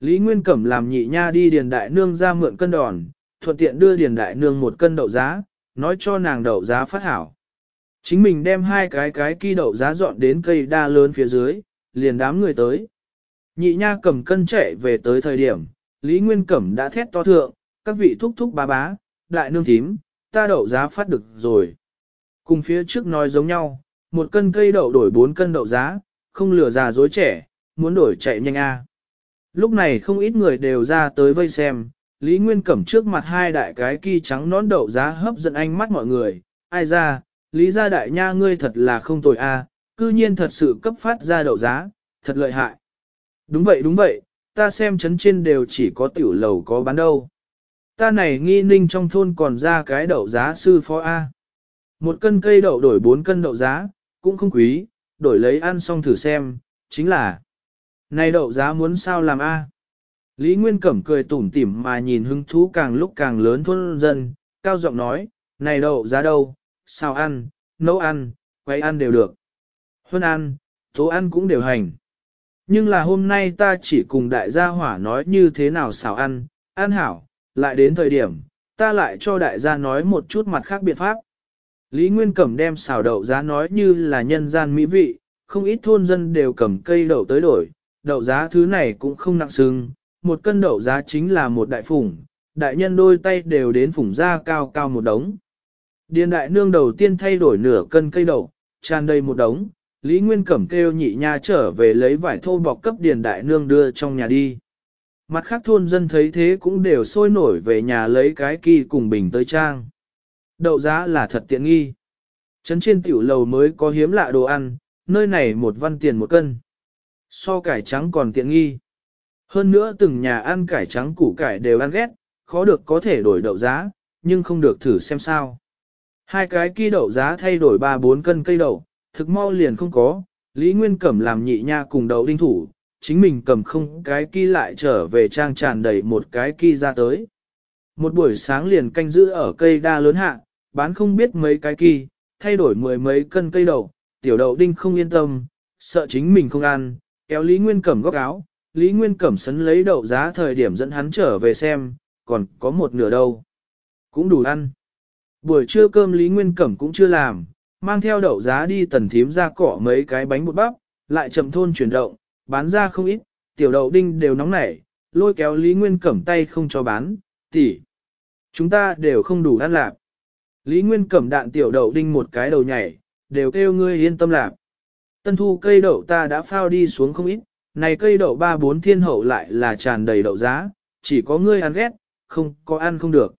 Lý Nguyên Cẩm làm nhị nha đi điền đại nương ra mượn cân đòn, thuận tiện đưa điền đại nương một cân đậu giá, nói cho nàng đậu giá phát hảo. Chính mình đem hai cái cái kỳ đậu giá dọn đến cây đa lớn phía dưới, liền đám người tới. Nhị nha cầm cân trẻ về tới thời điểm, Lý Nguyên Cẩm đã thét to thượng, các vị thúc thúc bá bá, đại nương thím, ta đậu giá phát được rồi. Cùng phía trước nói giống nhau, một cân cây đậu đổi bốn cân đậu giá, không lừa già dối trẻ, muốn đổi chạy nhanh a. Lúc này không ít người đều ra tới vây xem, Lý Nguyên Cẩm trước mặt hai đại cái kỳ trắng nón đậu giá hấp dẫn ánh mắt mọi người, ai ra, Lý gia đại nha ngươi thật là không tồi a cư nhiên thật sự cấp phát ra đậu giá, thật lợi hại. Đúng vậy đúng vậy, ta xem chấn trên đều chỉ có tiểu lầu có bán đâu. Ta này nghi ninh trong thôn còn ra cái đậu giá sư phó A. Một cân cây đậu đổi bốn cân đậu giá, cũng không quý, đổi lấy ăn xong thử xem, chính là này đậu giá muốn sao làm a? Lý Nguyên Cẩm cười tủm tỉm mà nhìn hứng thú càng lúc càng lớn thôn dân, cao giọng nói, này đậu giá đâu, sao ăn, nấu ăn, quay ăn đều được. Huân ăn, tố ăn cũng đều hành. Nhưng là hôm nay ta chỉ cùng đại gia hỏa nói như thế nào xào ăn, ăn hảo, lại đến thời điểm, ta lại cho đại gia nói một chút mặt khác biện pháp. Lý Nguyên Cẩm đem xào đậu giá nói như là nhân gian mỹ vị, không ít thôn dân đều cầm cây đậu tới đổi, đậu giá thứ này cũng không nặng sưng, một cân đậu giá chính là một đại phủng, đại nhân đôi tay đều đến phủng ra cao cao một đống. Điền đại nương đầu tiên thay đổi nửa cân cây đậu, tràn đầy một đống, Lý Nguyên Cẩm kêu nhị nha trở về lấy vải thô bọc cấp điền đại nương đưa trong nhà đi. Mặt khác thôn dân thấy thế cũng đều sôi nổi về nhà lấy cái kỳ cùng bình tới trang. Đậu giá là thật tiện nghi. Trấn trên tiểu lầu mới có hiếm lạ đồ ăn, nơi này một văn tiền một cân. So cải trắng còn tiện nghi. Hơn nữa từng nhà ăn cải trắng củ cải đều ăn ghét, khó được có thể đổi đậu giá, nhưng không được thử xem sao. Hai cái kia đậu giá thay đổi 3-4 cân cây đậu, thực mau liền không có, Lý Nguyên Cẩm làm nhị nha cùng đậu đinh thủ, chính mình cầm không cái kia lại trở về trang tràn đầy một cái kia ra tới. Một buổi sáng liền canh giữ ở cây đa lớn hạ, bán không biết mấy cái kia, thay đổi mười mấy cân cây đậu, tiểu đậu đinh không yên tâm, sợ chính mình không ăn, Kéo Lý Nguyên Cẩm góc áo, Lý Nguyên Cẩm sấn lấy đậu giá thời điểm dẫn hắn trở về xem, còn có một nửa đâu. Cũng đủ ăn. Buổi trưa cơm Lý Nguyên Cẩm cũng chưa làm, mang theo đậu giá đi tần thím ra cỏ mấy cái bánh bột bắp, lại chậm thôn chuyển động, bán ra không ít, tiểu đậu đinh đều nóng nảy, lôi kéo Lý Nguyên Cẩm tay không cho bán, tỷ Chúng ta đều không đủ ăn lạp. Lý Nguyên Cẩm đạn tiểu đậu đinh một cái đầu nhảy, đều kêu ngươi yên tâm lạp. Tân thu cây đậu ta đã phao đi xuống không ít, này cây đậu ba bốn thiên hậu lại là tràn đầy đậu giá, chỉ có ngươi ăn ghét, không có ăn không được.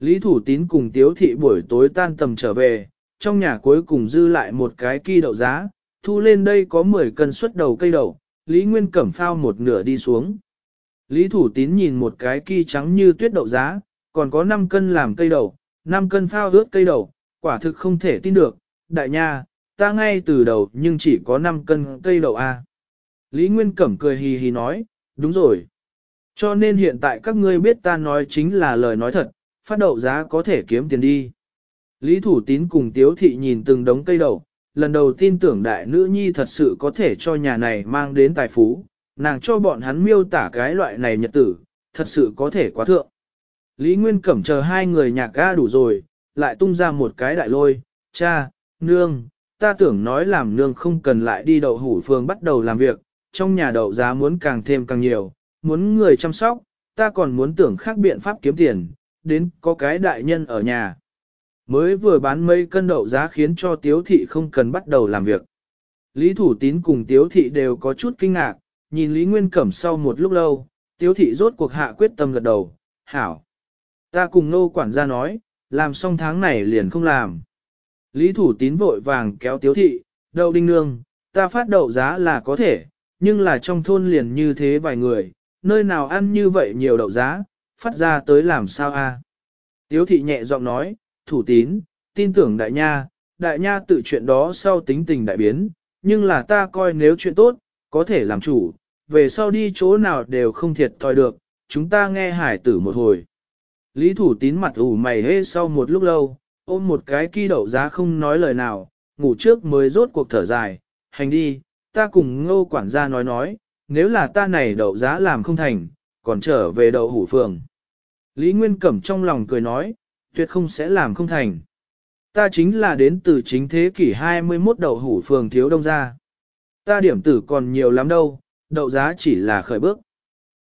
Lý Thủ Tín cùng Tiếu Thị buổi tối tan tầm trở về, trong nhà cuối cùng dư lại một cái kỳ đậu giá, thu lên đây có 10 cân suất đầu cây đậu, Lý Nguyên cẩm phao một nửa đi xuống. Lý Thủ Tín nhìn một cái kỳ trắng như tuyết đậu giá, còn có 5 cân làm cây đậu, 5 cân phao ướt cây đậu, quả thực không thể tin được, đại nha, ta ngay từ đầu nhưng chỉ có 5 cân cây đậu A. À. Lý Nguyên Cẩm cười hì hì nói, đúng rồi. Cho nên hiện tại các ngươi biết ta nói chính là lời nói thật, phát đậu giá có thể kiếm tiền đi. Lý Thủ Tín cùng Tiếu Thị nhìn từng đống cây đậu, lần đầu tin tưởng đại nữ nhi thật sự có thể cho nhà này mang đến tài phú, nàng cho bọn hắn miêu tả cái loại này nhật tử, thật sự có thể quá thượng. Lý Nguyên Cẩm chờ hai người nhạc ga đủ rồi, lại tung ra một cái đại lôi, cha, nương, ta tưởng nói làm nương không cần lại đi đậu hủ phường bắt đầu làm việc, trong nhà đậu giá muốn càng thêm càng nhiều, muốn người chăm sóc, ta còn muốn tưởng khác biện pháp kiếm tiền, đến có cái đại nhân ở nhà. Mới vừa bán mấy cân đậu giá khiến cho tiếu thị không cần bắt đầu làm việc. Lý Thủ Tín cùng tiếu thị đều có chút kinh ngạc, nhìn Lý Nguyên Cẩm sau một lúc lâu, tiếu thị rốt cuộc hạ quyết tâm gật đầu, hảo. Ta cùng nô quản gia nói, làm xong tháng này liền không làm. Lý Thủ Tín vội vàng kéo tiếu thị, đậu đinh nương, ta phát đậu giá là có thể, nhưng là trong thôn liền như thế vài người, nơi nào ăn như vậy nhiều đậu giá, phát ra tới làm sao a? À? Tiếu thị nhẹ giọng nói, Thủ Tín, tin tưởng đại nha, đại nha tự chuyện đó sau tính tình đại biến, nhưng là ta coi nếu chuyện tốt, có thể làm chủ, về sau đi chỗ nào đều không thiệt thòi được, chúng ta nghe hải tử một hồi. Lý Thủ Tín mặt ủ mày hê sau một lúc lâu, ôm một cái kỳ đậu giá không nói lời nào, ngủ trước mới rốt cuộc thở dài, hành đi, ta cùng ngô quản gia nói nói, nếu là ta này đậu giá làm không thành, còn trở về đậu hủ phường. Lý Nguyên Cẩm trong lòng cười nói, tuyệt không sẽ làm không thành. Ta chính là đến từ chính thế kỷ 21 đậu hủ phường thiếu đông ra. Ta điểm tử còn nhiều lắm đâu, đậu giá chỉ là khởi bước.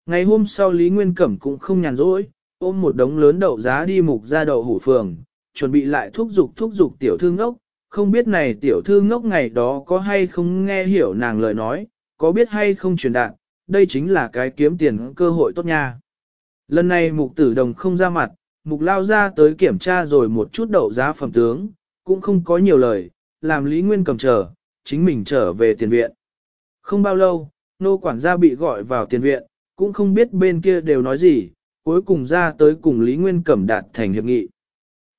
Ngày hôm sau Lý Nguyên Cẩm cũng không nhàn rỗi, ôm một đống lớn đậu giá đi mục ra đậu hủ phường, chuẩn bị lại thúc giục thúc giục tiểu thư ngốc, không biết này tiểu thư ngốc ngày đó có hay không nghe hiểu nàng lời nói, có biết hay không truyền đạt, đây chính là cái kiếm tiền cơ hội tốt nha. Lần này mục tử đồng không ra mặt, mục lao ra tới kiểm tra rồi một chút đậu giá phẩm tướng, cũng không có nhiều lời, làm Lý Nguyên cầm trở, chính mình trở về tiền viện. Không bao lâu, nô quản gia bị gọi vào tiền viện, cũng không biết bên kia đều nói gì, cuối cùng ra tới cùng Lý Nguyên Cẩm đạt thành hiệp nghị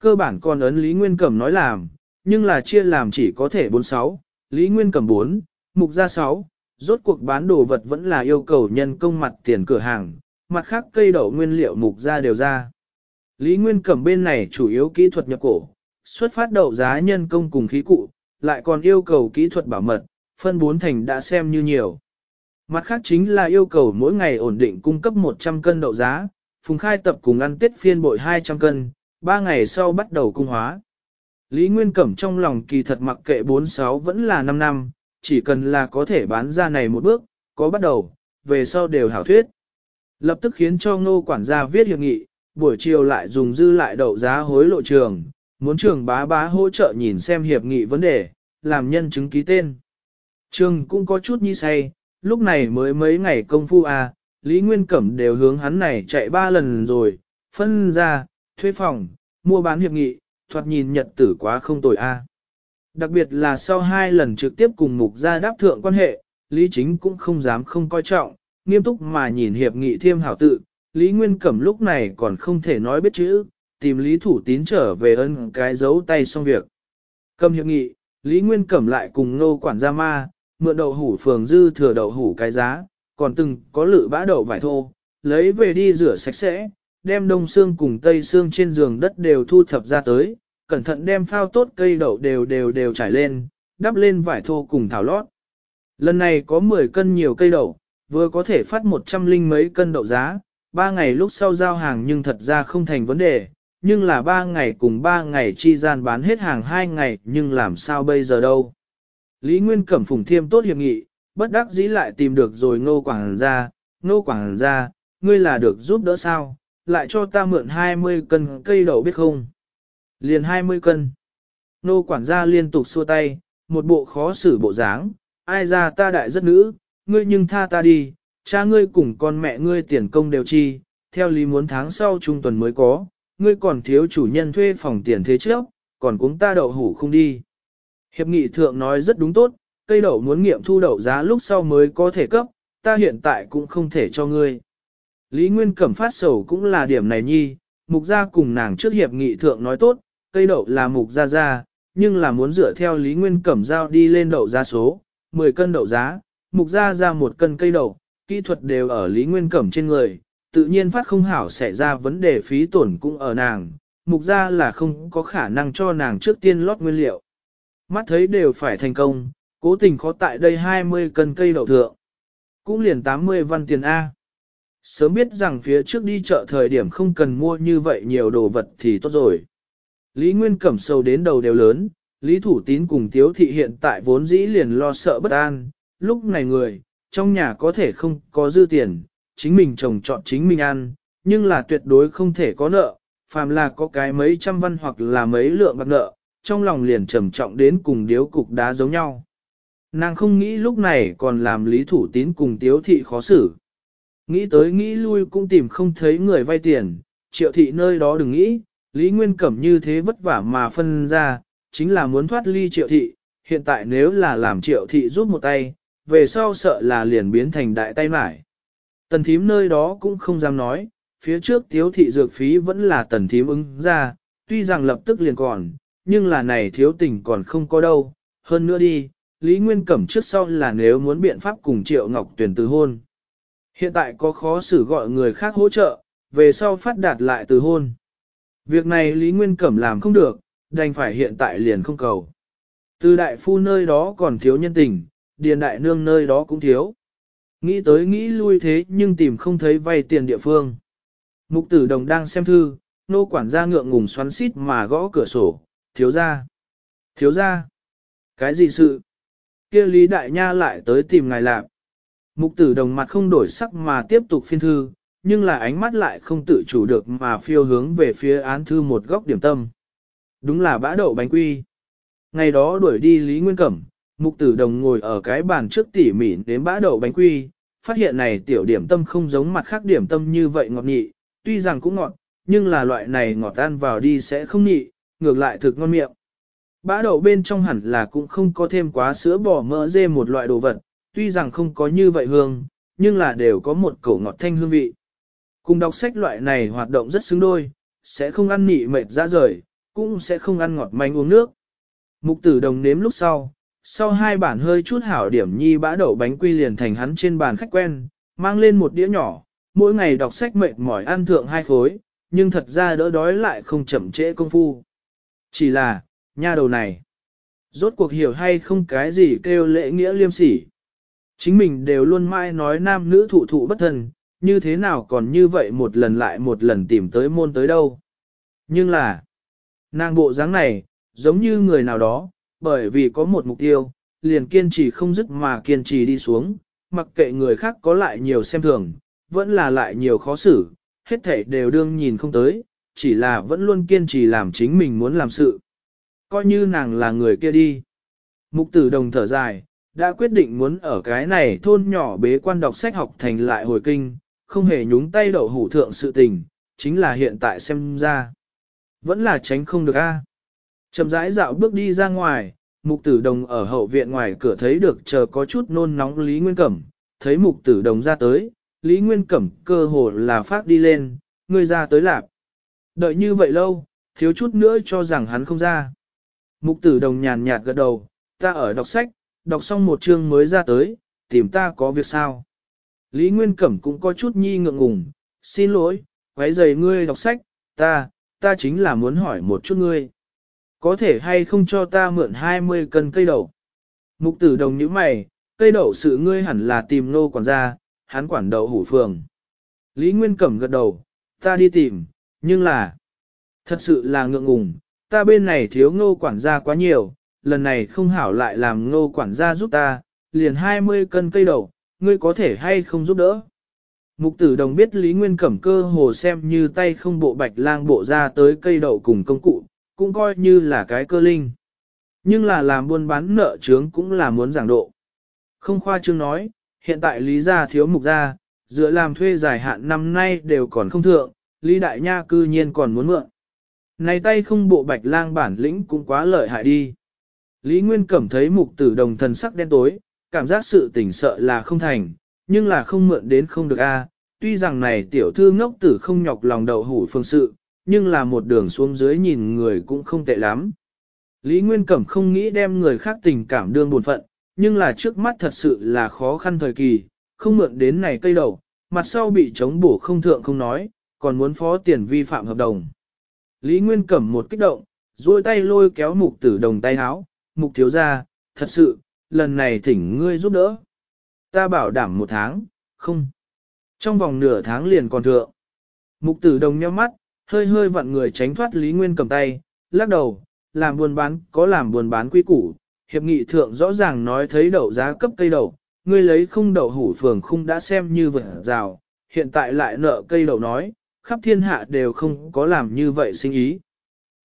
cơ bản còn ấn Lý Nguyên Cẩm nói làm, nhưng là chia làm chỉ có thể 46, Lý Nguyên Cẩm 4, mục ra 6, rốt cuộc bán đồ vật vẫn là yêu cầu nhân công mặt tiền cửa hàng, mặt khác cây đậu nguyên liệu mục ra đều ra. Lý Nguyên Cẩm bên này chủ yếu kỹ thuật nhập cổ, xuất phát đậu giá nhân công cùng khí cụ, lại còn yêu cầu kỹ thuật bảo mật, phân 4 thành đã xem như nhiều. Mặt khác chính là yêu cầu mỗi ngày ổn định cung cấp 100 cân đậu giá, phùng khai tập cùng ăn tiết phiên bội 200 cân, ba ngày sau bắt đầu cung hóa. Lý Nguyên Cẩm trong lòng kỳ thật mặc kệ 46 vẫn là 5 năm, chỉ cần là có thể bán ra này một bước, có bắt đầu, về sau đều hảo thuyết. Lập tức khiến cho ngô quản gia viết hiệp nghị, buổi chiều lại dùng dư lại đậu giá hối lộ trường, muốn trường bá bá hỗ trợ nhìn xem hiệp nghị vấn đề, làm nhân chứng ký tên. Trường cũng có chút nhi say, lúc này mới mấy ngày công phu à, Lý Nguyên Cẩm đều hướng hắn này chạy ba lần rồi, phân ra, thuê phòng, mua bán hiệp nghị, thoạt nhìn nhật tử quá không tồi a. Đặc biệt là sau hai lần trực tiếp cùng mục gia đáp thượng quan hệ, Lý Chính cũng không dám không coi trọng, nghiêm túc mà nhìn hiệp nghị thiêm hảo tự, Lý Nguyên Cẩm lúc này còn không thể nói biết chữ, tìm Lý Thủ Tín trở về ân cái dấu tay xong việc. Cầm hiệp nghị, Lý Nguyên Cẩm lại cùng nô quản gia ma, mượn đậu hủ phường dư thừa đậu hủ cái giá, còn từng có lự bã đậu vải thô, lấy về đi rửa sạch sẽ, đem đông xương cùng tây xương trên giường đất đều thu thập ra tới, cẩn thận đem phao tốt cây đậu đều đều đều trải lên, đắp lên vải thô cùng thảo lót. Lần này có 10 cân nhiều cây đậu, vừa có thể phát 100 linh mấy cân đậu giá, 3 ngày lúc sau giao hàng nhưng thật ra không thành vấn đề, nhưng là 3 ngày cùng 3 ngày chi gian bán hết hàng 2 ngày nhưng làm sao bây giờ đâu. Lý Nguyên Cẩm Phùng Thiêm tốt hiệp nghị, bất đắc dĩ lại tìm được rồi ngô quảng ra, ngô quảng ra, ngươi là được giúp đỡ sao, lại cho ta mượn 20 cân cây đậu biết không? Liền 20 cân. Nô quản gia liên tục xua tay, một bộ khó xử bộ dáng, ai ra ta đại rất nữ, ngươi nhưng tha ta đi, cha ngươi cùng con mẹ ngươi tiền công đều chi, theo lý muốn tháng sau trung tuần mới có, ngươi còn thiếu chủ nhân thuê phòng tiền thế trước, còn cũng ta đậu hủ không đi. Hiệp nghị thượng nói rất đúng tốt, cây đậu muốn nghiệm thu đậu giá lúc sau mới có thể cấp, ta hiện tại cũng không thể cho ngươi. Lý Nguyên Cẩm phát sầu cũng là điểm này nhi, mục gia cùng nàng trước hiệp nghị thượng nói tốt, cây đậu là mục gia gia, nhưng là muốn dựa theo Lý Nguyên Cẩm giao đi lên đậu giá số, 10 cân đậu giá, mục gia ra một cân cây đậu, kỹ thuật đều ở Lý Nguyên Cẩm trên người, tự nhiên phát không hảo xảy ra vấn đề phí tổn cũng ở nàng, mục gia là không có khả năng cho nàng trước tiên lót nguyên liệu. Mắt thấy đều phải thành công, cố tình khó tại đây 20 cân cây đậu thượng. Cũng liền 80 văn tiền A. Sớm biết rằng phía trước đi chợ thời điểm không cần mua như vậy nhiều đồ vật thì tốt rồi. Lý Nguyên Cẩm sâu đến đầu đều lớn, Lý Thủ Tín cùng Tiếu Thị hiện tại vốn dĩ liền lo sợ bất an, lúc này người, trong nhà có thể không có dư tiền, chính mình chồng chọn chính mình ăn, nhưng là tuyệt đối không thể có nợ, phàm là có cái mấy trăm văn hoặc là mấy lượng bạc nợ, trong lòng liền trầm trọng đến cùng điếu cục đá giống nhau. Nàng không nghĩ lúc này còn làm Lý Thủ Tín cùng Tiếu Thị khó xử. Nghĩ tới nghĩ lui cũng tìm không thấy người vay tiền, triệu thị nơi đó đừng nghĩ, Lý Nguyên Cẩm như thế vất vả mà phân ra, chính là muốn thoát ly triệu thị, hiện tại nếu là làm triệu thị giúp một tay, về sau sợ là liền biến thành đại tay mải. Tần thím nơi đó cũng không dám nói, phía trước thiếu thị dược phí vẫn là tần thím ứng ra, tuy rằng lập tức liền còn, nhưng là này thiếu tình còn không có đâu, hơn nữa đi, Lý Nguyên Cẩm trước sau là nếu muốn biện pháp cùng Triệu Ngọc Tuyền từ hôn. Hiện tại có khó xử gọi người khác hỗ trợ, về sau phát đạt lại từ hôn. Việc này Lý Nguyên Cẩm làm không được, đành phải hiện tại liền không cầu. Từ đại phu nơi đó còn thiếu nhân tình, điền đại nương nơi đó cũng thiếu. Nghĩ tới nghĩ lui thế nhưng tìm không thấy vay tiền địa phương. Mục tử đồng đang xem thư, nô quản gia ngượng ngùng xoắn xít mà gõ cửa sổ, thiếu ra. Thiếu ra. Cái gì sự? kia Lý Đại Nha lại tới tìm ngài lạc. Mục tử đồng mặt không đổi sắc mà tiếp tục phiên thư, nhưng là ánh mắt lại không tự chủ được mà phiêu hướng về phía án thư một góc điểm tâm. Đúng là bã đậu bánh quy. Ngày đó đuổi đi Lý Nguyên Cẩm, mục tử đồng ngồi ở cái bàn trước tỉ mỉ đến bã đậu bánh quy, phát hiện này tiểu điểm tâm không giống mặt khác điểm tâm như vậy ngọt nhị, tuy rằng cũng ngọt, nhưng là loại này ngọt tan vào đi sẽ không nhị, ngược lại thực ngon miệng. Bã đậu bên trong hẳn là cũng không có thêm quá sữa bò mỡ dê một loại đồ vật, tuy rằng không có như vậy hương, nhưng là đều có một cổ ngọt thanh hương vị. Cùng đọc sách loại này hoạt động rất xứng đôi, sẽ không ăn nị mệt ra rời, cũng sẽ không ăn ngọt manh uống nước. Mục tử đồng nếm lúc sau, sau hai bản hơi chút hảo điểm nhi bã đậu bánh quy liền thành hắn trên bàn khách quen, mang lên một đĩa nhỏ, mỗi ngày đọc sách mệt mỏi ăn thượng hai khối, nhưng thật ra đỡ đói lại không chậm trễ công phu. Chỉ là, nha đầu này, rốt cuộc hiểu hay không cái gì kêu lễ nghĩa liêm sỉ. Chính mình đều luôn mãi nói nam nữ thụ thụ bất thần như thế nào còn như vậy một lần lại một lần tìm tới môn tới đâu. Nhưng là, nàng bộ dáng này, giống như người nào đó, bởi vì có một mục tiêu, liền kiên trì không dứt mà kiên trì đi xuống, mặc kệ người khác có lại nhiều xem thường, vẫn là lại nhiều khó xử, hết thảy đều đương nhìn không tới, chỉ là vẫn luôn kiên trì làm chính mình muốn làm sự. Coi như nàng là người kia đi. Mục tử đồng thở dài, đã quyết định muốn ở cái này thôn nhỏ bế quan đọc sách học thành lại hồi kinh, không hề nhúng tay đậu hủ thượng sự tình, chính là hiện tại xem ra. Vẫn là tránh không được a. À. Rãi dạo bước đi ra ngoài, mục tử đồng ở hậu viện ngoài cửa thấy được chờ có chút nôn nóng Lý Nguyên Cẩm, thấy mục tử đồng ra tới, Lý Nguyên Cẩm cơ hồ là phát đi lên, người ra tới lạp. Đợi như vậy lâu, thiếu chút nữa cho rằng hắn không ra. Mục tử đồng nhàn nhạt gật đầu, ta ở đọc sách, đọc xong một chương mới ra tới, tìm ta có việc sao. Lý Nguyên Cẩm cũng có chút nhi ngượng ngùng, xin lỗi, quấy giày ngươi đọc sách, ta, ta chính là muốn hỏi một chút ngươi. Có thể hay không cho ta mượn 20 cân cây đậu? Mục tử đồng như mày, cây đậu sự ngươi hẳn là tìm nô quản gia, hắn quản đậu hủ phường. Lý Nguyên Cẩm gật đầu, ta đi tìm, nhưng là, thật sự là ngượng ngùng, ta bên này thiếu Ngô quản gia quá nhiều, lần này không hảo lại làm ngô quản gia giúp ta, liền 20 cân cây đậu, ngươi có thể hay không giúp đỡ. Mục tử đồng biết Lý Nguyên cẩm cơ hồ xem như tay không bộ bạch lang bộ ra tới cây đậu cùng công cụ, cũng coi như là cái cơ linh. Nhưng là làm buôn bán nợ trướng cũng là muốn giảng độ. Không khoa trương nói, hiện tại Lý gia thiếu mục gia, dựa làm thuê dài hạn năm nay đều còn không thượng, Lý Đại Nha cư nhiên còn muốn mượn. Này tay không bộ bạch lang bản lĩnh cũng quá lợi hại đi. Lý Nguyên Cẩm thấy mục tử đồng thần sắc đen tối, cảm giác sự tỉnh sợ là không thành, nhưng là không mượn đến không được a. À. Tuy rằng này tiểu thư ngốc tử không nhọc lòng đầu hủ phương sự, nhưng là một đường xuống dưới nhìn người cũng không tệ lắm. Lý Nguyên Cẩm không nghĩ đem người khác tình cảm đương buồn phận, nhưng là trước mắt thật sự là khó khăn thời kỳ, không mượn đến này cây đầu, mặt sau bị chống bổ không thượng không nói, còn muốn phó tiền vi phạm hợp đồng. Lý Nguyên Cẩm một kích động, duỗi tay lôi kéo mục tử đồng tay háo, mục thiếu gia, thật sự, lần này thỉnh ngươi giúp đỡ. Ta bảo đảm một tháng, không. Trong vòng nửa tháng liền còn thượng. Mục tử đồng nheo mắt, hơi hơi vặn người tránh thoát Lý Nguyên cầm tay, lắc đầu, làm buồn bán có làm buồn bán quy củ. Hiệp nghị thượng rõ ràng nói thấy đậu giá cấp cây đậu, ngươi lấy không đậu hủ phường không đã xem như vật rào, hiện tại lại nợ cây đậu nói, khắp thiên hạ đều không có làm như vậy sinh ý.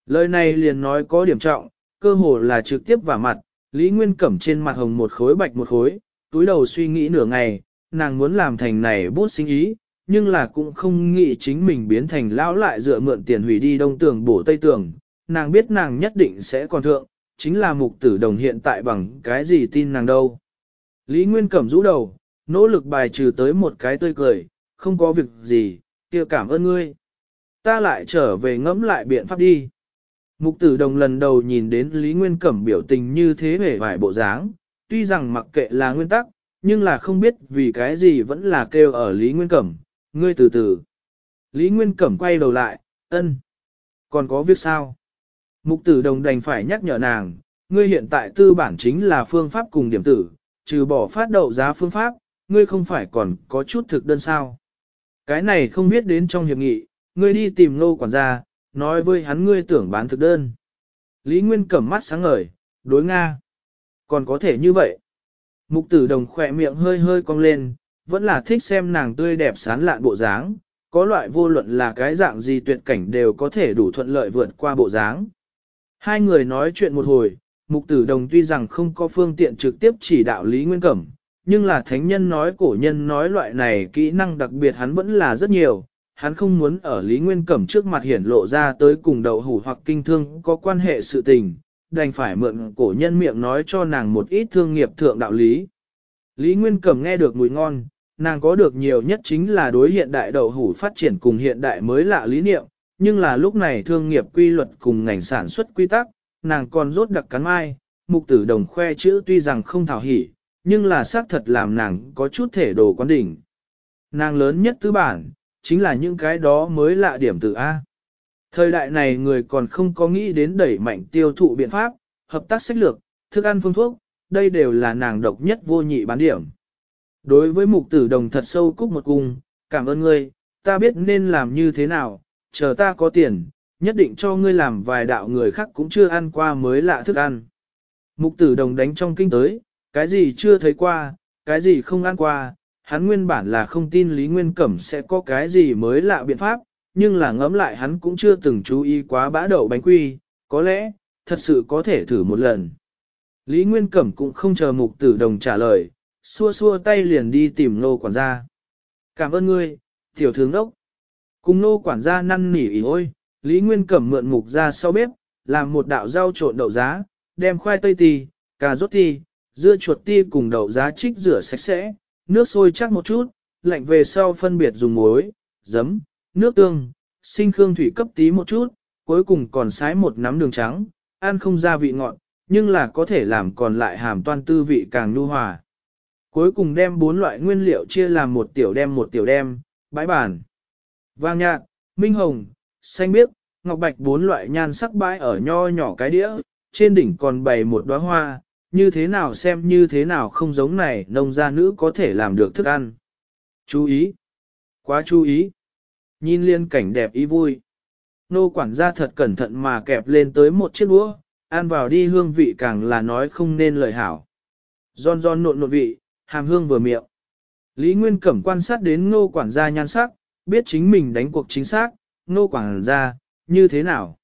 Lời này liền nói có điểm trọng, cơ hồ là trực tiếp vào mặt, Lý Nguyên Cẩm trên mặt hồng một khối bạch một khối, túi đầu suy nghĩ nửa ngày, nàng muốn làm thành này bút sinh ý, nhưng là cũng không nghĩ chính mình biến thành lão lại dựa mượn tiền hủy đi đông tường bổ tây tường, nàng biết nàng nhất định sẽ còn thượng, chính là mục tử đồng hiện tại bằng cái gì tin nàng đâu. Lý Nguyên Cẩm rũ đầu, nỗ lực bài trừ tới một cái tươi cười, không có việc gì, kia cảm ơn ngươi. Ta lại trở về ngẫm lại biện pháp đi. Mục tử đồng lần đầu nhìn đến Lý Nguyên Cẩm biểu tình như thế vẻ vải bộ dáng, tuy rằng mặc kệ là nguyên tắc, nhưng là không biết vì cái gì vẫn là kêu ở Lý Nguyên Cẩm, ngươi từ từ. Lý Nguyên Cẩm quay đầu lại, ân, còn có việc sao? Mục tử đồng đành phải nhắc nhở nàng, ngươi hiện tại tư bản chính là phương pháp cùng điểm tử, trừ bỏ phát đậu giá phương pháp, ngươi không phải còn có chút thực đơn sao. Cái này không biết đến trong hiệp nghị, ngươi đi tìm lô quản gia, nói với hắn ngươi tưởng bán thực đơn. Lý Nguyên cầm mắt sáng ngời, đối Nga. Còn có thể như vậy. Mục tử đồng khỏe miệng hơi hơi cong lên, vẫn là thích xem nàng tươi đẹp sán lạn bộ dáng, có loại vô luận là cái dạng gì tuyệt cảnh đều có thể đủ thuận lợi vượt qua bộ dáng. Hai người nói chuyện một hồi, mục tử đồng tuy rằng không có phương tiện trực tiếp chỉ đạo Lý Nguyên Cẩm, nhưng là thánh nhân nói cổ nhân nói loại này kỹ năng đặc biệt hắn vẫn là rất nhiều, hắn không muốn ở Lý Nguyên Cẩm trước mặt hiển lộ ra tới cùng đậu hủ hoặc kinh thương có quan hệ sự tình, đành phải mượn cổ nhân miệng nói cho nàng một ít thương nghiệp thượng đạo lý. Lý Nguyên Cẩm nghe được mùi ngon, nàng có được nhiều nhất chính là đối hiện đại đậu hủ phát triển cùng hiện đại mới lạ lý niệm, nhưng là lúc này thương nghiệp quy luật cùng ngành sản xuất quy tắc, nàng còn rốt đặc cắn mai, mục tử đồng khoe chữ tuy rằng không thảo hỉ, nhưng là xác thật làm nàng có chút thể đồ quán đỉnh. Nàng lớn nhất tứ bản, chính là những cái đó mới lạ điểm từ A. Thời đại này người còn không có nghĩ đến đẩy mạnh tiêu thụ biện pháp, hợp tác sách lược, thức ăn phương thuốc, đây đều là nàng độc nhất vô nhị bán điểm. Đối với mục tử đồng thật sâu cúc một cung, cảm ơn ngươi, ta biết nên làm như thế nào, chờ ta có tiền, nhất định cho ngươi làm vài đạo người khác cũng chưa ăn qua mới lạ thức ăn. Mục tử đồng đánh trong kinh tới, cái gì chưa thấy qua, cái gì không ăn qua, hắn nguyên bản là không tin Lý Nguyên Cẩm sẽ có cái gì mới lạ biện pháp, nhưng là ngẫm lại hắn cũng chưa từng chú ý quá bã đậu bánh quy, có lẽ, thật sự có thể thử một lần. Lý Nguyên Cẩm cũng không chờ mục tử đồng trả lời, xua xua tay liền đi tìm nô quản gia. Cảm ơn ngươi, tiểu thướng đốc. Cùng nô quản gia năn nỉ ý ôi, Lý Nguyên Cẩm mượn mục ra sau bếp, làm một đạo rau trộn đậu giá, đem khoai tây tì, cà rốt tì, dưa chuột ti cùng đậu giá trích rửa sạch sẽ, nước sôi chắc một chút, lạnh về sau phân biệt dùng muối, giấm, nước tương, sinh khương thủy cấp tí một chút, cuối cùng còn sái một nắm đường trắng, ăn không ra vị ngọt, nhưng là có thể làm còn lại hàm toan tư vị càng nhu hòa. Cuối cùng đem bốn loại nguyên liệu chia làm một tiểu đem một tiểu đem, bãi bản. Vàng nhạt, minh hồng, xanh biếc, ngọc bạch bốn loại nhan sắc bãi ở nho nhỏ cái đĩa, trên đỉnh còn bày một đóa hoa, như thế nào xem như thế nào không giống này nông gia nữ có thể làm được thức ăn. Chú ý! Quá chú ý! Nhìn liên cảnh đẹp ý vui. Nô quản gia thật cẩn thận mà kẹp lên tới một chiếc đũa, ăn vào đi hương vị càng là nói không nên lời hảo. Giòn giòn nộn nộn vị, hàm hương vừa miệng. Lý Nguyên Cẩm quan sát đến nô quản gia nhan sắc, biết chính mình đánh cuộc chính xác, nô quản gia, như thế nào?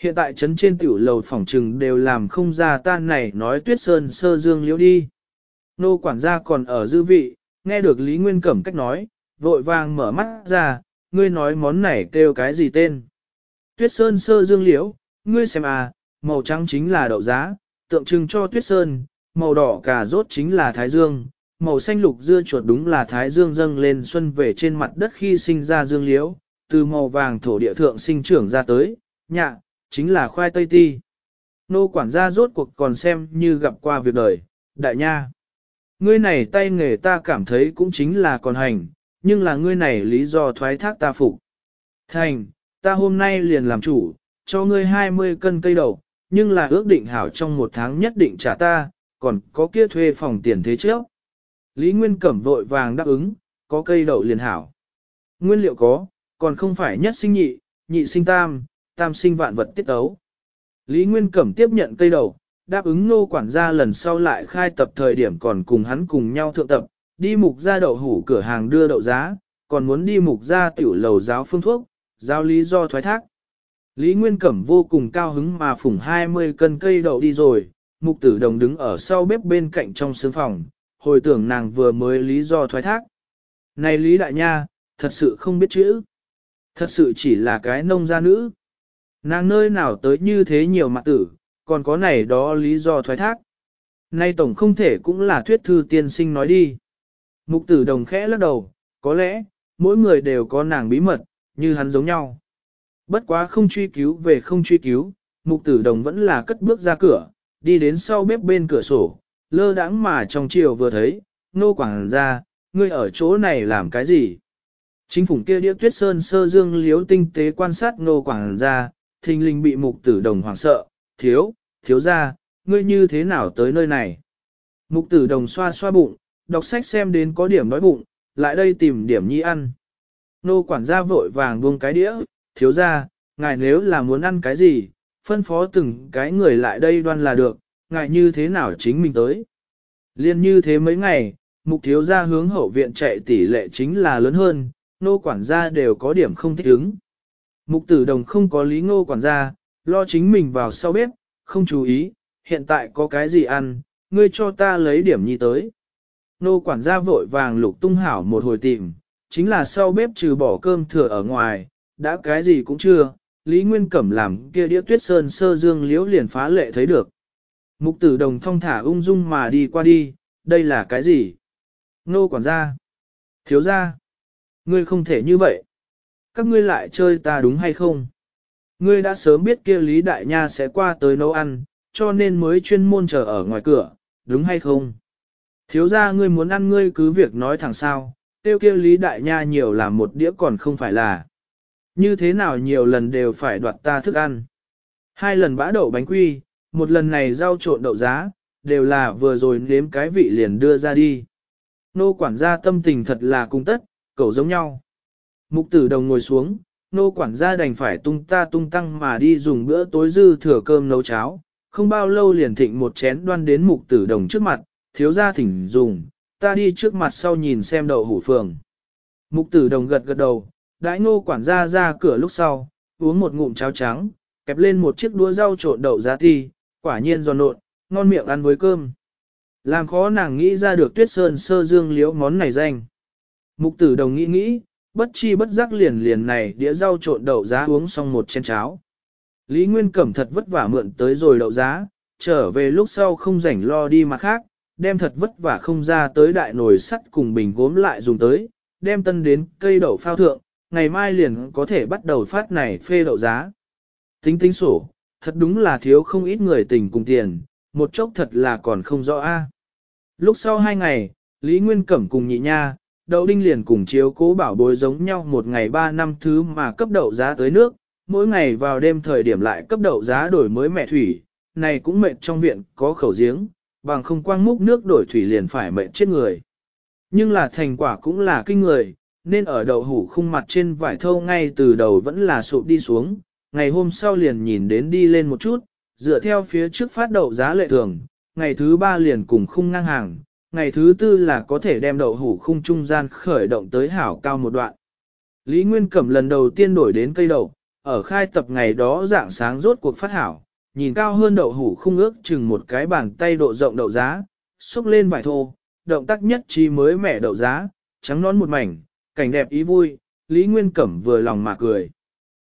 Hiện tại trấn trên tiểu lầu phòng trừng đều làm không ra tan này nói tuyết sơn sơ dương liễu đi. Nô quản gia còn ở dư vị, nghe được Lý Nguyên Cẩm cách nói, vội vàng mở mắt ra, ngươi nói món này kêu cái gì tên. Tuyết sơn sơ dương liễu, ngươi xem à, màu trắng chính là đậu giá, tượng trưng cho tuyết sơn, màu đỏ cà rốt chính là thái dương, màu xanh lục dưa chuột đúng là thái dương dâng lên xuân về trên mặt đất khi sinh ra dương liễu, từ màu vàng thổ địa thượng sinh trưởng ra tới, nhạ, chính là khoai tây ti. Nô quản gia rốt cuộc còn xem như gặp qua việc đời, đại nha. Ngươi này tay nghề ta cảm thấy cũng chính là còn hành, nhưng là ngươi này lý do thoái thác ta phục. Thành, ta hôm nay liền làm chủ, cho ngươi 20 cân cây đầu, nhưng là ước định hảo trong một tháng nhất định trả ta, còn có kia thuê phòng tiền thế trước. Lý Nguyên Cẩm vội vàng đáp ứng, có cây đậu liền hảo. Nguyên liệu có, còn không phải nhất sinh nhị, nhị sinh tam, tam sinh vạn vật tiết ấu. Lý Nguyên Cẩm tiếp nhận cây đầu, đáp ứng nô quản gia lần sau lại khai tập thời điểm còn cùng hắn cùng nhau thượng tập, đi mục ra đậu hủ cửa hàng đưa đậu giá, còn muốn đi mục ra tiểu lầu giáo phương thuốc, giao lý do thoái thác. Lý Nguyên Cẩm vô cùng cao hứng mà phủng 20 cân cây đậu đi rồi, mục tử đồng đứng ở sau bếp bên cạnh trong sướng phòng, hồi tưởng nàng vừa mới lý do thoái thác. Này Lý Đại Nha, thật sự không biết chữ. Thật sự chỉ là cái nông gia nữ. Nàng nơi nào tới như thế nhiều mạng tử, còn có này đó lý do thoái thác. Nay tổng không thể cũng là thuyết thư tiên sinh nói đi. Mục tử đồng khẽ lắc đầu, có lẽ, mỗi người đều có nàng bí mật, như hắn giống nhau. Bất quá không truy cứu về không truy cứu, mục tử đồng vẫn là cất bước ra cửa, đi đến sau bếp bên cửa sổ, lơ đãng mà trong chiều vừa thấy, nô quảng ra, ngươi ở chỗ này làm cái gì? Chính phủ kia đĩa tuyết sơn sơ dương liếu tinh tế quan sát nô quảng ra, thình lình bị mục tử đồng hoảng sợ, thiếu, thiếu ra, ngươi như thế nào tới nơi này. Mục tử đồng xoa xoa bụng, đọc sách xem đến có điểm đói bụng, lại đây tìm điểm nhi ăn. Nô quản gia vội vàng buông cái đĩa, thiếu ra, ngài nếu là muốn ăn cái gì, phân phó từng cái người lại đây đoan là được, ngài như thế nào chính mình tới. Liên như thế mấy ngày, mục thiếu gia hướng hậu viện chạy tỷ lệ chính là lớn hơn, nô quản gia đều có điểm không thích ứng. Mục tử đồng không có lý ngô quản gia, lo chính mình vào sau bếp, không chú ý, hiện tại có cái gì ăn, ngươi cho ta lấy điểm nhi tới. Nô quản gia vội vàng lục tung hảo một hồi tìm, chính là sau bếp trừ bỏ cơm thừa ở ngoài, đã cái gì cũng chưa, Lý Nguyên Cẩm làm kia đĩa tuyết sơn sơ dương liễu liền phá lệ thấy được. Mục tử đồng thong thả ung dung mà đi qua đi, đây là cái gì? Nô quản gia. Thiếu gia. Ngươi không thể như vậy các ngươi lại chơi ta đúng hay không? Ngươi đã sớm biết kia Lý Đại Nha sẽ qua tới nấu ăn, cho nên mới chuyên môn chờ ở ngoài cửa, đúng hay không? Thiếu ra ngươi muốn ăn ngươi cứ việc nói thẳng sao, tiêu kia Lý Đại Nha nhiều là một đĩa còn không phải là. Như thế nào nhiều lần đều phải đoạt ta thức ăn. Hai lần bã đậu bánh quy, một lần này rau trộn đậu giá, đều là vừa rồi nếm cái vị liền đưa ra đi. Nô quản gia tâm tình thật là cung tất, cậu giống nhau. Mục tử đồng ngồi xuống, nô quản gia đành phải tung ta tung tăng mà đi dùng bữa tối dư thừa cơm nấu cháo. Không bao lâu liền thịnh một chén đoan đến mục tử đồng trước mặt, thiếu gia thỉnh dùng, ta đi trước mặt sau nhìn xem đậu hủ phường. Mục tử đồng gật gật đầu, đãi nô quản gia ra cửa lúc sau, uống một ngụm cháo trắng, kẹp lên một chiếc đũa rau trộn đậu giá thi, quả nhiên giòn nộn, ngon miệng ăn với cơm. Làm khó nàng nghĩ ra được tuyết sơn sơ dương liễu món này danh. Mục tử đồng nghĩ nghĩ, bất chi bất giác liền liền này đĩa rau trộn đậu giá uống xong một chén cháo. Lý Nguyên Cẩm thật vất vả mượn tới rồi đậu giá, trở về lúc sau không rảnh lo đi mà khác, đem thật vất vả không ra tới đại nồi sắt cùng bình gốm lại dùng tới, đem tân đến cây đậu phao thượng, ngày mai liền có thể bắt đầu phát này phê đậu giá. Tính tính sổ, thật đúng là thiếu không ít người tình cùng tiền, một chốc thật là còn không rõ a. Lúc sau hai ngày, Lý Nguyên Cẩm cùng nhị nha, đậu đinh liền cùng chiếu cố bảo bối giống nhau một ngày ba năm thứ mà cấp đậu giá tới nước, mỗi ngày vào đêm thời điểm lại cấp đậu giá đổi mới mẹ thủy, này cũng mệt trong viện có khẩu giếng, bằng không quang múc nước đổi thủy liền phải mệt chết người. Nhưng là thành quả cũng là kinh người, nên ở đậu hủ khung mặt trên vải thâu ngay từ đầu vẫn là sụp đi xuống, ngày hôm sau liền nhìn đến đi lên một chút, dựa theo phía trước phát đậu giá lệ thường, ngày thứ ba liền cùng khung ngang hàng, ngày thứ tư là có thể đem đậu hủ khung trung gian khởi động tới hảo cao một đoạn. Lý Nguyên Cẩm lần đầu tiên đổi đến cây đậu, ở khai tập ngày đó dạng sáng rốt cuộc phát hảo, nhìn cao hơn đậu hủ khung ước chừng một cái bàn tay độ rộng đậu giá, xúc lên vải thô, động tác nhất chi mới mẻ đậu giá, trắng nón một mảnh, cảnh đẹp ý vui, Lý Nguyên Cẩm vừa lòng mà cười.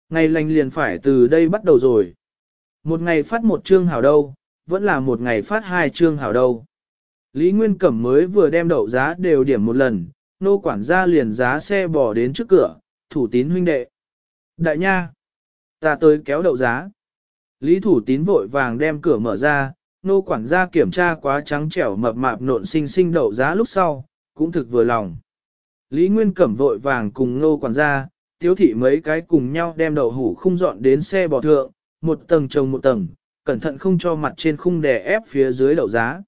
Ngày lành liền phải từ đây bắt đầu rồi. Một ngày phát một chương hảo đâu, vẫn là một ngày phát hai chương hảo đâu. Lý Nguyên Cẩm mới vừa đem đậu giá đều điểm một lần, nô quản gia liền giá xe bỏ đến trước cửa, thủ tín huynh đệ. Đại nha, ta tới kéo đậu giá. Lý thủ tín vội vàng đem cửa mở ra, nô quản gia kiểm tra quá trắng trẻo mập mạp nộn xinh xinh đậu giá lúc sau, cũng thực vừa lòng. Lý Nguyên Cẩm vội vàng cùng nô quản gia, thiếu thị mấy cái cùng nhau đem đậu hủ không dọn đến xe bò thượng, một tầng trồng một tầng, cẩn thận không cho mặt trên khung đè ép phía dưới đậu giá.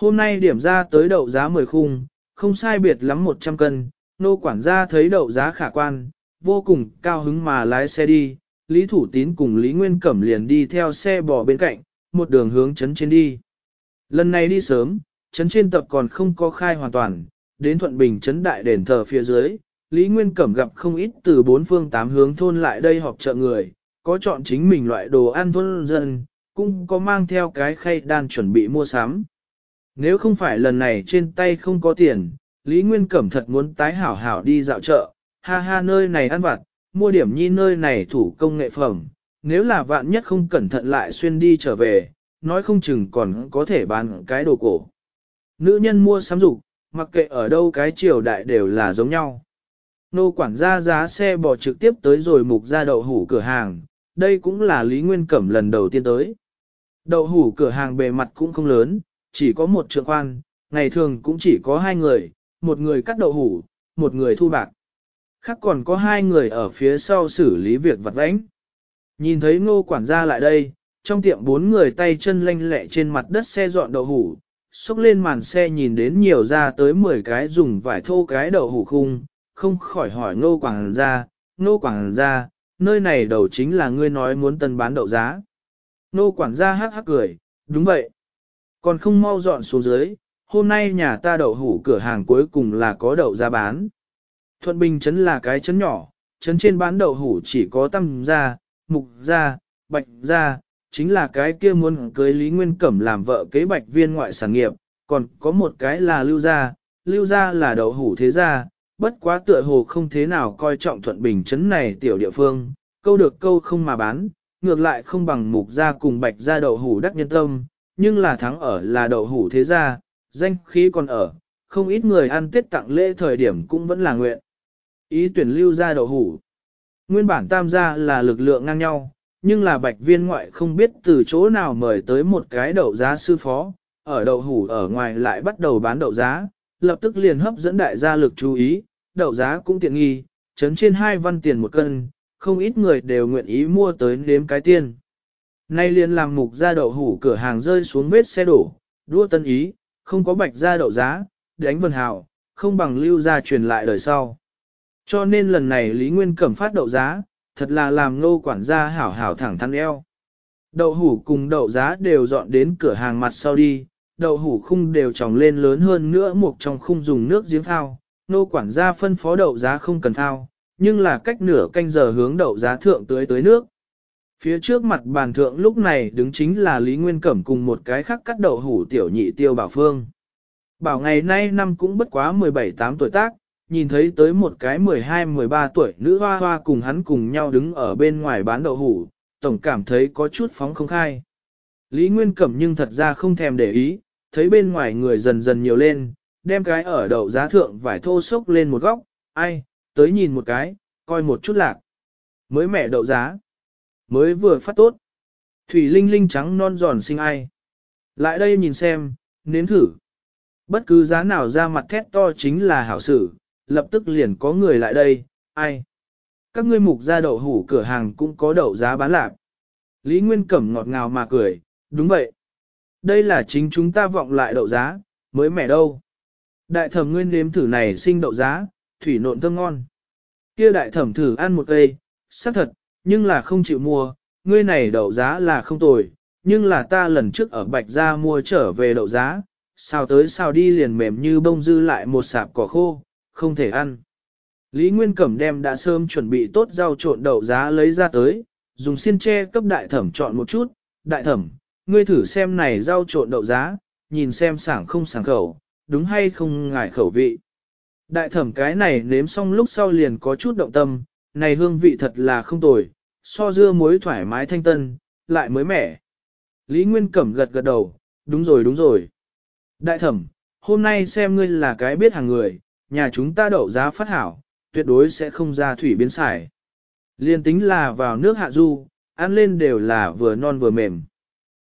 Hôm nay điểm ra tới đậu giá 10 khung, không sai biệt lắm 100 cân, nô quản gia thấy đậu giá khả quan, vô cùng cao hứng mà lái xe đi, Lý Thủ Tín cùng Lý Nguyên Cẩm liền đi theo xe bò bên cạnh, một đường hướng chấn trên đi. Lần này đi sớm, chấn trên tập còn không có khai hoàn toàn, đến Thuận Bình chấn đại đền thờ phía dưới, Lý Nguyên Cẩm gặp không ít từ bốn phương tám hướng thôn lại đây họp chợ người, có chọn chính mình loại đồ ăn thôn dân, cũng có mang theo cái khay đan chuẩn bị mua sắm. Nếu không phải lần này trên tay không có tiền, Lý Nguyên Cẩm thật muốn tái hảo hảo đi dạo chợ, ha ha nơi này ăn vặt, mua điểm nhi nơi này thủ công nghệ phẩm, nếu là vạn nhất không cẩn thận lại xuyên đi trở về, nói không chừng còn có thể bán cái đồ cổ. Nữ nhân mua sắm dục mặc kệ ở đâu cái triều đại đều là giống nhau. Nô quản gia giá xe bò trực tiếp tới rồi mục ra đậu hủ cửa hàng, đây cũng là Lý Nguyên Cẩm lần đầu tiên tới. Đậu hủ cửa hàng bề mặt cũng không lớn, chỉ có một trường khoan, ngày thường cũng chỉ có hai người, một người cắt đậu hủ, một người thu bạc. Khác còn có hai người ở phía sau xử lý việc vặt vãnh. Nhìn thấy ngô quản gia lại đây, trong tiệm bốn người tay chân lanh lẹ trên mặt đất xe dọn đậu hủ, xúc lên màn xe nhìn đến nhiều ra tới 10 cái dùng vải thô cái đậu hủ khung, không khỏi hỏi ngô quảng gia, ngô quảng gia, nơi này đầu chính là ngươi nói muốn tân bán đậu giá. Ngô quản gia hắc hắc cười, đúng vậy. Còn không mau dọn xuống dưới, hôm nay nhà ta đậu hủ cửa hàng cuối cùng là có đậu ra bán. Thuận Bình Trấn là cái trấn nhỏ, trấn trên bán đậu hủ chỉ có tăm gia, mục gia, bạch gia, chính là cái kia muốn cưới Lý Nguyên Cẩm làm vợ kế bạch viên ngoại sản nghiệp, còn có một cái là lưu gia, lưu gia là đậu hủ thế gia, bất quá tựa hồ không thế nào coi trọng Thuận Bình Trấn này tiểu địa phương, câu được câu không mà bán, ngược lại không bằng mục gia cùng bạch gia đậu hủ đắc nhân tâm, nhưng là thắng ở là đậu hủ thế gia, danh khí còn ở, không ít người ăn tết tặng lễ thời điểm cũng vẫn là nguyện. Ý tuyển lưu ra đậu hủ. Nguyên bản tam gia là lực lượng ngang nhau, nhưng là bạch viên ngoại không biết từ chỗ nào mời tới một cái đậu giá sư phó, ở đậu hủ ở ngoài lại bắt đầu bán đậu giá, lập tức liền hấp dẫn đại gia lực chú ý, đậu giá cũng tiện nghi, chấn trên hai văn tiền một cân, không ít người đều nguyện ý mua tới nếm cái tiền Nay liền làm mục ra đậu hủ cửa hàng rơi xuống vết xe đổ, đua tân ý, không có bạch ra đậu giá, đánh vần hào, không bằng lưu ra truyền lại đời sau. Cho nên lần này Lý Nguyên Cẩm phát đậu giá, thật là làm nô quản gia hảo hảo thẳng thắn eo. Đậu hủ cùng đậu giá đều dọn đến cửa hàng mặt sau đi, đậu hủ khung đều trồng lên lớn hơn nữa một trong khung dùng nước giếng thao, nô quản gia phân phó đậu giá không cần thao, nhưng là cách nửa canh giờ hướng đậu giá thượng tưới tới nước, Phía trước mặt bàn thượng lúc này đứng chính là Lý Nguyên Cẩm cùng một cái khác cắt đậu hủ tiểu nhị tiêu bảo phương. Bảo ngày nay năm cũng bất quá 17-8 tuổi tác, nhìn thấy tới một cái 12-13 tuổi nữ hoa hoa cùng hắn cùng nhau đứng ở bên ngoài bán đậu hủ, tổng cảm thấy có chút phóng không khai. Lý Nguyên Cẩm nhưng thật ra không thèm để ý, thấy bên ngoài người dần dần nhiều lên, đem cái ở đậu giá thượng vải thô sốc lên một góc, ai, tới nhìn một cái, coi một chút lạc. Mới mẻ đậu giá mới vừa phát tốt. Thủy Linh Linh trắng non giòn xinh ai. Lại đây nhìn xem, nếm thử. Bất cứ giá nào ra mặt thét to chính là hảo sử, lập tức liền có người lại đây, ai. Các ngươi mục ra đậu hủ cửa hàng cũng có đậu giá bán lạc. Lý Nguyên Cẩm ngọt ngào mà cười, đúng vậy. Đây là chính chúng ta vọng lại đậu giá, mới mẻ đâu. Đại thẩm nguyên nếm thử này sinh đậu giá, thủy nộn thơm ngon. Kia đại thẩm thử ăn một cây, xác thật, nhưng là không chịu mua, ngươi này đậu giá là không tồi, nhưng là ta lần trước ở Bạch Gia mua trở về đậu giá, sao tới sao đi liền mềm như bông dư lại một sạp cỏ khô, không thể ăn. Lý Nguyên Cẩm đem đã sớm chuẩn bị tốt rau trộn đậu giá lấy ra tới, dùng xiên tre cấp đại thẩm chọn một chút, đại thẩm, ngươi thử xem này rau trộn đậu giá, nhìn xem sảng không sảng khẩu, đúng hay không ngại khẩu vị. Đại thẩm cái này nếm xong lúc sau liền có chút động tâm, này hương vị thật là không tồi, so dưa muối thoải mái thanh tân, lại mới mẻ. Lý Nguyên Cẩm gật gật đầu, đúng rồi đúng rồi. Đại thẩm, hôm nay xem ngươi là cái biết hàng người, nhà chúng ta đậu giá phát hảo, tuyệt đối sẽ không ra thủy biến xài. Liên tính là vào nước hạ du, ăn lên đều là vừa non vừa mềm.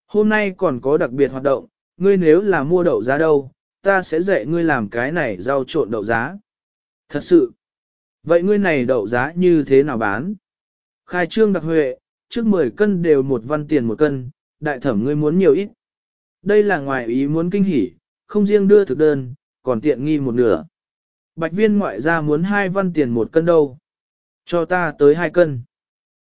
Hôm nay còn có đặc biệt hoạt động, ngươi nếu là mua đậu giá đâu, ta sẽ dạy ngươi làm cái này rau trộn đậu giá. Thật sự, Vậy ngươi này đậu giá như thế nào bán? Khai trương đặc huệ, trước 10 cân đều một văn tiền một cân, đại thẩm ngươi muốn nhiều ít. Đây là ngoài ý muốn kinh hỉ, không riêng đưa thực đơn, còn tiện nghi một nửa. Bạch viên ngoại gia muốn hai văn tiền một cân đâu. Cho ta tới hai cân.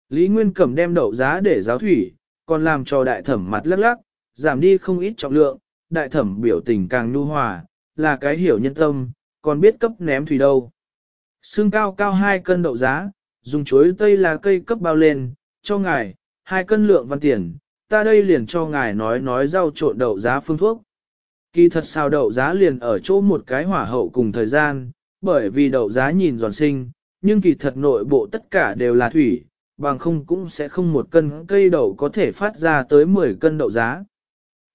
Lý Nguyên Cẩm đem đậu giá để giáo thủy, còn làm cho đại thẩm mặt lắc lắc, giảm đi không ít trọng lượng, đại thẩm biểu tình càng nhu hòa, là cái hiểu nhân tâm, còn biết cấp ném thủy đâu. Xương cao cao hai cân đậu giá, dùng chuối tây là cây cấp bao lên, cho ngài, hai cân lượng văn tiền, ta đây liền cho ngài nói nói rau trộn đậu giá phương thuốc. Kỳ thật sao đậu giá liền ở chỗ một cái hỏa hậu cùng thời gian, bởi vì đậu giá nhìn giòn sinh, nhưng kỳ thật nội bộ tất cả đều là thủy, bằng không cũng sẽ không một cân cây đậu có thể phát ra tới 10 cân đậu giá.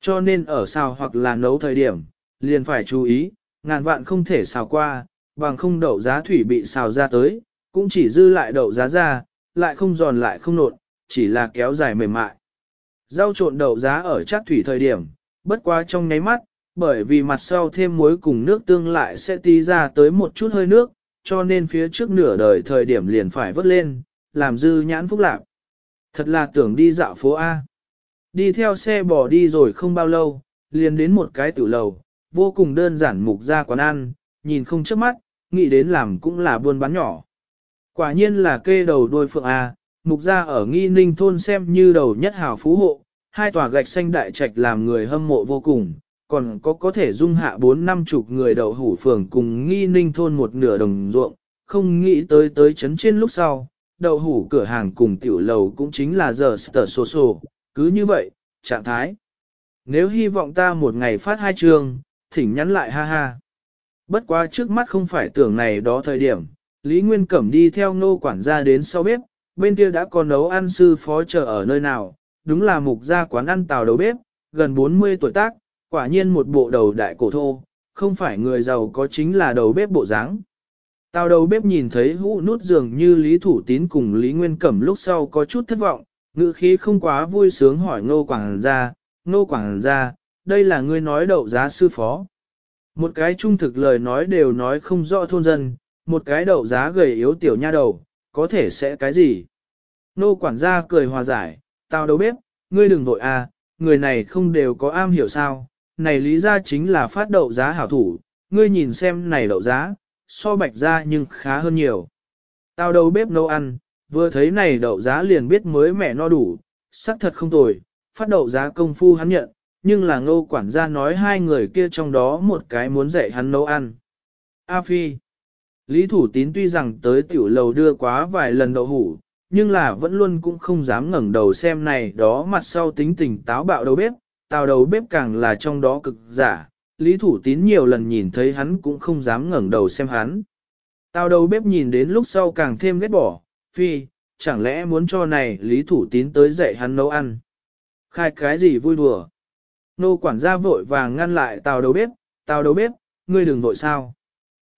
Cho nên ở xào hoặc là nấu thời điểm, liền phải chú ý, ngàn vạn không thể xào qua, bằng không đậu giá thủy bị xào ra tới, cũng chỉ dư lại đậu giá ra, lại không giòn lại không nộn, chỉ là kéo dài mềm mại. Rau trộn đậu giá ở chắc thủy thời điểm, bất quá trong nháy mắt, bởi vì mặt sau thêm muối cùng nước tương lại sẽ tí ra tới một chút hơi nước, cho nên phía trước nửa đời thời điểm liền phải vớt lên, làm dư nhãn phúc lạc. Thật là tưởng đi dạo phố A. Đi theo xe bỏ đi rồi không bao lâu, liền đến một cái tử lầu, vô cùng đơn giản mục ra quán ăn, nhìn không trước mắt, nghĩ đến làm cũng là buôn bán nhỏ. Quả nhiên là kê đầu đôi phượng A, mục gia ở nghi ninh thôn xem như đầu nhất hào phú hộ, hai tòa gạch xanh đại trạch làm người hâm mộ vô cùng, còn có có thể dung hạ bốn năm chục người đầu hủ phường cùng nghi ninh thôn một nửa đồng ruộng, không nghĩ tới tới chấn trên lúc sau, đậu hủ cửa hàng cùng tiểu lầu cũng chính là giờ sờ sổ sổ, cứ như vậy, trạng thái. Nếu hy vọng ta một ngày phát hai trường, thỉnh nhắn lại ha ha bất quá trước mắt không phải tưởng này đó thời điểm, Lý Nguyên Cẩm đi theo nô quản gia đến sau bếp, bên kia đã có nấu ăn sư phó chờ ở nơi nào, đúng là mục gia quán ăn tàu đầu bếp, gần 40 tuổi tác, quả nhiên một bộ đầu đại cổ thô, không phải người giàu có chính là đầu bếp bộ dáng. tàu đầu bếp nhìn thấy hũ nút dường như Lý Thủ Tín cùng Lý Nguyên Cẩm lúc sau có chút thất vọng, ngữ khí không quá vui sướng hỏi Nô Quản gia, Nô Quản gia, đây là người nói đậu giá sư phó, một cái trung thực lời nói đều nói không rõ thôn dân, một cái đậu giá gầy yếu tiểu nha đầu, có thể sẽ cái gì. Nô quản gia cười hòa giải, tao đâu biết, ngươi đừng vội à, người này không đều có am hiểu sao, này lý ra chính là phát đậu giá hảo thủ, ngươi nhìn xem này đậu giá, so bạch ra nhưng khá hơn nhiều. Tao đâu bếp nấu ăn, vừa thấy này đậu giá liền biết mới mẹ no đủ, sắc thật không tồi, phát đậu giá công phu hắn nhận, nhưng là ngô quản gia nói hai người kia trong đó một cái muốn dạy hắn nấu ăn. A Phi Lý Thủ Tín tuy rằng tới tiểu lầu đưa quá vài lần đậu hủ, nhưng là vẫn luôn cũng không dám ngẩng đầu xem này đó mặt sau tính tình táo bạo đầu bếp, tào đầu bếp càng là trong đó cực giả. Lý Thủ Tín nhiều lần nhìn thấy hắn cũng không dám ngẩng đầu xem hắn. Tào đầu bếp nhìn đến lúc sau càng thêm ghét bỏ, phi, chẳng lẽ muốn cho này Lý Thủ Tín tới dạy hắn nấu ăn. Khai cái gì vui đùa nô quản gia vội vàng ngăn lại tào đầu bếp, tào đầu bếp, ngươi đừng vội sao.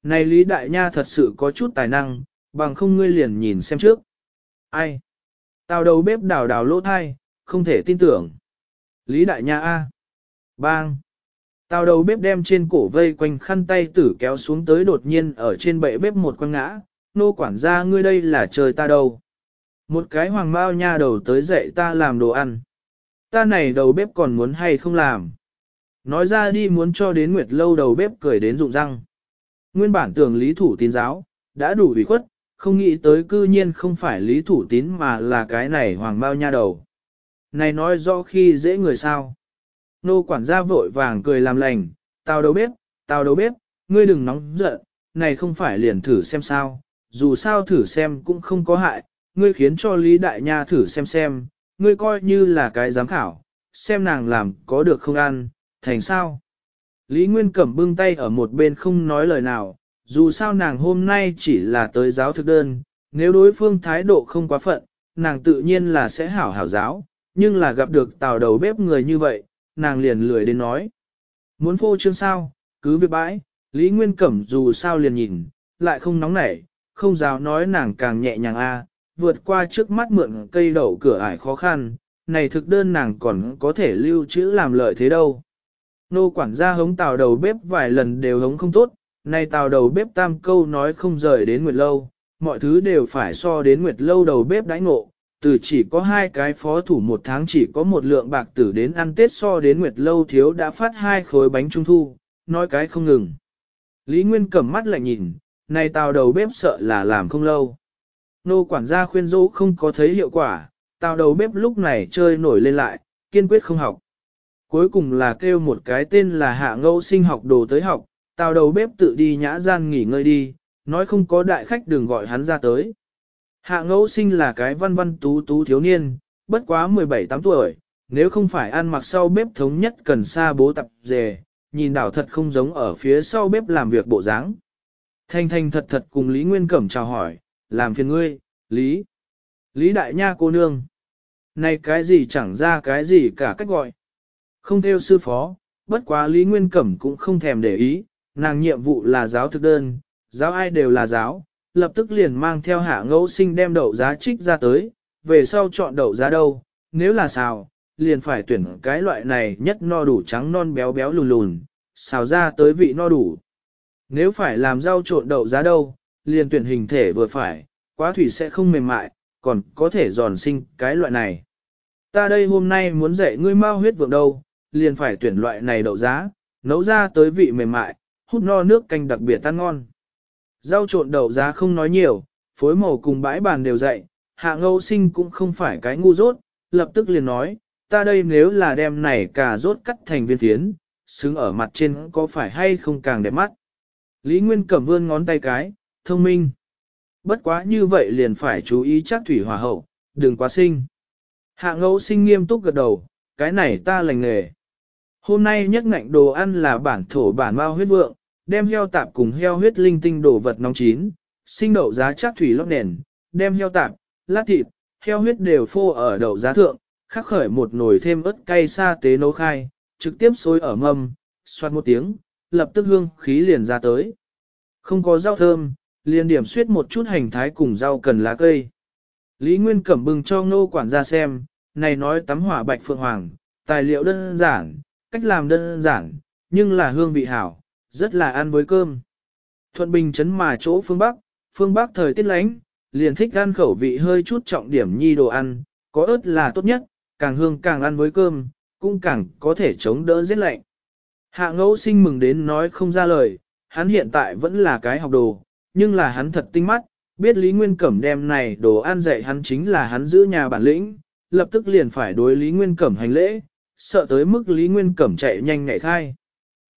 Này Lý Đại Nha thật sự có chút tài năng, bằng không ngươi liền nhìn xem trước. Ai? Tào đầu bếp đào đào lỗ thai, không thể tin tưởng. Lý Đại Nha A. Bang. Tào đầu bếp đem trên cổ vây quanh khăn tay tử kéo xuống tới đột nhiên ở trên bệ bếp một quăng ngã, nô quản gia ngươi đây là trời ta đâu. Một cái hoàng bao nha đầu tới dạy ta làm đồ ăn ta này đầu bếp còn muốn hay không làm. Nói ra đi muốn cho đến Nguyệt Lâu đầu bếp cười đến rụng răng. Nguyên bản tưởng lý thủ tín giáo, đã đủ ủy khuất, không nghĩ tới cư nhiên không phải lý thủ tín mà là cái này hoàng bao nha đầu. Này nói rõ khi dễ người sao. Nô quản gia vội vàng cười làm lành, tao đầu bếp, tao đầu bếp, ngươi đừng nóng giận, này không phải liền thử xem sao, dù sao thử xem cũng không có hại, ngươi khiến cho Lý Đại Nha thử xem xem, ngươi coi như là cái giám khảo, xem nàng làm có được không ăn, thành sao. Lý Nguyên Cẩm bưng tay ở một bên không nói lời nào, dù sao nàng hôm nay chỉ là tới giáo thực đơn, nếu đối phương thái độ không quá phận, nàng tự nhiên là sẽ hảo hảo giáo, nhưng là gặp được tào đầu bếp người như vậy, nàng liền lười đến nói. Muốn phô trương sao, cứ việc bãi, Lý Nguyên Cẩm dù sao liền nhìn, lại không nóng nảy, không giáo nói nàng càng nhẹ nhàng a vượt qua trước mắt mượn cây đậu cửa ải khó khăn, này thực đơn nàng còn có thể lưu trữ làm lợi thế đâu. Nô quản gia hống tào đầu bếp vài lần đều hống không tốt, nay tào đầu bếp tam câu nói không rời đến Nguyệt Lâu, mọi thứ đều phải so đến Nguyệt Lâu đầu bếp đãi ngộ, từ chỉ có hai cái phó thủ một tháng chỉ có một lượng bạc tử đến ăn Tết so đến Nguyệt Lâu thiếu đã phát hai khối bánh trung thu, nói cái không ngừng. Lý Nguyên cầm mắt lại nhìn, này tào đầu bếp sợ là làm không lâu nô quản gia khuyên dỗ không có thấy hiệu quả, tao đầu bếp lúc này chơi nổi lên lại, kiên quyết không học. Cuối cùng là kêu một cái tên là hạ ngẫu sinh học đồ tới học, tao đầu bếp tự đi nhã gian nghỉ ngơi đi, nói không có đại khách đừng gọi hắn ra tới. Hạ ngẫu sinh là cái văn văn tú tú thiếu niên, bất quá 17-8 tuổi, nếu không phải ăn mặc sau bếp thống nhất cần xa bố tập dề, nhìn đảo thật không giống ở phía sau bếp làm việc bộ dáng. Thanh thanh thật thật cùng Lý Nguyên Cẩm chào hỏi, làm phiền ngươi. Lý. Lý đại nha cô nương. Này cái gì chẳng ra cái gì cả cách gọi. Không theo sư phó, bất quá Lý Nguyên Cẩm cũng không thèm để ý, nàng nhiệm vụ là giáo thực đơn, giáo ai đều là giáo, lập tức liền mang theo hạ ngẫu sinh đem đậu giá trích ra tới, về sau chọn đậu giá đâu, nếu là xào, liền phải tuyển cái loại này nhất no đủ trắng non béo béo lùn lùn, xào ra tới vị no đủ. Nếu phải làm rau trộn đậu giá đâu, liền tuyển hình thể vừa phải, quá thủy sẽ không mềm mại, còn có thể giòn sinh cái loại này. Ta đây hôm nay muốn dạy ngươi mau huyết vượng đâu, liền phải tuyển loại này đậu giá, nấu ra tới vị mềm mại, hút no nước canh đặc biệt tan ngon. Rau trộn đậu giá không nói nhiều, phối màu cùng bãi bàn đều dạy, hạ ngâu sinh cũng không phải cái ngu dốt, lập tức liền nói, ta đây nếu là đem này cà rốt cắt thành viên thiến, xứng ở mặt trên có phải hay không càng đẹp mắt. Lý Nguyên cầm vươn ngón tay cái, thông minh bất quá như vậy liền phải chú ý chắc thủy hòa hậu, đừng quá sinh. Hạ ngẫu sinh nghiêm túc gật đầu, cái này ta lành nghề. Hôm nay nhất ngạnh đồ ăn là bản thổ bản bao huyết vượng, đem heo tạp cùng heo huyết linh tinh đồ vật nóng chín, sinh đậu giá chắc thủy lóc nền, đem heo tạp, lát thịt, heo huyết đều phô ở đậu giá thượng, khắc khởi một nồi thêm ớt cay sa tế nấu khai, trực tiếp xối ở mâm, xoát một tiếng, lập tức hương khí liền ra tới. Không có rau thơm, liền điểm suyết một chút hành thái cùng rau cần lá cây. Lý Nguyên Cẩm bừng cho ngô quản gia xem, này nói tắm hỏa bạch phượng hoàng, tài liệu đơn giản, cách làm đơn giản, nhưng là hương vị hảo, rất là ăn với cơm. Thuận Bình chấn mà chỗ phương Bắc, phương Bắc thời tiết lánh, liền thích ăn khẩu vị hơi chút trọng điểm nhi đồ ăn, có ớt là tốt nhất, càng hương càng ăn với cơm, cũng càng có thể chống đỡ rét lạnh. Hạ ngẫu sinh mừng đến nói không ra lời, hắn hiện tại vẫn là cái học đồ, nhưng là hắn thật tinh mắt, biết Lý Nguyên Cẩm đem này đồ ăn dạy hắn chính là hắn giữ nhà bản lĩnh, lập tức liền phải đối Lý Nguyên Cẩm hành lễ, sợ tới mức Lý Nguyên Cẩm chạy nhanh ngại khai.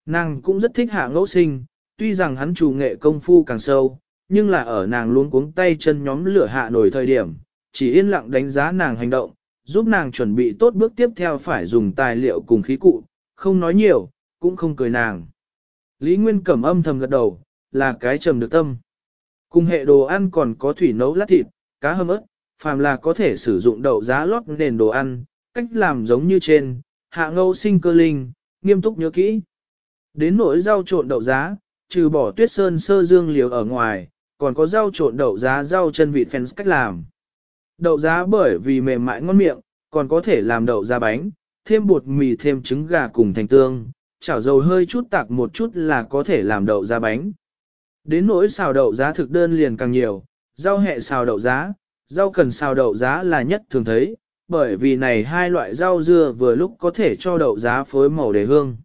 Nàng cũng rất thích hạ ngẫu sinh, tuy rằng hắn chủ nghệ công phu càng sâu, nhưng là ở nàng luôn cuống tay chân nhóm lửa hạ nổi thời điểm, chỉ yên lặng đánh giá nàng hành động, giúp nàng chuẩn bị tốt bước tiếp theo phải dùng tài liệu cùng khí cụ, không nói nhiều, cũng không cười nàng. Lý Nguyên Cẩm âm thầm gật đầu, là cái trầm được tâm. Cùng hệ đồ ăn còn có thủy nấu lát thịt, cá hâm ớt, phàm là có thể sử dụng đậu giá lót nền đồ ăn, cách làm giống như trên, hạ ngâu sinh cơ linh, nghiêm túc nhớ kỹ. Đến nỗi rau trộn đậu giá, trừ bỏ tuyết sơn sơ dương liều ở ngoài, còn có rau trộn đậu giá rau chân vịt phèn cách làm. Đậu giá bởi vì mềm mại ngon miệng, còn có thể làm đậu giá bánh, thêm bột mì thêm trứng gà cùng thành tương, chảo dầu hơi chút tạc một chút là có thể làm đậu giá bánh. Đến nỗi xào đậu giá thực đơn liền càng nhiều, rau hẹ xào đậu giá, rau cần xào đậu giá là nhất thường thấy, bởi vì này hai loại rau dưa vừa lúc có thể cho đậu giá phối màu để hương.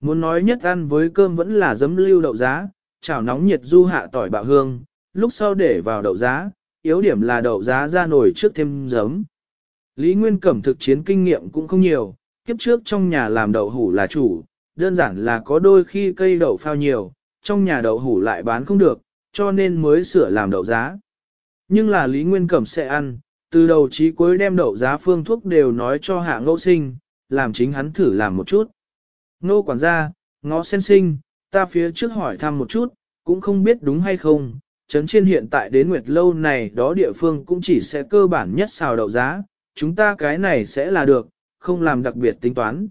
Muốn nói nhất ăn với cơm vẫn là giấm lưu đậu giá, chảo nóng nhiệt du hạ tỏi bạo hương, lúc sau để vào đậu giá, yếu điểm là đậu giá ra nổi trước thêm giấm. Lý Nguyên Cẩm thực chiến kinh nghiệm cũng không nhiều, kiếp trước trong nhà làm đậu hủ là chủ, đơn giản là có đôi khi cây đậu phao nhiều, trong nhà đậu hủ lại bán không được, cho nên mới sửa làm đậu giá. Nhưng là Lý Nguyên Cẩm sẽ ăn, từ đầu chí cuối đem đậu giá phương thuốc đều nói cho hạ Ngô sinh, làm chính hắn thử làm một chút. Ngô quản gia, ngó sen sinh, ta phía trước hỏi thăm một chút, cũng không biết đúng hay không, trấn trên hiện tại đến nguyệt lâu này đó địa phương cũng chỉ sẽ cơ bản nhất xào đậu giá, chúng ta cái này sẽ là được, không làm đặc biệt tính toán.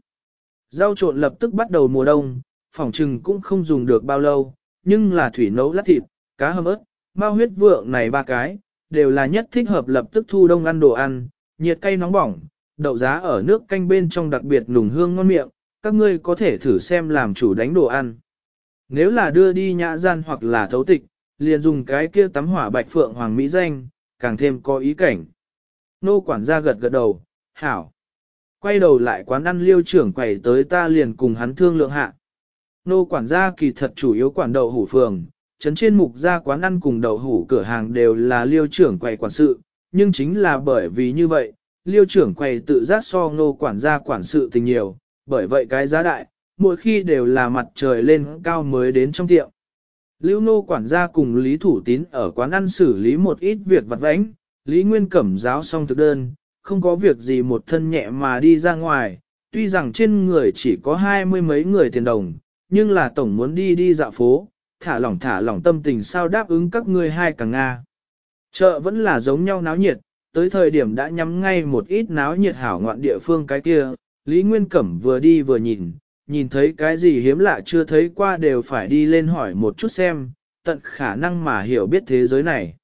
Rau trộn lập tức bắt đầu mùa đông, phòng trừng cũng không dùng được bao lâu, nhưng là thủy nấu lát thịt, cá hầm ớt, bao huyết vượng này ba cái, đều là nhất thích hợp lập tức thu đông ăn đồ ăn, nhiệt cay nóng bỏng, đậu giá ở nước canh bên trong đặc biệt nùng hương ngon miệng, các ngươi có thể thử xem làm chủ đánh đồ ăn. Nếu là đưa đi nhã gian hoặc là thấu tịch, liền dùng cái kia tắm hỏa bạch phượng hoàng mỹ danh, càng thêm có ý cảnh. Nô quản gia gật gật đầu, hảo. Quay đầu lại quán ăn liêu trưởng quẩy tới ta liền cùng hắn thương lượng hạ nô quản gia kỳ thật chủ yếu quản đậu hủ phường, trấn trên mục gia quán ăn cùng đậu hủ cửa hàng đều là liêu trưởng quầy quản sự, nhưng chính là bởi vì như vậy, liêu trưởng quầy tự giác so nô quản gia quản sự tình nhiều, bởi vậy cái giá đại, mỗi khi đều là mặt trời lên cao mới đến trong tiệm. Lưu nô quản gia cùng Lý Thủ Tín ở quán ăn xử lý một ít việc vặt vãnh, Lý Nguyên cẩm giáo xong thực đơn, không có việc gì một thân nhẹ mà đi ra ngoài, tuy rằng trên người chỉ có hai mươi mấy người tiền đồng, nhưng là tổng muốn đi đi dạo phố, thả lỏng thả lỏng tâm tình sao đáp ứng các ngươi hai càng Nga. Chợ vẫn là giống nhau náo nhiệt, tới thời điểm đã nhắm ngay một ít náo nhiệt hảo ngoạn địa phương cái kia, Lý Nguyên Cẩm vừa đi vừa nhìn, nhìn thấy cái gì hiếm lạ chưa thấy qua đều phải đi lên hỏi một chút xem, tận khả năng mà hiểu biết thế giới này.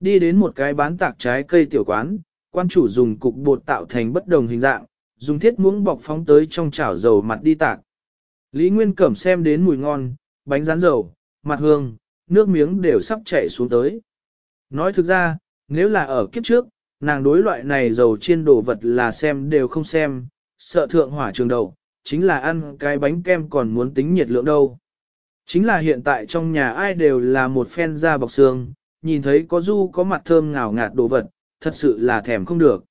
Đi đến một cái bán tạc trái cây tiểu quán, quan chủ dùng cục bột tạo thành bất đồng hình dạng, dùng thiết muỗng bọc phóng tới trong chảo dầu mặt đi tạc, Lý Nguyên Cẩm xem đến mùi ngon, bánh rán dầu, mặt hương, nước miếng đều sắp chảy xuống tới. Nói thực ra, nếu là ở kiếp trước, nàng đối loại này dầu chiên đồ vật là xem đều không xem, sợ thượng hỏa trường đầu, chính là ăn cái bánh kem còn muốn tính nhiệt lượng đâu. Chính là hiện tại trong nhà ai đều là một phen da bọc xương, nhìn thấy có du có mặt thơm ngào ngạt đồ vật, thật sự là thèm không được.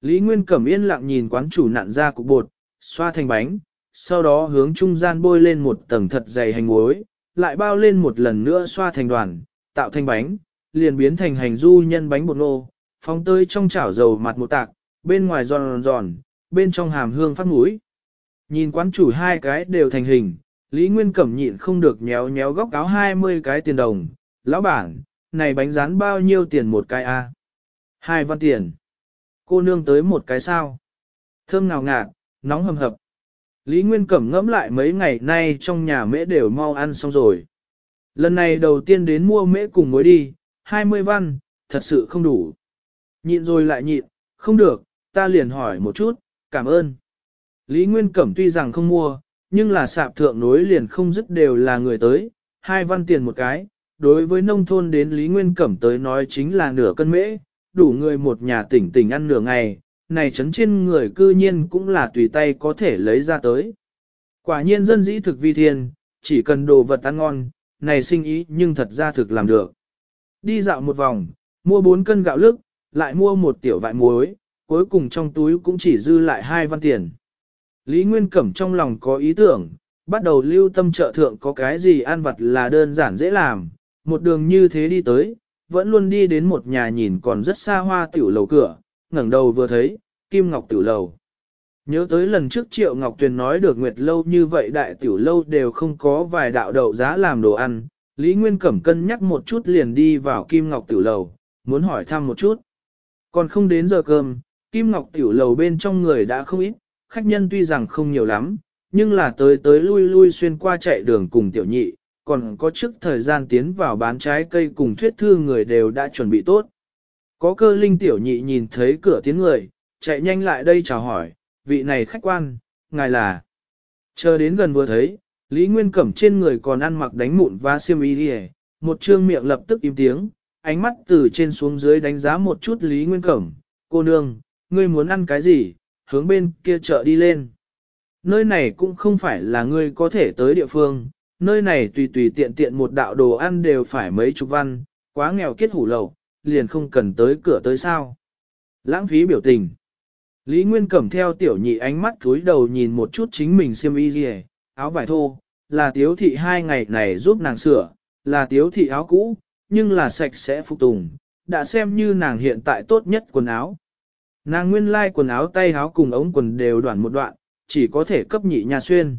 Lý Nguyên Cẩm yên lặng nhìn quán chủ nặn ra cục bột, xoa thành bánh, sau đó hướng trung gian bôi lên một tầng thật dày hành muối, lại bao lên một lần nữa xoa thành đoàn, tạo thành bánh, liền biến thành hành du nhân bánh bột nô, phóng tới trong chảo dầu mặt một tạc, bên ngoài giòn giòn, bên trong hàm hương phát mũi. Nhìn quán chủ hai cái đều thành hình, Lý Nguyên Cẩm nhịn không được nhéo nhéo góc áo 20 cái tiền đồng, lão bản, này bánh rán bao nhiêu tiền một cái a? Hai văn tiền. Cô nương tới một cái sao? Thơm ngào ngạt, nóng hầm hập, Lý Nguyên Cẩm ngẫm lại mấy ngày nay trong nhà mễ đều mau ăn xong rồi. Lần này đầu tiên đến mua mễ cùng mối đi, 20 văn, thật sự không đủ. Nhịn rồi lại nhịn, không được, ta liền hỏi một chút, cảm ơn. Lý Nguyên Cẩm tuy rằng không mua, nhưng là sạp thượng nối liền không dứt đều là người tới, hai văn tiền một cái. Đối với nông thôn đến Lý Nguyên Cẩm tới nói chính là nửa cân mễ, đủ người một nhà tỉnh tỉnh ăn nửa ngày, này chấn trên người cư nhiên cũng là tùy tay có thể lấy ra tới. Quả nhiên dân dĩ thực vi thiên, chỉ cần đồ vật ăn ngon, này sinh ý nhưng thật ra thực làm được. Đi dạo một vòng, mua 4 cân gạo lức, lại mua một tiểu vại muối, cuối cùng trong túi cũng chỉ dư lại hai văn tiền. Lý Nguyên Cẩm trong lòng có ý tưởng, bắt đầu lưu tâm trợ thượng có cái gì ăn vật là đơn giản dễ làm, một đường như thế đi tới, vẫn luôn đi đến một nhà nhìn còn rất xa hoa tiểu lầu cửa, ngẩng đầu vừa thấy, Kim Ngọc Tiểu Lầu. Nhớ tới lần trước Triệu Ngọc Tuyền nói được Nguyệt Lâu như vậy đại tiểu lâu đều không có vài đạo đậu giá làm đồ ăn, Lý Nguyên Cẩm cân nhắc một chút liền đi vào Kim Ngọc Tiểu Lầu, muốn hỏi thăm một chút. Còn không đến giờ cơm, Kim Ngọc Tiểu Lầu bên trong người đã không ít, khách nhân tuy rằng không nhiều lắm, nhưng là tới tới lui lui xuyên qua chạy đường cùng tiểu nhị, còn có trước thời gian tiến vào bán trái cây cùng thuyết thư người đều đã chuẩn bị tốt. Có cơ linh tiểu nhị nhìn thấy cửa tiếng người, chạy nhanh lại đây chào hỏi, vị này khách quan, ngài là. Chờ đến gần vừa thấy, Lý Nguyên Cẩm trên người còn ăn mặc đánh mụn và siêm y đi một trương miệng lập tức im tiếng, ánh mắt từ trên xuống dưới đánh giá một chút Lý Nguyên Cẩm, cô nương, ngươi muốn ăn cái gì, hướng bên kia chợ đi lên. Nơi này cũng không phải là ngươi có thể tới địa phương, nơi này tùy tùy tiện tiện một đạo đồ ăn đều phải mấy chục văn, quá nghèo kết hủ lầu, liền không cần tới cửa tới sao. Lãng phí biểu tình. Lý Nguyên Cẩm theo tiểu nhị ánh mắt cúi đầu nhìn một chút chính mình xiêm y gì áo vải thô, là tiếu thị hai ngày này giúp nàng sửa, là tiếu thị áo cũ, nhưng là sạch sẽ phục tùng, đã xem như nàng hiện tại tốt nhất quần áo. Nàng nguyên lai like quần áo tay áo cùng ống quần đều đoạn một đoạn, chỉ có thể cấp nhị nhà xuyên.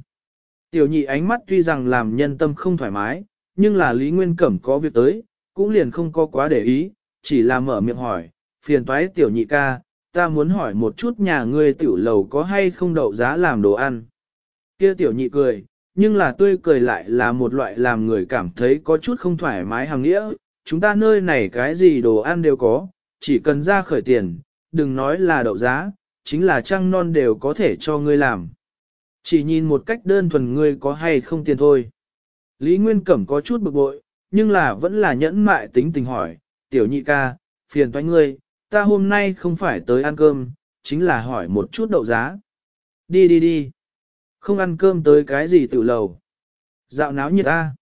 Tiểu nhị ánh mắt tuy rằng làm nhân tâm không thoải mái, nhưng là Lý Nguyên Cẩm có việc tới, cũng liền không có quá để ý, chỉ là mở miệng hỏi, phiền toái tiểu nhị ca, ta muốn hỏi một chút nhà ngươi tiểu lầu có hay không đậu giá làm đồ ăn. Kia tiểu nhị cười, nhưng là tươi cười lại là một loại làm người cảm thấy có chút không thoải mái hàng nghĩa, chúng ta nơi này cái gì đồ ăn đều có, chỉ cần ra khởi tiền, đừng nói là đậu giá, chính là trăng non đều có thể cho ngươi làm. Chỉ nhìn một cách đơn thuần ngươi có hay không tiền thôi. Lý Nguyên Cẩm có chút bực bội, nhưng là vẫn là nhẫn mại tính tình hỏi, tiểu nhị ca, phiền toái ngươi, ta hôm nay không phải tới ăn cơm, chính là hỏi một chút đậu giá. Đi đi đi, không ăn cơm tới cái gì tự lầu. Dạo náo nhiệt ta,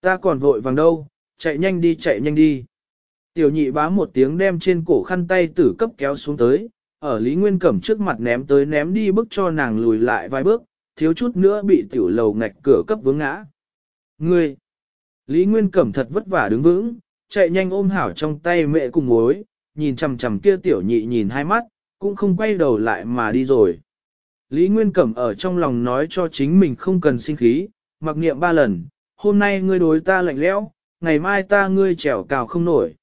ta còn vội vàng đâu, chạy nhanh đi chạy nhanh đi. Tiểu nhị bám một tiếng đem trên cổ khăn tay tử cấp kéo xuống tới, ở Lý Nguyên Cẩm trước mặt ném tới ném đi bước cho nàng lùi lại vài bước, thiếu chút nữa bị tiểu lầu ngạch cửa cấp vướng ngã. Ngươi! Lý Nguyên Cẩm thật vất vả đứng vững, chạy nhanh ôm hảo trong tay mẹ cùng mối, nhìn chằm chằm kia tiểu nhị nhìn hai mắt, cũng không quay đầu lại mà đi rồi. Lý Nguyên Cẩm ở trong lòng nói cho chính mình không cần sinh khí, mặc niệm ba lần, hôm nay ngươi đối ta lạnh lẽo, ngày mai ta ngươi trèo cào không nổi.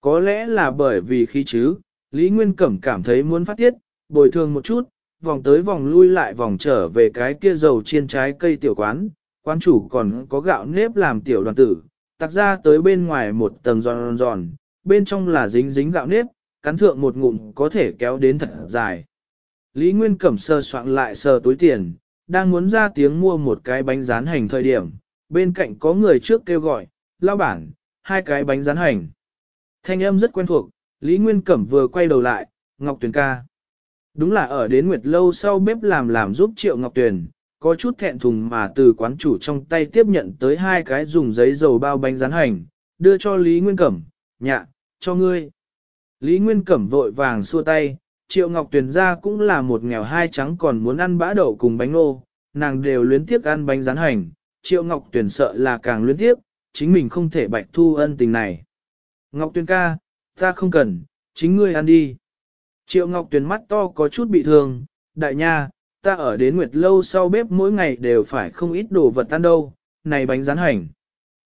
Có lẽ là bởi vì khí chứ, Lý Nguyên Cẩm cảm thấy muốn phát tiết, bồi thường một chút, vòng tới vòng lui lại vòng trở về cái kia dầu chiên trái cây tiểu quán, quán chủ còn có gạo nếp làm tiểu đoàn tử, tạc ra tới bên ngoài một tầng giòn giòn, bên trong là dính dính gạo nếp, cắn thượng một ngụm có thể kéo đến thật dài. Lý Nguyên Cẩm sơ soạn lại sờ túi tiền, đang muốn ra tiếng mua một cái bánh rán hành thời điểm, bên cạnh có người trước kêu gọi, lao bản, hai cái bánh rán hành. Thanh âm rất quen thuộc, Lý Nguyên Cẩm vừa quay đầu lại, Ngọc Tuyền ca. Đúng là ở đến Nguyệt Lâu sau bếp làm làm giúp Triệu Ngọc Tuyền, có chút thẹn thùng mà từ quán chủ trong tay tiếp nhận tới hai cái dùng giấy dầu bao bánh rán hành, đưa cho Lý Nguyên Cẩm, nhạ, cho ngươi. Lý Nguyên Cẩm vội vàng xua tay, Triệu Ngọc Tuyền ra cũng là một nghèo hai trắng còn muốn ăn bã đậu cùng bánh nô, nàng đều luyến tiếc ăn bánh rán hành, Triệu Ngọc Tuyền sợ là càng luyến tiếc, chính mình không thể bạch thu ân tình này. Ngọc Tuyền ca, ta không cần, chính ngươi ăn đi. Triệu Ngọc Tuyền mắt to có chút bị thương, đại nha, ta ở đến nguyệt lâu sau bếp mỗi ngày đều phải không ít đồ vật tan đâu, này bánh rán hành.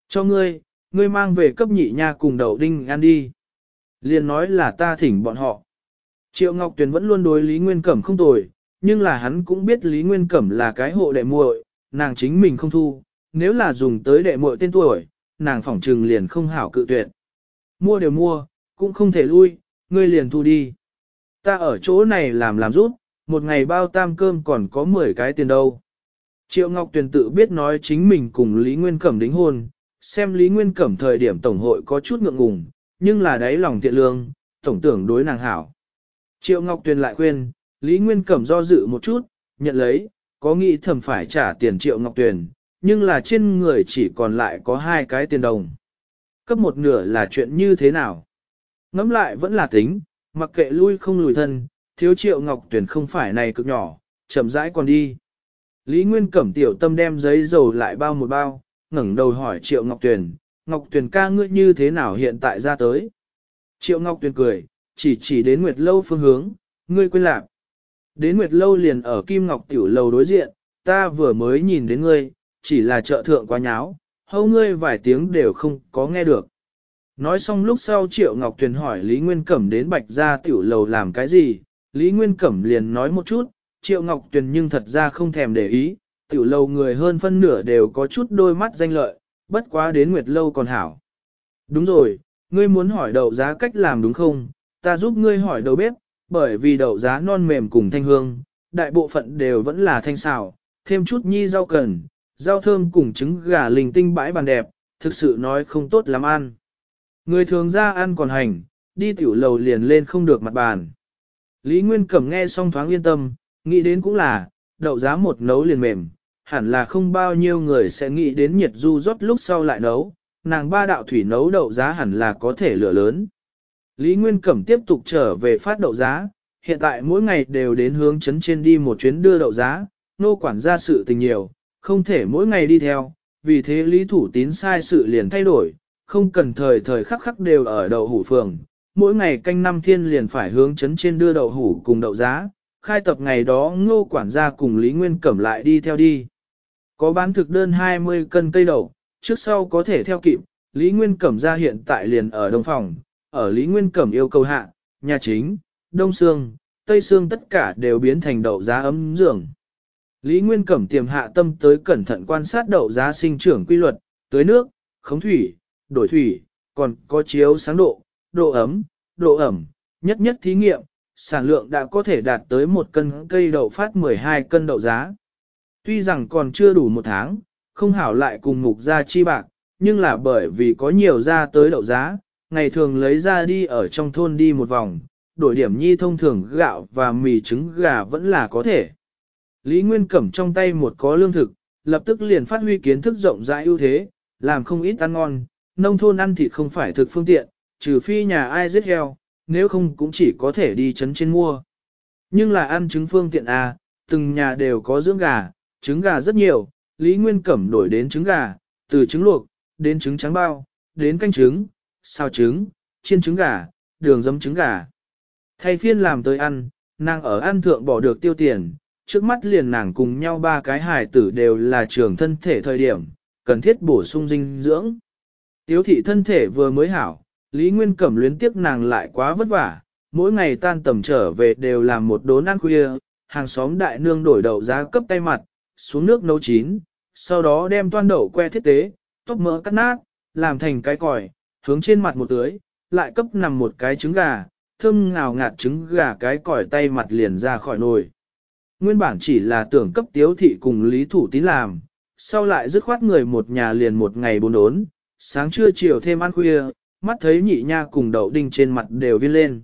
Cho ngươi, ngươi mang về cấp nhị nha cùng đậu đinh ăn đi. Liên nói là ta thỉnh bọn họ. Triệu Ngọc Tuyền vẫn luôn đối Lý Nguyên Cẩm không tồi, nhưng là hắn cũng biết Lý Nguyên Cẩm là cái hộ đệ muội, nàng chính mình không thu, nếu là dùng tới đệ muội tên tuổi, nàng phỏng trừng liền không hảo cự tuyệt. Mua đều mua, cũng không thể lui, ngươi liền thu đi. Ta ở chỗ này làm làm rút, một ngày bao tam cơm còn có 10 cái tiền đâu. Triệu Ngọc Tuyền tự biết nói chính mình cùng Lý Nguyên Cẩm đính hôn, xem Lý Nguyên Cẩm thời điểm Tổng hội có chút ngượng ngùng, nhưng là đáy lòng thiện lương, Tổng tưởng đối nàng hảo. Triệu Ngọc Tuyền lại khuyên, Lý Nguyên Cẩm do dự một chút, nhận lấy, có nghĩ thầm phải trả tiền Triệu Ngọc Tuyền, nhưng là trên người chỉ còn lại có hai cái tiền đồng. Cấp một nửa là chuyện như thế nào? Ngắm lại vẫn là tính, mặc kệ lui không lùi thân, thiếu triệu ngọc tuyển không phải này cực nhỏ, chậm rãi còn đi. Lý Nguyên Cẩm tiểu tâm đem giấy dầu lại bao một bao, ngẩng đầu hỏi triệu ngọc tuyển, ngọc tuyển ca ngươi như thế nào hiện tại ra tới. Triệu ngọc tuyển cười, chỉ chỉ đến Nguyệt Lâu phương hướng, ngươi quên lạc. Đến Nguyệt Lâu liền ở Kim Ngọc Tiểu Lầu đối diện, ta vừa mới nhìn đến ngươi, chỉ là trợ thượng quá nháo, hâu ngươi vài tiếng đều không có nghe được. Nói xong lúc sau Triệu Ngọc Tuyền hỏi Lý Nguyên Cẩm đến Bạch Gia Tiểu Lầu làm cái gì, Lý Nguyên Cẩm liền nói một chút, Triệu Ngọc Tuyền nhưng thật ra không thèm để ý, tiểu lâu người hơn phân nửa đều có chút đôi mắt danh lợi, bất quá đến Nguyệt Lâu còn hảo. Đúng rồi, ngươi muốn hỏi đậu giá cách làm đúng không? Ta giúp ngươi hỏi đầu bếp, bởi vì đậu giá non mềm cùng thanh hương, đại bộ phận đều vẫn là thanh xào, thêm chút nhi rau cần, rau thơm cùng trứng gà linh tinh bãi bàn đẹp, thực sự nói không tốt lắm ăn. Người thường ra ăn còn hành, đi tiểu lầu liền lên không được mặt bàn. Lý Nguyên Cẩm nghe xong thoáng yên tâm, nghĩ đến cũng là, đậu giá một nấu liền mềm, hẳn là không bao nhiêu người sẽ nghĩ đến nhiệt du rót lúc sau lại nấu, nàng ba đạo thủy nấu đậu giá hẳn là có thể lửa lớn. Lý Nguyên Cẩm tiếp tục trở về phát đậu giá, hiện tại mỗi ngày đều đến hướng chấn trên đi một chuyến đưa đậu giá, nô quản gia sự tình nhiều, không thể mỗi ngày đi theo, vì thế Lý Thủ Tín sai sự liền thay đổi, không cần thời thời khắc khắc đều ở đậu hủ phường, mỗi ngày canh năm thiên liền phải hướng chấn trên đưa đậu hủ cùng đậu giá, khai tập ngày đó ngô quản gia cùng Lý Nguyên Cẩm lại đi theo đi. Có bán thực đơn 20 cân cây đậu, trước sau có thể theo kịp, Lý Nguyên Cẩm ra hiện tại liền ở đông phòng, ở Lý Nguyên Cẩm yêu cầu hạ, nhà chính, đông xương, tây xương tất cả đều biến thành đậu giá ấm dưỡng. Lý Nguyên Cẩm tiềm hạ tâm tới cẩn thận quan sát đậu giá sinh trưởng quy luật, tưới nước, khống thủy, đổi thủy, còn có chiếu sáng độ, độ ẩm, độ ẩm, nhất nhất thí nghiệm, sản lượng đã có thể đạt tới một cân cây đậu phát 12 cân đậu giá. Tuy rằng còn chưa đủ một tháng, không hảo lại cùng mục gia chi bạc, nhưng là bởi vì có nhiều ra tới đậu giá, ngày thường lấy ra đi ở trong thôn đi một vòng, đổi điểm nhi thông thường gạo và mì trứng gà vẫn là có thể. Lý Nguyên cầm trong tay một có lương thực, lập tức liền phát huy kiến thức rộng rãi ưu thế, làm không ít ăn ngon, nông thôn ăn thịt không phải thực phương tiện, trừ phi nhà ai giết heo, nếu không cũng chỉ có thể đi chấn trên mua. Nhưng là ăn trứng phương tiện à, từng nhà đều có dưỡng gà, trứng gà rất nhiều, Lý Nguyên Cẩm đổi đến trứng gà, từ trứng luộc, đến trứng trắng bao, đến canh trứng, xào trứng, chiên trứng gà, đường dấm trứng gà. Thay phiên làm tới ăn, nàng ở ăn thượng bỏ được tiêu tiền, trước mắt liền nàng cùng nhau ba cái hài tử đều là trường thân thể thời điểm, cần thiết bổ sung dinh dưỡng. Tiếu thị thân thể vừa mới hảo, Lý Nguyên Cẩm luyến tiếc nàng lại quá vất vả, mỗi ngày tan tầm trở về đều làm một đốn ăn khuya, hàng xóm đại nương đổi đậu giá cấp tay mặt, xuống nước nấu chín, sau đó đem toan đậu que thiết tế, tóc mỡ cắt nát, làm thành cái còi, hướng trên mặt một tưới, lại cấp nằm một cái trứng gà, thơm ngào ngạt trứng gà cái còi tay mặt liền ra khỏi nồi. Nguyên bản chỉ là tưởng cấp tiếu thị cùng Lý Thủ Tín làm, sau lại dứt khoát người một nhà liền một ngày bốn đốn, sáng trưa chiều thêm ăn khuya, mắt thấy nhị nha cùng đậu đinh trên mặt đều viên lên.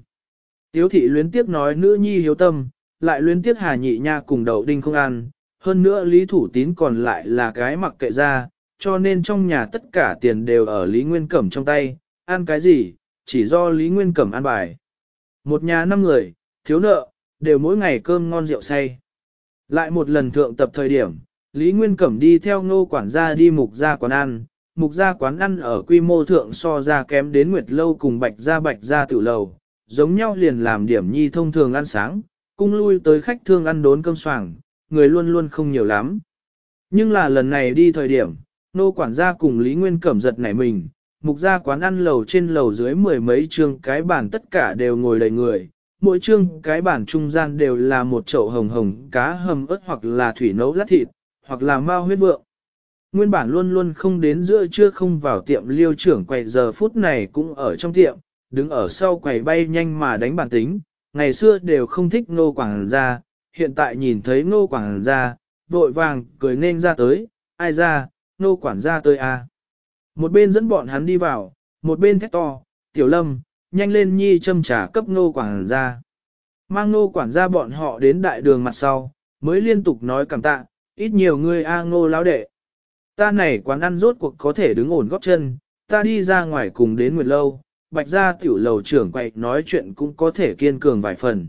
Tiếu thị luyến tiếc nói nữ nhi hiếu tâm, lại luyến tiếc hà nhị nha cùng đậu đinh không ăn, hơn nữa lý thủ tín còn lại là cái mặc kệ ra, cho nên trong nhà tất cả tiền đều ở lý nguyên cẩm trong tay, ăn cái gì, chỉ do lý nguyên cẩm ăn bài. Một nhà năm người, thiếu nợ, đều mỗi ngày cơm ngon rượu say. Lại một lần thượng tập thời điểm, Lý Nguyên Cẩm đi theo ngô quản gia đi mục ra quán ăn, mục gia quán ăn ở quy mô thượng so ra kém đến nguyệt lâu cùng bạch gia bạch gia tử lầu, giống nhau liền làm điểm nhi thông thường ăn sáng, cung lui tới khách thương ăn đốn cơm soảng, người luôn luôn không nhiều lắm. Nhưng là lần này đi thời điểm, nô quản gia cùng Lý Nguyên cẩm giật nảy mình, mục gia quán ăn lầu trên lầu dưới mười mấy trường cái bàn tất cả đều ngồi đầy người. Mỗi chương cái bản trung gian đều là một chậu hồng hồng cá hầm ớt hoặc là thủy nấu lát thịt, hoặc là mao huyết vượng nguyên bản luôn luôn không đến giữa trưa không vào tiệm liêu trưởng quầy giờ phút này cũng ở trong tiệm, đứng ở sau quầy bay nhanh mà đánh bản tính, ngày xưa đều không thích nô quảng ra, hiện tại nhìn thấy nô quảng ra, vội vàng cười nên ra tới, ai ra, nô quản ra tới à. Một bên dẫn bọn hắn đi vào, một bên thét to, tiểu lâm, nhanh lên nhi châm trả cấp nô quảng ra, Mang nô quản gia bọn họ đến đại đường mặt sau, mới liên tục nói cảm tạ, ít nhiều người a à ngô lão đệ, Ta này quán ăn rốt cuộc có thể đứng ổn góp chân, ta đi ra ngoài cùng đến nguyệt lâu, bạch gia tiểu lầu trưởng quậy nói chuyện cũng có thể kiên cường vài phần.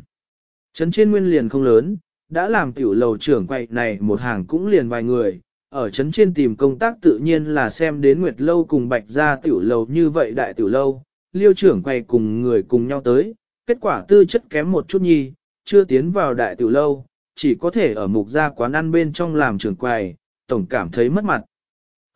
Trấn trên nguyên liền không lớn, đã làm tiểu lầu trưởng quậy này một hàng cũng liền vài người, ở trấn trên tìm công tác tự nhiên là xem đến nguyệt lâu cùng bạch gia tiểu lầu như vậy đại tiểu lâu, liêu trưởng quay cùng người cùng nhau tới, kết quả tư chất kém một chút nhi, chưa tiến vào đại tiểu lâu, chỉ có thể ở mục gia quán ăn bên trong làm trưởng quầy, tổng cảm thấy mất mặt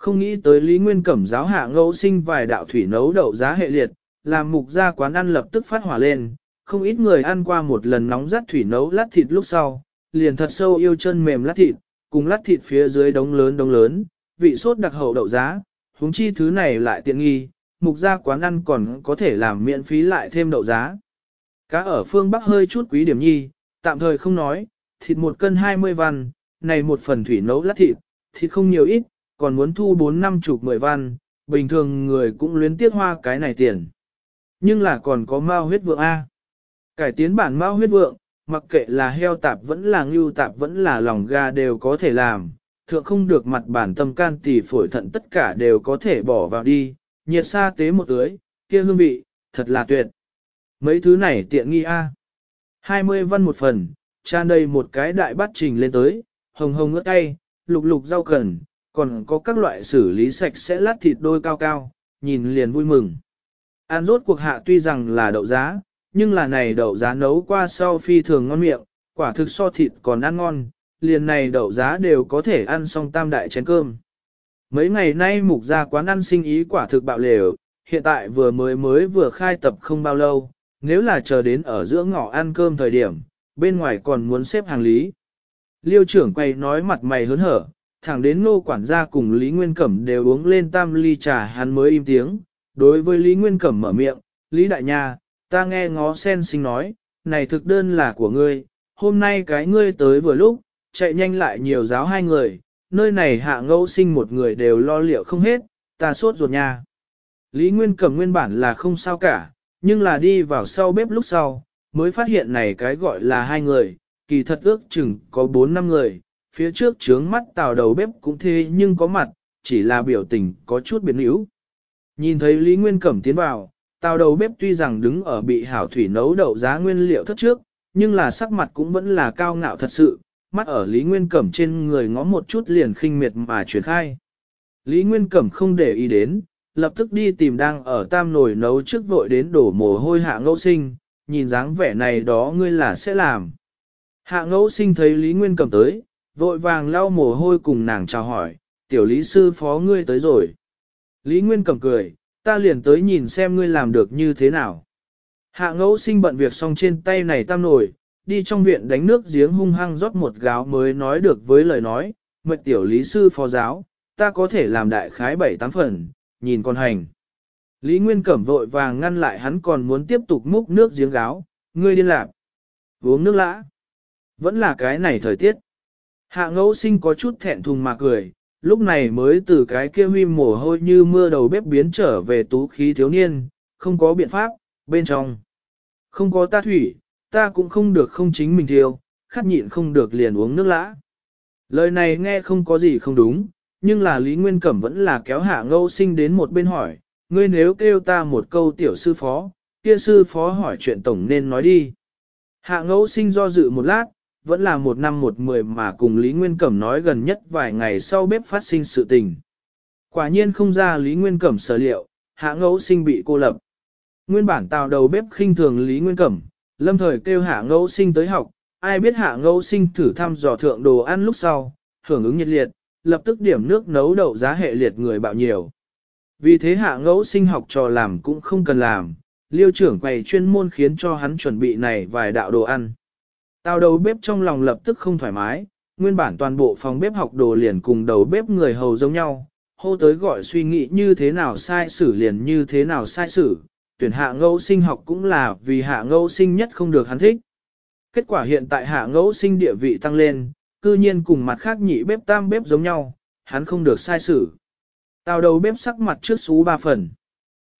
không nghĩ tới Lý Nguyên Cẩm giáo hạ ngẫu sinh vài đạo thủy nấu đậu giá hệ liệt, làm mục gia quán ăn lập tức phát hỏa lên, không ít người ăn qua một lần nóng rát thủy nấu lát thịt lúc sau, liền thật sâu yêu chân mềm lát thịt, cùng lát thịt phía dưới đống lớn đống lớn, vị sốt đặc hậu đậu giá, huống chi thứ này lại tiện nghi, mục gia quán ăn còn có thể làm miễn phí lại thêm đậu giá. Cá ở phương Bắc hơi chút quý điểm nhi, tạm thời không nói, thịt một cân 20 văn, này một phần thủy nấu lát thịt, thịt không nhiều ít, còn muốn thu 4 năm chục 10 văn, bình thường người cũng luyến tiếc hoa cái này tiền. Nhưng là còn có mao huyết vượng A. Cải tiến bản mao huyết vượng, mặc kệ là heo tạp vẫn là ngưu tạp vẫn là lòng gà đều có thể làm, thượng không được mặt bản tâm can tỷ phổi thận tất cả đều có thể bỏ vào đi, nhiệt sa tế một tưới, kia hương vị, thật là tuyệt. Mấy thứ này tiện nghi A. 20 văn một phần, tràn đây một cái đại bát trình lên tới, hồng hồng ướt tay, lục lục rau cần, còn có các loại xử lý sạch sẽ lát thịt đôi cao cao, nhìn liền vui mừng. an rốt cuộc hạ tuy rằng là đậu giá, nhưng là này đậu giá nấu qua sau phi thường ngon miệng, quả thực so thịt còn ăn ngon, liền này đậu giá đều có thể ăn xong tam đại chén cơm. Mấy ngày nay mục ra quán ăn sinh ý quả thực bạo lều, hiện tại vừa mới mới vừa khai tập không bao lâu, nếu là chờ đến ở giữa ngõ ăn cơm thời điểm, bên ngoài còn muốn xếp hàng lý. Liêu trưởng quay nói mặt mày hớn hở, thẳng đến nô quản gia cùng Lý Nguyên Cẩm đều uống lên tam ly trà hắn mới im tiếng. Đối với Lý Nguyên Cẩm mở miệng, Lý Đại Nha, ta nghe ngó sen sinh nói, này thực đơn là của ngươi, hôm nay cái ngươi tới vừa lúc, chạy nhanh lại nhiều giáo hai người, nơi này hạ ngẫu sinh một người đều lo liệu không hết, ta suốt ruột nha. Lý Nguyên Cẩm nguyên bản là không sao cả, nhưng là đi vào sau bếp lúc sau, mới phát hiện này cái gọi là hai người, kỳ thật ước chừng có bốn năm người, phía trước trướng mắt tào đầu bếp cũng thế nhưng có mặt, chỉ là biểu tình có chút biến yếu. Nhìn thấy Lý Nguyên Cẩm tiến vào, tào đầu bếp tuy rằng đứng ở bị hảo thủy nấu đậu giá nguyên liệu thất trước, nhưng là sắc mặt cũng vẫn là cao ngạo thật sự, mắt ở Lý Nguyên Cẩm trên người ngó một chút liền khinh miệt mà truyền khai. Lý Nguyên Cẩm không để ý đến, lập tức đi tìm đang ở tam nồi nấu trước vội đến đổ mồ hôi hạ ngẫu sinh, nhìn dáng vẻ này đó ngươi là sẽ làm. Hạ ngẫu sinh thấy Lý Nguyên Cẩm tới, vội vàng lau mồ hôi cùng nàng chào hỏi, tiểu lý sư phó ngươi tới rồi. Lý Nguyên cầm cười, ta liền tới nhìn xem ngươi làm được như thế nào. Hạ ngẫu sinh bận việc xong trên tay này tam nổi, đi trong viện đánh nước giếng hung hăng rót một gáo mới nói được với lời nói, mệt tiểu lý sư phó giáo, ta có thể làm đại khái bảy tám phần, nhìn con hành. Lý Nguyên cẩm vội vàng ngăn lại hắn còn muốn tiếp tục múc nước giếng gáo, ngươi đi lạc, uống nước lã. Vẫn là cái này thời tiết. Hạ ngẫu sinh có chút thẹn thùng mà cười, lúc này mới từ cái kia huy mồ hôi như mưa đầu bếp biến trở về tú khí thiếu niên, không có biện pháp, bên trong. Không có ta thủy, ta cũng không được không chính mình thiêu, khát nhịn không được liền uống nước lã. Lời này nghe không có gì không đúng, nhưng là Lý Nguyên Cẩm vẫn là kéo hạ ngâu sinh đến một bên hỏi, ngươi nếu kêu ta một câu tiểu sư phó, kia sư phó hỏi chuyện tổng nên nói đi. Hạ ngẫu sinh do dự một lát, vẫn là một năm một mười mà cùng Lý Nguyên Cẩm nói gần nhất vài ngày sau bếp phát sinh sự tình. Quả nhiên không ra Lý Nguyên Cẩm sở liệu, hạ ngẫu sinh bị cô lập. Nguyên bản tàu đầu bếp khinh thường Lý Nguyên Cẩm, lâm thời kêu hạ ngẫu sinh tới học, ai biết hạ ngẫu sinh thử thăm dò thượng đồ ăn lúc sau, hưởng ứng nhiệt liệt, lập tức điểm nước nấu đậu giá hệ liệt người bạo nhiều. Vì thế hạ ngẫu sinh học trò làm cũng không cần làm, liêu trưởng quầy chuyên môn khiến cho hắn chuẩn bị này vài đạo đồ ăn. Tao đầu bếp trong lòng lập tức không thoải mái, nguyên bản toàn bộ phòng bếp học đồ liền cùng đầu bếp người hầu giống nhau, hô tới gọi suy nghĩ như thế nào sai xử liền như thế nào sai xử, tuyển hạ ngẫu sinh học cũng là vì hạ ngẫu sinh nhất không được hắn thích. Kết quả hiện tại hạ ngẫu sinh địa vị tăng lên, cư nhiên cùng mặt khác nhị bếp tam bếp giống nhau, hắn không được sai xử. Tào đầu bếp sắc mặt trước xú ba phần.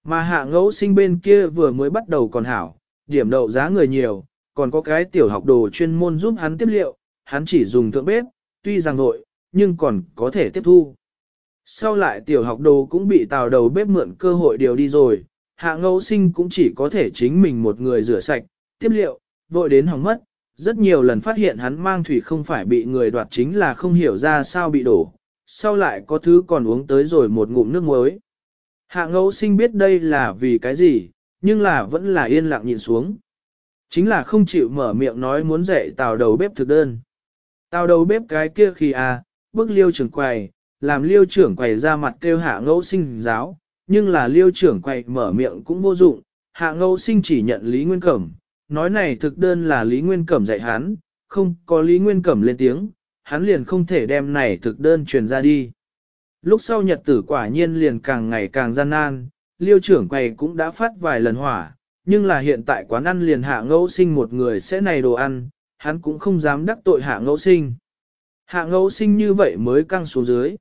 Mà hạ ngẫu sinh bên kia vừa mới bắt đầu còn hảo, điểm đậu giá người nhiều, còn có cái tiểu học đồ chuyên môn giúp hắn tiếp liệu, hắn chỉ dùng thượng bếp, tuy rằng nội, nhưng còn có thể tiếp thu. Sau lại tiểu học đồ cũng bị tào đầu bếp mượn cơ hội điều đi rồi, hạ ngẫu sinh cũng chỉ có thể chính mình một người rửa sạch, tiếp liệu, vội đến hỏng mất, rất nhiều lần phát hiện hắn mang thủy không phải bị người đoạt chính là không hiểu ra sao bị đổ, sau lại có thứ còn uống tới rồi một ngụm nước muối. Hạ ngẫu sinh biết đây là vì cái gì, nhưng là vẫn là yên lặng nhìn xuống. Chính là không chịu mở miệng nói muốn dạy tào đầu bếp thực đơn. Tào đầu bếp cái kia khi à, bước liêu trưởng quầy, làm liêu trưởng quầy ra mặt kêu hạ ngẫu sinh giáo, nhưng là liêu trưởng quầy mở miệng cũng vô dụng, hạ ngẫu sinh chỉ nhận Lý Nguyên Cẩm, nói này thực đơn là Lý Nguyên Cẩm dạy hắn, không có Lý Nguyên Cẩm lên tiếng, hắn liền không thể đem này thực đơn truyền ra đi. Lúc sau nhật tử quả nhiên liền càng ngày càng gian nan, liêu trưởng quầy cũng đã phát vài lần hỏa, nhưng là hiện tại quán ăn liền hạ ngẫu sinh một người sẽ này đồ ăn, hắn cũng không dám đắc tội hạ ngẫu sinh. Hạ ngẫu sinh như vậy mới căng xuống dưới.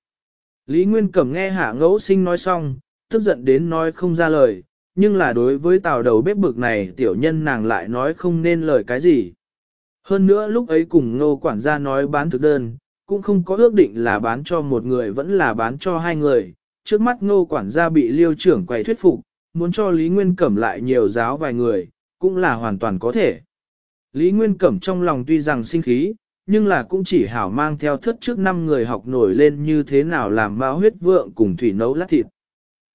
Lý Nguyên Cẩm nghe hạ ngẫu sinh nói xong, tức giận đến nói không ra lời, nhưng là đối với tàu đầu bếp bực này tiểu nhân nàng lại nói không nên lời cái gì. Hơn nữa lúc ấy cùng ngô quản gia nói bán thực đơn, cũng không có ước định là bán cho một người vẫn là bán cho hai người, trước mắt ngô quản gia bị liêu trưởng quầy thuyết phục, muốn cho Lý Nguyên Cẩm lại nhiều giáo vài người, cũng là hoàn toàn có thể. Lý Nguyên Cẩm trong lòng tuy rằng sinh khí, nhưng là cũng chỉ hảo mang theo thất trước năm người học nổi lên như thế nào làm máu huyết vượng cùng thủy nấu lát thịt.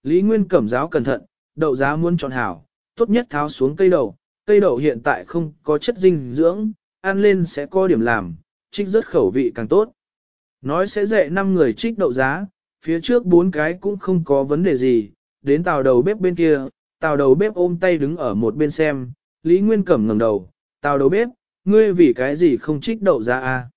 Lý Nguyên Cẩm giáo cẩn thận, đậu giá muốn chọn hảo, tốt nhất tháo xuống cây đậu, cây đậu hiện tại không có chất dinh dưỡng, ăn lên sẽ có điểm làm, trích rất khẩu vị càng tốt. Nói sẽ dạy 5 người trích đậu giá, phía trước 4 cái cũng không có vấn đề gì, đến tàu đầu bếp bên kia, tàu đầu bếp ôm tay đứng ở một bên xem, Lý Nguyên Cẩm ngẩng đầu, tàu đầu bếp, ngươi vì cái gì không trích đậu ra a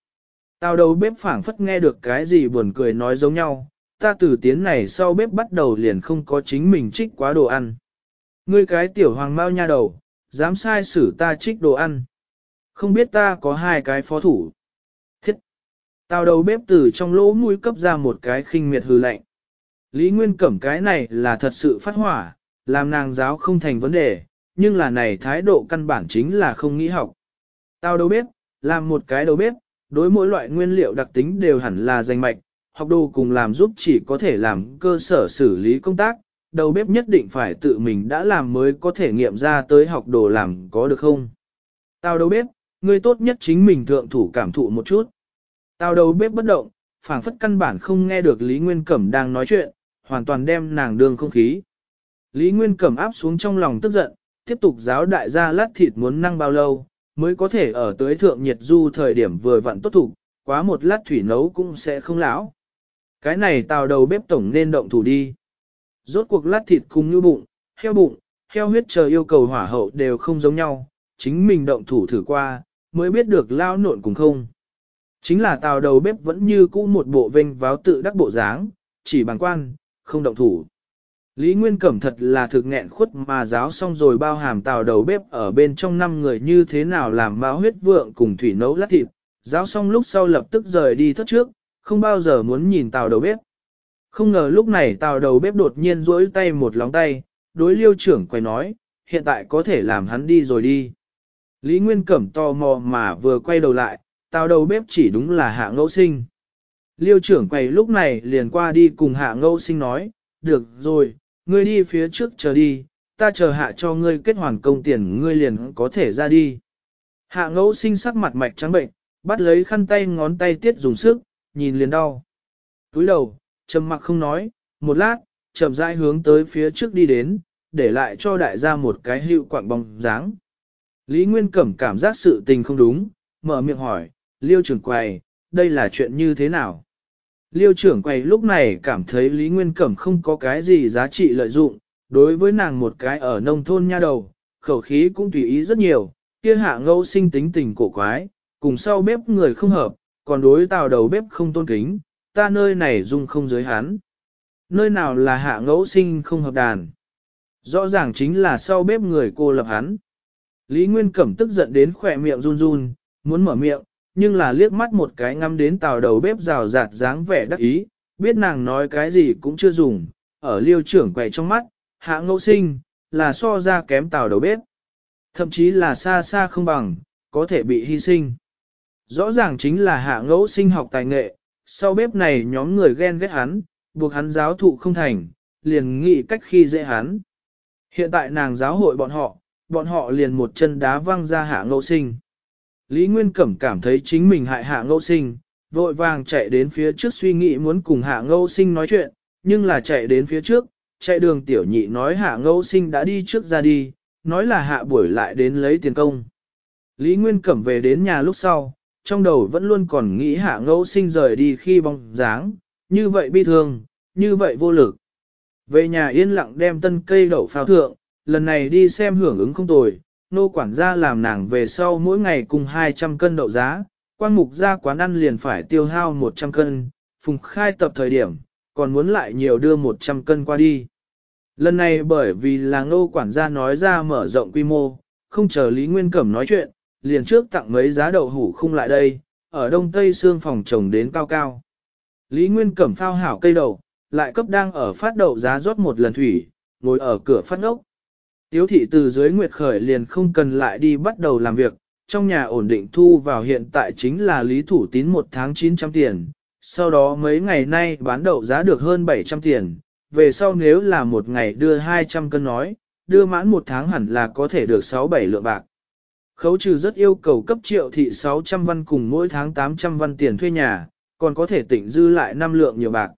Tàu đầu bếp phản phất nghe được cái gì buồn cười nói giống nhau, ta từ tiếng này sau bếp bắt đầu liền không có chính mình trích quá đồ ăn. Ngươi cái tiểu hoàng mau nha đầu, dám sai xử ta trích đồ ăn. Không biết ta có hai cái phó thủ. Thiết! tàu đầu bếp từ trong lỗ mũi cấp ra một cái khinh miệt hư lạnh. Lý Nguyên Cẩm cái này là thật sự phát hỏa, làm nàng giáo không thành vấn đề, nhưng là này thái độ căn bản chính là không nghĩ học. Tao đâu biết, làm một cái đầu bếp, đối mỗi loại nguyên liệu đặc tính đều hẳn là danh mạch, học đồ cùng làm giúp chỉ có thể làm cơ sở xử lý công tác, đầu bếp nhất định phải tự mình đã làm mới có thể nghiệm ra tới học đồ làm có được không. Tao đầu bếp, người tốt nhất chính mình thượng thủ cảm thụ một chút. Tao đầu bếp bất động, phảng phất căn bản không nghe được Lý Nguyên Cẩm đang nói chuyện, hoàn toàn đem nàng đường không khí. Lý Nguyên cẩm áp xuống trong lòng tức giận, tiếp tục giáo đại gia lát thịt muốn năng bao lâu, mới có thể ở tới thượng nhiệt du thời điểm vừa vặn tốt thủ, quá một lát thủy nấu cũng sẽ không lão. Cái này tào đầu bếp tổng nên động thủ đi. Rốt cuộc lát thịt cùng như bụng, heo bụng, heo huyết chờ yêu cầu hỏa hậu đều không giống nhau, chính mình động thủ thử qua, mới biết được lao nộn cùng không. Chính là tào đầu bếp vẫn như cũ một bộ vinh váo tự đắc bộ dáng, chỉ bằng quan, không động thủ. Lý Nguyên Cẩm thật là thực nghẹn khuất mà giáo xong rồi bao hàm tàu đầu bếp ở bên trong năm người như thế nào làm bao huyết vượng cùng thủy nấu lát thịt, giáo xong lúc sau lập tức rời đi thất trước, không bao giờ muốn nhìn tàu đầu bếp. Không ngờ lúc này tàu đầu bếp đột nhiên rỗi tay một lóng tay, đối liêu trưởng quay nói, hiện tại có thể làm hắn đi rồi đi. Lý Nguyên Cẩm tò mò mà vừa quay đầu lại, tàu đầu bếp chỉ đúng là hạ ngẫu sinh. Liêu trưởng quầy lúc này liền qua đi cùng hạ ngẫu sinh nói, được rồi, ngươi đi phía trước chờ đi, ta chờ hạ cho ngươi kết hoàn công tiền ngươi liền có thể ra đi. Hạ ngẫu sinh sắc mặt mạch trắng bệnh, bắt lấy khăn tay ngón tay tiết dùng sức, nhìn liền đau. Túi đầu, trầm mặc không nói, một lát, chậm rãi hướng tới phía trước đi đến, để lại cho đại gia một cái hữu quạng bóng dáng. Lý Nguyên Cẩm cảm giác sự tình không đúng, mở miệng hỏi, liêu trưởng quầy, đây là chuyện như thế nào? Liêu trưởng quầy lúc này cảm thấy Lý Nguyên Cẩm không có cái gì giá trị lợi dụng, đối với nàng một cái ở nông thôn nha đầu, khẩu khí cũng tùy ý rất nhiều, kia hạ ngâu sinh tính tình cổ quái, cùng sau bếp người không hợp, còn đối tào đầu bếp không tôn kính, ta nơi này dung không giới hán. Nơi nào là hạ ngẫu sinh không hợp đàn. Rõ ràng chính là sau bếp người cô lập hắn. Lý Nguyên Cẩm tức giận đến khỏe miệng run run, muốn mở miệng, nhưng là liếc mắt một cái ngắm đến tàu đầu bếp rào rạt dáng vẻ đắc ý, biết nàng nói cái gì cũng chưa dùng, ở liêu trưởng quầy trong mắt, hạ ngẫu sinh, là so ra kém tàu đầu bếp. Thậm chí là xa xa không bằng, có thể bị hy sinh. Rõ ràng chính là hạ ngẫu sinh học tài nghệ, sau bếp này nhóm người ghen ghét hắn, buộc hắn giáo thụ không thành, liền nghĩ cách khi dễ hắn. Hiện tại nàng giáo hội bọn họ, bọn họ liền một chân đá văng ra hạ ngẫu sinh. Lý Nguyên Cẩm cảm thấy chính mình hại hạ ngẫu sinh, vội vàng chạy đến phía trước suy nghĩ muốn cùng hạ ngẫu sinh nói chuyện, nhưng là chạy đến phía trước, chạy đường tiểu nhị nói hạ ngẫu sinh đã đi trước ra đi, nói là hạ buổi lại đến lấy tiền công. Lý Nguyên Cẩm về đến nhà lúc sau, trong đầu vẫn luôn còn nghĩ hạ ngẫu sinh rời đi khi bóng dáng, như vậy bi thương, như vậy vô lực. Về nhà yên lặng đem tân cây đậu phao thượng, lần này đi xem hưởng ứng không tồi, nô quản gia làm nàng về sau mỗi ngày cùng 200 cân đậu giá, quan mục ra quán ăn liền phải tiêu hao 100 cân, phùng khai tập thời điểm, còn muốn lại nhiều đưa 100 cân qua đi. Lần này bởi vì là nô quản gia nói ra mở rộng quy mô, không chờ Lý Nguyên Cẩm nói chuyện, liền trước tặng mấy giá đậu hủ khung lại đây, ở đông tây xương phòng trồng đến cao cao. Lý Nguyên Cẩm phao hảo cây đậu, lại cấp đang ở phát đậu giá rót một lần thủy, ngồi ở cửa phát ngốc. Tiếu thị từ dưới Nguyệt Khởi liền không cần lại đi bắt đầu làm việc, trong nhà ổn định thu vào hiện tại chính là lý thủ tín một tháng 900 tiền, sau đó mấy ngày nay bán đậu giá được hơn 700 tiền, về sau nếu là một ngày đưa 200 cân nói, đưa mãn một tháng hẳn là có thể được 6-7 lượng bạc. Khấu trừ rất yêu cầu cấp triệu thị 600 văn cùng mỗi tháng 800 văn tiền thuê nhà, còn có thể tỉnh dư lại 5 lượng nhiều bạc.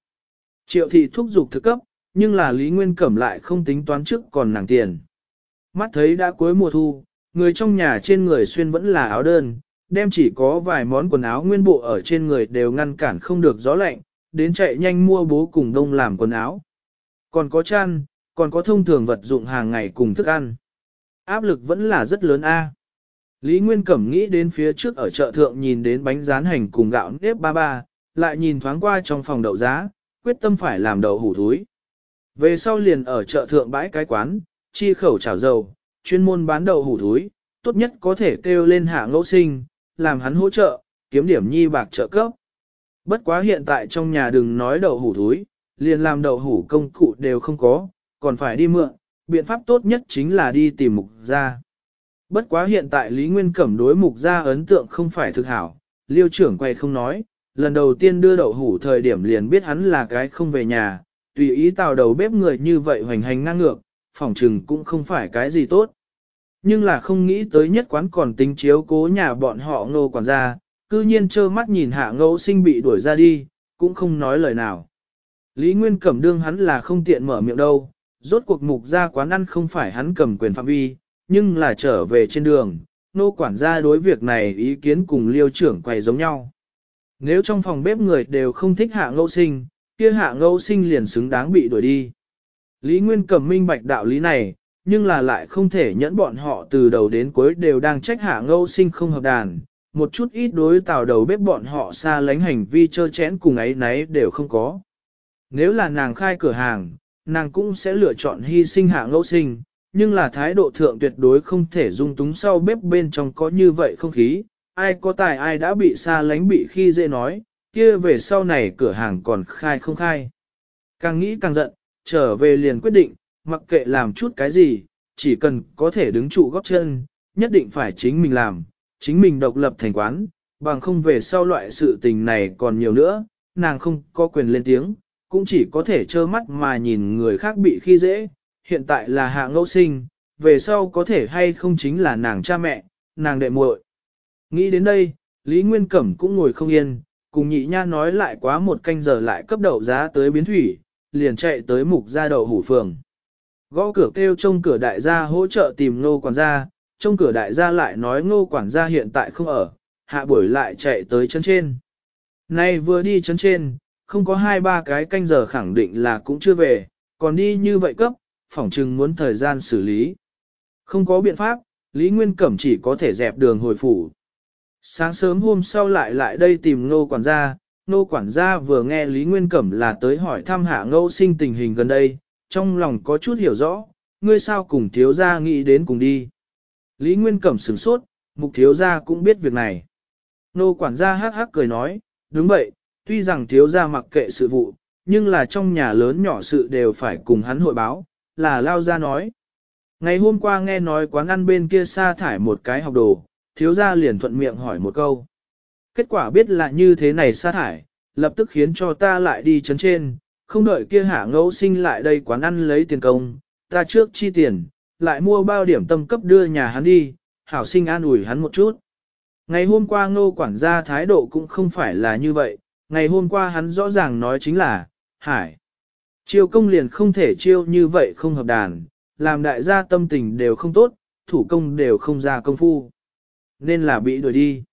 Triệu thị thúc giục thực cấp, nhưng là Lý Nguyên Cẩm lại không tính toán trước còn nàng tiền. Mắt thấy đã cuối mùa thu, người trong nhà trên người xuyên vẫn là áo đơn, đem chỉ có vài món quần áo nguyên bộ ở trên người đều ngăn cản không được gió lạnh, đến chạy nhanh mua bố cùng đông làm quần áo. Còn có chăn, còn có thông thường vật dụng hàng ngày cùng thức ăn. Áp lực vẫn là rất lớn a. Lý Nguyên Cẩm nghĩ đến phía trước ở chợ thượng nhìn đến bánh rán hành cùng gạo nếp ba ba, lại nhìn thoáng qua trong phòng đậu giá, quyết tâm phải làm đậu hủ thúi. Về sau liền ở chợ thượng bãi cái quán, chi khẩu chảo dầu, chuyên môn bán đậu hủ túi, tốt nhất có thể kêu lên hạ ngẫu sinh, làm hắn hỗ trợ, kiếm điểm nhi bạc trợ cấp. Bất quá hiện tại trong nhà đừng nói đậu hủ túi, liền làm đậu hủ công cụ đều không có, còn phải đi mượn, biện pháp tốt nhất chính là đi tìm mục gia. Bất quá hiện tại Lý Nguyên Cẩm đối mục gia ấn tượng không phải thực hảo, liêu trưởng quay không nói, lần đầu tiên đưa đậu hủ thời điểm liền biết hắn là cái không về nhà, tùy ý tào đầu bếp người như vậy hoành hành ngang ngược, phỏng trừng cũng không phải cái gì tốt. Nhưng là không nghĩ tới nhất quán còn tính chiếu cố nhà bọn họ ngô quản gia, cư nhiên trơ mắt nhìn hạ ngẫu sinh bị đuổi ra đi, cũng không nói lời nào. Lý Nguyên Cẩm đương hắn là không tiện mở miệng đâu, rốt cuộc mục ra quán ăn không phải hắn cầm quyền phạm vi, nhưng là trở về trên đường, nô quản gia đối việc này ý kiến cùng liêu trưởng quay giống nhau. Nếu trong phòng bếp người đều không thích hạ ngẫu sinh, kia hạ ngẫu sinh liền xứng đáng bị đuổi đi. Lý Nguyên cầm minh bạch đạo lý này, nhưng là lại không thể nhẫn bọn họ từ đầu đến cuối đều đang trách hạ ngâu sinh không hợp đàn, một chút ít đối tào đầu bếp bọn họ xa lánh hành vi chơ chén cùng ấy nấy đều không có. Nếu là nàng khai cửa hàng, nàng cũng sẽ lựa chọn hy sinh hạ ngâu sinh, nhưng là thái độ thượng tuyệt đối không thể dung túng sau bếp bên trong có như vậy không khí, ai có tài ai đã bị xa lánh bị khi dễ nói, kia về sau này cửa hàng còn khai không khai. Càng nghĩ càng giận, trở về liền quyết định, mặc kệ làm chút cái gì, chỉ cần có thể đứng trụ góp chân, nhất định phải chính mình làm, chính mình độc lập thành quán, bằng không về sau loại sự tình này còn nhiều nữa, nàng không có quyền lên tiếng, cũng chỉ có thể trơ mắt mà nhìn người khác bị khi dễ, hiện tại là hạ ngẫu sinh, về sau có thể hay không chính là nàng cha mẹ, nàng đệ muội. Nghĩ đến đây, Lý Nguyên Cẩm cũng ngồi không yên, cùng nhị nha nói lại quá một canh giờ lại cấp đậu giá tới biến thủy, liền chạy tới mục gia đậu hủ phường. Gõ cửa kêu trông cửa đại gia hỗ trợ tìm ngô quản gia, trông cửa đại gia lại nói ngô quản gia hiện tại không ở, hạ buổi lại chạy tới chân trên. Nay vừa đi chân trên, không có hai ba cái canh giờ khẳng định là cũng chưa về, còn đi như vậy cấp, phỏng chừng muốn thời gian xử lý. Không có biện pháp, Lý Nguyên Cẩm chỉ có thể dẹp đường hồi phủ. Sáng sớm hôm sau lại lại đây tìm ngô quản gia, nô quản gia vừa nghe Lý Nguyên Cẩm là tới hỏi thăm hạ ngẫu sinh tình hình gần đây, trong lòng có chút hiểu rõ, ngươi sao cùng thiếu gia nghĩ đến cùng đi. Lý Nguyên Cẩm sửng sốt, mục thiếu gia cũng biết việc này. Nô quản gia hắc hắc cười nói, đúng vậy, tuy rằng thiếu gia mặc kệ sự vụ, nhưng là trong nhà lớn nhỏ sự đều phải cùng hắn hội báo, là lao gia nói. Ngày hôm qua nghe nói quán ăn bên kia sa thải một cái học đồ, thiếu gia liền thuận miệng hỏi một câu kết quả biết là như thế này sa thải, lập tức khiến cho ta lại đi chấn trên, không đợi kia hạ ngẫu sinh lại đây quán ăn lấy tiền công, ta trước chi tiền, lại mua bao điểm tâm cấp đưa nhà hắn đi, hảo sinh an ủi hắn một chút. Ngày hôm qua ngô quản gia thái độ cũng không phải là như vậy, ngày hôm qua hắn rõ ràng nói chính là, hải. Chiêu công liền không thể chiêu như vậy không hợp đàn, làm đại gia tâm tình đều không tốt, thủ công đều không ra công phu. Nên là bị đuổi đi.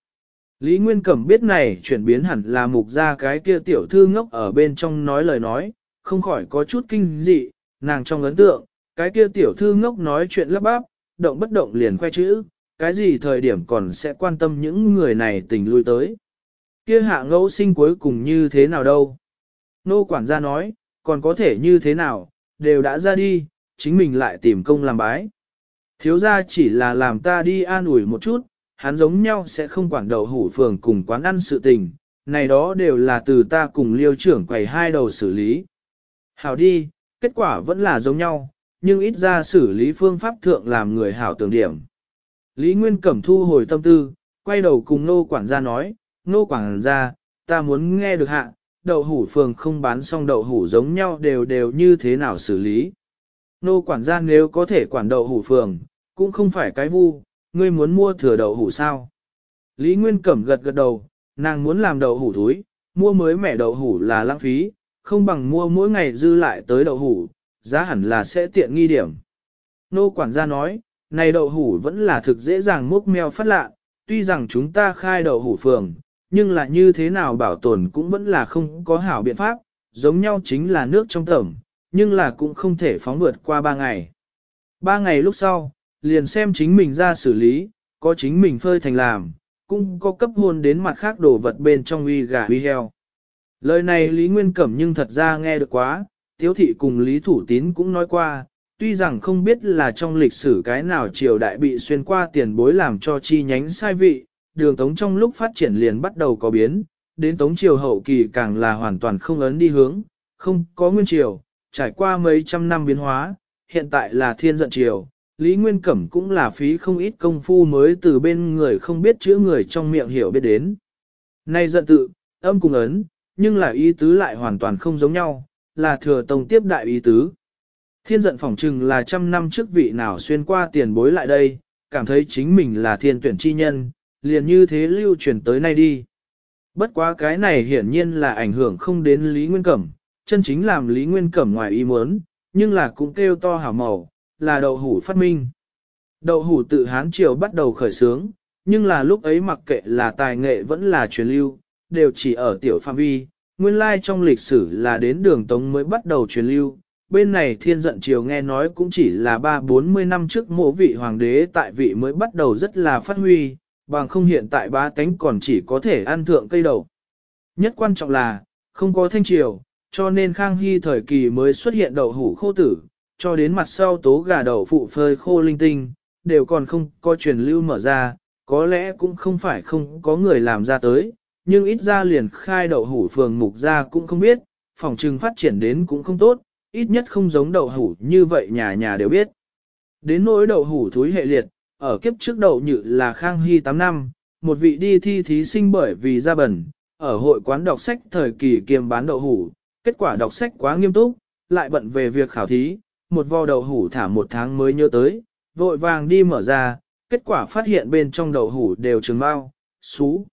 Lý Nguyên Cẩm biết này chuyển biến hẳn là mục ra cái kia tiểu thư ngốc ở bên trong nói lời nói, không khỏi có chút kinh dị, nàng trong ấn tượng, cái kia tiểu thư ngốc nói chuyện lấp bắp, động bất động liền khoe chữ, cái gì thời điểm còn sẽ quan tâm những người này tình lui tới. Kia hạ ngẫu sinh cuối cùng như thế nào đâu? Nô quản gia nói, còn có thể như thế nào, đều đã ra đi, chính mình lại tìm công làm bái. Thiếu ra chỉ là làm ta đi an ủi một chút, hắn giống nhau sẽ không quản đầu hủ phường cùng quán ăn sự tình, này đó đều là từ ta cùng liêu trưởng quầy hai đầu xử lý. Hảo đi, kết quả vẫn là giống nhau, nhưng ít ra xử lý phương pháp thượng làm người hảo tưởng điểm. Lý Nguyên Cẩm thu hồi tâm tư, quay đầu cùng nô quản gia nói, nô quản gia, ta muốn nghe được hạ, đậu hủ phường không bán xong đậu hủ giống nhau đều đều như thế nào xử lý. Nô quản gia nếu có thể quản đậu hủ phường, cũng không phải cái vu, ngươi muốn mua thừa đậu hủ sao? Lý Nguyên Cẩm gật gật đầu, nàng muốn làm đậu hủ túi, mua mới mẻ đậu hủ là lãng phí, không bằng mua mỗi ngày dư lại tới đậu hủ, giá hẳn là sẽ tiện nghi điểm. Nô quản gia nói, này đậu hủ vẫn là thực dễ dàng mốc mèo phát lạ, tuy rằng chúng ta khai đậu hủ phường, nhưng là như thế nào bảo tồn cũng vẫn là không có hảo biện pháp, giống nhau chính là nước trong tẩm, nhưng là cũng không thể phóng vượt qua ba ngày. Ba ngày lúc sau, liền xem chính mình ra xử lý, có chính mình phơi thành làm, cũng có cấp hôn đến mặt khác đồ vật bên trong uy gà uy heo. Lời này Lý Nguyên Cẩm nhưng thật ra nghe được quá, Tiếu Thị cùng Lý Thủ Tín cũng nói qua, tuy rằng không biết là trong lịch sử cái nào triều đại bị xuyên qua tiền bối làm cho chi nhánh sai vị, đường tống trong lúc phát triển liền bắt đầu có biến, đến tống triều hậu kỳ càng là hoàn toàn không ấn đi hướng, không có nguyên triều, trải qua mấy trăm năm biến hóa, hiện tại là thiên giận triều, Lý Nguyên Cẩm cũng là phí không ít công phu mới từ bên người không biết chữ người trong miệng hiểu biết đến. Nay giận tự, âm cùng ấn, nhưng là ý tứ lại hoàn toàn không giống nhau, là thừa tông tiếp đại ý tứ. Thiên giận phỏng trừng là trăm năm trước vị nào xuyên qua tiền bối lại đây, cảm thấy chính mình là thiên tuyển chi nhân, liền như thế lưu truyền tới nay đi. Bất quá cái này hiển nhiên là ảnh hưởng không đến Lý Nguyên Cẩm, chân chính làm Lý Nguyên Cẩm ngoài ý muốn, nhưng là cũng kêu to hảo màu, là đậu hủ phát minh. Đậu hủ tự Hán Triều bắt đầu khởi sướng, nhưng là lúc ấy mặc kệ là tài nghệ vẫn là truyền lưu, đều chỉ ở tiểu phạm vi, nguyên lai trong lịch sử là đến đường Tống mới bắt đầu truyền lưu. Bên này thiên giận triều nghe nói cũng chỉ là 3-40 năm trước mộ vị hoàng đế tại vị mới bắt đầu rất là phát huy, bằng không hiện tại ba tánh còn chỉ có thể ăn thượng cây đầu. Nhất quan trọng là, không có thanh triều, cho nên Khang Hy thời kỳ mới xuất hiện đậu hủ khô tử, cho đến mặt sau tố gà đậu phụ phơi khô linh tinh, đều còn không có truyền lưu mở ra, có lẽ cũng không phải không có người làm ra tới, nhưng ít ra liền khai đậu hủ phường mục ra cũng không biết, phòng trừng phát triển đến cũng không tốt, ít nhất không giống đậu hủ như vậy nhà nhà đều biết. Đến nỗi đậu hủ thúi hệ liệt, ở kiếp trước đậu nhự là Khang Hy 8 năm, một vị đi thi thí sinh bởi vì ra bẩn, ở hội quán đọc sách thời kỳ kiềm bán đậu hủ, kết quả đọc sách quá nghiêm túc, lại bận về việc khảo thí, một vò đậu hủ thả một tháng mới nhớ tới, vội vàng đi mở ra, kết quả phát hiện bên trong đậu hủ đều trường bao, xú.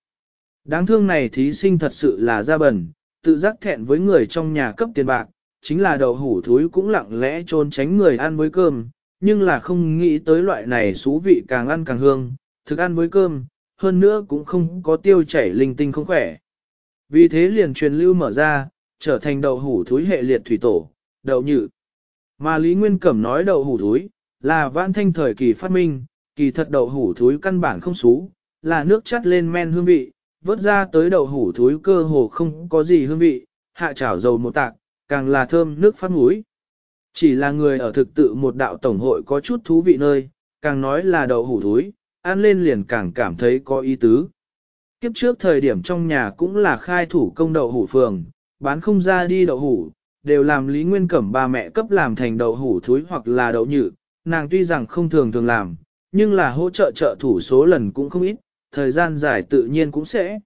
Đáng thương này thí sinh thật sự là ra bẩn, tự giác thẹn với người trong nhà cấp tiền bạc, chính là đậu hủ thúi cũng lặng lẽ trốn tránh người ăn với cơm, nhưng là không nghĩ tới loại này xú vị càng ăn càng hương, thức ăn với cơm, hơn nữa cũng không có tiêu chảy linh tinh không khỏe. Vì thế liền truyền lưu mở ra, trở thành đậu hủ thúi hệ liệt thủy tổ, đậu nhự. Mà Lý Nguyên Cẩm nói đậu hủ thúi, là vãn thanh thời kỳ phát minh, kỳ thật đậu hủ thúi căn bản không xú, là nước chắt lên men hương vị, vớt ra tới đậu hủ thúi cơ hồ không có gì hương vị, hạ chảo dầu một tạc, càng là thơm nước phát mũi. Chỉ là người ở thực tự một đạo tổng hội có chút thú vị nơi, càng nói là đậu hủ thúi, ăn lên liền càng cảm thấy có ý tứ. Kiếp trước thời điểm trong nhà cũng là khai thủ công đậu hủ phường, bán không ra đi đậu hủ, đều làm Lý Nguyên Cẩm ba mẹ cấp làm thành đậu hủ thúi hoặc là đậu nhự, nàng tuy rằng không thường thường làm, nhưng là hỗ trợ trợ thủ số lần cũng không ít, thời gian dài tự nhiên cũng sẽ.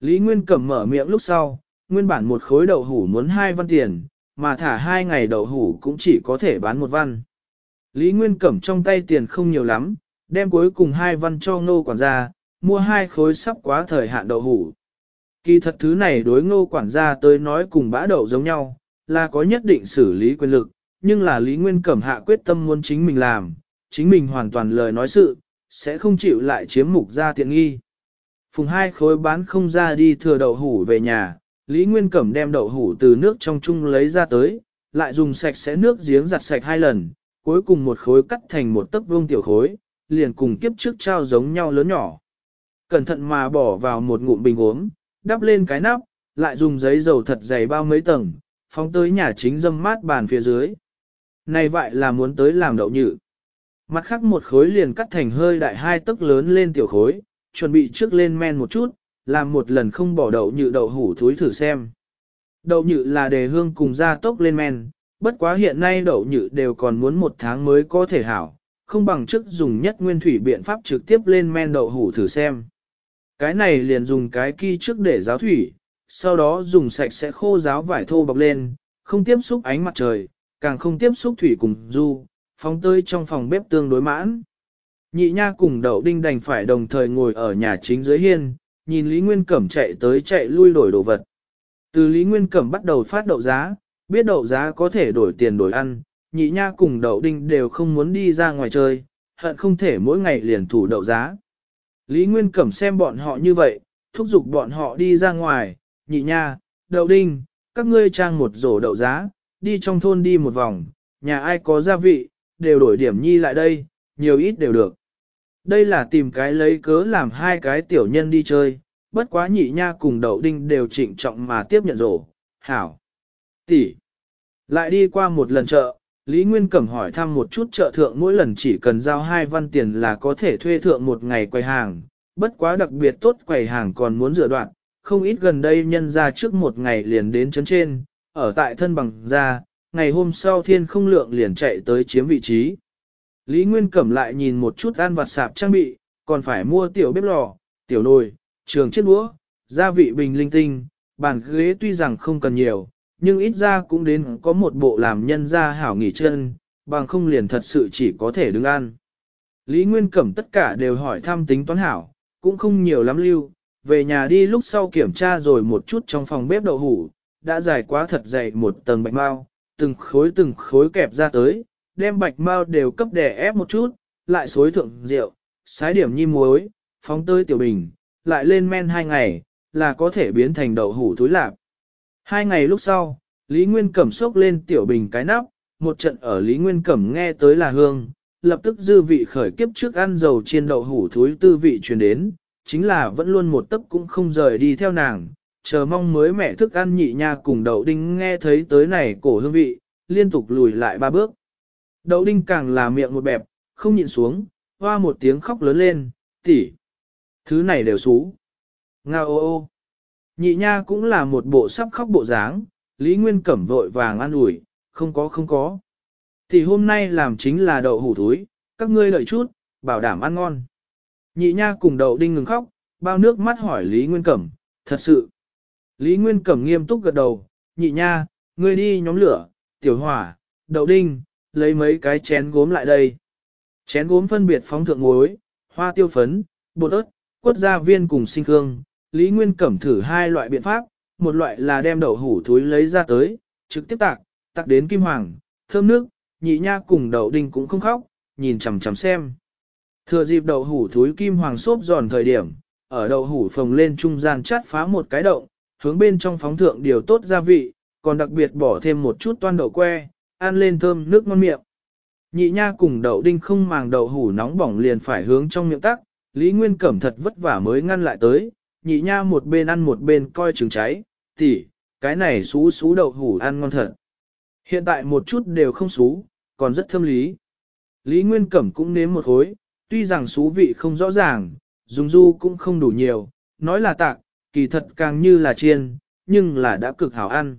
Lý Nguyên Cẩm mở miệng lúc sau, nguyên bản một khối đậu hủ muốn hai văn tiền, mà thả hai ngày đậu hủ cũng chỉ có thể bán một văn. Lý Nguyên Cẩm trong tay tiền không nhiều lắm, đem cuối cùng hai văn cho ngô quản gia, mua hai khối sắp quá thời hạn đậu hủ. Kỳ thật thứ này đối ngô quản gia tới nói cùng bã đậu giống nhau, là có nhất định xử lý quyền lực, nhưng là Lý Nguyên Cẩm hạ quyết tâm muốn chính mình làm, chính mình hoàn toàn lời nói sự, sẽ không chịu lại chiếm mục ra tiện nghi. Phùng hai khối bán không ra đi thừa đậu hủ về nhà, Lý Nguyên Cẩm đem đậu hủ từ nước trong chung lấy ra tới, lại dùng sạch sẽ nước giếng giặt sạch hai lần, cuối cùng một khối cắt thành một tấc vuông tiểu khối, liền cùng kiếp trước trao giống nhau lớn nhỏ. Cẩn thận mà bỏ vào một ngụm bình uống, đắp lên cái nắp, lại dùng giấy dầu thật dày bao mấy tầng, phóng tới nhà chính dâm mát bàn phía dưới. Này vậy là muốn tới làm đậu nhự. Mặt khác một khối liền cắt thành hơi đại hai tức lớn lên tiểu khối, chuẩn bị trước lên men một chút, làm một lần không bỏ đậu nhự đậu hủ thúi thử xem. Đậu nhự là đề hương cùng gia tốc lên men, bất quá hiện nay đậu nhự đều còn muốn một tháng mới có thể hảo, không bằng trước dùng nhất nguyên thủy biện pháp trực tiếp lên men đậu hủ thử xem. Cái này liền dùng cái ki trước để giáo thủy, sau đó dùng sạch sẽ khô ráo vải thô bọc lên, không tiếp xúc ánh mặt trời, càng không tiếp xúc thủy cùng du, phóng tơi trong phòng bếp tương đối mãn. Nhị nha cùng đậu đinh đành phải đồng thời ngồi ở nhà chính dưới hiên, nhìn Lý Nguyên Cẩm chạy tới chạy lui đổi đồ vật. Từ Lý Nguyên Cẩm bắt đầu phát đậu giá, biết đậu giá có thể đổi tiền đổi ăn, nhị nha cùng đậu đinh đều không muốn đi ra ngoài chơi, hận không thể mỗi ngày liền thủ đậu giá. Lý Nguyên Cẩm xem bọn họ như vậy, thúc giục bọn họ đi ra ngoài, nhị nha, đậu đinh, các ngươi trang một rổ đậu giá, đi trong thôn đi một vòng, nhà ai có gia vị, đều đổi điểm nhi lại đây, nhiều ít đều được. Đây là tìm cái lấy cớ làm hai cái tiểu nhân đi chơi, bất quá nhị nha cùng đậu đinh đều trịnh trọng mà tiếp nhận rổ, hảo. tỷ Lại đi qua một lần chợ, Lý Nguyên Cẩm hỏi thăm một chút chợ thượng mỗi lần chỉ cần giao hai văn tiền là có thể thuê thượng một ngày quầy hàng, bất quá đặc biệt tốt quầy hàng còn muốn rửa đoạn, không ít gần đây nhân ra trước một ngày liền đến chấn trên, ở tại thân bằng ra, ngày hôm sau thiên không lượng liền chạy tới chiếm vị trí. Lý Nguyên Cẩm lại nhìn một chút ăn vặt sạp trang bị, còn phải mua tiểu bếp lò, tiểu nồi, trường chiếc đũa, gia vị bình linh tinh, bàn ghế tuy rằng không cần nhiều, nhưng ít ra cũng đến có một bộ làm nhân ra hảo nghỉ chân, bằng không liền thật sự chỉ có thể đứng ăn. Lý Nguyên Cẩm tất cả đều hỏi thăm tính toán hảo, cũng không nhiều lắm lưu, về nhà đi lúc sau kiểm tra rồi một chút trong phòng bếp đậu hủ, đã dài quá thật dày một tầng bạch mau, từng khối từng khối kẹp ra tới, đem bạch mau đều cấp đè ép một chút, lại xối thượng rượu, sái điểm nhi muối, phóng tơi tiểu bình, lại lên men hai ngày, là có thể biến thành đậu hủ thối lạp. Hai ngày lúc sau, Lý Nguyên Cẩm sốc lên tiểu bình cái nắp, một trận ở Lý Nguyên Cẩm nghe tới là hương, lập tức dư vị khởi kiếp trước ăn dầu chiên đậu hủ thối tư vị truyền đến, chính là vẫn luôn một tấc cũng không rời đi theo nàng, chờ mong mới mẹ thức ăn nhị nha cùng đậu đinh nghe thấy tới này cổ hương vị, liên tục lùi lại ba bước. Đậu đinh càng là miệng một bẹp, không nhịn xuống, hoa một tiếng khóc lớn lên, tỷ, Thứ này đều xú. Nga ô ô. Nhị nha cũng là một bộ sắp khóc bộ dáng, Lý Nguyên Cẩm vội vàng an ủi, không có không có. Thì hôm nay làm chính là đậu hủ thúi, các ngươi lợi chút, bảo đảm ăn ngon. Nhị nha cùng đậu đinh ngừng khóc, bao nước mắt hỏi Lý Nguyên Cẩm, thật sự. Lý Nguyên Cẩm nghiêm túc gật đầu, nhị nha, ngươi đi nhóm lửa, tiểu hỏa, đậu đinh, lấy mấy cái chén gốm lại đây. Chén gốm phân biệt phóng thượng muối, hoa tiêu phấn, bột ớt, quất gia viên cùng sinh khương. Lý Nguyên Cẩm thử hai loại biện pháp, một loại là đem đậu hủ thúi lấy ra tới, trực tiếp tạc, tạc đến kim hoàng, thơm nước, nhị nha cùng đậu đinh cũng không khóc, nhìn chằm chằm xem. Thừa dịp đậu hủ thúi kim hoàng xốp giòn thời điểm, ở đậu hủ phồng lên trung gian chát phá một cái động, hướng bên trong phóng thượng điều tốt gia vị, còn đặc biệt bỏ thêm một chút toan đậu que, ăn lên thơm nước ngon miệng. Nhị nha cùng đậu đinh không màng đậu hủ nóng bỏng liền phải hướng trong miệng tắc, Lý Nguyên Cẩm thật vất vả mới ngăn lại tới, nhị nha một bên ăn một bên coi chừng cháy, tỉ, cái này xú xú đậu hủ ăn ngon thật. Hiện tại một chút đều không xú, còn rất thơm lý. Lý Nguyên Cẩm cũng nếm một khối, tuy rằng số vị không rõ ràng, dùng du cũng không đủ nhiều, nói là tạc, kỳ thật càng như là chiên, nhưng là đã cực hảo ăn.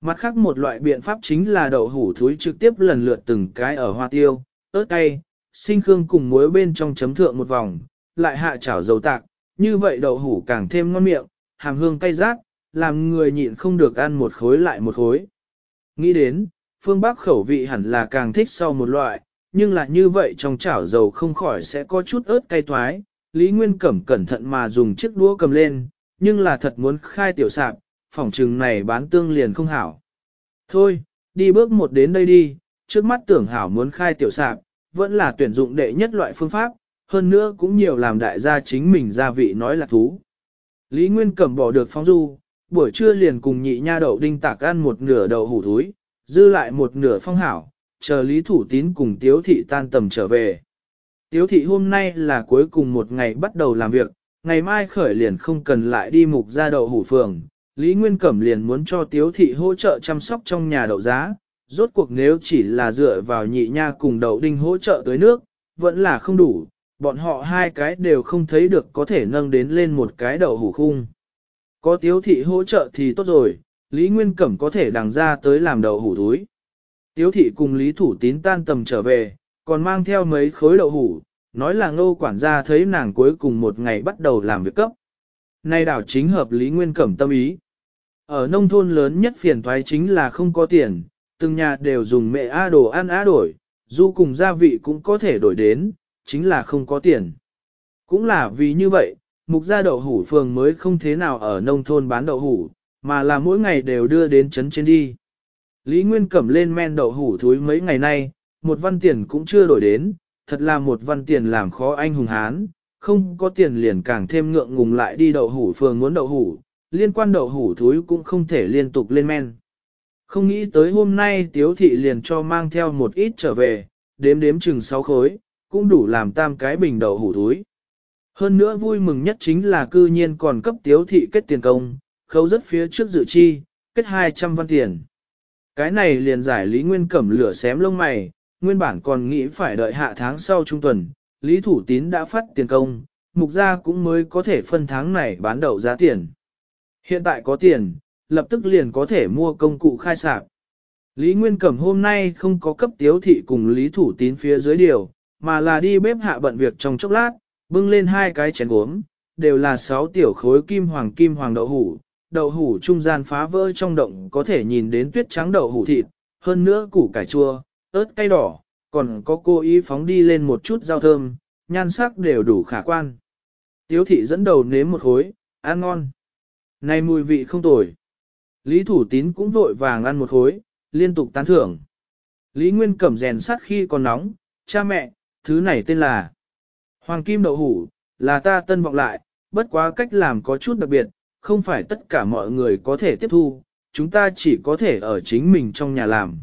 Mặt khác một loại biện pháp chính là đậu hủ thúi trực tiếp lần lượt từng cái ở hoa tiêu, ớt cay, sinh khương cùng muối bên trong chấm thượng một vòng, lại hạ chảo dầu tạc, như vậy đậu hủ càng thêm ngon miệng, hàm hương cay rát, làm người nhịn không được ăn một khối lại một khối. Nghĩ đến, phương Bắc khẩu vị hẳn là càng thích sau một loại, nhưng là như vậy trong chảo dầu không khỏi sẽ có chút ớt cay toái. Lý Nguyên Cẩm cẩn thận mà dùng chiếc đũa cầm lên, nhưng là thật muốn khai tiểu sạp, phòng trừng này bán tương liền không hảo. Thôi, đi bước một đến đây đi, trước mắt tưởng hảo muốn khai tiểu sạp, vẫn là tuyển dụng đệ nhất loại phương pháp, hơn nữa cũng nhiều làm đại gia chính mình gia vị nói là thú. Lý Nguyên Cẩm bỏ được phong du, buổi trưa liền cùng nhị nha đậu đinh tạc ăn một nửa đậu hủ thúi, dư lại một nửa phong hảo, chờ Lý Thủ Tín cùng Tiếu Thị tan tầm trở về. Tiếu Thị hôm nay là cuối cùng một ngày bắt đầu làm việc, ngày mai khởi liền không cần lại đi mục ra đậu hủ phường. Lý Nguyên Cẩm liền muốn cho Tiếu Thị hỗ trợ chăm sóc trong nhà đậu giá, rốt cuộc nếu chỉ là dựa vào nhị nha cùng đậu đinh hỗ trợ tới nước, vẫn là không đủ, bọn họ hai cái đều không thấy được có thể nâng đến lên một cái đậu hủ khung. Có tiếu thị hỗ trợ thì tốt rồi, Lý Nguyên Cẩm có thể đằng ra tới làm đậu hủ túi. Tiếu thị cùng Lý Thủ Tín tan tầm trở về, còn mang theo mấy khối đậu hủ, nói là ngô quản gia thấy nàng cuối cùng một ngày bắt đầu làm việc cấp. Nay đảo chính hợp Lý Nguyên Cẩm tâm ý. Ở nông thôn lớn nhất phiền thoái chính là không có tiền, từng nhà đều dùng mẹ A đồ ăn A đổi, dù cùng gia vị cũng có thể đổi đến, chính là không có tiền. Cũng là vì như vậy, mục gia đậu hủ phường mới không thế nào ở nông thôn bán đậu hủ, mà là mỗi ngày đều đưa đến trấn trên đi. Lý Nguyên cẩm lên men đậu hủ thúi mấy ngày nay, một văn tiền cũng chưa đổi đến, thật là một văn tiền làm khó anh hùng hán, không có tiền liền càng thêm ngượng ngùng lại đi đậu hủ phường muốn đậu hủ, liên quan đậu hủ thúi cũng không thể liên tục lên men. Không nghĩ tới hôm nay tiếu thị liền cho mang theo một ít trở về, đếm đếm chừng 6 khối, cũng đủ làm tam cái bình đậu hủ thúi. Hơn nữa vui mừng nhất chính là cư nhiên còn cấp tiếu thị kết tiền công, khấu rất phía trước dự chi, kết 200 văn tiền. Cái này liền giải Lý Nguyên Cẩm lửa xém lông mày, nguyên bản còn nghĩ phải đợi hạ tháng sau trung tuần, Lý Thủ Tín đã phát tiền công, mục gia cũng mới có thể phân tháng này bán đậu giá tiền. Hiện tại có tiền, lập tức liền có thể mua công cụ khai sạc. Lý Nguyên Cẩm hôm nay không có cấp tiếu thị cùng Lý Thủ Tín phía dưới điều, mà là đi bếp hạ bận việc trong chốc lát, bưng lên hai cái chén gốm, đều là sáu tiểu khối kim hoàng kim hoàng đậu hủ, đậu hủ trung gian phá vỡ trong động có thể nhìn đến tuyết trắng đậu hủ thịt, hơn nữa củ cải chua, ớt cay đỏ, còn có cô ý phóng đi lên một chút rau thơm, nhan sắc đều đủ khả quan. Tiếu thị dẫn đầu nếm một khối, ăn ngon. Này mùi vị không tồi. Lý Thủ Tín cũng vội vàng ăn một khối, liên tục tán thưởng. Lý Nguyên cẩm rèn sắt khi còn nóng, cha mẹ, thứ này tên là Hoàng Kim Đậu Hủ, là ta tân vọng lại, bất quá cách làm có chút đặc biệt, không phải tất cả mọi người có thể tiếp thu, chúng ta chỉ có thể ở chính mình trong nhà làm.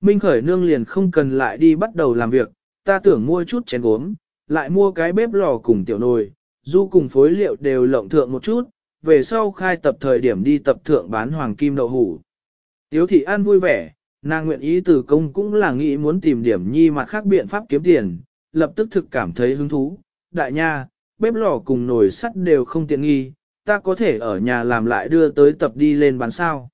Minh Khởi Nương liền không cần lại đi bắt đầu làm việc, ta tưởng mua chút chén gốm, lại mua cái bếp lò cùng tiểu nồi, du cùng phối liệu đều lộng thượng một chút, về sau khai tập thời điểm đi tập thượng bán hoàng kim đậu hủ. Tiếu thị an vui vẻ, nàng nguyện ý từ công cũng là nghĩ muốn tìm điểm nhi mặt khác biện pháp kiếm tiền, lập tức thực cảm thấy hứng thú. Đại nha, bếp lò cùng nồi sắt đều không tiện nghi, ta có thể ở nhà làm lại đưa tới tập đi lên bán sao.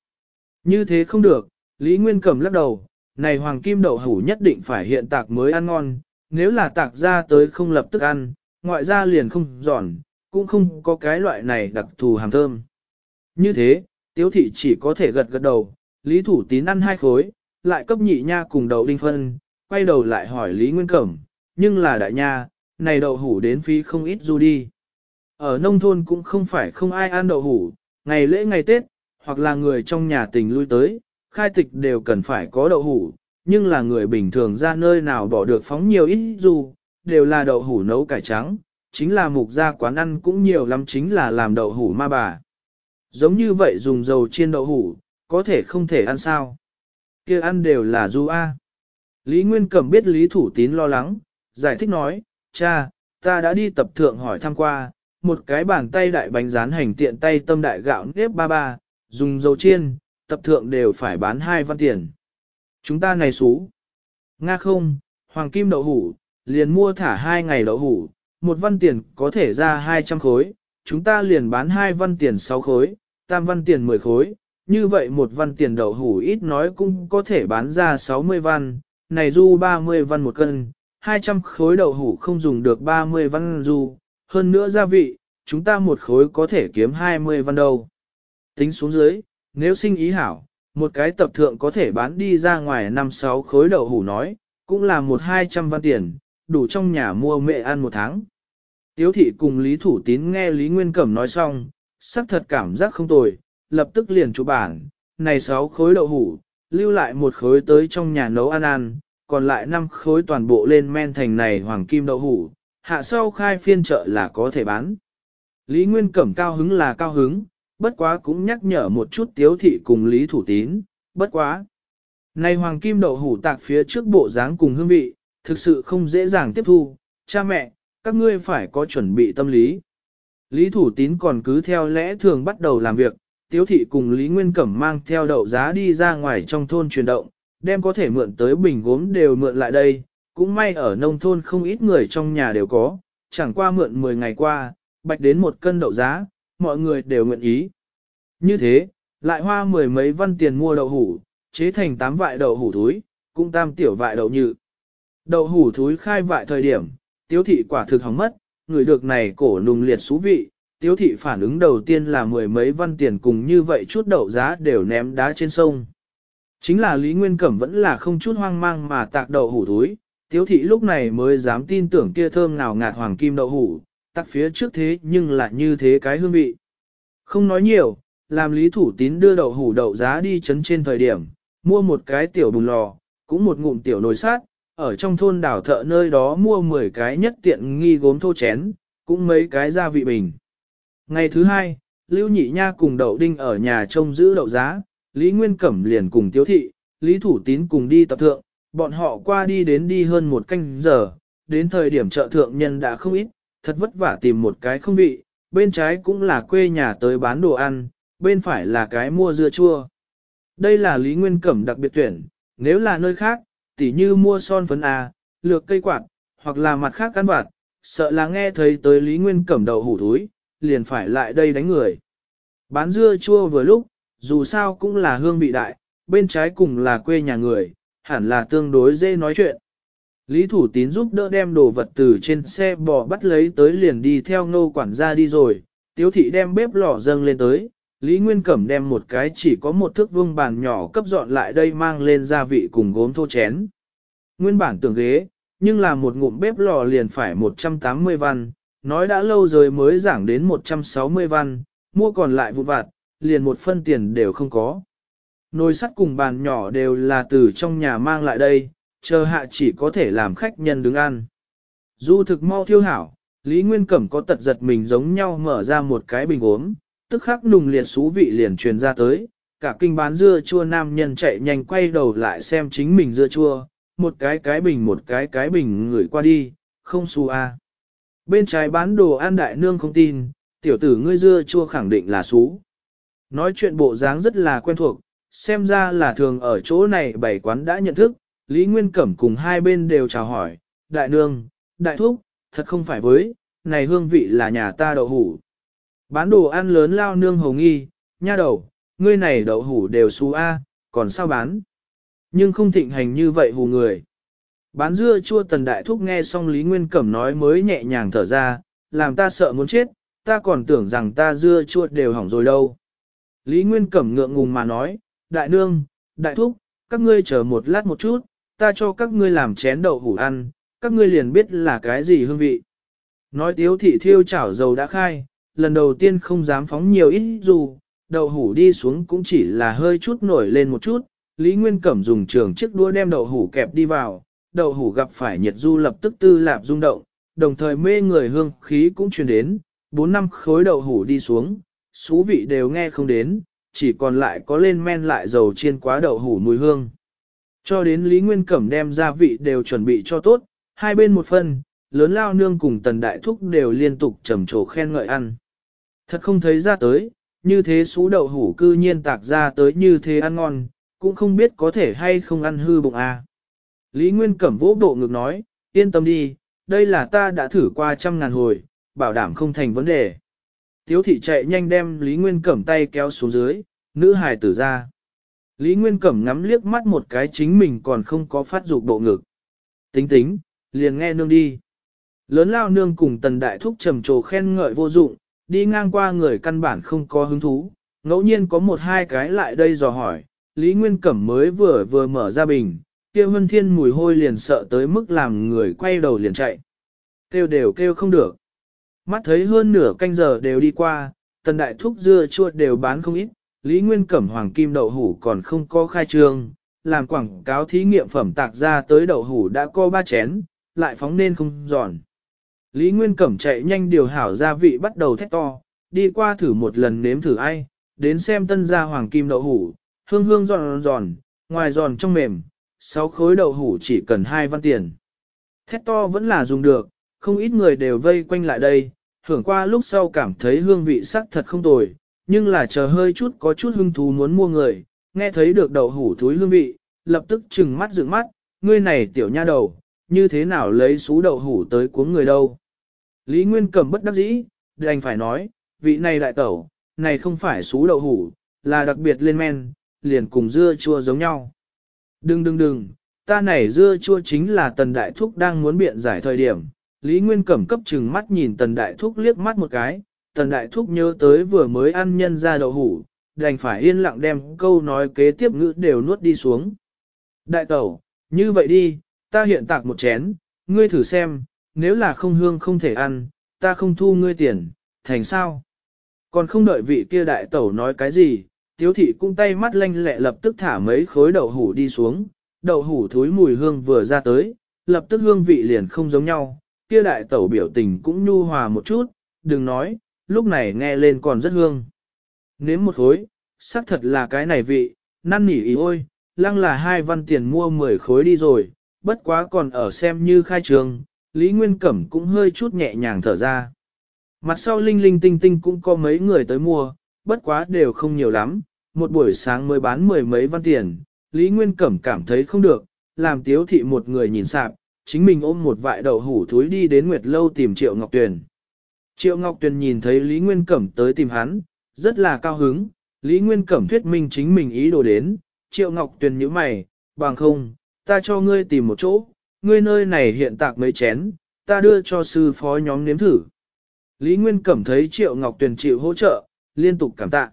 Như thế không được, Lý Nguyên Cẩm lắc đầu, này hoàng kim đậu hủ nhất định phải hiện tạc mới ăn ngon, nếu là tạc ra tới không lập tức ăn, ngoại ra liền không giòn, cũng không có cái loại này đặc thù hàng thơm. Như thế, tiếu thị chỉ có thể gật gật đầu, Lý Thủ Tín ăn hai khối, lại cấp nhị nha cùng đầu đinh phân, quay đầu lại hỏi Lý Nguyên Cẩm, nhưng là đại nha, này đậu hủ đến phí không ít du đi. Ở nông thôn cũng không phải không ai ăn đậu hủ, ngày lễ ngày Tết, hoặc là người trong nhà tình lui tới, khai tịch đều cần phải có đậu hủ, nhưng là người bình thường ra nơi nào bỏ được phóng nhiều ít dù, đều là đậu hủ nấu cải trắng, chính là mục gia quán ăn cũng nhiều lắm chính là làm đậu hủ ma bà. Giống như vậy dùng dầu chiên đậu hủ, có thể không thể ăn sao. kia ăn đều là du a. Lý Nguyên Cẩm biết Lý Thủ Tín lo lắng, giải thích nói, cha, ta đã đi tập thượng hỏi thăm qua, một cái bàn tay đại bánh rán hành tiện tay tâm đại gạo nếp ba ba, dùng dầu chiên, tập thượng đều phải bán hai văn tiền. Chúng ta này xú. Nga không, hoàng kim đậu hủ, liền mua thả hai ngày đậu hủ, một văn tiền có thể ra 200 khối, chúng ta liền bán hai văn tiền sáu khối, tam văn tiền 10 khối, như vậy một văn tiền đậu hủ ít nói cũng có thể bán ra 60 văn, này du 30 văn một cân, 200 khối đậu hủ không dùng được 30 văn du, hơn nữa gia vị, chúng ta một khối có thể kiếm 20 văn đâu. Tính xuống dưới, nếu sinh ý hảo, một cái tập thượng có thể bán đi ra ngoài 5-6 khối đậu hủ nói, cũng là một 200 văn tiền, đủ trong nhà mua mẹ ăn một tháng. Tiếu thị cùng Lý Thủ Tín nghe Lý Nguyên Cẩm nói xong, sắc thật cảm giác không tồi, lập tức liền chủ bản, này 6 khối đậu hủ, lưu lại một khối tới trong nhà nấu ăn ăn, còn lại 5 khối toàn bộ lên men thành này hoàng kim đậu hủ, hạ sau khai phiên chợ là có thể bán. Lý Nguyên Cẩm cao hứng là cao hứng, bất quá cũng nhắc nhở một chút tiếu thị cùng Lý Thủ Tín, bất quá. Này hoàng kim đậu hủ tạc phía trước bộ dáng cùng hương vị, thực sự không dễ dàng tiếp thu, cha mẹ, các ngươi phải có chuẩn bị tâm lý. Lý Thủ Tín còn cứ theo lẽ thường bắt đầu làm việc, tiếu thị cùng Lý Nguyên Cẩm mang theo đậu giá đi ra ngoài trong thôn truyền động, đem có thể mượn tới bình gốm đều mượn lại đây, cũng may ở nông thôn không ít người trong nhà đều có, chẳng qua mượn 10 ngày qua, bạch đến một cân đậu giá, mọi người đều nguyện ý. Như thế, lại hoa mười mấy văn tiền mua đậu hủ, chế thành tám vại đậu hủ thúi, cũng tam tiểu vại đậu như Đậu hủ thúi khai vại thời điểm, tiếu thị quả thực hỏng mất, người được này cổ nùng liệt xú vị, tiếu thị phản ứng đầu tiên là mười mấy văn tiền cùng như vậy chút đậu giá đều ném đá trên sông. Chính là Lý Nguyên Cẩm vẫn là không chút hoang mang mà tạc đậu hủ thúi, Tiếu thị lúc này mới dám tin tưởng kia thơm nào ngạt hoàng kim đậu hủ, tắc phía trước thế nhưng lại như thế cái hương vị. Không nói nhiều, làm lý thủ tín đưa đậu hủ đậu giá đi chấn trên thời điểm, mua một cái tiểu bùn lò, cũng một ngụm tiểu nồi sát, ở trong thôn đảo thợ nơi đó mua 10 cái nhất tiện nghi gốm thô chén, cũng mấy cái gia vị bình. Ngày thứ hai, Lưu Nhị Nha cùng đậu đinh ở nhà trông giữ đậu giá, Lý Nguyên Cẩm liền cùng tiếu thị, Lý Thủ Tín cùng đi tập thượng, bọn họ qua đi đến đi hơn một canh giờ, đến thời điểm chợ thượng nhân đã không ít, thật vất vả tìm một cái không vị, bên trái cũng là quê nhà tới bán đồ ăn, bên phải là cái mua dưa chua. Đây là Lý Nguyên Cẩm đặc biệt tuyển, nếu là nơi khác, tỉ như mua son phấn à, lược cây quạt, hoặc là mặt khác căn vạt, sợ là nghe thấy tới Lý Nguyên Cẩm đầu hủ túi, liền phải lại đây đánh người. Bán dưa chua vừa lúc, dù sao cũng là hương vị đại, bên trái cùng là quê nhà người, hẳn là tương đối dễ nói chuyện. Lý Thủ Tín giúp đỡ đem đồ vật từ trên xe bò bắt lấy tới liền đi theo ngô quản gia đi rồi, tiếu thị đem bếp lò dâng lên tới, Lý Nguyên Cẩm đem một cái chỉ có một thước vương bàn nhỏ cấp dọn lại đây mang lên gia vị cùng gốm thô chén. Nguyên bản tưởng ghế, nhưng là một ngụm bếp lò liền phải 180 văn, nói đã lâu rồi mới giảng đến 160 văn, mua còn lại vụ vặt, liền một phân tiền đều không có. Nồi sắt cùng bàn nhỏ đều là từ trong nhà mang lại đây, chờ hạ chỉ có thể làm khách nhân đứng ăn. Du thực mau thiêu hảo, Lý Nguyên Cẩm có tật giật mình giống nhau mở ra một cái bình uống, tức khắc nùng liệt xú vị liền truyền ra tới, cả kinh bán dưa chua nam nhân chạy nhanh quay đầu lại xem chính mình dưa chua, một cái cái bình một cái cái bình ngửi qua đi, không xù a à. Bên trái bán đồ ăn đại nương không tin, tiểu tử ngươi dưa chua khẳng định là xú. Nói chuyện bộ dáng rất là quen thuộc, xem ra là thường ở chỗ này bảy quán đã nhận thức, Lý Nguyên Cẩm cùng hai bên đều chào hỏi, đại nương, đại thúc, thật không phải với, này hương vị là nhà ta đậu hủ. Bán đồ ăn lớn lao nương hồng y nha đầu, ngươi này đậu hủ đều su A, còn sao bán? Nhưng không thịnh hành như vậy hù người. Bán dưa chua tần đại thúc nghe xong Lý Nguyên Cẩm nói mới nhẹ nhàng thở ra, làm ta sợ muốn chết, ta còn tưởng rằng ta dưa chua đều hỏng rồi đâu. Lý Nguyên Cẩm ngượng ngùng mà nói, đại nương, đại thúc, các ngươi chờ một lát một chút, ta cho các ngươi làm chén đậu hủ ăn, các ngươi liền biết là cái gì hương vị. Nói tiếu thị thiêu chảo dầu đã khai, lần đầu tiên không dám phóng nhiều ít dù, đậu hủ đi xuống cũng chỉ là hơi chút nổi lên một chút, Lý Nguyên Cẩm dùng trường chiếc đua đem đậu hủ kẹp đi vào, đậu hủ gặp phải nhiệt du lập tức tư lạp rung động, đồng thời mê người hương khí cũng truyền đến, 4 năm khối đậu hủ đi xuống, xú vị đều nghe không đến, chỉ còn lại có lên men lại dầu chiên quá đậu hủ mùi hương. Cho đến Lý Nguyên Cẩm đem gia vị đều chuẩn bị cho tốt, hai bên một phần, lớn lao nương cùng tần đại thúc đều liên tục trầm trồ khen ngợi ăn. Thật không thấy ra tới, như thế sú đậu hủ cư nhiên tạc ra tới như thế ăn ngon, cũng không biết có thể hay không ăn hư bụng à. Lý Nguyên Cẩm vỗ bộ ngực nói, yên tâm đi, đây là ta đã thử qua trăm ngàn hồi, bảo đảm không thành vấn đề. Tiếu thị chạy nhanh đem Lý Nguyên Cẩm tay kéo xuống dưới, nữ hài tử ra. Lý Nguyên Cẩm ngắm liếc mắt một cái chính mình còn không có phát dục bộ ngực. Tính tính, liền nghe nương đi. Lớn lao nương cùng tần đại thúc trầm trồ khen ngợi vô dụng, đi ngang qua người căn bản không có hứng thú, ngẫu nhiên có một hai cái lại đây dò hỏi, Lý Nguyên Cẩm mới vừa vừa mở ra bình, kia hân thiên mùi hôi liền sợ tới mức làm người quay đầu liền chạy. Kêu đều kêu không được. Mắt thấy hơn nửa canh giờ đều đi qua, tần đại thúc dưa chua đều bán không ít, Lý Nguyên Cẩm Hoàng Kim đậu hủ còn không có khai trương, làm quảng cáo thí nghiệm phẩm tạc ra tới đậu hủ đã co ba chén, lại phóng nên không giòn. Lý Nguyên Cẩm chạy nhanh điều hảo gia vị bắt đầu thét to, đi qua thử một lần nếm thử ai, đến xem tân gia Hoàng Kim đậu hủ, hương hương giòn giòn, ngoài giòn trong mềm, sáu khối đậu hủ chỉ cần hai văn tiền. Thét to vẫn là dùng được, không ít người đều vây quanh lại đây, thưởng qua lúc sau cảm thấy hương vị sắc thật không tồi, nhưng là chờ hơi chút có chút hứng thú muốn mua người, nghe thấy được đậu hủ thúi hương vị, lập tức trừng mắt dựng mắt, ngươi này tiểu nha đầu, như thế nào lấy xú đậu hủ tới cuống người đâu. Lý Nguyên cầm bất đắc dĩ, đành phải nói, vị này đại tẩu, này không phải xú đậu hủ, là đặc biệt lên men, liền cùng dưa chua giống nhau. Đừng đừng đừng, ta này dưa chua chính là tần đại thúc đang muốn biện giải thời điểm, Lý Nguyên Cẩm cấp chừng mắt nhìn Tần Đại Thúc liếc mắt một cái, Tần Đại Thúc nhớ tới vừa mới ăn nhân ra đậu hủ, đành phải yên lặng đem câu nói kế tiếp ngữ đều nuốt đi xuống. Đại tẩu, như vậy đi, ta hiện tạc một chén, ngươi thử xem, nếu là không hương không thể ăn, ta không thu ngươi tiền, thành sao? Còn không đợi vị kia đại tẩu nói cái gì, tiếu thị cũng tay mắt lanh lẹ lập tức thả mấy khối đậu hủ đi xuống, đậu hủ thối mùi hương vừa ra tới, lập tức hương vị liền không giống nhau, kia đại tẩu biểu tình cũng nhu hòa một chút, đừng nói, lúc này nghe lên còn rất hương. Nếm một khối, xác thật là cái này vị, năn nỉ ý ôi, lăng là hai văn tiền mua 10 khối đi rồi, bất quá còn ở xem như khai trường, Lý Nguyên Cẩm cũng hơi chút nhẹ nhàng thở ra. Mặt sau linh linh tinh tinh cũng có mấy người tới mua, bất quá đều không nhiều lắm, một buổi sáng mới bán mười mấy văn tiền, Lý Nguyên Cẩm cảm thấy không được, làm tiếu thị một người nhìn sạp, chính mình ôm một vại đậu hủ thúi đi đến Nguyệt Lâu tìm Triệu Ngọc Tuyền. Triệu Ngọc Tuyền nhìn thấy Lý Nguyên Cẩm tới tìm hắn, rất là cao hứng, Lý Nguyên Cẩm thuyết minh chính mình ý đồ đến, Triệu Ngọc Tuyền như mày, bằng không, ta cho ngươi tìm một chỗ, ngươi nơi này hiện tạc mấy chén, ta đưa cho sư phó nhóm nếm thử. Lý Nguyên Cẩm thấy Triệu Ngọc Tuyền chịu hỗ trợ, liên tục cảm tạ.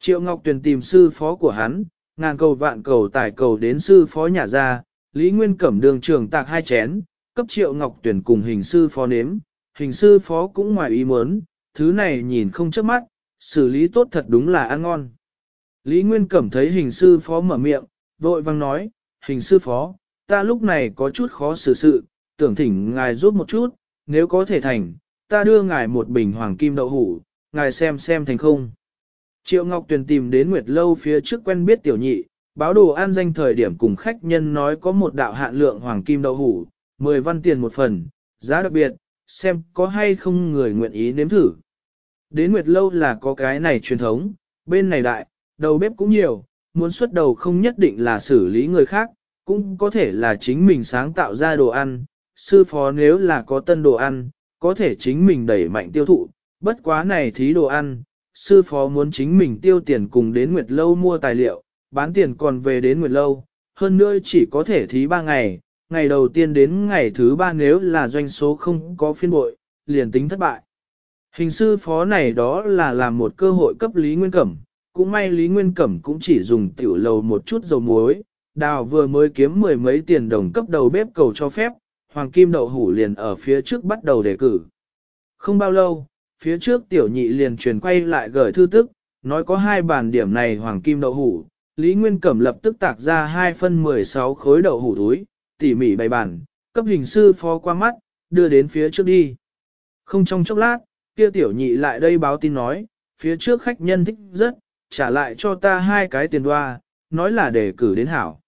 Triệu Ngọc Tuyền tìm sư phó của hắn, ngàn cầu vạn cầu tải cầu đến sư phó nhà ra, Lý Nguyên Cẩm đường trường tạc hai chén, cấp triệu ngọc tuyển cùng hình sư phó nếm, hình sư phó cũng ngoài ý muốn, thứ này nhìn không trước mắt, xử lý tốt thật đúng là ăn ngon. Lý Nguyên Cẩm thấy hình sư phó mở miệng, vội vang nói, hình sư phó, ta lúc này có chút khó xử sự, tưởng thỉnh ngài giúp một chút, nếu có thể thành, ta đưa ngài một bình hoàng kim đậu hủ, ngài xem xem thành không. Triệu Ngọc Tuyền tìm đến Nguyệt Lâu phía trước quen biết tiểu nhị, báo đồ ăn danh thời điểm cùng khách nhân nói có một đạo hạn lượng hoàng kim đậu hủ, 10 văn tiền một phần, giá đặc biệt, xem có hay không người nguyện ý nếm thử. Đến Nguyệt Lâu là có cái này truyền thống, bên này đại, đầu bếp cũng nhiều, muốn xuất đầu không nhất định là xử lý người khác, cũng có thể là chính mình sáng tạo ra đồ ăn, sư phó nếu là có tân đồ ăn, có thể chính mình đẩy mạnh tiêu thụ, bất quá này thí đồ ăn, sư phó muốn chính mình tiêu tiền cùng đến Nguyệt Lâu mua tài liệu, bán tiền còn về đến nguyệt lâu, hơn nữa chỉ có thể thí 3 ngày, ngày đầu tiên đến ngày thứ 3 nếu là doanh số không có phiên bội, liền tính thất bại. Hình sư phó này đó là làm một cơ hội cấp Lý Nguyên Cẩm, cũng may Lý Nguyên Cẩm cũng chỉ dùng tiểu lầu một chút dầu muối, đào vừa mới kiếm mười mấy tiền đồng cấp đầu bếp cầu cho phép, hoàng kim đậu hủ liền ở phía trước bắt đầu đề cử. Không bao lâu, phía trước tiểu nhị liền truyền quay lại gửi thư tức, nói có hai bàn điểm này hoàng kim đậu hủ, Lý Nguyên Cẩm lập tức tạc ra 2 phân 16 khối đậu hủ túi, tỉ mỉ bày bản, cấp hình sư phó qua mắt, đưa đến phía trước đi. Không trong chốc lát, kia tiểu nhị lại đây báo tin nói, phía trước khách nhân thích rất, trả lại cho ta hai cái tiền đoa, nói là để cử đến hảo.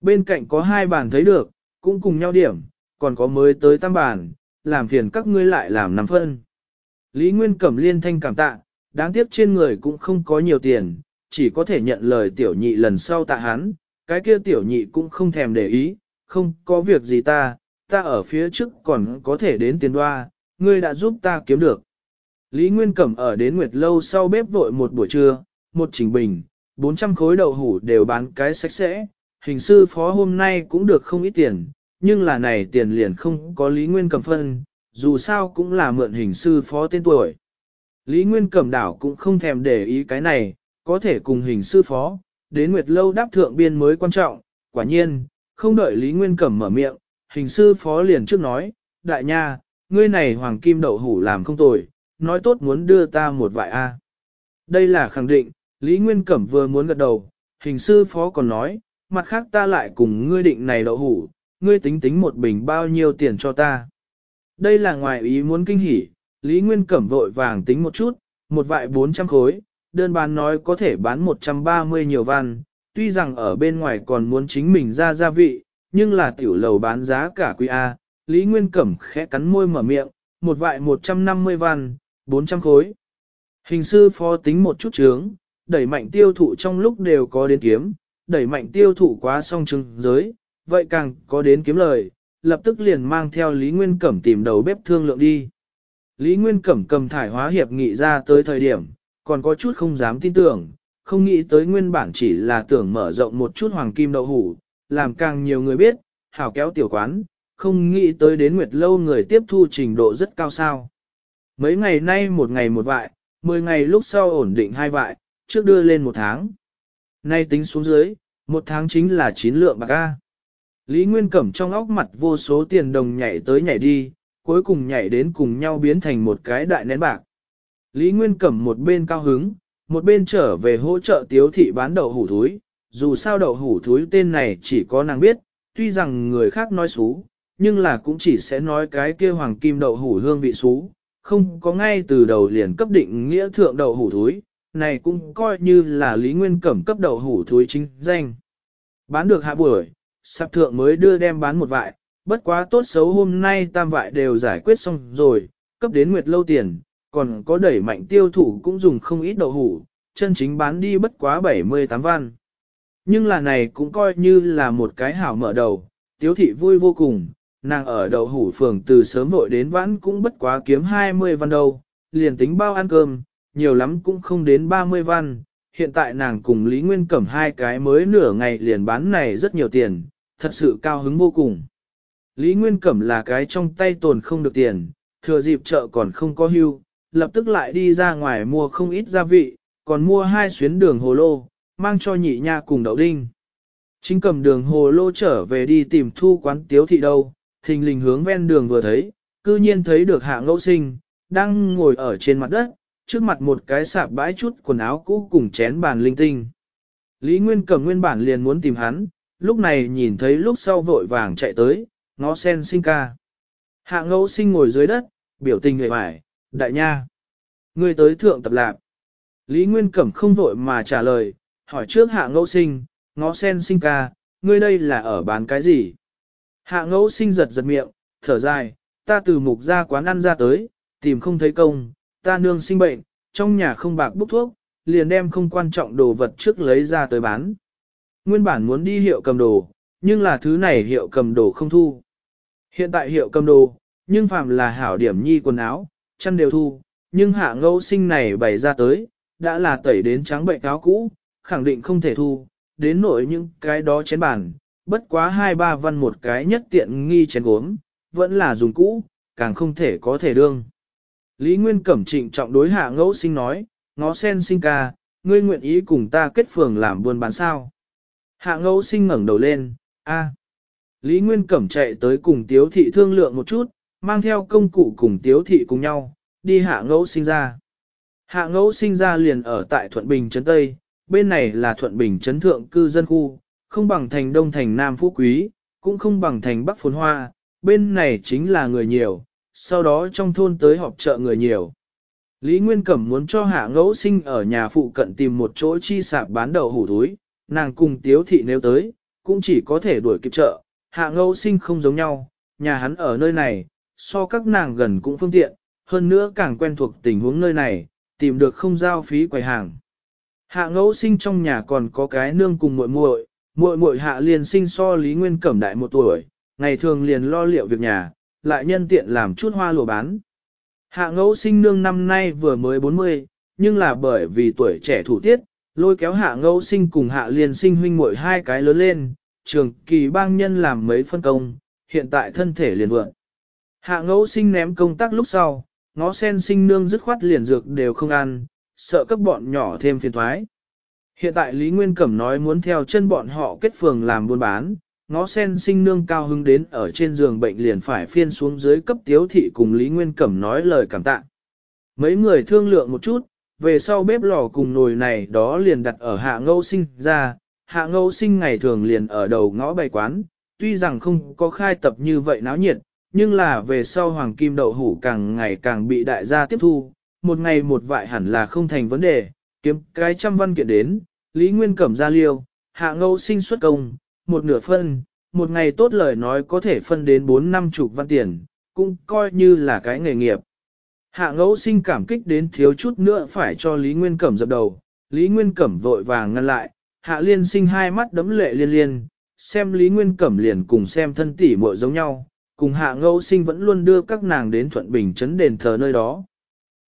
Bên cạnh có hai bàn thấy được, cũng cùng nhau điểm, còn có mới tới tam bàn, làm phiền các ngươi lại làm năm phân. Lý Nguyên Cẩm liên thanh cảm tạ, đáng tiếc trên người cũng không có nhiều tiền, chỉ có thể nhận lời tiểu nhị lần sau tạ hắn, cái kia tiểu nhị cũng không thèm để ý, không có việc gì ta, ta ở phía trước còn có thể đến tiền đoa, ngươi đã giúp ta kiếm được. Lý Nguyên Cẩm ở đến Nguyệt Lâu sau bếp vội một buổi trưa, một trình bình, 400 khối đậu hủ đều bán cái sạch sẽ, hình sư phó hôm nay cũng được không ít tiền, nhưng là này tiền liền không có Lý Nguyên Cẩm phân, dù sao cũng là mượn hình sư phó tên tuổi. Lý Nguyên Cẩm đảo cũng không thèm để ý cái này, có thể cùng hình sư phó, đến Nguyệt Lâu đáp thượng biên mới quan trọng, quả nhiên, không đợi Lý Nguyên Cẩm mở miệng, hình sư phó liền trước nói, đại nha, ngươi này hoàng kim đậu hủ làm không tồi, nói tốt muốn đưa ta một vại A. Đây là khẳng định, Lý Nguyên Cẩm vừa muốn gật đầu, hình sư phó còn nói, mặt khác ta lại cùng ngươi định này đậu hủ, ngươi tính tính một bình bao nhiêu tiền cho ta. Đây là ngoài ý muốn kinh hỉ, Lý Nguyên Cẩm vội vàng tính một chút, một vại 400 khối, đơn bán nói có thể bán 130 nhiều văn, tuy rằng ở bên ngoài còn muốn chính mình ra gia vị, nhưng là tiểu lầu bán giá cả quý A, Lý Nguyên Cẩm khẽ cắn môi mở miệng, một vại 150 văn, 400 khối. Hình sư phó tính một chút chướng, đẩy mạnh tiêu thụ trong lúc đều có đến kiếm, đẩy mạnh tiêu thụ quá song trưng giới, vậy càng có đến kiếm lời, lập tức liền mang theo Lý Nguyên Cẩm tìm đầu bếp thương lượng đi. Lý Nguyên Cẩm cầm thải hóa hiệp nghị ra tới thời điểm, còn có chút không dám tin tưởng, không nghĩ tới nguyên bản chỉ là tưởng mở rộng một chút hoàng kim đậu hủ, làm càng nhiều người biết, hảo kéo tiểu quán, không nghĩ tới đến nguyệt lâu người tiếp thu trình độ rất cao sao. Mấy ngày nay một ngày một vại, 10 ngày lúc sau ổn định hai vại, trước đưa lên một tháng. Nay tính xuống dưới, một tháng chính là 9 lượng bạc A. Lý Nguyên Cẩm trong óc mặt vô số tiền đồng nhảy tới nhảy đi, cuối cùng nhảy đến cùng nhau biến thành một cái đại nén bạc. Lý Nguyên Cẩm một bên cao hứng, một bên trở về hỗ trợ tiếu thị bán đậu hủ thúi, dù sao đậu hủ thúi tên này chỉ có nàng biết, tuy rằng người khác nói xú, nhưng là cũng chỉ sẽ nói cái kia hoàng kim đậu hủ hương vị xú, không có ngay từ đầu liền cấp định nghĩa thượng đậu hủ thúi, này cũng coi như là Lý Nguyên Cẩm cấp đậu hủ thúi chính danh. Bán được hạ buổi, sạp thượng mới đưa đem bán một vại, bất quá tốt xấu hôm nay tam vại đều giải quyết xong rồi, cấp đến nguyệt lâu tiền, còn có đẩy mạnh tiêu thụ cũng dùng không ít đậu hủ, chân chính bán đi bất quá 78 văn. Nhưng là này cũng coi như là một cái hảo mở đầu, tiếu thị vui vô cùng, nàng ở đậu hủ phường từ sớm vội đến vãn cũng bất quá kiếm 20 văn đâu, liền tính bao ăn cơm, nhiều lắm cũng không đến 30 văn. Hiện tại nàng cùng Lý Nguyên cẩm hai cái mới nửa ngày liền bán này rất nhiều tiền, thật sự cao hứng vô cùng. Lý Nguyên cẩm là cái trong tay tồn không được tiền, thừa dịp chợ còn không có hưu, lập tức lại đi ra ngoài mua không ít gia vị, còn mua hai xuyến đường hồ lô, mang cho nhị nha cùng đậu đinh. Chính cầm đường hồ lô trở về đi tìm thu quán tiếu thị đâu, thình lình hướng ven đường vừa thấy, cư nhiên thấy được hạ ngẫu sinh, đang ngồi ở trên mặt đất, trước mặt một cái sạp bãi chút quần áo cũ cùng chén bàn linh tinh. Lý Nguyên cầm nguyên bản liền muốn tìm hắn, lúc này nhìn thấy lúc sau vội vàng chạy tới, ngó sen sinh ca. Hạ ngẫu sinh ngồi dưới đất, biểu tình người vải, đại nha. Ngươi tới thượng tập lạc. Lý Nguyên Cẩm không vội mà trả lời, hỏi trước hạ ngẫu sinh, ngó sen sinh ca, ngươi đây là ở bán cái gì? Hạ ngẫu sinh giật giật miệng, thở dài, ta từ mục ra quán ăn ra tới, tìm không thấy công, ta nương sinh bệnh, trong nhà không bạc bút thuốc, liền đem không quan trọng đồ vật trước lấy ra tới bán. Nguyên bản muốn đi hiệu cầm đồ, nhưng là thứ này hiệu cầm đồ không thu. Hiện tại hiệu cầm đồ, nhưng phạm là hảo điểm nhi quần áo, chăn đều thu, nhưng hạ ngẫu sinh này bày ra tới, đã là tẩy đến trắng bệnh áo cũ, khẳng định không thể thu, đến nổi những cái đó chén bàn, bất quá hai ba văn một cái nhất tiện nghi chén gốm, vẫn là dùng cũ, càng không thể có thể đương. Lý Nguyên Cẩm trịnh trọng đối hạ ngẫu sinh nói, ngó sen sinh ca, ngươi nguyện ý cùng ta kết phường làm buôn bán sao. Hạ ngẫu sinh ngẩn đầu lên, a. Lý Nguyên Cẩm chạy tới cùng tiếu thị thương lượng một chút, mang theo công cụ cùng tiếu thị cùng nhau, đi hạ ngẫu sinh ra. Hạ ngẫu sinh ra liền ở tại Thuận Bình Trấn Tây, bên này là Thuận Bình Trấn Thượng cư dân khu, không bằng thành Đông thành Nam Phú Quý, cũng không bằng thành Bắc Phồn Hoa, bên này chính là người nhiều, sau đó trong thôn tới họp chợ người nhiều. Lý Nguyên Cẩm muốn cho hạ ngẫu sinh ở nhà phụ cận tìm một chỗ chi sạp bán đầu hủ túi, nàng cùng tiếu thị nếu tới, cũng chỉ có thể đuổi kịp chợ, hạ ngẫu sinh không giống nhau, nhà hắn ở nơi này, so các nàng gần cũng phương tiện, hơn nữa càng quen thuộc tình huống nơi này, tìm được không giao phí quầy hàng. Hạ ngẫu sinh trong nhà còn có cái nương cùng muội muội, muội muội hạ liền sinh so Lý Nguyên Cẩm đại một tuổi, ngày thường liền lo liệu việc nhà, lại nhân tiện làm chút hoa lùa bán. Hạ ngẫu sinh nương năm nay vừa mới 40, nhưng là bởi vì tuổi trẻ thủ tiết, lôi kéo hạ ngẫu sinh cùng hạ liền sinh huynh muội hai cái lớn lên, trường kỳ bang nhân làm mấy phân công, hiện tại thân thể liền vượng. Hạ ngẫu sinh ném công tác lúc sau, ngó sen sinh nương dứt khoát liền dược đều không ăn, sợ các bọn nhỏ thêm phiền thoái. Hiện tại Lý Nguyên Cẩm nói muốn theo chân bọn họ kết phường làm buôn bán, ngó sen sinh nương cao hứng đến ở trên giường bệnh liền phải phiên xuống dưới cấp tiếu thị cùng Lý Nguyên Cẩm nói lời cảm tạ. Mấy người thương lượng một chút, về sau bếp lò cùng nồi này đó liền đặt ở hạ ngâu sinh ra, hạ ngâu sinh ngày thường liền ở đầu ngõ bày quán, tuy rằng không có khai tập như vậy náo nhiệt, nhưng là về sau hoàng kim đậu hủ càng ngày càng bị đại gia tiếp thu, một ngày một vại hẳn là không thành vấn đề, kiếm cái trăm văn kiện đến, Lý Nguyên Cẩm ra liêu, hạ ngâu sinh xuất công, một nửa phân, một ngày tốt lời nói có thể phân đến 4 năm chục văn tiền, cũng coi như là cái nghề nghiệp. Hạ ngẫu sinh cảm kích đến thiếu chút nữa phải cho Lý Nguyên Cẩm dập đầu, Lý Nguyên Cẩm vội vàng ngăn lại, hạ liên sinh hai mắt đấm lệ liên liên, xem Lý Nguyên Cẩm liền cùng xem thân tỷ muội giống nhau, cùng hạ ngẫu sinh vẫn luôn đưa các nàng đến Thuận Bình chấn đền thờ nơi đó.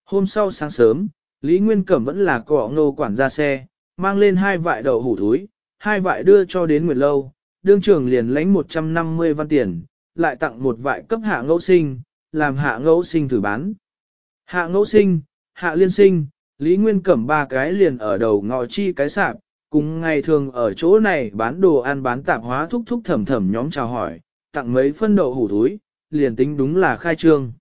Hôm sau sáng sớm, Lý Nguyên Cẩm vẫn là cọ ngô quản ra xe, mang lên hai vại đậu hủ túi hai vại đưa cho đến Nguyệt Lâu, đương trưởng liền lánh 150 văn tiền, lại tặng một vại cấp hạ ngẫu sinh, làm hạ ngẫu sinh thử bán. Hạ ngẫu sinh, hạ liên sinh, Lý Nguyên Cẩm ba cái liền ở đầu ngọ chi cái sạp, cùng ngày thường ở chỗ này bán đồ ăn bán tạp hóa thúc thúc thẩm thẩm nhóm chào hỏi, tặng mấy phân đậu hủ túi, liền tính đúng là khai trương.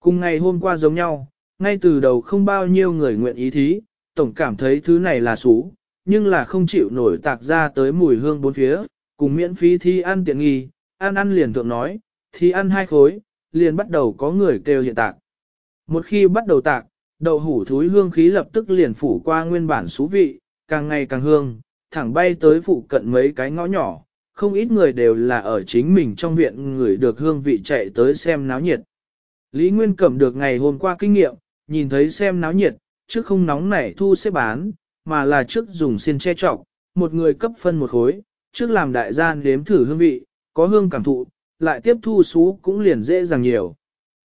Cùng ngày hôm qua giống nhau, ngay từ đầu không bao nhiêu người nguyện ý thí, tổng cảm thấy thứ này là xú, nhưng là không chịu nổi tạc ra tới mùi hương bốn phía, cùng miễn phí thi ăn tiện nghi, ăn ăn liền thượng nói, thi ăn hai khối, liền bắt đầu có người kêu hiện tạc. Một khi bắt đầu tạc, đậu hủ thúi hương khí lập tức liền phủ qua nguyên bản xú vị, càng ngày càng hương, thẳng bay tới phụ cận mấy cái ngõ nhỏ, không ít người đều là ở chính mình trong viện người được hương vị chạy tới xem náo nhiệt. Lý Nguyên Cẩm được ngày hôm qua kinh nghiệm, nhìn thấy xem náo nhiệt, chứ không nóng nảy thu xếp bán, mà là trước dùng xiên che trọc, một người cấp phân một khối, trước làm đại gian đếm thử hương vị, có hương cảm thụ, lại tiếp thu xú cũng liền dễ dàng nhiều.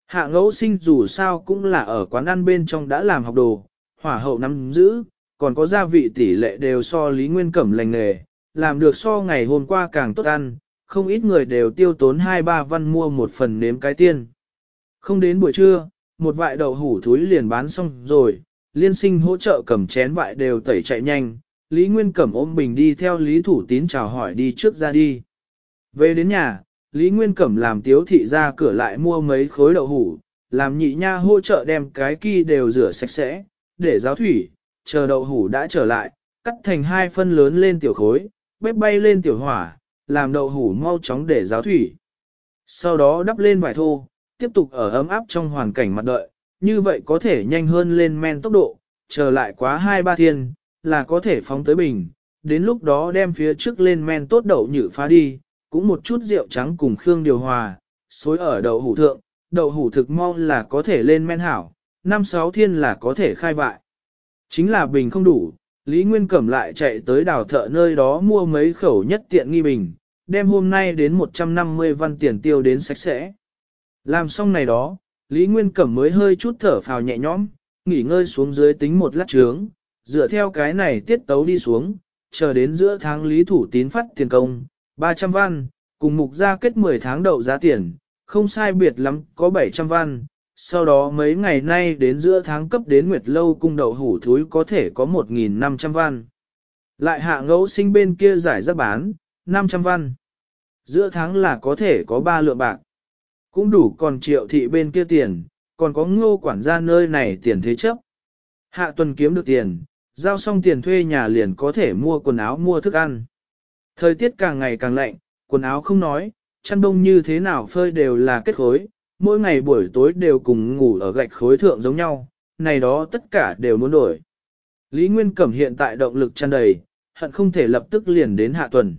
Hạ ngẫu sinh dù sao cũng là ở quán ăn bên trong đã làm học đồ, hỏa hậu nắm giữ, còn có gia vị tỷ lệ đều so Lý Nguyên Cẩm lành nghề, làm được so ngày hôm qua càng tốt ăn, không ít người đều tiêu tốn 2-3 văn mua một phần nếm cái tiên. Không đến buổi trưa, một vại đậu hủ thúi liền bán xong rồi, liên sinh hỗ trợ cầm chén vại đều tẩy chạy nhanh, Lý Nguyên Cẩm ôm bình đi theo Lý Thủ Tín chào hỏi đi trước ra đi. Về đến nhà, Lý Nguyên Cẩm làm tiếu thị ra cửa lại mua mấy khối đậu hủ, làm nhị nha hỗ trợ đem cái kia đều rửa sạch sẽ, để giáo thủy, chờ đậu hủ đã trở lại, cắt thành hai phân lớn lên tiểu khối, bếp bay lên tiểu hỏa, làm đậu hủ mau chóng để giáo thủy. Sau đó đắp lên vải thô, tiếp tục ở ấm áp trong hoàn cảnh mặt đợi, như vậy có thể nhanh hơn lên men tốc độ, Trở lại quá 2-3 thiên, là có thể phóng tới bình, đến lúc đó đem phía trước lên men tốt đậu nhự phá đi, cũng một chút rượu trắng cùng khương điều hòa, xối ở đậu hủ thượng, đậu hủ thực mau là có thể lên men hảo, năm sáu thiên là có thể khai vại. Chính là bình không đủ, Lý Nguyên Cẩm lại chạy tới đào thợ nơi đó mua mấy khẩu nhất tiện nghi bình, đem hôm nay đến 150 văn tiền tiêu đến sạch sẽ. Làm xong này đó, Lý Nguyên Cẩm mới hơi chút thở phào nhẹ nhõm, nghỉ ngơi xuống dưới tính một lát trướng, dựa theo cái này tiết tấu đi xuống, chờ đến giữa tháng Lý Thủ Tín phát tiền công, 300 văn, cùng mục ra kết 10 tháng đậu giá tiền, không sai biệt lắm có 700 văn, sau đó mấy ngày nay đến giữa tháng cấp đến Nguyệt Lâu cung đậu hủ thúi có thể có 1.500 văn. Lại hạ ngẫu sinh bên kia giải giáp bán, 500 văn. Giữa tháng là có thể có 3 lượng bạc. Cũng đủ còn triệu thị bên kia tiền, còn có ngô quản gia nơi này tiền thế chấp. Hạ tuần kiếm được tiền, giao xong tiền thuê nhà liền có thể mua quần áo mua thức ăn. Thời tiết càng ngày càng lạnh, quần áo không nói, chăn đông như thế nào phơi đều là kết khối, mỗi ngày buổi tối đều cùng ngủ ở gạch khối thượng giống nhau, này đó tất cả đều muốn đổi. Lý Nguyên Cẩm hiện tại động lực tràn đầy, hận không thể lập tức liền đến hạ tuần.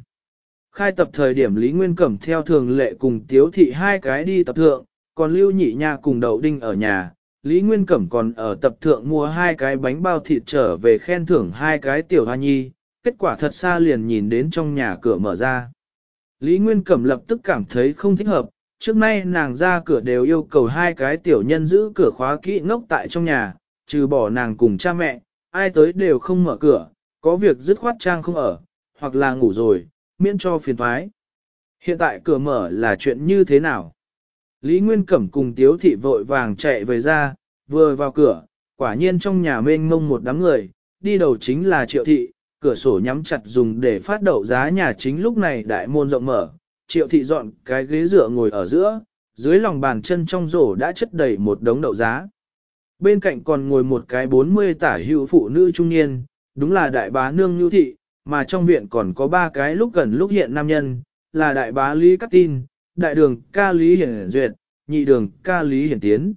Khai tập thời điểm Lý Nguyên Cẩm theo thường lệ cùng tiếu thị hai cái đi tập thượng, còn Lưu Nhị Nha cùng Đậu Đinh ở nhà. Lý Nguyên Cẩm còn ở tập thượng mua hai cái bánh bao thịt trở về khen thưởng hai cái tiểu hoa nhi, kết quả thật xa liền nhìn đến trong nhà cửa mở ra. Lý Nguyên Cẩm lập tức cảm thấy không thích hợp, Trước nay nàng ra cửa đều yêu cầu hai cái tiểu nhân giữ cửa khóa kỹ ngốc tại trong nhà, trừ bỏ nàng cùng cha mẹ, ai tới đều không mở cửa, có việc dứt khoát trang không ở, hoặc là ngủ rồi, miễn cho phiền thoái. Hiện tại cửa mở là chuyện như thế nào? Lý Nguyên Cẩm cùng Tiếu Thị vội vàng chạy về ra, vừa vào cửa, quả nhiên trong nhà mênh mông một đám người, đi đầu chính là Triệu Thị, cửa sổ nhắm chặt dùng để phát đậu giá nhà chính lúc này đại môn rộng mở, triệu thị dọn cái ghế dựa ngồi ở giữa, dưới lòng bàn chân trong rổ đã chất đầy một đống đậu giá. Bên cạnh còn ngồi một cái 40 tả hữu phụ nữ trung niên, đúng là đại bá nương nhu thị, mà trong viện còn có ba cái lúc gần lúc hiện nam nhân, là đại bá Lý Cát Tin, đại đường ca Lý Hiển Duyệt, nhị đường ca Lý Hiển Tiến.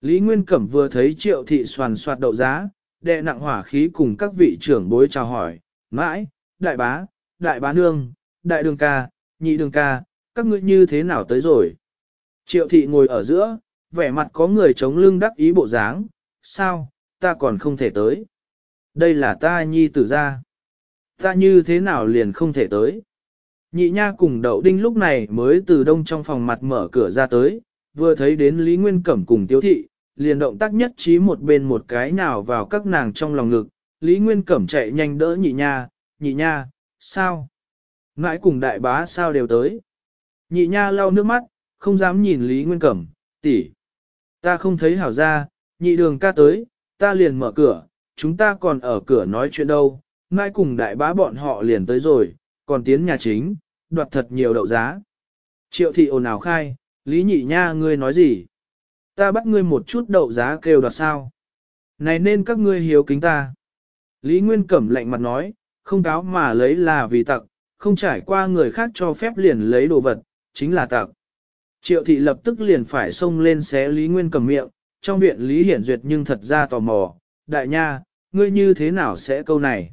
Lý Nguyên Cẩm vừa thấy triệu thị soàn soạt đậu giá, đệ nặng hỏa khí cùng các vị trưởng bối chào hỏi, mãi, đại bá, đại bá nương, đại đường ca, nhị đường ca, các ngươi như thế nào tới rồi? Triệu thị ngồi ở giữa, vẻ mặt có người chống lưng đắc ý bộ dáng, sao, ta còn không thể tới. Đây là ta nhi tử ra. Ta như thế nào liền không thể tới. Nhị nha cùng đậu đinh lúc này mới từ đông trong phòng mặt mở cửa ra tới, vừa thấy đến Lý Nguyên Cẩm cùng tiếu thị, liền động tác nhất trí một bên một cái nào vào các nàng trong lòng ngực, Lý Nguyên Cẩm chạy nhanh đỡ nhị nha, nhị nha, sao? mãi cùng đại bá sao đều tới. Nhị nha lau nước mắt, không dám nhìn Lý Nguyên Cẩm, tỷ Ta không thấy hảo ra, nhị đường ca tới, ta liền mở cửa, chúng ta còn ở cửa nói chuyện đâu, mãi cùng đại bá bọn họ liền tới rồi, còn tiến nhà chính, đoạt thật nhiều đậu giá. Triệu thị ồn ào khai, Lý nhị nha ngươi nói gì? Ta bắt ngươi một chút đậu giá kêu đoạt sao? Này nên các ngươi hiếu kính ta. Lý Nguyên Cẩm lạnh mặt nói, không cáo mà lấy là vì tặc, không trải qua người khác cho phép liền lấy đồ vật, chính là tặc. Triệu thị lập tức liền phải xông lên xé Lý Nguyên cầm miệng, trong viện Lý Hiển Duyệt nhưng thật ra tò mò, đại nha, ngươi như thế nào sẽ câu này?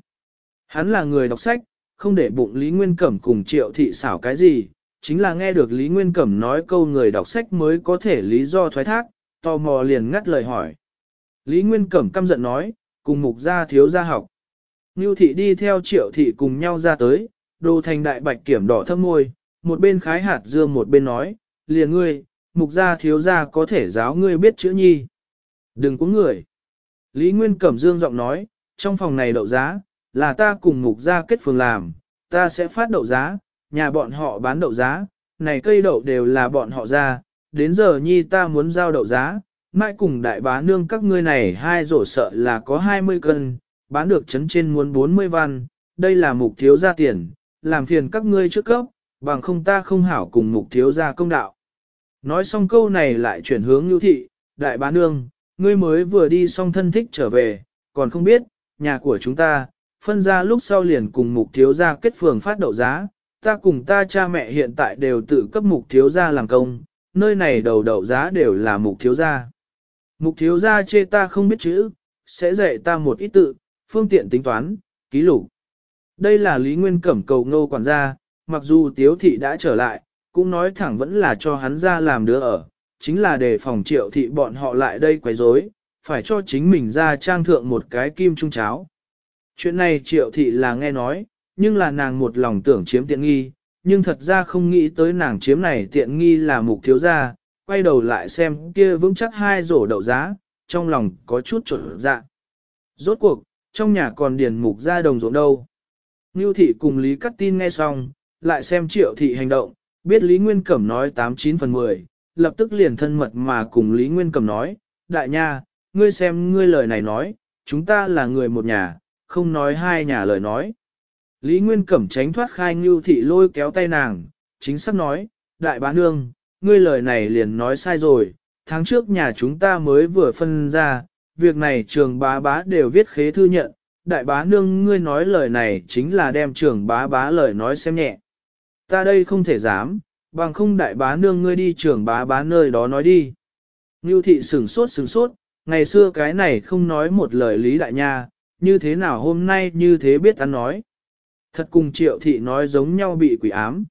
Hắn là người đọc sách, không để bụng Lý Nguyên Cẩm cùng triệu thị xảo cái gì, chính là nghe được Lý Nguyên Cẩm nói câu người đọc sách mới có thể lý do thoái thác, tò mò liền ngắt lời hỏi. Lý Nguyên Cẩm căm giận nói, cùng mục gia thiếu gia học. Ngưu thị đi theo triệu thị cùng nhau ra tới, đồ thành đại bạch kiểm đỏ thâm môi, một bên khái hạt dưa một bên nói, liền ngươi, mục gia thiếu gia có thể giáo ngươi biết chữ nhi. Đừng có người. Lý Nguyên Cẩm Dương giọng nói, trong phòng này đậu giá, là ta cùng mục gia kết phường làm, ta sẽ phát đậu giá, nhà bọn họ bán đậu giá, này cây đậu đều là bọn họ ra, đến giờ nhi ta muốn giao đậu giá, mãi cùng đại bá nương các ngươi này hai rổ sợ là có 20 cân, bán được chấn trên muốn 40 văn, đây là mục thiếu gia tiền, làm phiền các ngươi trước cấp, bằng không ta không hảo cùng mục thiếu gia công đạo. Nói xong câu này lại chuyển hướng lưu thị, đại bá nương, ngươi mới vừa đi xong thân thích trở về, còn không biết, nhà của chúng ta, phân ra lúc sau liền cùng mục thiếu gia kết phường phát đậu giá, ta cùng ta cha mẹ hiện tại đều tự cấp mục thiếu gia làm công, nơi này đầu đậu giá đều là mục thiếu gia. Mục thiếu gia chê ta không biết chữ, sẽ dạy ta một ít tự, phương tiện tính toán, ký lục đây là Lý Nguyên Cẩm cầu ngô quản gia, mặc dù tiếu thị đã trở lại, cũng nói thẳng vẫn là cho hắn ra làm đứa ở, chính là để phòng triệu thị bọn họ lại đây quấy rối phải cho chính mình ra trang thượng một cái kim trung cháo. Chuyện này triệu thị là nghe nói, nhưng là nàng một lòng tưởng chiếm tiện nghi, nhưng thật ra không nghĩ tới nàng chiếm này tiện nghi là mục thiếu gia, quay đầu lại xem kia vững chắc hai rổ đậu giá, trong lòng có chút trở dạ. Rốt cuộc, trong nhà còn điền mục ra đồng ruộng đâu. Ngưu thị cùng Lý Cắt Tin nghe xong, lại xem triệu thị hành động, biết Lý Nguyên Cẩm nói 89 phần 10, lập tức liền thân mật mà cùng Lý Nguyên Cẩm nói, đại nha, ngươi xem ngươi lời này nói, chúng ta là người một nhà, không nói hai nhà lời nói. Lý Nguyên Cẩm tránh thoát khai Ngưu thị lôi kéo tay nàng, chính xác nói, đại bá nương, ngươi lời này liền nói sai rồi, tháng trước nhà chúng ta mới vừa phân ra, việc này trường bá bá đều viết khế thư nhận, đại bá nương ngươi nói lời này chính là đem trưởng bá bá lời nói xem nhẹ. Ta đây không thể dám, bằng không đại bá nương ngươi đi trưởng bá bá nơi đó nói đi. Ngưu thị sửng sốt sửng sốt, ngày xưa cái này không nói một lời lý đại nha, như thế nào hôm nay như thế biết ta nói. Thật cùng triệu thị nói giống nhau bị quỷ ám.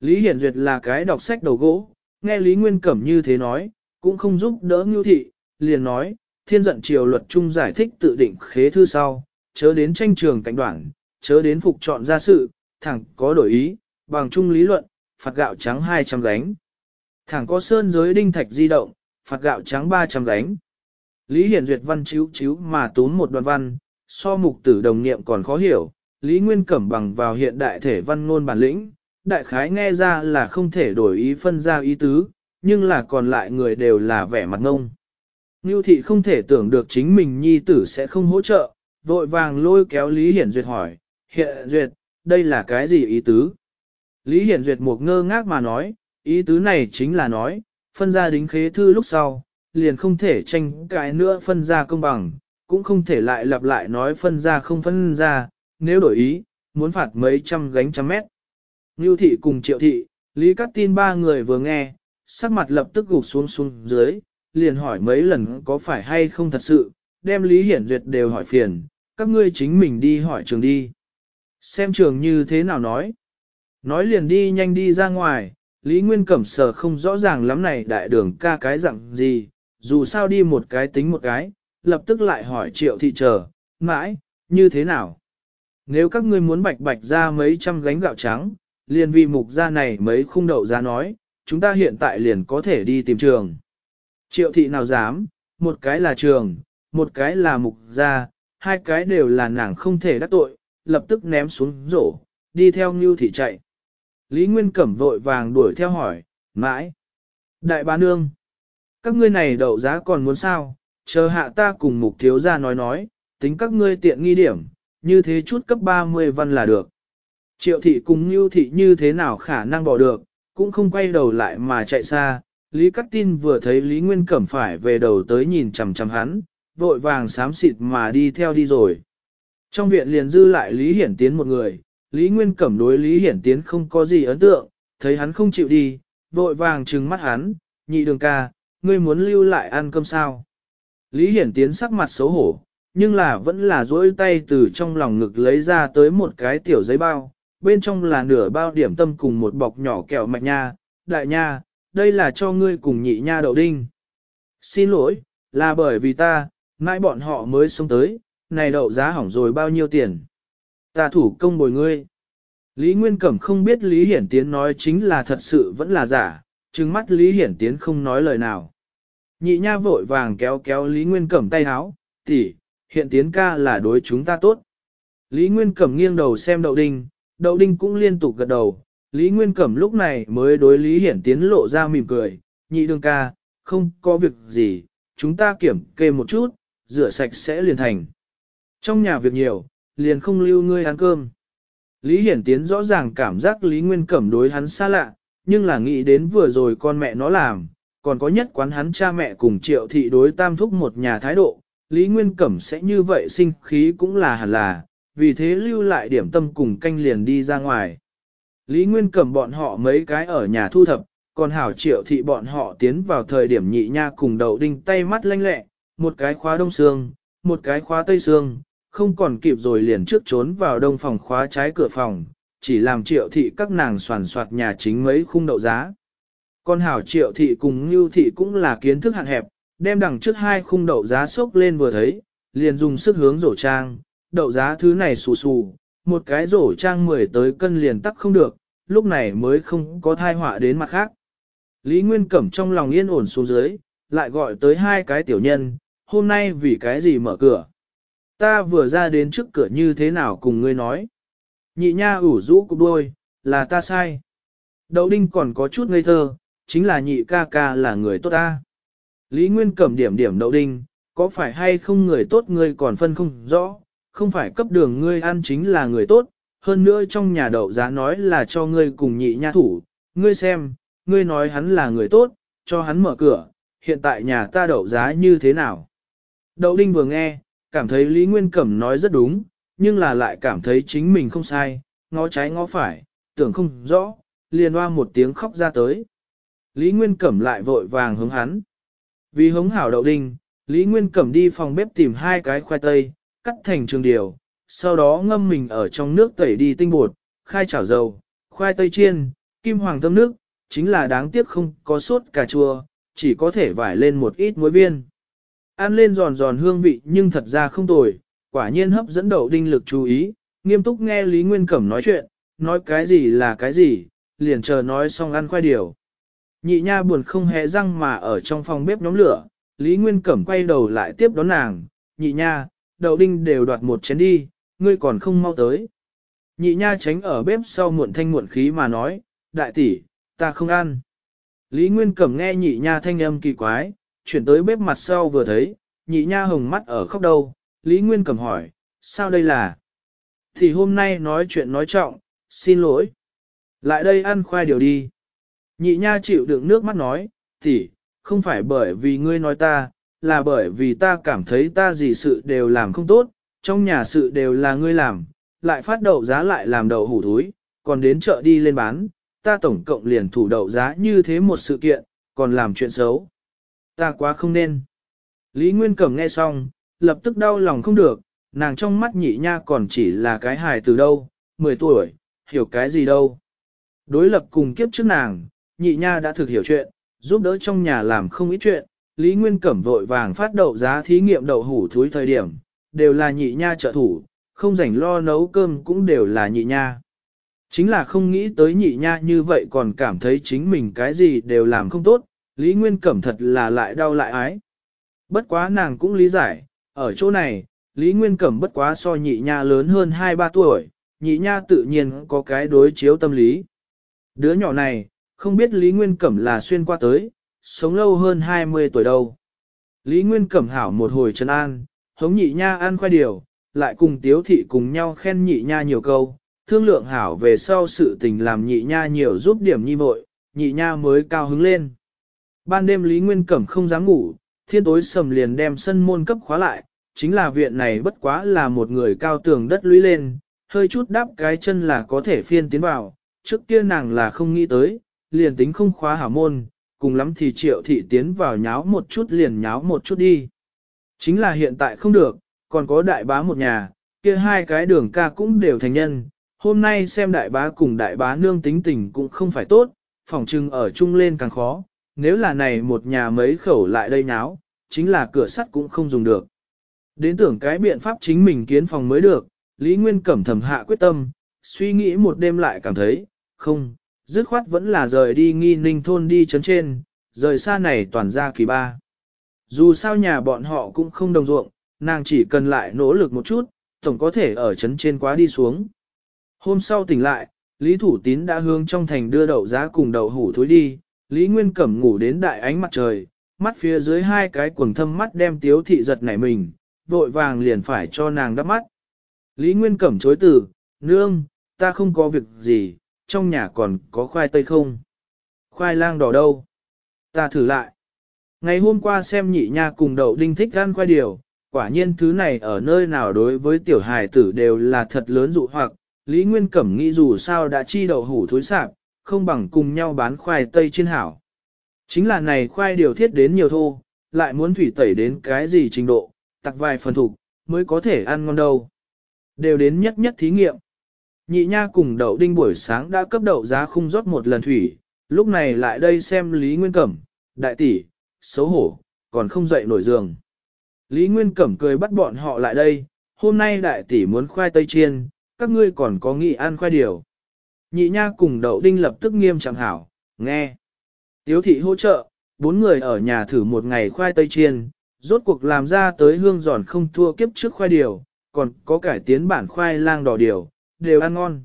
Lý Hiển Duyệt là cái đọc sách đầu gỗ, nghe Lý Nguyên Cẩm như thế nói, cũng không giúp đỡ Ngưu thị, liền nói, thiên giận triều luật trung giải thích tự định khế thư sau, chớ đến tranh trường cạnh đoạn, chớ đến phục chọn ra sự, thẳng có đổi ý, bằng chung lý luận, phạt gạo trắng 200 gánh. Thẳng có sơn giới đinh thạch di động, phạt gạo trắng 300 gánh. Lý Hiển Duyệt văn chiếu chiếu mà tốn một đoạn văn, so mục tử đồng niệm còn khó hiểu, Lý Nguyên Cẩm bằng vào hiện đại thể văn ngôn bản lĩnh, đại khái nghe ra là không thể đổi ý phân ra ý tứ, nhưng là còn lại người đều là vẻ mặt ngông. Ngưu thị không thể tưởng được chính mình nhi tử sẽ không hỗ trợ, vội vàng lôi kéo Lý Hiển Duyệt hỏi, Hiển Duyệt, đây là cái gì ý tứ? Lý Hiển Duyệt một ngơ ngác mà nói, ý tứ này chính là nói, phân ra đính khế thư lúc sau, liền không thể tranh cái nữa phân ra công bằng, cũng không thể lại lặp lại nói phân ra không phân ra, nếu đổi ý, muốn phạt mấy trăm gánh trăm mét. Ngưu thị cùng triệu thị, Lý Cát Tin ba người vừa nghe, sắc mặt lập tức gục xuống xuống dưới, liền hỏi mấy lần có phải hay không thật sự, đem Lý Hiển Duyệt đều hỏi phiền, các ngươi chính mình đi hỏi trường đi. Xem trường như thế nào nói. Nói liền đi nhanh đi ra ngoài, Lý Nguyên Cẩm sở không rõ ràng lắm này đại đường ca cái dặn gì, dù sao đi một cái tính một cái, lập tức lại hỏi triệu thị trở, mãi, như thế nào? Nếu các ngươi muốn bạch bạch ra mấy trăm gánh gạo trắng, liền vì mục ra này mấy khung đậu ra nói, chúng ta hiện tại liền có thể đi tìm trường. Triệu thị nào dám, một cái là trường, một cái là mục ra, hai cái đều là nàng không thể đắc tội, lập tức ném xuống rổ, đi theo Ngưu Thị chạy. Lý Nguyên Cẩm vội vàng đuổi theo hỏi, mãi. Đại bá nương, các ngươi này đậu giá còn muốn sao, chờ hạ ta cùng mục thiếu ra nói nói, tính các ngươi tiện nghi điểm, như thế chút cấp 30 văn là được. Triệu thị cùng Ngưu Thị như thế nào khả năng bỏ được, cũng không quay đầu lại mà chạy xa. Lý Cát Tin vừa thấy Lý Nguyên Cẩm phải về đầu tới nhìn chằm chằm hắn, vội vàng xám xịt mà đi theo đi rồi. Trong viện liền dư lại Lý Hiển Tiến một người, Lý Nguyên Cẩm đối Lý Hiển Tiến không có gì ấn tượng, thấy hắn không chịu đi, vội vàng trừng mắt hắn, nhị đường ca, ngươi muốn lưu lại ăn cơm sao. Lý Hiển Tiến sắc mặt xấu hổ, nhưng là vẫn là dối tay từ trong lòng ngực lấy ra tới một cái tiểu giấy bao, bên trong là nửa bao điểm tâm cùng một bọc nhỏ kẹo mạch nha, đại nha, đây là cho ngươi cùng nhị nha đậu đinh. Xin lỗi, là bởi vì ta, mãi bọn họ mới xuống tới, này đậu giá hỏng rồi bao nhiêu tiền. Ta thủ công bồi ngươi. Lý Nguyên Cẩm không biết Lý Hiển Tiến nói chính là thật sự vẫn là giả, trừng mắt Lý Hiển Tiến không nói lời nào. Nhị nha vội vàng kéo kéo Lý Nguyên Cẩm tay háo, tỷ hiện Tiến ca là đối chúng ta tốt. Lý Nguyên Cẩm nghiêng đầu xem đậu đinh, đậu đinh cũng liên tục gật đầu. Lý Nguyên Cẩm lúc này mới đối Lý Hiển Tiến lộ ra mỉm cười, nhị đường ca, không có việc gì, chúng ta kiểm kê một chút, rửa sạch sẽ liền thành. Trong nhà việc nhiều, liền không lưu ngươi ăn cơm. Lý Hiển Tiến rõ ràng cảm giác Lý Nguyên Cẩm đối hắn xa lạ, nhưng là nghĩ đến vừa rồi con mẹ nó làm, còn có nhất quán hắn cha mẹ cùng triệu thị đối tam thúc một nhà thái độ, Lý Nguyên Cẩm sẽ như vậy sinh khí cũng là hẳn là, vì thế lưu lại điểm tâm cùng canh liền đi ra ngoài. Lý Nguyên Cẩm bọn họ mấy cái ở nhà thu thập, còn hảo triệu thị bọn họ tiến vào thời điểm nhị nha cùng đầu đinh tay mắt lanh lẹ, một cái khóa đông xương, một cái khóa tây xương, không còn kịp rồi liền trước trốn vào đông phòng khóa trái cửa phòng, chỉ làm triệu thị các nàng soàn soạt nhà chính mấy khung đậu giá. Con hảo triệu thị cùng như thị cũng là kiến thức hạn hẹp, đem đằng trước hai khung đậu giá sốc lên vừa thấy, liền dùng sức hướng rổ trang, đậu giá thứ này xù xù, một cái rổ trang mười tới cân liền tắc không được, lúc này mới không có thai họa đến mặt khác. Lý Nguyên Cẩm trong lòng yên ổn xuống dưới, lại gọi tới hai cái tiểu nhân, hôm nay vì cái gì mở cửa? Ta vừa ra đến trước cửa như thế nào cùng ngươi nói? Nhị nha ủ rũ cục đôi, là ta sai. Đậu đinh còn có chút ngây thơ, chính là nhị ca ca là người tốt ta. Lý Nguyên cẩm điểm điểm đậu đinh, có phải hay không người tốt ngươi còn phân không rõ, không phải cấp đường ngươi ăn chính là người tốt, hơn nữa trong nhà đậu giá nói là cho ngươi cùng nhị nha thủ, ngươi xem, ngươi nói hắn là người tốt, cho hắn mở cửa, hiện tại nhà ta đậu giá như thế nào. Đậu Đinh vừa nghe, cảm thấy Lý Nguyên Cẩm nói rất đúng, nhưng là lại cảm thấy chính mình không sai, ngó trái ngó phải, tưởng không rõ, liền hoa một tiếng khóc ra tới. Lý Nguyên Cẩm lại vội vàng hướng hắn. Vì hống hảo đậu đinh, Lý Nguyên Cẩm đi phòng bếp tìm hai cái khoai tây, cắt thành trường điều, sau đó ngâm mình ở trong nước tẩy đi tinh bột, khai chảo dầu, khoai tây chiên, kim hoàng thơm nước, chính là đáng tiếc không có sốt cà chua, chỉ có thể vải lên một ít muối viên. Ăn lên giòn giòn hương vị nhưng thật ra không tồi, quả nhiên hấp dẫn đầu đinh lực chú ý, nghiêm túc nghe Lý Nguyên Cẩm nói chuyện, nói cái gì là cái gì, liền chờ nói xong ăn khoai điều. Nhị nha buồn không hề răng mà ở trong phòng bếp nhóm lửa, Lý Nguyên Cẩm quay đầu lại tiếp đón nàng, nhị nha, đầu đinh đều đoạt một chén đi, ngươi còn không mau tới. Nhị nha tránh ở bếp sau muộn thanh muộn khí mà nói, đại tỷ, ta không ăn. Lý Nguyên Cẩm nghe nhị nha thanh âm kỳ quái, chuyển tới bếp mặt sau vừa thấy, nhị nha hồng mắt ở khóc đâu, Lý Nguyên cầm hỏi, sao đây là? Thì hôm nay nói chuyện nói trọng, xin lỗi. Lại đây ăn khoai điều đi. Nhị nha chịu đựng nước mắt nói, tỷ, không phải bởi vì ngươi nói ta, là bởi vì ta cảm thấy ta gì sự đều làm không tốt, trong nhà sự đều là ngươi làm, lại phát đậu giá lại làm đậu hủ túi, còn đến chợ đi lên bán, ta tổng cộng liền thủ đậu giá như thế một sự kiện, còn làm chuyện xấu. Ta quá không nên. Lý Nguyên Cẩm nghe xong, lập tức đau lòng không được, nàng trong mắt nhị nha còn chỉ là cái hài từ đâu, 10 tuổi, hiểu cái gì đâu. Đối lập cùng kiếp trước nàng, nhị nha đã thực hiểu chuyện, giúp đỡ trong nhà làm không ít chuyện, Lý Nguyên Cẩm vội vàng phát đậu giá thí nghiệm đậu hủ thúi thời điểm, đều là nhị nha trợ thủ, không rảnh lo nấu cơm cũng đều là nhị nha. Chính là không nghĩ tới nhị nha như vậy còn cảm thấy chính mình cái gì đều làm không tốt, Lý Nguyên Cẩm thật là lại đau lại ái. Bất quá nàng cũng lý giải, ở chỗ này, Lý Nguyên Cẩm bất quá so nhị nha lớn hơn 2-3 tuổi, nhị nha tự nhiên có cái đối chiếu tâm lý. Đứa nhỏ này, không biết Lý Nguyên Cẩm là xuyên qua tới, sống lâu hơn 20 tuổi đâu. Lý Nguyên Cẩm hảo một hồi chân an, hống nhị nha ăn khoai điều, lại cùng tiếu thị cùng nhau khen nhị nha nhiều câu, thương lượng hảo về sau sự tình làm nhị nha nhiều giúp điểm nhi vội, nhị nha mới cao hứng lên. Ban đêm Lý Nguyên Cẩm không dám ngủ, thiên tối sầm liền đem sân môn cấp khóa lại, chính là viện này bất quá là một người cao tường đất lũy lên, hơi chút đáp cái chân là có thể phiên tiến vào, trước kia nàng là không nghĩ tới, liền tính không khóa hảo môn, cùng lắm thì triệu thị tiến vào nháo một chút liền nháo một chút đi. Chính là hiện tại không được, còn có đại bá một nhà, kia hai cái đường ca cũng đều thành nhân, hôm nay xem đại bá cùng đại bá nương tính tình cũng không phải tốt, phỏng trưng ở chung lên càng khó, nếu là này một nhà mấy khẩu lại đây nháo, chính là cửa sắt cũng không dùng được. Đến tưởng cái biện pháp chính mình kiến phòng mới được, Lý Nguyên Cẩm thầm hạ quyết tâm, suy nghĩ một đêm lại cảm thấy, không, dứt khoát vẫn là rời đi nghi ninh thôn đi chấn trên, rời xa này toàn ra kỳ ba. Dù sao nhà bọn họ cũng không đồng ruộng, nàng chỉ cần lại nỗ lực một chút, tổng có thể ở chấn trên quá đi xuống. Hôm sau tỉnh lại, Lý Thủ Tín đã hướng trong thành đưa đậu giá cùng đậu hủ thối đi, Lý Nguyên Cẩm ngủ đến đại ánh mặt trời, mắt phía dưới hai cái quầng thâm mắt đem tiếu thị giật nảy mình, vội vàng liền phải cho nàng đắp mắt. Lý Nguyên Cẩm chối từ, nương, ta không có việc gì, trong nhà còn có khoai tây không? Khoai lang đỏ đâu? Ta thử lại. Ngày hôm qua xem nhị nha cùng đậu đinh thích ăn khoai điều, quả nhiên thứ này ở nơi nào đối với tiểu hài tử đều là thật lớn dụ hoặc, Lý Nguyên Cẩm nghĩ dù sao đã chi đậu hủ thối sạp, không bằng cùng nhau bán khoai tây trên hảo. Chính là này khoai điều thiết đến nhiều thô, lại muốn thủy tẩy đến cái gì trình độ, tặc vài phần thục, mới có thể ăn ngon đâu. Đều đến nhất nhất thí nghiệm. Nhị nha cùng đậu đinh buổi sáng đã cấp đậu giá khung rót một lần thủy, lúc này lại đây xem Lý Nguyên Cẩm, đại tỷ, xấu hổ, còn không dậy nổi giường. Lý Nguyên Cẩm cười bắt bọn họ lại đây, hôm nay đại tỷ muốn khoai tây chiên, các ngươi còn có nghị ăn khoai điều. Nhị nha cùng đậu đinh lập tức nghiêm chẳng hảo, nghe. Tiếu thị hỗ trợ, bốn người ở nhà thử một ngày khoai tây chiên, rốt cuộc làm ra tới hương giòn không thua kiếp trước khoai điều, còn có cải tiến bản khoai lang đỏ điều, đều ăn ngon.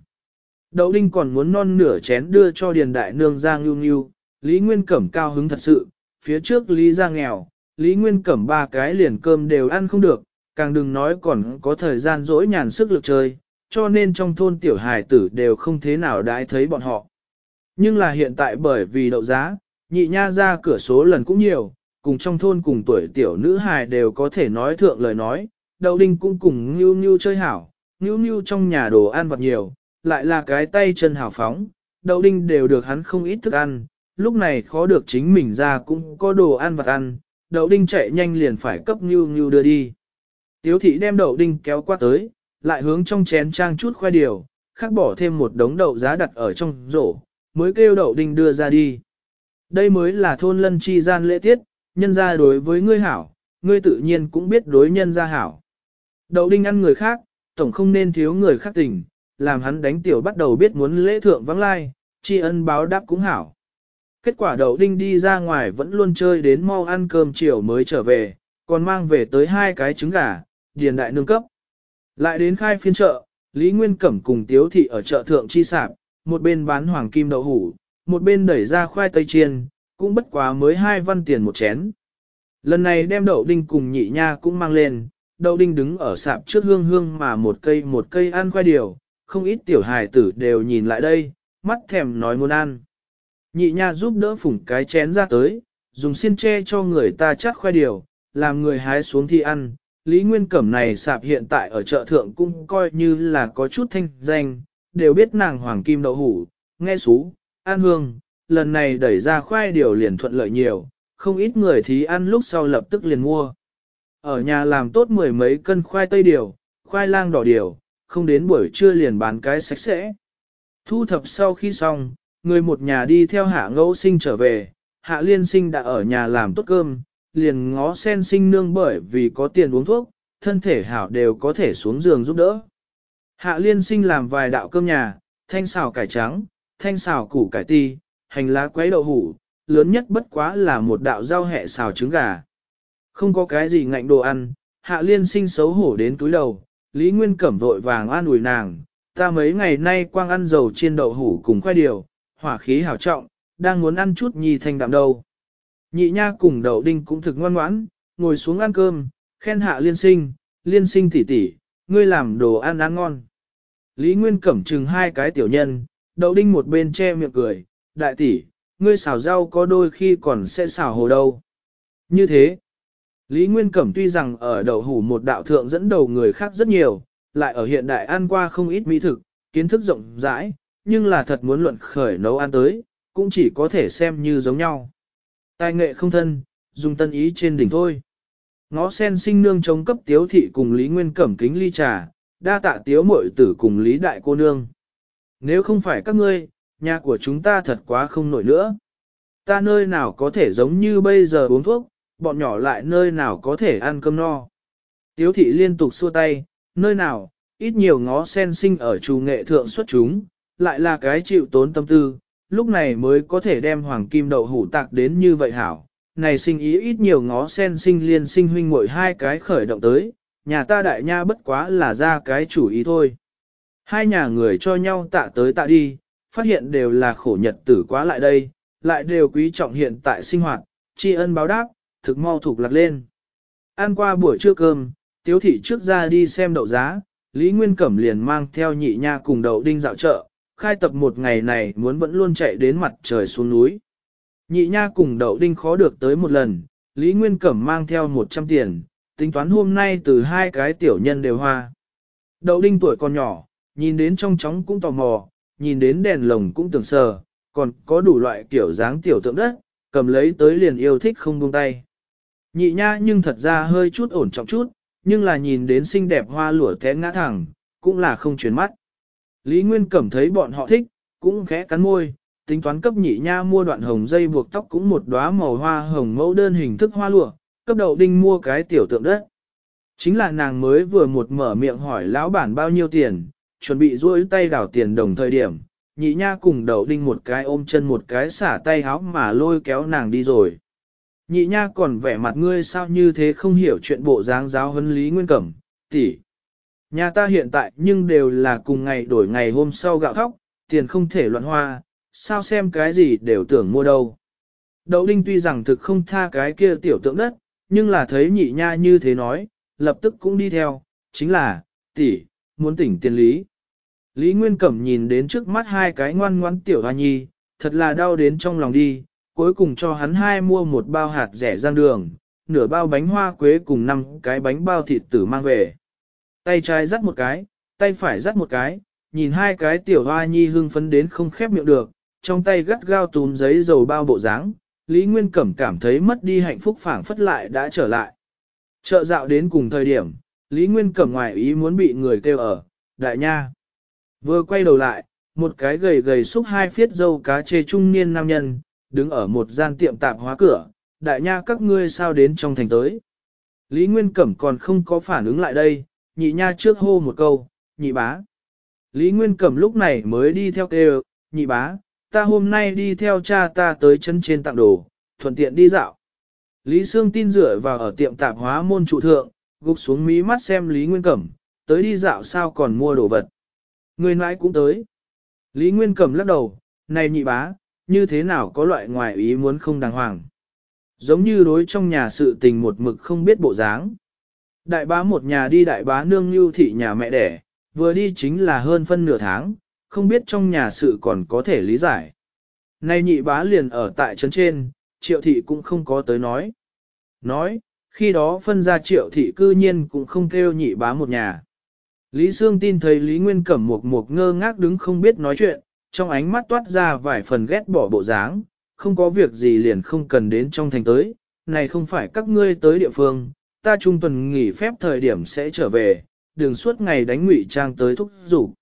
Đậu đinh còn muốn non nửa chén đưa cho điền đại nương ra ngưu ngưu, Lý Nguyên Cẩm cao hứng thật sự, phía trước Lý ra nghèo, Lý Nguyên Cẩm ba cái liền cơm đều ăn không được, càng đừng nói còn có thời gian dỗi nhàn sức lực chơi, cho nên trong thôn tiểu hài tử đều không thế nào đãi thấy bọn họ. Nhưng là hiện tại bởi vì đậu giá, nhị nha ra cửa số lần cũng nhiều, cùng trong thôn cùng tuổi tiểu nữ hài đều có thể nói thượng lời nói, đậu đinh cũng cùng Ngưu Ngưu chơi hảo, Ngưu Ngưu trong nhà đồ ăn vật nhiều, lại là cái tay chân hào phóng, đậu đinh đều được hắn không ít thức ăn, lúc này khó được chính mình ra cũng có đồ ăn vật ăn, đậu đinh chạy nhanh liền phải cấp Ngưu Ngưu đưa đi. Tiếu thị đem đậu đinh kéo qua tới, lại hướng trong chén trang chút khoai điều, khác bỏ thêm một đống đậu giá đặt ở trong rổ, mới kêu đậu đinh đưa ra đi. Đây mới là thôn lân chi gian lễ tiết, nhân ra đối với ngươi hảo, ngươi tự nhiên cũng biết đối nhân ra hảo. Đậu đinh ăn người khác, tổng không nên thiếu người khác tình, làm hắn đánh tiểu bắt đầu biết muốn lễ thượng vắng lai, tri ân báo đáp cũng hảo. Kết quả đậu đinh đi ra ngoài vẫn luôn chơi đến mau ăn cơm chiều mới trở về, còn mang về tới hai cái trứng gà, điền đại nương cấp. Lại đến khai phiên chợ, Lý Nguyên Cẩm cùng Tiếu Thị ở chợ thượng chi sạp, một bên bán hoàng kim đậu hủ, một bên đẩy ra khoai tây chiên, cũng bất quá mới hai văn tiền một chén. Lần này đem đậu đinh cùng nhị nha cũng mang lên, đậu đinh đứng ở sạp trước hương hương mà một cây một cây ăn khoai điều, không ít tiểu hài tử đều nhìn lại đây, mắt thèm nói muốn ăn. Nhị nha giúp đỡ phủng cái chén ra tới, dùng xiên tre cho người ta chắt khoai điều, làm người hái xuống thì ăn, Lý Nguyên Cẩm này sạp hiện tại ở chợ thượng cũng coi như là có chút thanh danh, đều biết nàng hoàng kim đậu hủ, nghe xú, an hương, lần này đẩy ra khoai điều liền thuận lợi nhiều, không ít người thì ăn lúc sau lập tức liền mua. Ở nhà làm tốt mười mấy cân khoai tây điều, khoai lang đỏ điều, không đến buổi trưa liền bán cái sạch sẽ. Thu thập sau khi xong, người một nhà đi theo hạ ngẫu sinh trở về, hạ liên sinh đã ở nhà làm tốt cơm, liền ngó sen sinh nương bởi vì có tiền uống thuốc, thân thể hảo đều có thể xuống giường giúp đỡ. Hạ liên sinh làm vài đạo cơm nhà, thanh xào cải trắng, thanh xào củ cải ti, hành lá quấy đậu hủ, lớn nhất bất quá là một đạo rau hẹ xào trứng gà. Không có cái gì ngạnh đồ ăn, hạ liên sinh xấu hổ đến túi đầu, Lý Nguyên Cẩm vội vàng an ủi nàng, ta mấy ngày nay quang ăn dầu chiên đậu hủ cùng khoai điều, hỏa khí hảo trọng, đang muốn ăn chút nhì thanh đạm đâu. Nhị nha cùng đậu đinh cũng thực ngoan ngoãn, ngồi xuống ăn cơm, khen hạ liên sinh, liên sinh tỉ tỉ, ngươi làm đồ ăn ăn ngon. Lý Nguyên cẩm chừng hai cái tiểu nhân, đậu đinh một bên che miệng cười, đại tỷ, ngươi xào rau có đôi khi còn sẽ xào hồ đâu. Như thế, Lý Nguyên Cẩm tuy rằng ở đậu hủ một đạo thượng dẫn đầu người khác rất nhiều, lại ở hiện đại ăn qua không ít mỹ thực, kiến thức rộng rãi, nhưng là thật muốn luận khởi nấu ăn tới, cũng chỉ có thể xem như giống nhau. Tài nghệ không thân, dùng tân ý trên đỉnh thôi. Ngó sen sinh nương chống cấp tiếu thị cùng Lý Nguyên cẩm kính ly trà, đa tạ tiếu mội tử cùng Lý Đại cô nương. Nếu không phải các ngươi, nhà của chúng ta thật quá không nổi nữa. Ta nơi nào có thể giống như bây giờ uống thuốc, bọn nhỏ lại nơi nào có thể ăn cơm no. Tiếu thị liên tục xua tay, nơi nào, ít nhiều ngó sen sinh ở trù nghệ thượng xuất chúng, lại là cái chịu tốn tâm tư, lúc này mới có thể đem hoàng kim đậu hủ tạc đến như vậy hảo. Này sinh ý ít nhiều ngó sen sinh liên sinh huynh muội hai cái khởi động tới, nhà ta đại nha bất quá là ra cái chủ ý thôi. Hai nhà người cho nhau tạ tới tạ đi, phát hiện đều là khổ nhật tử quá lại đây, lại đều quý trọng hiện tại sinh hoạt, tri ân báo đáp, thực mau thuộc lạc lên. Ăn qua buổi trưa cơm, tiếu thị trước ra đi xem đậu giá, Lý Nguyên Cẩm liền mang theo nhị nha cùng đậu đinh dạo chợ, khai tập một ngày này muốn vẫn luôn chạy đến mặt trời xuống núi. Nhị nha cùng đậu đinh khó được tới một lần, Lý Nguyên Cẩm mang theo 100 tiền, tính toán hôm nay từ hai cái tiểu nhân đều hoa. Đậu đinh tuổi còn nhỏ, nhìn đến trong chóng cũng tò mò, nhìn đến đèn lồng cũng tưởng sờ, còn có đủ loại kiểu dáng tiểu tượng đất, cầm lấy tới liền yêu thích không buông tay. Nhị nha nhưng thật ra hơi chút ổn trọng chút, nhưng là nhìn đến xinh đẹp hoa lửa té ngã thẳng, cũng là không chuyển mắt. Lý Nguyên Cẩm thấy bọn họ thích, cũng khẽ cắn môi, tính toán cấp nhị nha mua đoạn hồng dây buộc tóc cũng một đóa màu hoa hồng mẫu đơn hình thức hoa lụa, cấp đầu đinh mua cái tiểu tượng đất. Chính là nàng mới vừa một mở miệng hỏi lão bản bao nhiêu tiền, chuẩn bị duỗi tay đảo tiền đồng thời điểm, nhị nha cùng đầu đinh một cái ôm chân một cái xả tay háo mà lôi kéo nàng đi rồi. Nhị nha còn vẻ mặt ngươi sao như thế không hiểu chuyện bộ dáng giáo huấn Lý Nguyên Cẩm, tỷ Nhà ta hiện tại nhưng đều là cùng ngày đổi ngày hôm sau gạo thóc, tiền không thể loạn hoa, sao xem cái gì đều tưởng mua đâu. Đậu Đinh tuy rằng thực không tha cái kia tiểu tượng đất, nhưng là thấy nhị nha như thế nói, lập tức cũng đi theo, chính là, tỷ, muốn tỉnh tiền lý. Lý Nguyên Cẩm nhìn đến trước mắt hai cái ngoan ngoãn tiểu hoa nhi, thật là đau đến trong lòng đi, cuối cùng cho hắn hai mua một bao hạt rẻ giang đường, nửa bao bánh hoa quế cùng năm cái bánh bao thịt tử mang về. Tay trái dắt một cái, tay phải dắt một cái, nhìn hai cái tiểu hoa nhi hưng phấn đến không khép miệng được, trong tay gắt gao túm giấy dầu bao bộ dáng, Lý Nguyên Cẩm cảm thấy mất đi hạnh phúc phản phất lại đã trở lại. Chợ dạo đến cùng thời điểm, Lý Nguyên Cẩm ngoài ý muốn bị người kêu ở, đại nha. Vừa quay đầu lại, một cái gầy gầy xúc hai phiết dâu cá chê trung niên nam nhân, đứng ở một gian tiệm tạp hóa cửa, đại nha các ngươi sao đến trong thành tới. Lý Nguyên Cẩm còn không có phản ứng lại đây, nhị nha trước hô một câu, nhị bá. Lý Nguyên Cẩm lúc này mới đi theo kêu, nhị bá, ta hôm nay đi theo cha ta tới chân trên tặng đồ, thuận tiện đi dạo. Lý Sương tin rửa vào ở tiệm tạp hóa môn trụ thượng, gục xuống mí mắt xem Lý Nguyên Cẩm, tới đi dạo sao còn mua đồ vật. Người nãi cũng tới. Lý Nguyên Cẩm lắc đầu, này nhị bá, như thế nào có loại ngoài ý muốn không đàng hoàng. Giống như đối trong nhà sự tình một mực không biết bộ dáng. Đại bá một nhà đi đại bá nương lưu thị nhà mẹ đẻ, vừa đi chính là hơn phân nửa tháng, không biết trong nhà sự còn có thể lý giải. Nay nhị bá liền ở tại trấn trên, triệu thị cũng không có tới nói. Nói, khi đó phân ra triệu thị cư nhiên cũng không kêu nhị bá một nhà. Lý Sương tin thấy Lý Nguyên Cẩm một một ngơ ngác đứng không biết nói chuyện, trong ánh mắt toát ra vài phần ghét bỏ bộ dáng, không có việc gì liền không cần đến trong thành tới, này không phải các ngươi tới địa phương, ta trung tuần nghỉ phép thời điểm sẽ trở về, đường suốt ngày đánh ngụy trang tới thúc rủ.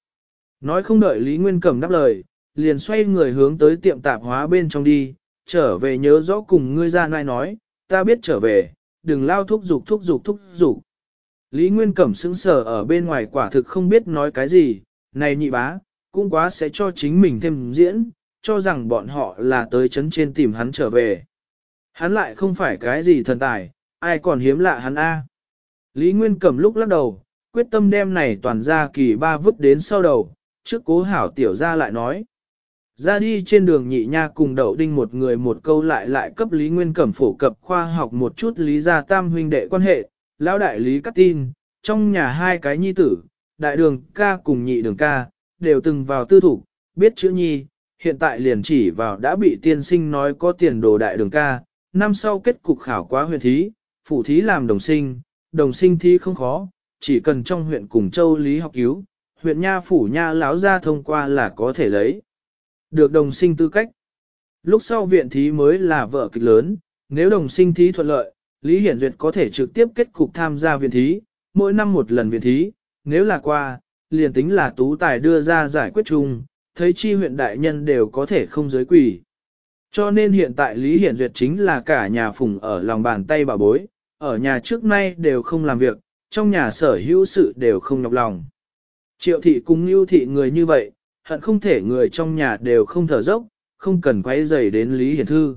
Nói không đợi Lý Nguyên Cẩm đáp lời, liền xoay người hướng tới tiệm tạp hóa bên trong đi, trở về nhớ rõ cùng ngươi ra nai nói, ta biết trở về, đừng lao thúc dục thúc dục thúc dục. Lý Nguyên Cẩm sững sờ ở bên ngoài quả thực không biết nói cái gì, này nhị bá, cũng quá sẽ cho chính mình thêm diễn, cho rằng bọn họ là tới chấn trên tìm hắn trở về. Hắn lại không phải cái gì thần tài, ai còn hiếm lạ hắn a? Lý Nguyên Cẩm lúc lắc đầu, quyết tâm đem này toàn ra kỳ ba vứt đến sau đầu, trước cố hảo tiểu ra lại nói. Ra đi trên đường nhị nha cùng đậu đinh một người một câu lại lại cấp Lý Nguyên Cẩm phổ cập khoa học một chút Lý gia tam huynh đệ quan hệ, lão đại Lý Cát Tin, trong nhà hai cái nhi tử, đại đường ca cùng nhị đường ca, đều từng vào tư thủ, biết chữ nhi, hiện tại liền chỉ vào đã bị tiên sinh nói có tiền đồ đại đường ca, năm sau kết cục khảo quá huyền thí, phủ thí làm đồng sinh, đồng sinh thi không khó, chỉ cần trong huyện cùng châu lý học cứu, huyện nha phủ nha lão ra thông qua là có thể lấy. Được đồng sinh tư cách. Lúc sau viện thí mới là vợ kịch lớn, nếu đồng sinh thí thuận lợi, Lý Hiển Duyệt có thể trực tiếp kết cục tham gia viện thí, mỗi năm một lần viện thí, nếu là qua, liền tính là tú tài đưa ra giải quyết chung, thấy chi huyện đại nhân đều có thể không giới quỷ. Cho nên hiện tại Lý Hiển Duyệt chính là cả nhà phùng ở lòng bàn tay bà bối, ở nhà trước nay đều không làm việc, trong nhà sở hữu sự đều không nhọc lòng. Triệu thị cùng lưu thị người như vậy, hận không thể người trong nhà đều không thở dốc, không cần quay dày đến Lý Hiển Thư.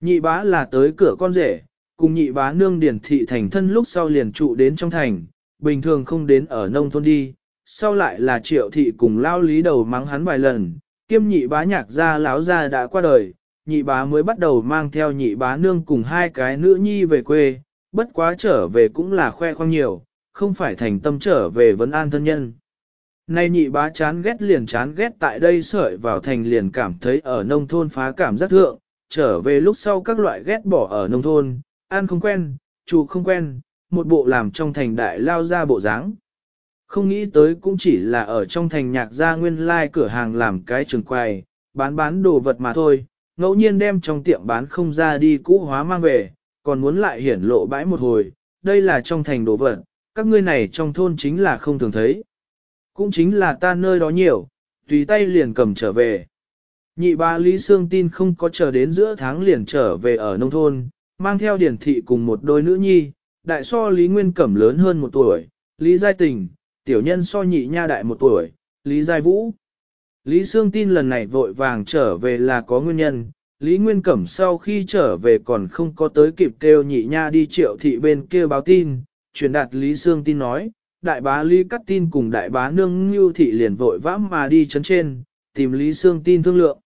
Nhị bá là tới cửa con rể, cùng nhị bá nương điển thị thành thân lúc sau liền trụ đến trong thành, bình thường không đến ở nông thôn đi, sau lại là triệu thị cùng lao lý đầu mắng hắn vài lần, kiêm nhị bá nhạc ra láo gia đã qua đời, nhị bá mới bắt đầu mang theo nhị bá nương cùng hai cái nữ nhi về quê, bất quá trở về cũng là khoe khoang nhiều, không phải thành tâm trở về vấn an thân nhân. Nay nhị bá chán ghét liền chán ghét tại đây sợi vào thành liền cảm thấy ở nông thôn phá cảm giác thượng, trở về lúc sau các loại ghét bỏ ở nông thôn, ăn không quen, chủ không quen, một bộ làm trong thành đại lao ra bộ dáng. Không nghĩ tới cũng chỉ là ở trong thành nhạc gia nguyên lai like cửa hàng làm cái trường quầy, bán bán đồ vật mà thôi, ngẫu nhiên đem trong tiệm bán không ra đi cũ hóa mang về, còn muốn lại hiển lộ bãi một hồi, đây là trong thành đồ vật, các ngươi này trong thôn chính là không thường thấy. Cũng chính là ta nơi đó nhiều, tùy tay liền cầm trở về. Nhị ba Lý Sương tin không có chờ đến giữa tháng liền trở về ở nông thôn, mang theo điển thị cùng một đôi nữ nhi, đại so Lý Nguyên Cẩm lớn hơn một tuổi, Lý Giai Tình, tiểu nhân so nhị nha đại một tuổi, Lý Giai Vũ. Lý Sương tin lần này vội vàng trở về là có nguyên nhân, Lý Nguyên Cẩm sau khi trở về còn không có tới kịp kêu nhị nha đi triệu thị bên kia báo tin, truyền đạt Lý Sương tin nói, đại bá Lý Cắt tin cùng đại bá nương Ngưu thị liền vội vã mà đi chấn trên, tìm Lý Sương tin thương lượng.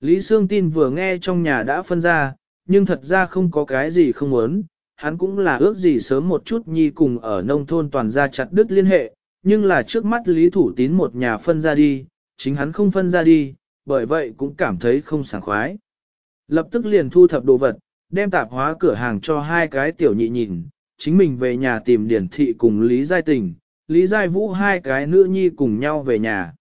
Lý Sương tin vừa nghe trong nhà đã phân ra, nhưng thật ra không có cái gì không muốn, hắn cũng là ước gì sớm một chút nhi cùng ở nông thôn toàn gia chặt đứt liên hệ, nhưng là trước mắt Lý Thủ Tín một nhà phân ra đi, chính hắn không phân ra đi, bởi vậy cũng cảm thấy không sảng khoái. Lập tức liền thu thập đồ vật, đem tạp hóa cửa hàng cho hai cái tiểu nhị nhìn, chính mình về nhà tìm điển thị cùng Lý Giai Tình, Lý Giai Vũ hai cái nữ nhi cùng nhau về nhà.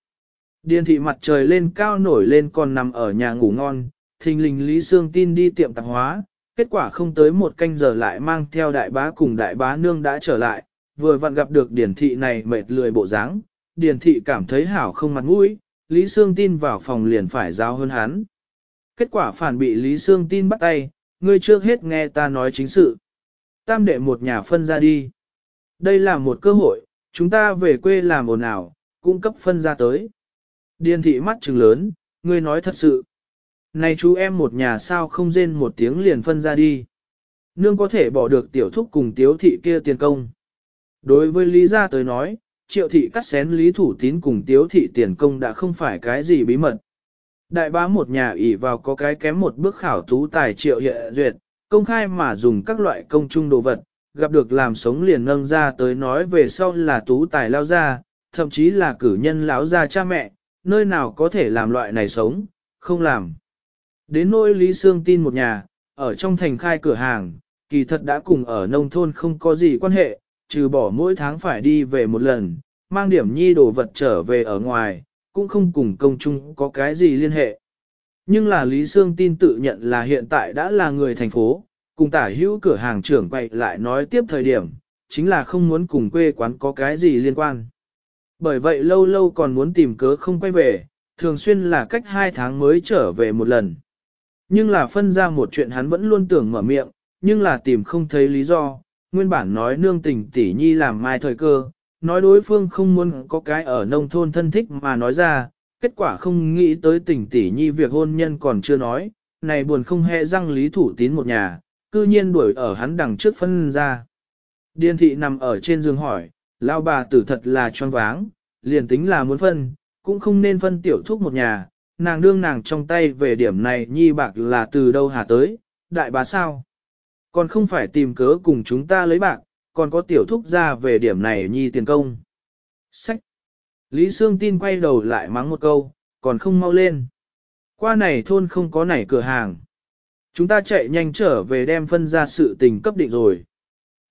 Điền thị mặt trời lên cao nổi lên còn nằm ở nhà ngủ ngon, thình lình Lý Sương tin đi tiệm tạp hóa, kết quả không tới một canh giờ lại mang theo đại bá cùng đại bá nương đã trở lại, vừa vặn gặp được điển thị này mệt lười bộ dáng, điển thị cảm thấy hảo không mặt mũi, Lý Sương tin vào phòng liền phải giao hơn hắn kết quả phản bị Lý Sương tin bắt tay, ngươi trước hết nghe ta nói chính sự. Tam đệ một nhà phân ra đi. Đây là một cơ hội, chúng ta về quê làm ồn ào, cung cấp phân ra tới. Điền thị mắt trừng lớn, ngươi nói thật sự. Này chú em một nhà sao không rên một tiếng liền phân ra đi. Nương có thể bỏ được tiểu thúc cùng tiếu thị kia tiền công. Đối với Lý gia tới nói, triệu thị cắt xén Lý Thủ Tín cùng tiếu thị tiền công đã không phải cái gì bí mật. Đại bá một nhà ỷ vào có cái kém một bước khảo tú tài triệu hiện duyệt, công khai mà dùng các loại công chung đồ vật, gặp được làm sống liền nâng ra tới nói về sau là tú tài lao ra, thậm chí là cử nhân lão ra cha mẹ, nơi nào có thể làm loại này sống, không làm. Đến nỗi Lý Sương tin một nhà, ở trong thành khai cửa hàng, kỳ thật đã cùng ở nông thôn không có gì quan hệ, trừ bỏ mỗi tháng phải đi về một lần, mang điểm nhi đồ vật trở về ở ngoài, cũng không cùng công chung có cái gì liên hệ. Nhưng là Lý Sương tin tự nhận là hiện tại đã là người thành phố, cùng tả hữu cửa hàng trưởng quay lại nói tiếp thời điểm, chính là không muốn cùng quê quán có cái gì liên quan. Bởi vậy lâu lâu còn muốn tìm cớ không quay về, thường xuyên là cách 2 tháng mới trở về một lần. Nhưng là phân ra một chuyện hắn vẫn luôn tưởng mở miệng, nhưng là tìm không thấy lý do, nguyên bản nói nương tình tỷ nhi làm mai thời cơ, nói đối phương không muốn có cái ở nông thôn thân thích mà nói ra, kết quả không nghĩ tới tình tỷ nhi việc hôn nhân còn chưa nói, này buồn không hề răng lý thủ tín một nhà, cư nhiên đuổi ở hắn đằng trước phân ra. Điên thị nằm ở trên giường hỏi, lao bà tử thật là choáng váng, liền tính là muốn phân, cũng không nên phân tiểu thúc một nhà, nàng đương nàng trong tay về điểm này nhi bạc là từ đâu hà tới, đại bà sao? Còn không phải tìm cớ cùng chúng ta lấy bạc, còn có tiểu thúc ra về điểm này nhi tiền công. Sách! Lý Sương tin quay đầu lại mắng một câu, còn không mau lên. Qua này thôn không có nảy cửa hàng. Chúng ta chạy nhanh trở về đem phân ra sự tình cấp định rồi.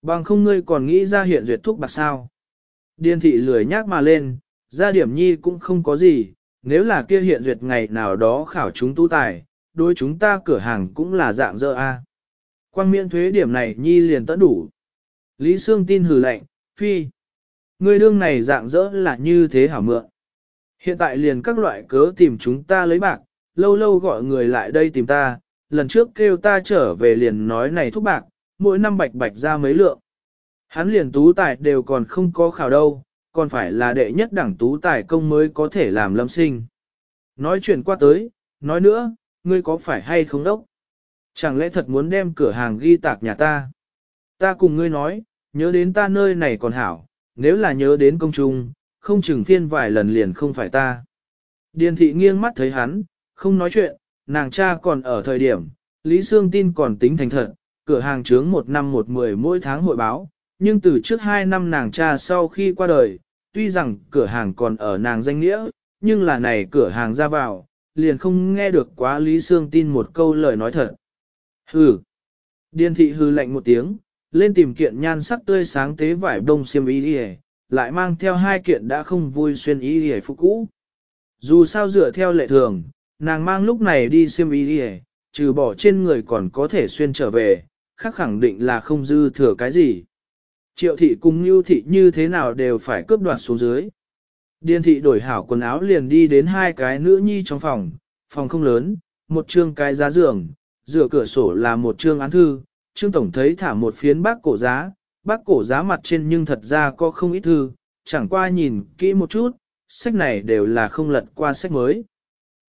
Bằng không ngươi còn nghĩ ra hiện duyệt thuốc bạc sao. Điên thị lười nhác mà lên, ra điểm nhi cũng không có gì, nếu là kia hiện duyệt ngày nào đó khảo chúng tu tài, đối chúng ta cửa hàng cũng là dạng dơ a. Quang miễn thuế điểm này nhi liền tẫn đủ. Lý Sương tin hừ lạnh, phi. Người đương này dạng dỡ là như thế hảo mượn. Hiện tại liền các loại cớ tìm chúng ta lấy bạc, lâu lâu gọi người lại đây tìm ta, lần trước kêu ta trở về liền nói này thúc bạc, mỗi năm bạch bạch ra mấy lượng. Hắn liền tú tài đều còn không có khảo đâu, còn phải là đệ nhất đẳng tú tài công mới có thể làm lâm sinh. Nói chuyện qua tới, nói nữa, ngươi có phải hay không đốc? Chẳng lẽ thật muốn đem cửa hàng ghi tạc nhà ta? Ta cùng ngươi nói, nhớ đến ta nơi này còn hảo, nếu là nhớ đến công trung, không chừng thiên vài lần liền không phải ta. Điền thị nghiêng mắt thấy hắn, không nói chuyện, nàng cha còn ở thời điểm, Lý Sương tin còn tính thành thật, cửa hàng trướng một năm một mười mỗi tháng hội báo, nhưng từ trước hai năm nàng cha sau khi qua đời, tuy rằng cửa hàng còn ở nàng danh nghĩa, nhưng là này cửa hàng ra vào, liền không nghe được quá Lý Sương tin một câu lời nói thật. Hừ! Điền thị hư lạnh một tiếng, lên tìm kiện nhan sắc tươi sáng tế vải đông xiêm y đi lại mang theo hai kiện đã không vui xuyên y đi phục cũ. Dù sao dựa theo lệ thường, nàng mang lúc này đi xiêm y đi trừ bỏ trên người còn có thể xuyên trở về, khác khẳng định là không dư thừa cái gì. Triệu thị cùng lưu thị như thế nào đều phải cướp đoạt xuống dưới. Điên thị đổi hảo quần áo liền đi đến hai cái nữ nhi trong phòng, phòng không lớn, một chương cái giá giường, dựa cửa sổ là một chương án thư, Trương Tổng thấy thả một phiến bác cổ giá, bác cổ giá mặt trên nhưng thật ra có không ít thư, chẳng qua nhìn kỹ một chút, sách này đều là không lật qua sách mới.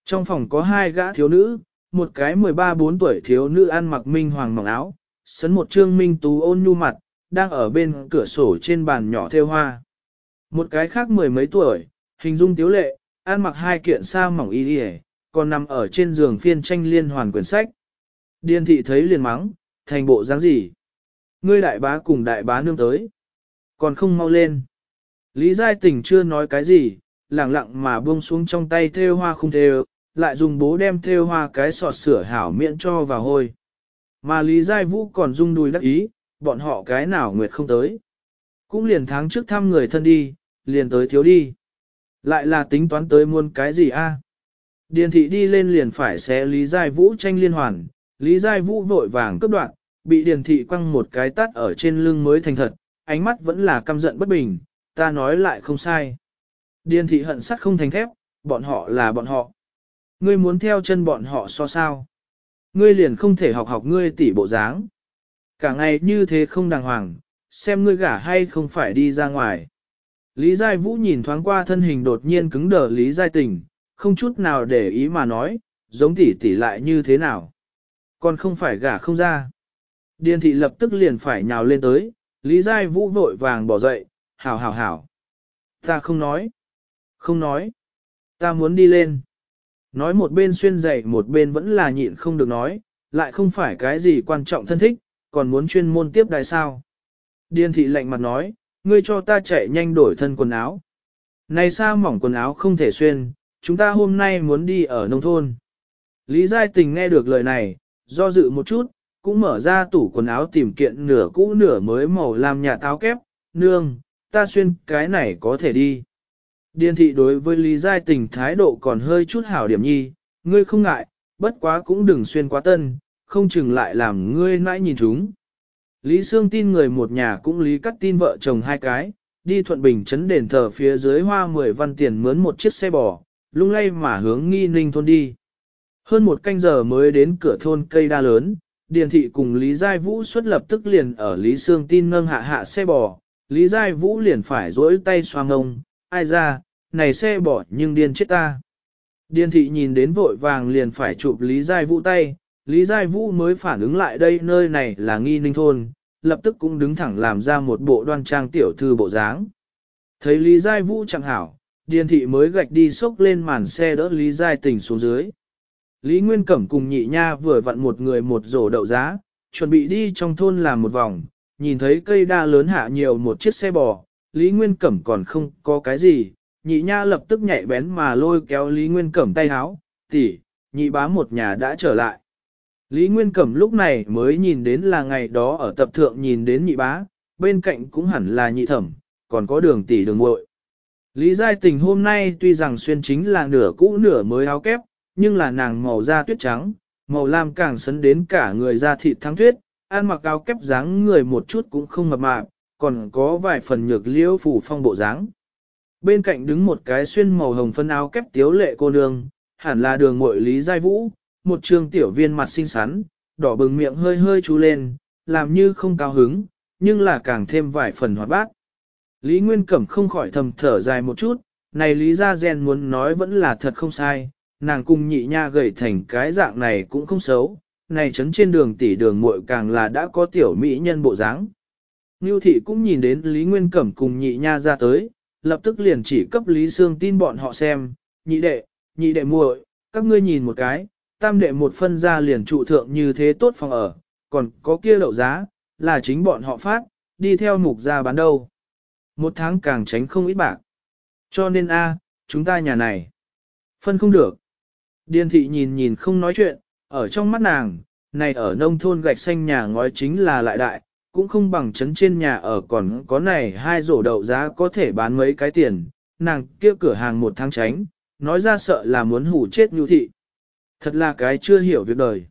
Trong phòng có hai gã thiếu nữ, một cái 13-4 tuổi thiếu nữ ăn mặc minh hoàng mỏng áo, sấn một trương minh tú ôn nhu mặt, đang ở bên cửa sổ trên bàn nhỏ theo hoa. Một cái khác mười mấy tuổi, hình dung tiếu lệ, ăn mặc hai kiện sa mỏng y đi còn nằm ở trên giường phiên tranh liên hoàn quyển sách. Điên thị thấy liền mắng, thành bộ dáng gì? Ngươi đại bá cùng đại bá nương tới. Còn không mau lên. Lý Giai Tình chưa nói cái gì, lẳng lặng mà buông xuống trong tay thêu hoa không thêu, lại dùng bố đem thêu hoa cái sọt sửa hảo miệng cho vào hôi. Mà Lý Giai Vũ còn rung đùi đắc ý, bọn họ cái nào nguyệt không tới. Cũng liền tháng trước thăm người thân đi, liền tới thiếu đi. Lại là tính toán tới muôn cái gì a? Điền thị đi lên liền phải xé Lý Giai Vũ tranh liên hoàn, Lý Giai Vũ vội vàng cướp đoạn, bị Điền Thị quăng một cái tát ở trên lưng mới thành thật, ánh mắt vẫn là căm giận bất bình, ta nói lại không sai. Điền Thị hận sắt không thành thép, bọn họ là bọn họ. Ngươi muốn theo chân bọn họ so sao? Ngươi liền không thể học học ngươi tỷ bộ dáng. Cả ngày như thế không đàng hoàng, xem ngươi gả hay không phải đi ra ngoài. Lý Giai Vũ nhìn thoáng qua thân hình đột nhiên cứng đờ Lý Giai Tình, không chút nào để ý mà nói, giống tỷ tỷ lại như thế nào. Còn không phải gả không ra. Điền thị lập tức liền phải nhào lên tới, Lý Giai Vũ vội vàng bỏ dậy, hảo hảo hảo. Ta không nói. Không nói. Ta muốn đi lên. Nói một bên xuyên dậy một bên vẫn là nhịn không được nói, lại không phải cái gì quan trọng thân thích, còn muốn chuyên môn tiếp đại sao. Điền thị lạnh mặt nói, ngươi cho ta chạy nhanh đổi thân quần áo. Này xa mỏng quần áo không thể xuyên, chúng ta hôm nay muốn đi ở nông thôn. Lý Giai Tình nghe được lời này, Do dự một chút, cũng mở ra tủ quần áo tìm kiện nửa cũ nửa mới màu làm nhà táo kép, nương, ta xuyên cái này có thể đi. Điền thị đối với Lý Giai Tình thái độ còn hơi chút hảo điểm nhi, ngươi không ngại, bất quá cũng đừng xuyên quá tân, không chừng lại làm ngươi mãi nhìn chúng. Lý Sương tin người một nhà cũng Lý cắt tin vợ chồng hai cái, đi thuận bình chấn đền thờ phía dưới hoa mười văn tiền mướn một chiếc xe bò, lung lay mà hướng nghi ninh thôn đi. Hơn một canh giờ mới đến cửa thôn cây đa lớn, Điền Thị cùng Lý Giai Vũ xuất lập tức liền ở Lý Sương tin nâng hạ hạ xe bò, Lý Giai Vũ liền phải dối tay xoa ngông, ai ra, này xe bò nhưng điên chết ta. Điền Thị nhìn đến vội vàng liền phải chụp Lý Giai Vũ tay, Lý Giai Vũ mới phản ứng lại đây nơi này là nghi ninh thôn, lập tức cũng đứng thẳng làm ra một bộ đoan trang tiểu thư bộ dáng. Thấy Lý Giai Vũ chẳng hảo, Điền Thị mới gạch đi xốc lên màn xe đỡ Lý Giai tỉnh xuống dưới. Lý Nguyên Cẩm cùng nhị nha vừa vặn một người một rổ đậu giá, chuẩn bị đi trong thôn làm một vòng, nhìn thấy cây đa lớn hạ nhiều một chiếc xe bò, Lý Nguyên Cẩm còn không có cái gì, nhị nha lập tức nhảy bén mà lôi kéo Lý Nguyên Cẩm tay háo, tỷ nhị bá một nhà đã trở lại. Lý Nguyên Cẩm lúc này mới nhìn đến là ngày đó ở tập thượng nhìn đến nhị bá, bên cạnh cũng hẳn là nhị thẩm, còn có đường tỷ đường muội Lý Giai Tình hôm nay tuy rằng xuyên chính là nửa cũ nửa mới áo kép, nhưng là nàng màu da tuyết trắng, màu lam càng sấn đến cả người da thịt thắng tuyết, ăn mặc áo kép dáng người một chút cũng không mập mạp, còn có vài phần nhược liễu phủ phong bộ dáng. Bên cạnh đứng một cái xuyên màu hồng phân áo kép tiếu lệ cô nương, hẳn là đường muội Lý Giai Vũ, một trường tiểu viên mặt xinh xắn, đỏ bừng miệng hơi hơi chú lên, làm như không cao hứng, nhưng là càng thêm vài phần hoạt bát. Lý Nguyên Cẩm không khỏi thầm thở dài một chút, này Lý Gia Gen muốn nói vẫn là thật không sai, nàng cùng nhị nha gầy thành cái dạng này cũng không xấu, này chấn trên đường tỉ đường muội càng là đã có tiểu mỹ nhân bộ dáng. Ngưu thị cũng nhìn đến Lý Nguyên Cẩm cùng nhị nha ra tới, lập tức liền chỉ cấp Lý xương tin bọn họ xem, nhị đệ, nhị đệ muội, các ngươi nhìn một cái, tam đệ một phân ra liền trụ thượng như thế tốt phòng ở, còn có kia lậu giá, là chính bọn họ phát, đi theo mục ra bán đâu. Một tháng càng tránh không ít bạc. Cho nên a chúng ta nhà này, phân không được. Điền thị nhìn nhìn không nói chuyện, ở trong mắt nàng, này ở nông thôn gạch xanh nhà ngói chính là lại đại, cũng không bằng chấn trên nhà ở còn có này hai rổ đậu giá có thể bán mấy cái tiền, nàng kia cửa hàng một tháng tránh, nói ra sợ là muốn hủ chết Ngưu Thị. Thật là cái chưa hiểu việc đời.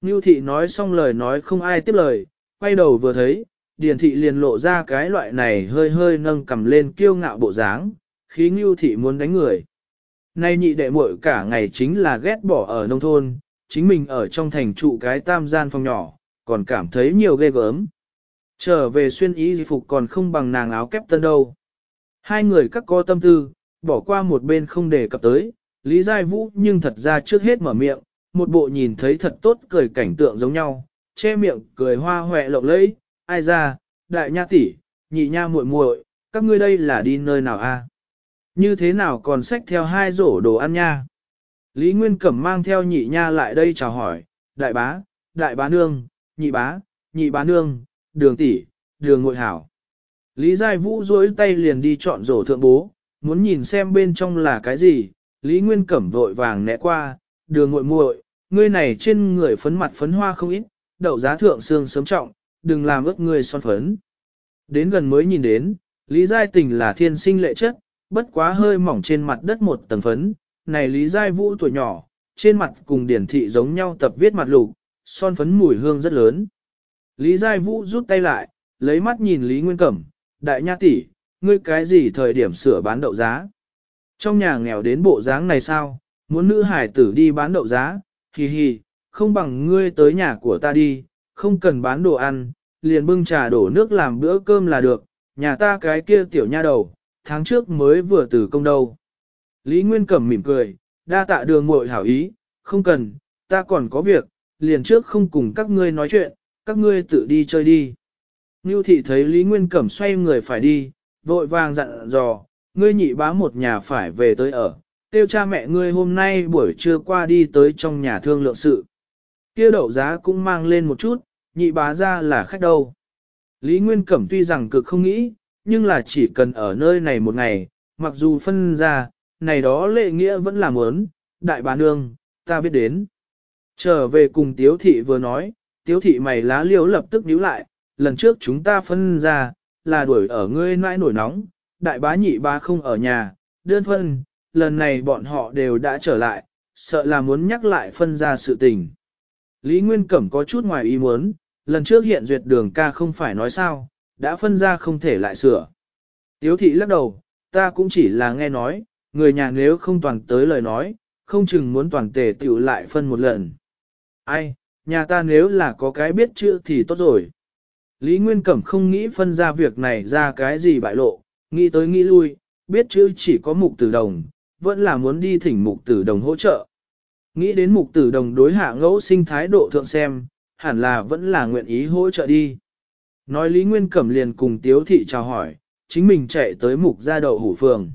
Ngưu Thị nói xong lời nói không ai tiếp lời, quay đầu vừa thấy, Điền Thị liền lộ ra cái loại này hơi hơi nâng cầm lên kiêu ngạo bộ dáng, khiến Ngưu Thị muốn đánh người. Nay nhị đệ muội cả ngày chính là ghét bỏ ở nông thôn, chính mình ở trong thành trụ cái tam gian phòng nhỏ, còn cảm thấy nhiều ghê gớm. Trở về xuyên ý phục còn không bằng nàng áo kép tân đâu. Hai người các co tâm tư, bỏ qua một bên không để cập tới, Lý Giai Vũ nhưng thật ra trước hết mở miệng, một bộ nhìn thấy thật tốt cười cảnh tượng giống nhau, che miệng cười hoa hoẹ lộng lẫy, ai ra, đại nha tỷ, nhị nha muội muội, các ngươi đây là đi nơi nào a? Như thế nào còn xách theo hai rổ đồ ăn nha? Lý Nguyên Cẩm mang theo nhị nha lại đây chào hỏi, đại bá, đại bá nương, nhị bá, nhị bá nương, đường tỷ đường ngội hảo. Lý Giai Vũ rối tay liền đi chọn rổ thượng bố, muốn nhìn xem bên trong là cái gì, Lý Nguyên Cẩm vội vàng né qua, đường ngội muội ngươi này trên người phấn mặt phấn hoa không ít, đậu giá thượng xương sớm trọng, đừng làm ước ngươi son phấn. Đến gần mới nhìn đến, Lý Giai Tình là thiên sinh lệ chất, bất quá hơi mỏng trên mặt đất một tầng phấn, này Lý Giai Vũ tuổi nhỏ, trên mặt cùng điển thị giống nhau tập viết mặt lục, son phấn mùi hương rất lớn. Lý Giai Vũ rút tay lại, lấy mắt nhìn Lý Nguyên Cẩm, đại nha tỷ ngươi cái gì thời điểm sửa bán đậu giá? Trong nhà nghèo đến bộ dáng này sao, muốn nữ hải tử đi bán đậu giá, hì hì, không bằng ngươi tới nhà của ta đi, không cần bán đồ ăn, liền bưng trà đổ nước làm bữa cơm là được, nhà ta cái kia tiểu nha đầu, tháng trước mới vừa từ công đâu. Lý Nguyên Cẩm mỉm cười, đa tạ đường muội hảo ý, không cần, ta còn có việc, liền trước không cùng các ngươi nói chuyện, các ngươi tự đi chơi đi. Ngưu thị thấy Lý Nguyên Cẩm xoay người phải đi, vội vàng dặn dò, ngươi nhị bá một nhà phải về tới ở, tiêu cha mẹ ngươi hôm nay buổi trưa qua đi tới trong nhà thương lượng sự. Kia đậu giá cũng mang lên một chút, nhị bá ra là khách đâu. Lý Nguyên Cẩm tuy rằng cực không nghĩ, nhưng là chỉ cần ở nơi này một ngày, mặc dù phân ra, này đó lệ nghĩa vẫn là muốn, đại bà nương, ta biết đến. Trở về cùng tiếu thị vừa nói, tiếu thị mày lá liễu lập tức níu lại, lần trước chúng ta phân ra, là đuổi ở ngươi nãi nổi nóng, đại bá nhị ba không ở nhà, đơn phân, lần này bọn họ đều đã trở lại, sợ là muốn nhắc lại phân ra sự tình. Lý Nguyên Cẩm có chút ngoài ý muốn, lần trước hiện duyệt đường ca không phải nói sao, đã phân ra không thể lại sửa. Tiếu thị lắc đầu, ta cũng chỉ là nghe nói, người nhà nếu không toàn tới lời nói, không chừng muốn toàn tề tiểu lại phân một lần. Ai, nhà ta nếu là có cái biết chữ thì tốt rồi. Lý Nguyên Cẩm không nghĩ phân ra việc này ra cái gì bại lộ, nghĩ tới nghĩ lui, biết chữ chỉ có mục tử đồng, vẫn là muốn đi thỉnh mục tử đồng hỗ trợ. Nghĩ đến mục tử đồng đối hạ ngẫu sinh thái độ thượng xem, hẳn là vẫn là nguyện ý hỗ trợ đi. Nói Lý Nguyên Cẩm liền cùng Tiếu Thị chào hỏi, chính mình chạy tới mục gia đậu hủ phường.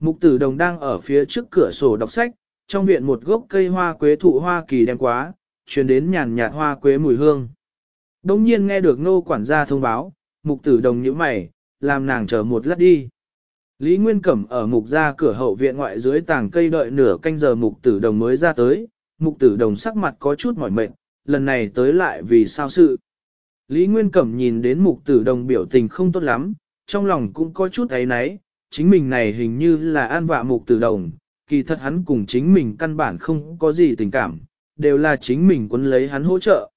Mục tử đồng đang ở phía trước cửa sổ đọc sách, trong viện một gốc cây hoa quế thụ hoa kỳ đem quá, chuyển đến nhàn nhạt hoa quế mùi hương. Đông nhiên nghe được nô quản gia thông báo, mục tử đồng như mày, làm nàng chờ một lát đi. Lý Nguyên Cẩm ở mục gia cửa hậu viện ngoại dưới tàng cây đợi nửa canh giờ mục tử đồng mới ra tới, mục tử đồng sắc mặt có chút mỏi mệt, lần này tới lại vì sao sự. Lý Nguyên Cẩm nhìn đến mục tử đồng biểu tình không tốt lắm, trong lòng cũng có chút ấy náy, chính mình này hình như là an vạ mục tử đồng, kỳ thật hắn cùng chính mình căn bản không có gì tình cảm, đều là chính mình quấn lấy hắn hỗ trợ.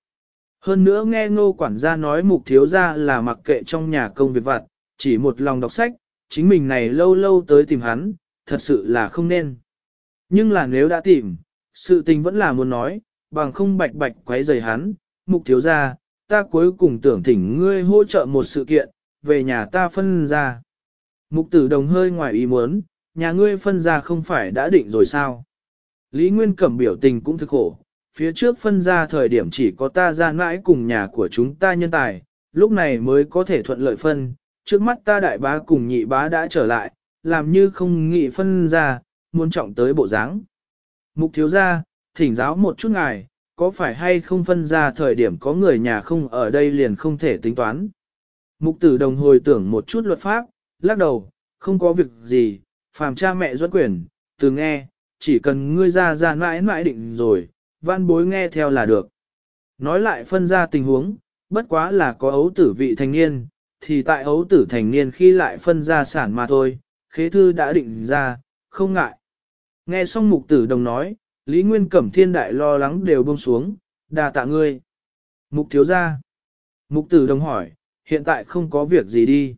Hơn nữa nghe ngô quản gia nói mục thiếu gia là mặc kệ trong nhà công việc vặt, chỉ một lòng đọc sách, chính mình này lâu lâu tới tìm hắn, thật sự là không nên. Nhưng là nếu đã tìm, sự tình vẫn là muốn nói, bằng không bạch bạch quấy rầy hắn, mục thiếu gia, ta cuối cùng tưởng thỉnh ngươi hỗ trợ một sự kiện, về nhà ta phân ra. Mục tử đồng hơi ngoài ý muốn, nhà ngươi phân ra không phải đã định rồi sao? Lý Nguyên Cẩm biểu tình cũng thực khổ, phía trước phân ra thời điểm chỉ có ta ra mãi cùng nhà của chúng ta nhân tài, lúc này mới có thể thuận lợi phân, trước mắt ta đại bá cùng nhị bá đã trở lại, làm như không nghĩ phân ra, muốn trọng tới bộ dáng Mục thiếu ra, thỉnh giáo một chút ngài, có phải hay không phân ra thời điểm có người nhà không ở đây liền không thể tính toán. Mục tử đồng hồi tưởng một chút luật pháp, lắc đầu, không có việc gì, phàm cha mẹ duẫn quyền, từ nghe, chỉ cần ngươi ra ra mãi mãi định rồi, văn bối nghe theo là được. Nói lại phân ra tình huống, bất quá là có ấu tử vị thành niên, thì tại ấu tử thành niên khi lại phân ra sản mà thôi, khế thư đã định ra, không ngại. Nghe xong mục tử đồng nói, Lý Nguyên Cẩm thiên đại lo lắng đều buông xuống, đà tạ ngươi. Mục thiếu ra. Mục tử đồng hỏi, hiện tại không có việc gì đi.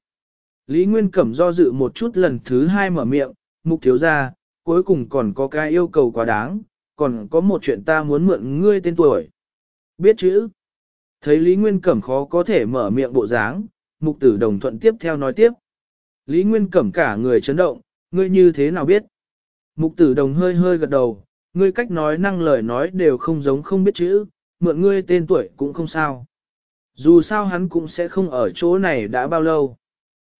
Lý Nguyên Cẩm do dự một chút lần thứ hai mở miệng, mục thiếu ra, cuối cùng còn có cái yêu cầu quá đáng, còn có một chuyện ta muốn mượn ngươi tên tuổi. Biết chữ. Thấy Lý Nguyên Cẩm khó có thể mở miệng bộ dáng, mục tử đồng thuận tiếp theo nói tiếp. Lý Nguyên Cẩm cả người chấn động, ngươi như thế nào biết? Mục tử đồng hơi hơi gật đầu, ngươi cách nói năng lời nói đều không giống không biết chữ, mượn ngươi tên tuổi cũng không sao. Dù sao hắn cũng sẽ không ở chỗ này đã bao lâu.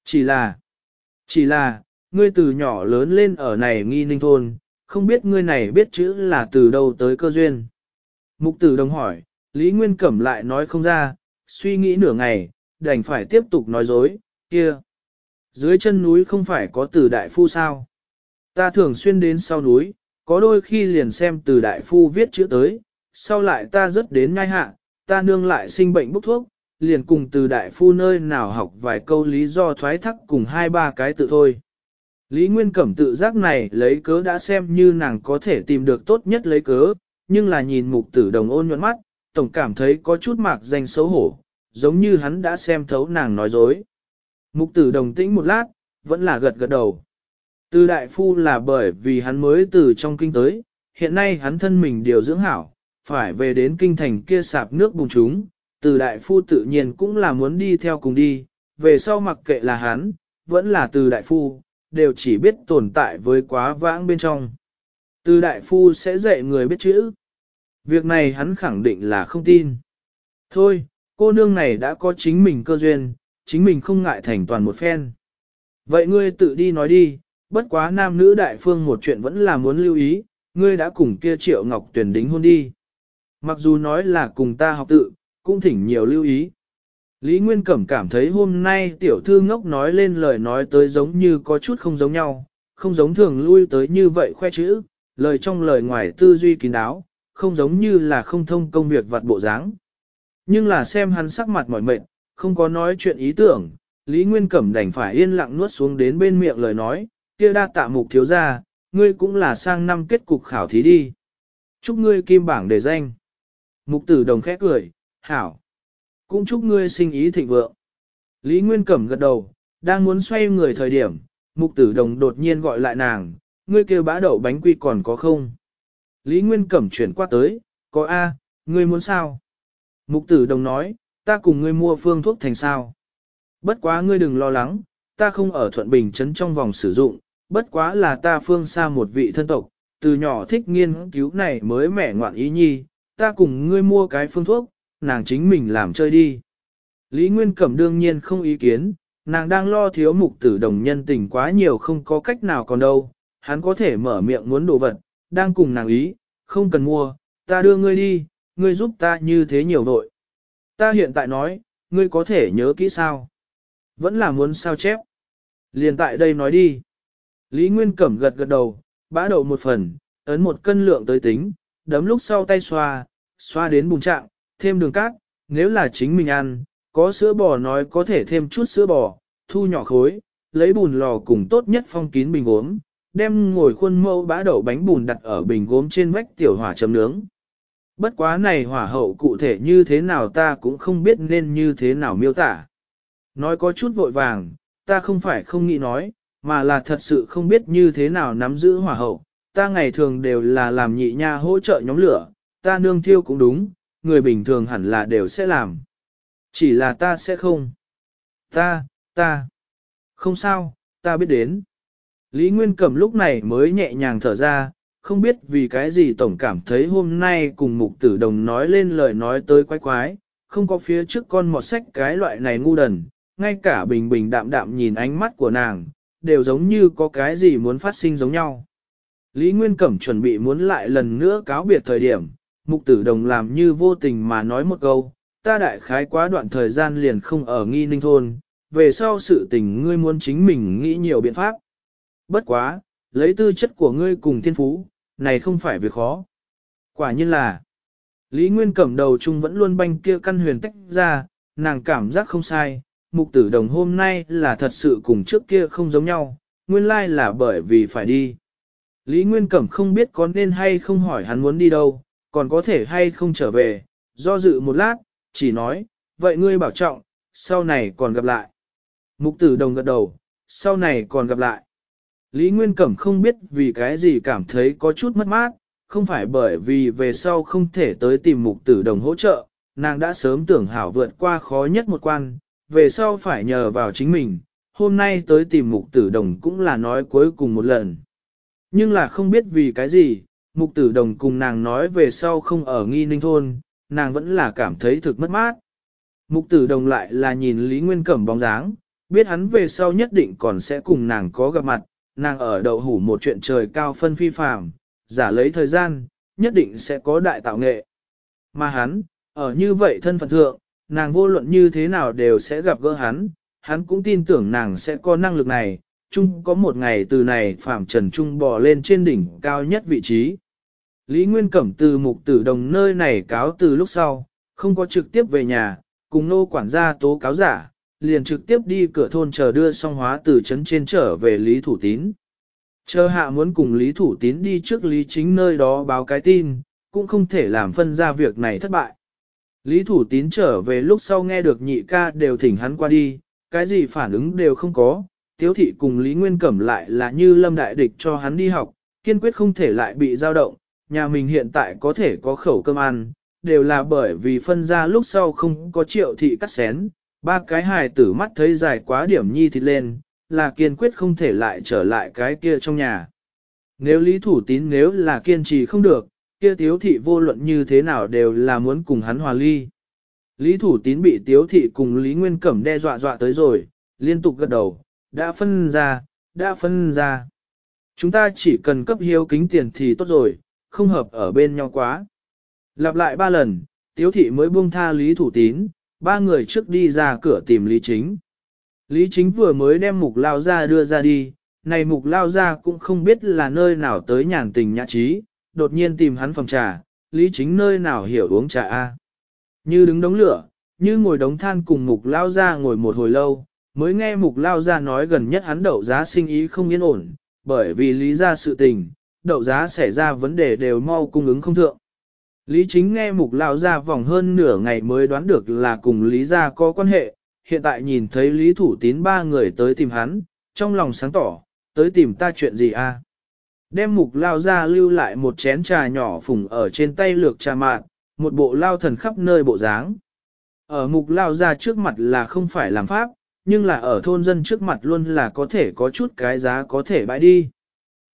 Chỉ là, chỉ là, ngươi từ nhỏ lớn lên ở này nghi ninh thôn, không biết ngươi này biết chữ là từ đâu tới cơ duyên. Mục tử đồng hỏi, Lý Nguyên Cẩm lại nói không ra, suy nghĩ nửa ngày, đành phải tiếp tục nói dối, kia. Dưới chân núi không phải có từ đại phu sao? Ta thường xuyên đến sau núi, có đôi khi liền xem từ đại phu viết chữ tới, sau lại ta rất đến ngay hạ, ta nương lại sinh bệnh bốc thuốc, liền cùng từ đại phu nơi nào học vài câu lý do thoái thắc cùng hai ba cái tự thôi. Lý Nguyên Cẩm tự giác này lấy cớ đã xem như nàng có thể tìm được tốt nhất lấy cớ, nhưng là nhìn mục tử đồng ôn nhuận mắt, tổng cảm thấy có chút mạc danh xấu hổ, giống như hắn đã xem thấu nàng nói dối. Mục tử đồng tĩnh một lát, vẫn là gật gật đầu. Từ đại phu là bởi vì hắn mới từ trong kinh tới, hiện nay hắn thân mình điều dưỡng hảo, phải về đến kinh thành kia sạp nước bùng chúng, từ đại phu tự nhiên cũng là muốn đi theo cùng đi, về sau mặc kệ là hắn, vẫn là từ đại phu, đều chỉ biết tồn tại với quá vãng bên trong. Từ đại phu sẽ dạy người biết chữ. Việc này hắn khẳng định là không tin. Thôi, cô nương này đã có chính mình cơ duyên, chính mình không ngại thành toàn một phen. Vậy ngươi tự đi nói đi, bất quá nam nữ đại phương một chuyện vẫn là muốn lưu ý, ngươi đã cùng kia triệu ngọc tuyển đính hôn đi. Mặc dù nói là cùng ta học tự, cũng thỉnh nhiều lưu ý. Lý Nguyên Cẩm cảm thấy hôm nay tiểu thư ngốc nói lên lời nói tới giống như có chút không giống nhau, không giống thường lui tới như vậy khoe chữ, lời trong lời ngoài tư duy kín đáo, không giống như là không thông công việc vặt bộ dáng. Nhưng là xem hắn sắc mặt mỏi mệt, không có nói chuyện ý tưởng, Lý Nguyên Cẩm đành phải yên lặng nuốt xuống đến bên miệng lời nói, kia đa tạ mục thiếu gia, ngươi cũng là sang năm kết cục khảo thí đi. Chúc ngươi kim bảng để danh. Mục tử đồng khẽ cười, hảo. Cũng chúc ngươi sinh ý thịnh vượng. Lý Nguyên Cẩm gật đầu, đang muốn xoay người thời điểm, mục tử đồng đột nhiên gọi lại nàng, ngươi kêu bã đậu bánh quy còn có không? Lý Nguyên Cẩm chuyển qua tới, có A, ngươi muốn sao? Mục tử đồng nói, ta cùng ngươi mua phương thuốc thành sao? Bất quá ngươi đừng lo lắng, ta không ở Thuận Bình Trấn trong vòng sử dụng, bất quá là ta phương xa một vị thân tộc, từ nhỏ thích nghiên cứu này mới mẻ ngoạn ý nhi, ta cùng ngươi mua cái phương thuốc, nàng chính mình làm chơi đi. Lý Nguyên Cẩm đương nhiên không ý kiến, nàng đang lo thiếu mục tử đồng nhân tình quá nhiều không có cách nào còn đâu, hắn có thể mở miệng muốn đồ vật, đang cùng nàng ý, không cần mua, ta đưa ngươi đi, ngươi giúp ta như thế nhiều vội. Ta hiện tại nói, ngươi có thể nhớ kỹ sao? Vẫn là muốn sao chép. Liền tại đây nói đi. Lý Nguyên Cẩm gật gật đầu, bã đầu một phần, ấn một cân lượng tới tính, đấm lúc sau tay xoa, xoa đến bùng trạng, thêm đường cát, nếu là chính mình ăn, có sữa bò nói có thể thêm chút sữa bò, thu nhỏ khối, lấy bùn lò cùng tốt nhất phong kín bình gốm, đem ngồi khuôn mẫu bã đậu bánh bùn đặt ở bình gốm trên vách tiểu hỏa chấm nướng. Bất quá này hỏa hậu cụ thể như thế nào ta cũng không biết nên như thế nào miêu tả. Nói có chút vội vàng, ta không phải không nghĩ nói, mà là thật sự không biết như thế nào nắm giữ hỏa hậu. Ta ngày thường đều là làm nhị nha hỗ trợ nhóm lửa, ta nương thiêu cũng đúng, người bình thường hẳn là đều sẽ làm. Chỉ là ta sẽ không. Ta, ta. Không sao, ta biết đến. Lý Nguyên Cẩm lúc này mới nhẹ nhàng thở ra, không biết vì cái gì tổng cảm thấy hôm nay cùng mục tử đồng nói lên lời nói tới quái quái, không có phía trước con mọt sách cái loại này ngu đần, ngay cả bình bình đạm đạm nhìn ánh mắt của nàng, đều giống như có cái gì muốn phát sinh giống nhau. Lý Nguyên Cẩm chuẩn bị muốn lại lần nữa cáo biệt thời điểm, mục tử đồng làm như vô tình mà nói một câu, ta đại khái quá đoạn thời gian liền không ở nghi ninh thôn, về sau sự tình ngươi muốn chính mình nghĩ nhiều biện pháp. Bất quá, lấy tư chất của ngươi cùng thiên phú, này không phải việc khó. Quả nhiên là, Lý Nguyên Cẩm đầu chung vẫn luôn banh kia căn huyền tách ra, nàng cảm giác không sai, mục tử đồng hôm nay là thật sự cùng trước kia không giống nhau, nguyên lai là bởi vì phải đi. Lý Nguyên Cẩm không biết có nên hay không hỏi hắn muốn đi đâu, còn có thể hay không trở về, do dự một lát, chỉ nói, vậy ngươi bảo trọng, sau này còn gặp lại. Mục tử đồng gật đầu, sau này còn gặp lại. Lý Nguyên Cẩm không biết vì cái gì cảm thấy có chút mất mát, không phải bởi vì về sau không thể tới tìm mục tử đồng hỗ trợ, nàng đã sớm tưởng hảo vượt qua khó nhất một quan, về sau phải nhờ vào chính mình, hôm nay tới tìm mục tử đồng cũng là nói cuối cùng một lần. Nhưng là không biết vì cái gì, mục tử đồng cùng nàng nói về sau không ở nghi ninh thôn, nàng vẫn là cảm thấy thực mất mát. Mục tử đồng lại là nhìn Lý Nguyên Cẩm bóng dáng, biết hắn về sau nhất định còn sẽ cùng nàng có gặp mặt, nàng ở đầu hủ một chuyện trời cao phân phi phạm giả lấy thời gian, nhất định sẽ có đại tạo nghệ. Mà hắn, ở như vậy thân phận thượng, nàng vô luận như thế nào đều sẽ gặp gỡ hắn, hắn cũng tin tưởng nàng sẽ có năng lực này, chung có một ngày từ này Phạm Trần Trung bò lên trên đỉnh cao nhất vị trí. Lý Nguyên Cẩm từ mục tử đồng nơi này cáo từ lúc sau, không có trực tiếp về nhà, cùng nô quản gia tố cáo giả, liền trực tiếp đi cửa thôn chờ đưa song hóa từ trấn trên trở về Lý Thủ Tín. Chờ hạ muốn cùng Lý Thủ Tín đi trước Lý Chính nơi đó báo cái tin, cũng không thể làm phân ra việc này thất bại. Lý Thủ Tín trở về lúc sau nghe được nhị ca đều thỉnh hắn qua đi, cái gì phản ứng đều không có, tiếu thị cùng Lý Nguyên Cẩm lại là như lâm đại địch cho hắn đi học, kiên quyết không thể lại bị dao động, nhà mình hiện tại có thể có khẩu cơm ăn, đều là bởi vì phân ra lúc sau không có triệu thị cắt xén, ba cái hài tử mắt thấy dài quá điểm nhi thịt lên, là kiên quyết không thể lại trở lại cái kia trong nhà. Nếu Lý Thủ Tín nếu là kiên trì không được, kia tiếu thị vô luận như thế nào đều là muốn cùng hắn hòa ly. Lý Thủ Tín bị tiếu thị cùng Lý Nguyên Cẩm đe dọa dọa tới rồi, liên tục gật đầu, đã phân ra, đã phân ra. Chúng ta chỉ cần cấp hiếu kính tiền thì tốt rồi, không hợp ở bên nhau quá. Lặp lại ba lần, tiếu thị mới buông tha Lý Thủ Tín, ba người trước đi ra cửa tìm Lý Chính. Lý Chính vừa mới đem mục lao ra đưa ra đi, này mục lao ra cũng không biết là nơi nào tới nhàn tình nhã trí, đột nhiên tìm hắn phòng trà, lý chính nơi nào hiểu uống trà a Như đứng đống lửa, như ngồi đống than cùng mục lao ra ngồi một hồi lâu, mới nghe mục lao ra nói gần nhất hắn đậu giá sinh ý không yên ổn, bởi vì lý ra sự tình, đậu giá xảy ra vấn đề đều mau cung ứng không thượng. Lý chính nghe mục lao ra vòng hơn nửa ngày mới đoán được là cùng lý ra có quan hệ, hiện tại nhìn thấy lý thủ tín ba người tới tìm hắn, trong lòng sáng tỏ, tới tìm ta chuyện gì a? đem mục lao ra lưu lại một chén trà nhỏ phùng ở trên tay lược trà mạn, một bộ lao thần khắp nơi bộ dáng. Ở mục lao ra trước mặt là không phải làm pháp, nhưng là ở thôn dân trước mặt luôn là có thể có chút cái giá có thể bãi đi.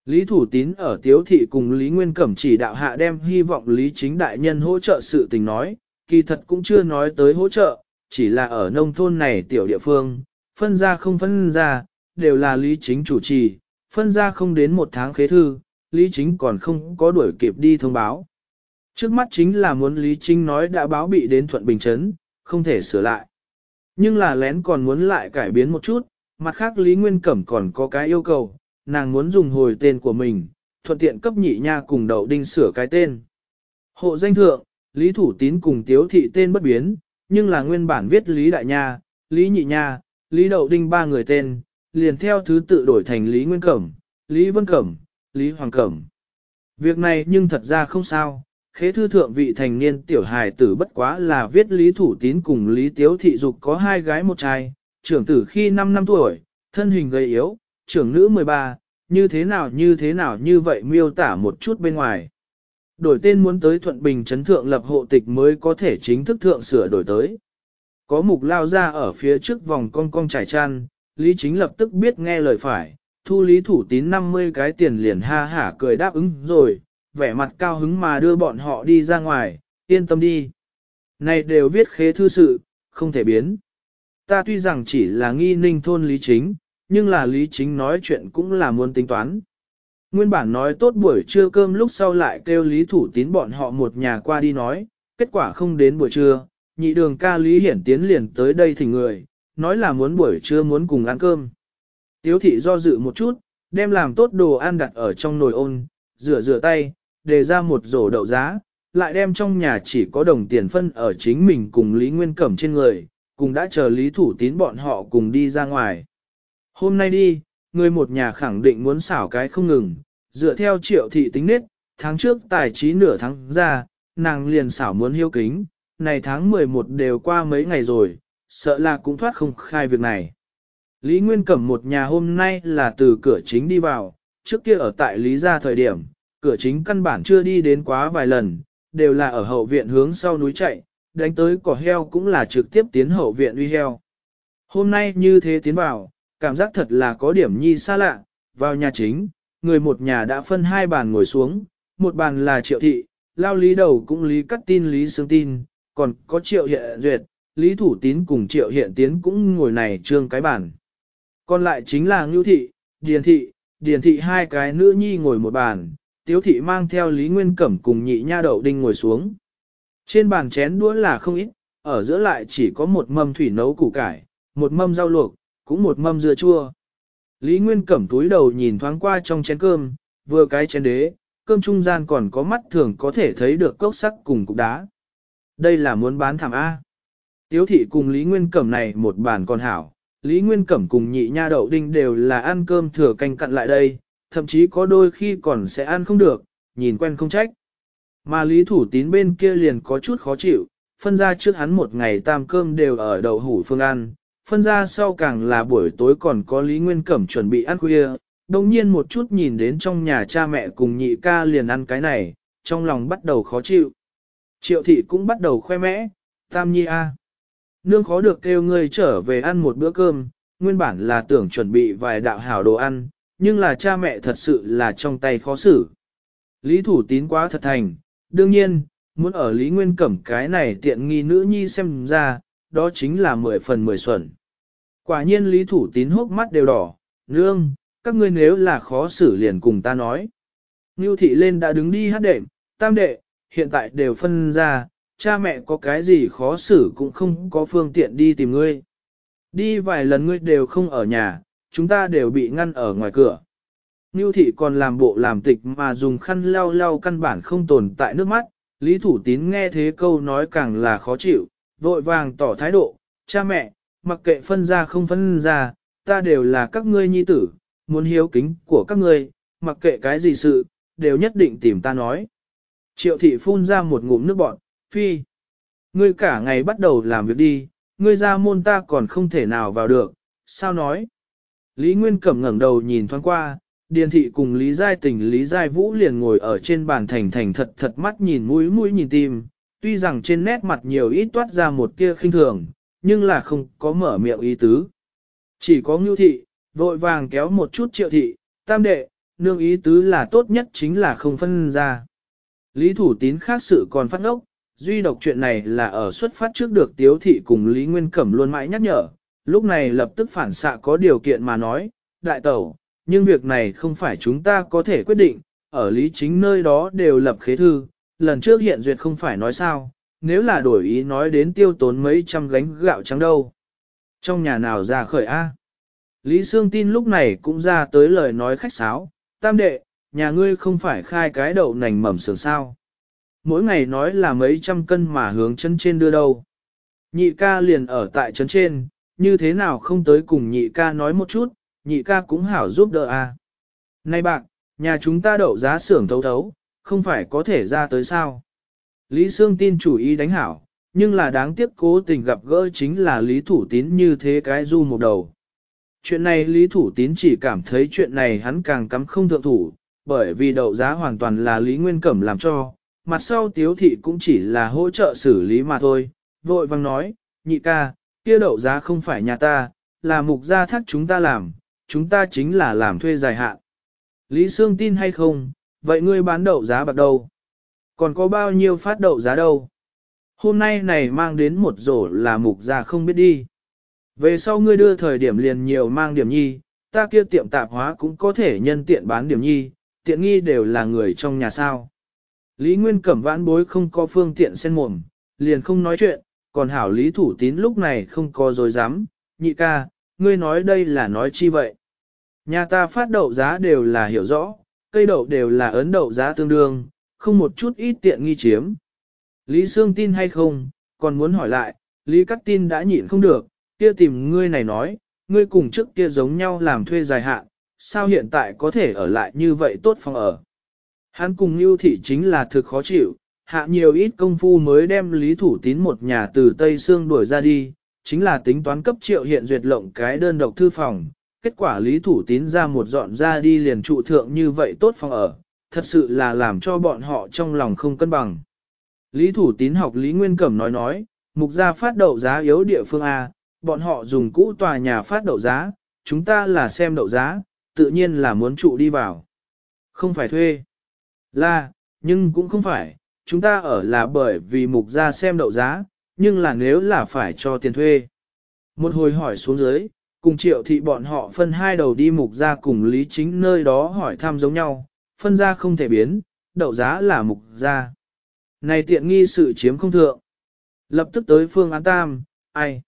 Lý Thủ Tín ở Tiếu Thị cùng Lý Nguyên Cẩm chỉ đạo hạ đem hy vọng Lý Chính Đại Nhân hỗ trợ sự tình nói, kỳ thật cũng chưa nói tới hỗ trợ, chỉ là ở nông thôn này tiểu địa phương, phân ra không phân ra, đều là Lý Chính chủ trì, phân ra không đến một tháng khế thư, Lý Chính còn không có đuổi kịp đi thông báo. Trước mắt chính là muốn Lý Chính nói đã báo bị đến Thuận Bình Trấn, không thể sửa lại. Nhưng là lén còn muốn lại cải biến một chút, mặt khác Lý Nguyên Cẩm còn có cái yêu cầu, nàng muốn dùng hồi tên của mình, thuận tiện cấp nhị nha cùng đậu đinh sửa cái tên. Hộ danh thượng, Lý Thủ Tín cùng Tiếu Thị tên bất biến, nhưng là nguyên bản viết Lý Đại Nha, Lý Nhị Nha, Lý Đậu Đinh ba người tên, liền theo thứ tự đổi thành Lý Nguyên Cẩm, Lý Vân Cẩm, Lý Hoàng Cẩm. Việc này nhưng thật ra không sao, khế thư thượng vị thành niên tiểu hài tử bất quá là viết Lý Thủ Tín cùng Lý Tiếu Thị Dục có hai gái một trai, trưởng tử khi 5 năm tuổi, thân hình gầy yếu, trưởng nữ 13, như thế nào như thế nào như vậy miêu tả một chút bên ngoài. Đổi tên muốn tới Thuận Bình Trấn Thượng lập hộ tịch mới có thể chính thức thượng sửa đổi tới. Có mục lao ra ở phía trước vòng cong cong trải chăn, Lý Chính lập tức biết nghe lời phải, thu Lý Thủ Tín 50 cái tiền liền ha hả cười đáp ứng rồi, vẻ mặt cao hứng mà đưa bọn họ đi ra ngoài, yên tâm đi. Này đều viết khế thư sự, không thể biến. Ta tuy rằng chỉ là nghi ninh thôn Lý Chính, nhưng là Lý Chính nói chuyện cũng là muốn tính toán. Nguyên bản nói tốt buổi trưa cơm lúc sau lại kêu Lý Thủ Tín bọn họ một nhà qua đi nói, kết quả không đến buổi trưa, nhị đường ca Lý Hiển Tiến liền tới đây thỉnh người, nói là muốn buổi trưa muốn cùng ăn cơm. Tiếu thị do dự một chút, đem làm tốt đồ ăn đặt ở trong nồi ôn, rửa rửa tay, đề ra một rổ đậu giá, lại đem trong nhà chỉ có đồng tiền phân ở chính mình cùng Lý Nguyên Cẩm trên người, cùng đã chờ Lý Thủ Tín bọn họ cùng đi ra ngoài. Hôm nay đi, người một nhà khẳng định muốn xảo cái không ngừng, dựa theo triệu thị tính nết, tháng trước tài trí nửa tháng ra, nàng liền xảo muốn hiếu kính, này tháng 11 đều qua mấy ngày rồi, sợ là cũng thoát không khai việc này. Lý Nguyên Cẩm một nhà hôm nay là từ cửa chính đi vào, trước kia ở tại Lý gia thời điểm, cửa chính căn bản chưa đi đến quá vài lần, đều là ở hậu viện hướng sau núi chạy, đánh tới cỏ heo cũng là trực tiếp tiến hậu viện uy heo. Hôm nay như thế tiến vào, cảm giác thật là có điểm nhi xa lạ, vào nhà chính, người một nhà đã phân hai bàn ngồi xuống, một bàn là triệu thị, lao lý đầu cũng lý cắt tin lý xương tin, còn có triệu hiện duyệt, Lý Thủ Tín cùng Triệu Hiện Tiến cũng ngồi này trương cái bàn. Còn lại chính là Ngưu Thị, Điền Thị, Điền Thị hai cái nữ nhi ngồi một bàn, Tiếu Thị mang theo Lý Nguyên Cẩm cùng nhị nha đậu đinh ngồi xuống. Trên bàn chén đũa là không ít, ở giữa lại chỉ có một mâm thủy nấu củ cải, một mâm rau luộc, cũng một mâm dưa chua. Lý Nguyên Cẩm túi đầu nhìn thoáng qua trong chén cơm, vừa cái chén đế, cơm trung gian còn có mắt thường có thể thấy được cốc sắc cùng cục đá. Đây là muốn bán thảm A. Tiếu thị cùng Lý Nguyên Cẩm này một bàn con hảo, Lý Nguyên Cẩm cùng nhị nha đậu đinh đều là ăn cơm thừa canh cặn lại đây, thậm chí có đôi khi còn sẽ ăn không được, nhìn quen không trách. Mà Lý Thủ Tín bên kia liền có chút khó chịu, phân ra trước hắn một ngày tam cơm đều ở đầu hủ phương ăn, phân ra sau càng là buổi tối còn có Lý Nguyên Cẩm chuẩn bị ăn khuya, đồng nhiên một chút nhìn đến trong nhà cha mẹ cùng nhị ca liền ăn cái này, trong lòng bắt đầu khó chịu. Triệu thị cũng bắt đầu khoe mẽ, tam nhi a. Nương khó được kêu ngươi trở về ăn một bữa cơm, nguyên bản là tưởng chuẩn bị vài đạo hảo đồ ăn, nhưng là cha mẹ thật sự là trong tay khó xử. Lý Thủ Tín quá thật thành, đương nhiên, muốn ở Lý Nguyên Cẩm cái này tiện nghi nữ nhi xem ra, đó chính là mười phần mười xuẩn. Quả nhiên Lý Thủ Tín hốc mắt đều đỏ, nương, các ngươi nếu là khó xử liền cùng ta nói. Ngưu Thị lên đã đứng đi hát đệm, tam đệ, hiện tại đều phân ra, cha mẹ có cái gì khó xử cũng không có phương tiện đi tìm ngươi. Đi vài lần ngươi đều không ở nhà, chúng ta đều bị ngăn ở ngoài cửa. Ngưu thị còn làm bộ làm tịch mà dùng khăn lau lau căn bản không tồn tại nước mắt, Lý Thủ Tín nghe thế câu nói càng là khó chịu, vội vàng tỏ thái độ, cha mẹ, mặc kệ phân ra không phân ra, ta đều là các ngươi nhi tử, muốn hiếu kính của các ngươi, mặc kệ cái gì sự, đều nhất định tìm ta nói. Triệu thị phun ra một ngụm nước bọt, phi. Ngươi cả ngày bắt đầu làm việc đi, ngươi ra môn ta còn không thể nào vào được, sao nói? Lý Nguyên Cẩm ngẩng đầu nhìn thoáng qua, Điền Thị cùng Lý Giai Tình Lý Giai Vũ liền ngồi ở trên bàn thành thành thật thật mắt nhìn mũi mũi nhìn tim, tuy rằng trên nét mặt nhiều ít toát ra một tia khinh thường, nhưng là không có mở miệng ý tứ. Chỉ có Ngưu Thị, vội vàng kéo một chút triệu thị, tam đệ, nương ý tứ là tốt nhất chính là không phân ra. Lý Thủ Tín khác sự còn phát ốc, Duy độc chuyện này là ở xuất phát trước được Tiếu Thị cùng Lý Nguyên Cẩm luôn mãi nhắc nhở, lúc này lập tức phản xạ có điều kiện mà nói, đại tẩu, nhưng việc này không phải chúng ta có thể quyết định, ở lý chính nơi đó đều lập khế thư, lần trước hiện duyệt không phải nói sao, nếu là đổi ý nói đến tiêu tốn mấy trăm gánh gạo trắng đâu. Trong nhà nào ra khởi A? Lý Sương tin lúc này cũng ra tới lời nói khách sáo, tam đệ, nhà ngươi không phải khai cái đậu nành mầm sườn sao mỗi ngày nói là mấy trăm cân mà hướng chân trên đưa đâu. Nhị ca liền ở tại chân trên, như thế nào không tới cùng nhị ca nói một chút, nhị ca cũng hảo giúp đỡ à. Này bạn, nhà chúng ta đậu giá xưởng thấu thấu, không phải có thể ra tới sao. Lý Sương tin chủ ý đánh hảo, nhưng là đáng tiếc cố tình gặp gỡ chính là Lý Thủ Tín như thế cái du một đầu. Chuyện này Lý Thủ Tín chỉ cảm thấy chuyện này hắn càng cắm không thượng thủ, bởi vì đậu giá hoàn toàn là Lý Nguyên Cẩm làm cho, mặt sau tiếu thị cũng chỉ là hỗ trợ xử lý mà thôi, vội vang nói, nhị ca, kia đậu giá không phải nhà ta, là mục gia thác chúng ta làm, chúng ta chính là làm thuê dài hạn. Lý Sương tin hay không, vậy ngươi bán đậu giá bạc đâu? Còn có bao nhiêu phát đậu giá đâu? Hôm nay này mang đến một rổ là mục gia không biết đi. Về sau ngươi đưa thời điểm liền nhiều mang điểm nhi, ta kia tiệm tạp hóa cũng có thể nhân tiện bán điểm nhi, tiện nghi đều là người trong nhà sao. Lý Nguyên Cẩm vãn bối không có phương tiện sen mồm, liền không nói chuyện, còn hảo Lý Thủ Tín lúc này không có dối dám, nhị ca, ngươi nói đây là nói chi vậy? Nhà ta phát đậu giá đều là hiểu rõ, cây đậu đều là ấn đậu giá tương đương, không một chút ít tiện nghi chiếm. Lý Sương tin hay không, còn muốn hỏi lại, Lý Cắt tin đã nhịn không được, kia tìm ngươi này nói, ngươi cùng trước kia giống nhau làm thuê dài hạn, sao hiện tại có thể ở lại như vậy tốt phòng ở? hắn cùng Lưu Thị chính là thực khó chịu, hạ nhiều ít công phu mới đem Lý Thủ Tín một nhà từ Tây Sương đuổi ra đi, chính là tính toán cấp triệu hiện duyệt lộng cái đơn độc thư phòng. Kết quả Lý Thủ Tín ra một dọn ra đi liền trụ thượng như vậy tốt phòng ở, thật sự là làm cho bọn họ trong lòng không cân bằng. Lý Thủ Tín học Lý Nguyên Cẩm nói nói, mục gia phát đậu giá yếu địa phương A, bọn họ dùng cũ tòa nhà phát đậu giá, chúng ta là xem đậu giá, tự nhiên là muốn trụ đi vào. Không phải thuê. Là, nhưng cũng không phải, chúng ta ở là bởi vì mục ra xem đậu giá, nhưng là nếu là phải cho tiền thuê. Một hồi hỏi xuống dưới, cùng triệu thị bọn họ phân hai đầu đi mục ra cùng lý chính nơi đó hỏi thăm giống nhau, phân ra không thể biến, đậu giá là mục ra. Này tiện nghi sự chiếm không thượng. Lập tức tới phương án tam, ai?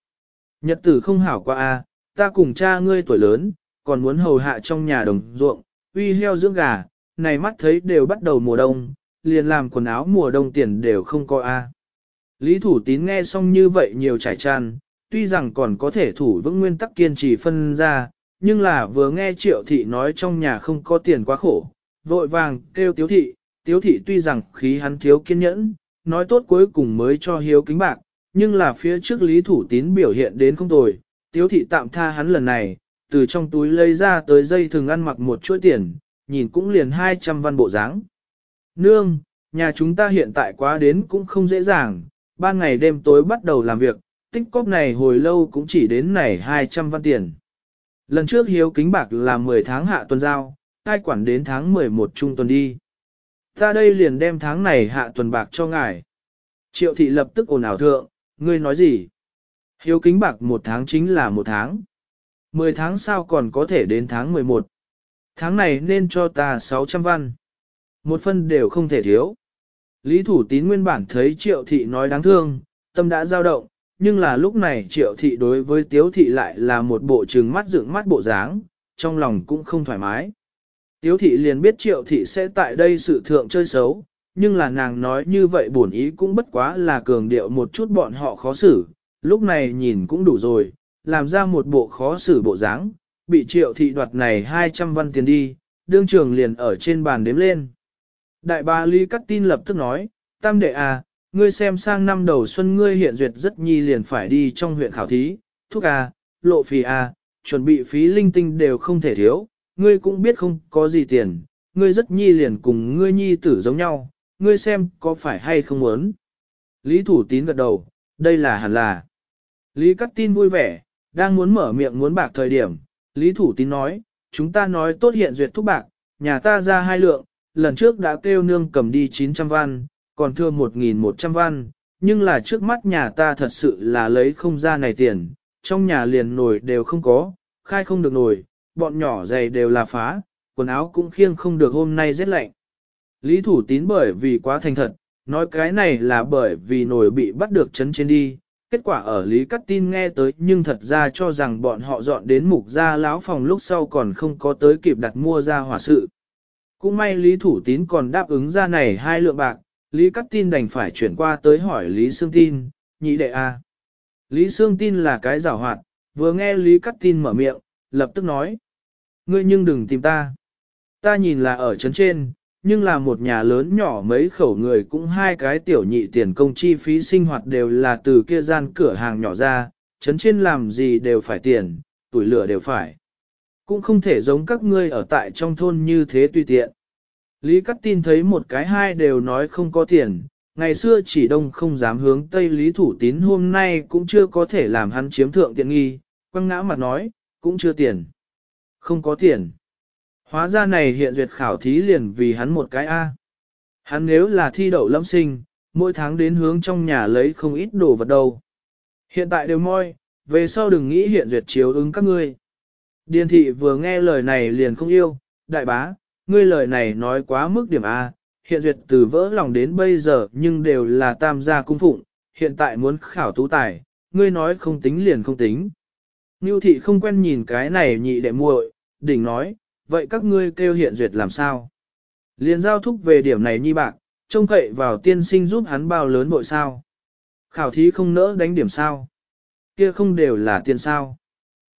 Nhật tử không hảo qua a, à, ta cùng cha ngươi tuổi lớn, còn muốn hầu hạ trong nhà đồng ruộng, uy heo dưỡng gà, này mắt thấy đều bắt đầu mùa đông, liền làm quần áo mùa đông tiền đều không có a. Lý Thủ Tín nghe xong như vậy nhiều trải tràn, tuy rằng còn có thể thủ vững nguyên tắc kiên trì phân ra, nhưng là vừa nghe triệu thị nói trong nhà không có tiền quá khổ, vội vàng kêu tiếu thị, tiếu thị tuy rằng khí hắn thiếu kiên nhẫn, nói tốt cuối cùng mới cho hiếu kính bạc, nhưng là phía trước Lý Thủ Tín biểu hiện đến không tồi, tiếu thị tạm tha hắn lần này, từ trong túi lấy ra tới dây thường ăn mặc một chuỗi tiền, nhìn cũng liền 200 văn bộ dáng. Nương, nhà chúng ta hiện tại quá đến cũng không dễ dàng, ban ngày đêm tối bắt đầu làm việc, tích cóp này hồi lâu cũng chỉ đến này 200 văn tiền. Lần trước hiếu kính bạc là 10 tháng hạ tuần giao, ai quản đến tháng 11 trung tuần đi. Ta đây liền đem tháng này hạ tuần bạc cho ngài. Triệu thị lập tức ồn ảo thượng, ngươi nói gì? Hiếu kính bạc một tháng chính là một tháng. 10 tháng sau còn có thể đến tháng 11. Tháng này nên cho ta 600 văn. Một phân đều không thể thiếu. Lý Thủ Tín nguyên bản thấy Triệu Thị nói đáng thương, tâm đã dao động, nhưng là lúc này Triệu Thị đối với Tiếu Thị lại là một bộ trừng mắt dựng mắt bộ dáng, trong lòng cũng không thoải mái. Tiếu Thị liền biết Triệu Thị sẽ tại đây sự thượng chơi xấu, nhưng là nàng nói như vậy buồn ý cũng bất quá là cường điệu một chút bọn họ khó xử, lúc này nhìn cũng đủ rồi, làm ra một bộ khó xử bộ dáng, bị triệu thị đoạt này 200 văn tiền đi, đương trưởng liền ở trên bàn đếm lên. Đại bà Lý Cắt Tin lập tức nói, tam đệ à, ngươi xem sang năm đầu xuân ngươi hiện duyệt rất nhi liền phải đi trong huyện khảo thí, thuốc à, lộ phì à, chuẩn bị phí linh tinh đều không thể thiếu, ngươi cũng biết không có gì tiền, ngươi rất nhi liền cùng ngươi nhi tử giống nhau, ngươi xem có phải hay không muốn. Lý Thủ Tín gật đầu, đây là hẳn là. Lý Cắt Tin vui vẻ, đang muốn mở miệng muốn bạc thời điểm, Lý Thủ Tín nói, chúng ta nói tốt hiện duyệt thúc bạc, nhà ta ra hai lượng, lần trước đã kêu nương cầm đi 900 văn, còn thưa 1.100 văn, nhưng là trước mắt nhà ta thật sự là lấy không ra này tiền, trong nhà liền nổi đều không có, khai không được nổi, bọn nhỏ giày đều là phá, quần áo cũng khiêng không được hôm nay rét lạnh. Lý Thủ Tín bởi vì quá thành thật, nói cái này là bởi vì nổi bị bắt được chấn trên đi, Kết quả ở Lý Cát Tin nghe tới nhưng thật ra cho rằng bọn họ dọn đến mục gia lão phòng lúc sau còn không có tới kịp đặt mua ra hỏa sự. Cũng may Lý Thủ Tín còn đáp ứng ra này hai lượng bạc, Lý Cát Tin đành phải chuyển qua tới hỏi Lý Sương Tin, nhị đệ a. À. Lý Sương Tin là cái giảo hoạt, vừa nghe Lý Cát Tin mở miệng, lập tức nói. Ngươi nhưng đừng tìm ta. Ta nhìn là ở chấn trên, nhưng là một nhà lớn nhỏ mấy khẩu người cũng hai cái tiểu nhị tiền công chi phí sinh hoạt đều là từ kia gian cửa hàng nhỏ ra, chấn trên làm gì đều phải tiền, tuổi lửa đều phải. Cũng không thể giống các ngươi ở tại trong thôn như thế tùy tiện. Lý Cát Tin thấy một cái hai đều nói không có tiền, ngày xưa chỉ đông không dám hướng Tây Lý Thủ Tín hôm nay cũng chưa có thể làm hắn chiếm thượng tiện nghi, quăng ngã mặt nói, cũng chưa tiền. Không có tiền. Hóa ra này hiện duyệt khảo thí liền vì hắn một cái A. Hắn nếu là thi đậu lâm sinh, mỗi tháng đến hướng trong nhà lấy không ít đồ vật đâu. Hiện tại đều moi, về sau đừng nghĩ hiện duyệt chiếu ứng các ngươi. Điền thị vừa nghe lời này liền không yêu, đại bá, ngươi lời này nói quá mức điểm A, hiện duyệt từ vỡ lòng đến bây giờ nhưng đều là tam gia cung phụng, hiện tại muốn khảo tú tài, ngươi nói không tính liền không tính. Ngưu thị không quen nhìn cái này nhị đệ muội, đỉnh nói, vậy các ngươi kêu hiện duyệt làm sao? Liên giao thúc về điểm này nhi bạc, trông cậy vào tiên sinh giúp hắn bao lớn bội sao? Khảo thí không nỡ đánh điểm sao? Kia không đều là tiền sao?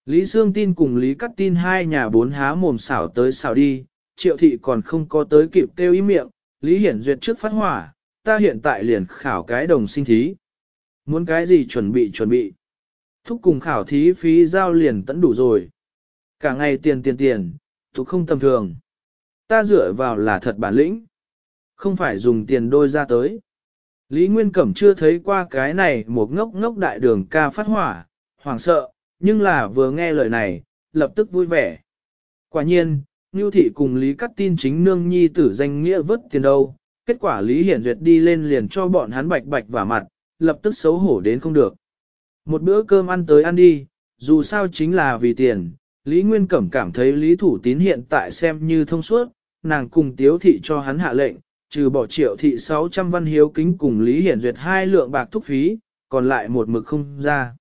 Lý Sương tin cùng Lý Cắt tin hai nhà bốn há mồm xảo tới xảo đi, triệu thị còn không có tới kịp kêu ý miệng, Lý Hiển Duyệt trước phát hỏa, ta hiện tại liền khảo cái đồng sinh thí. Muốn cái gì chuẩn bị chuẩn bị. Thúc cùng khảo thí phí giao liền tẫn đủ rồi. Cả ngày tiền tiền tiền, tục không tầm thường. Ta dựa vào là thật bản lĩnh, không phải dùng tiền đôi ra tới. Lý Nguyên Cẩm chưa thấy qua cái này một ngốc ngốc đại đường ca phát hỏa, hoảng sợ, nhưng là vừa nghe lời này, lập tức vui vẻ. Quả nhiên, Ngưu Thị cùng Lý Cắt tin chính nương nhi tử danh nghĩa vớt tiền đâu, kết quả Lý Hiển Duyệt đi lên liền cho bọn hắn bạch bạch vả mặt, lập tức xấu hổ đến không được. Một bữa cơm ăn tới ăn đi, dù sao chính là vì tiền, Lý Nguyên Cẩm cảm thấy Lý Thủ Tín hiện tại xem như thông suốt, nàng cùng tiếu thị cho hắn hạ lệnh, trừ bỏ triệu thị 600 văn hiếu kính cùng Lý Hiển Duyệt hai lượng bạc thúc phí, còn lại một mực không ra.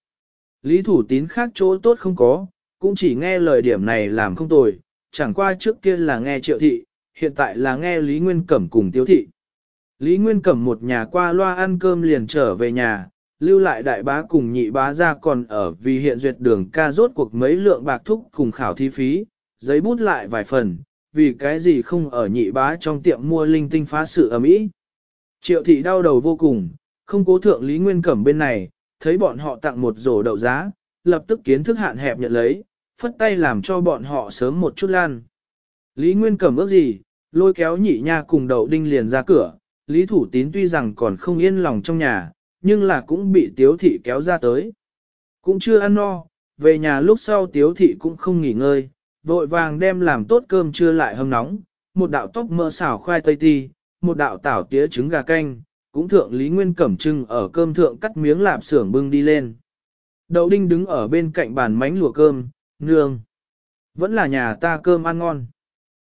Lý Thủ Tín khác chỗ tốt không có, cũng chỉ nghe lời điểm này làm không tồi, chẳng qua trước kia là nghe triệu thị, hiện tại là nghe Lý Nguyên Cẩm cùng tiếu thị. Lý Nguyên Cẩm một nhà qua loa ăn cơm liền trở về nhà, lưu lại đại bá cùng nhị bá ra còn ở vì hiện duyệt đường ca rốt cuộc mấy lượng bạc thúc cùng khảo thi phí, giấy bút lại vài phần, vì cái gì không ở nhị bá trong tiệm mua linh tinh phá sự ở mỹ Triệu thị đau đầu vô cùng, không cố thượng Lý Nguyên Cẩm bên này, thấy bọn họ tặng một rổ đậu giá, lập tức kiến thức hạn hẹp nhận lấy, phất tay làm cho bọn họ sớm một chút lan. Lý Nguyên Cẩm ước gì, lôi kéo nhị nha cùng đậu đinh liền ra cửa, Lý Thủ Tín tuy rằng còn không yên lòng trong nhà, nhưng là cũng bị tiếu thị kéo ra tới. Cũng chưa ăn no, về nhà lúc sau tiếu thị cũng không nghỉ ngơi, vội vàng đem làm tốt cơm trưa lại hâm nóng, một đạo tóc mỡ xào khoai tây ti, một đạo tảo tía trứng gà canh, cũng thượng Lý Nguyên Cẩm Trưng ở cơm thượng cắt miếng lạp xưởng bưng đi lên. Đậu đinh đứng ở bên cạnh bàn mánh lùa cơm, nương. Vẫn là nhà ta cơm ăn ngon.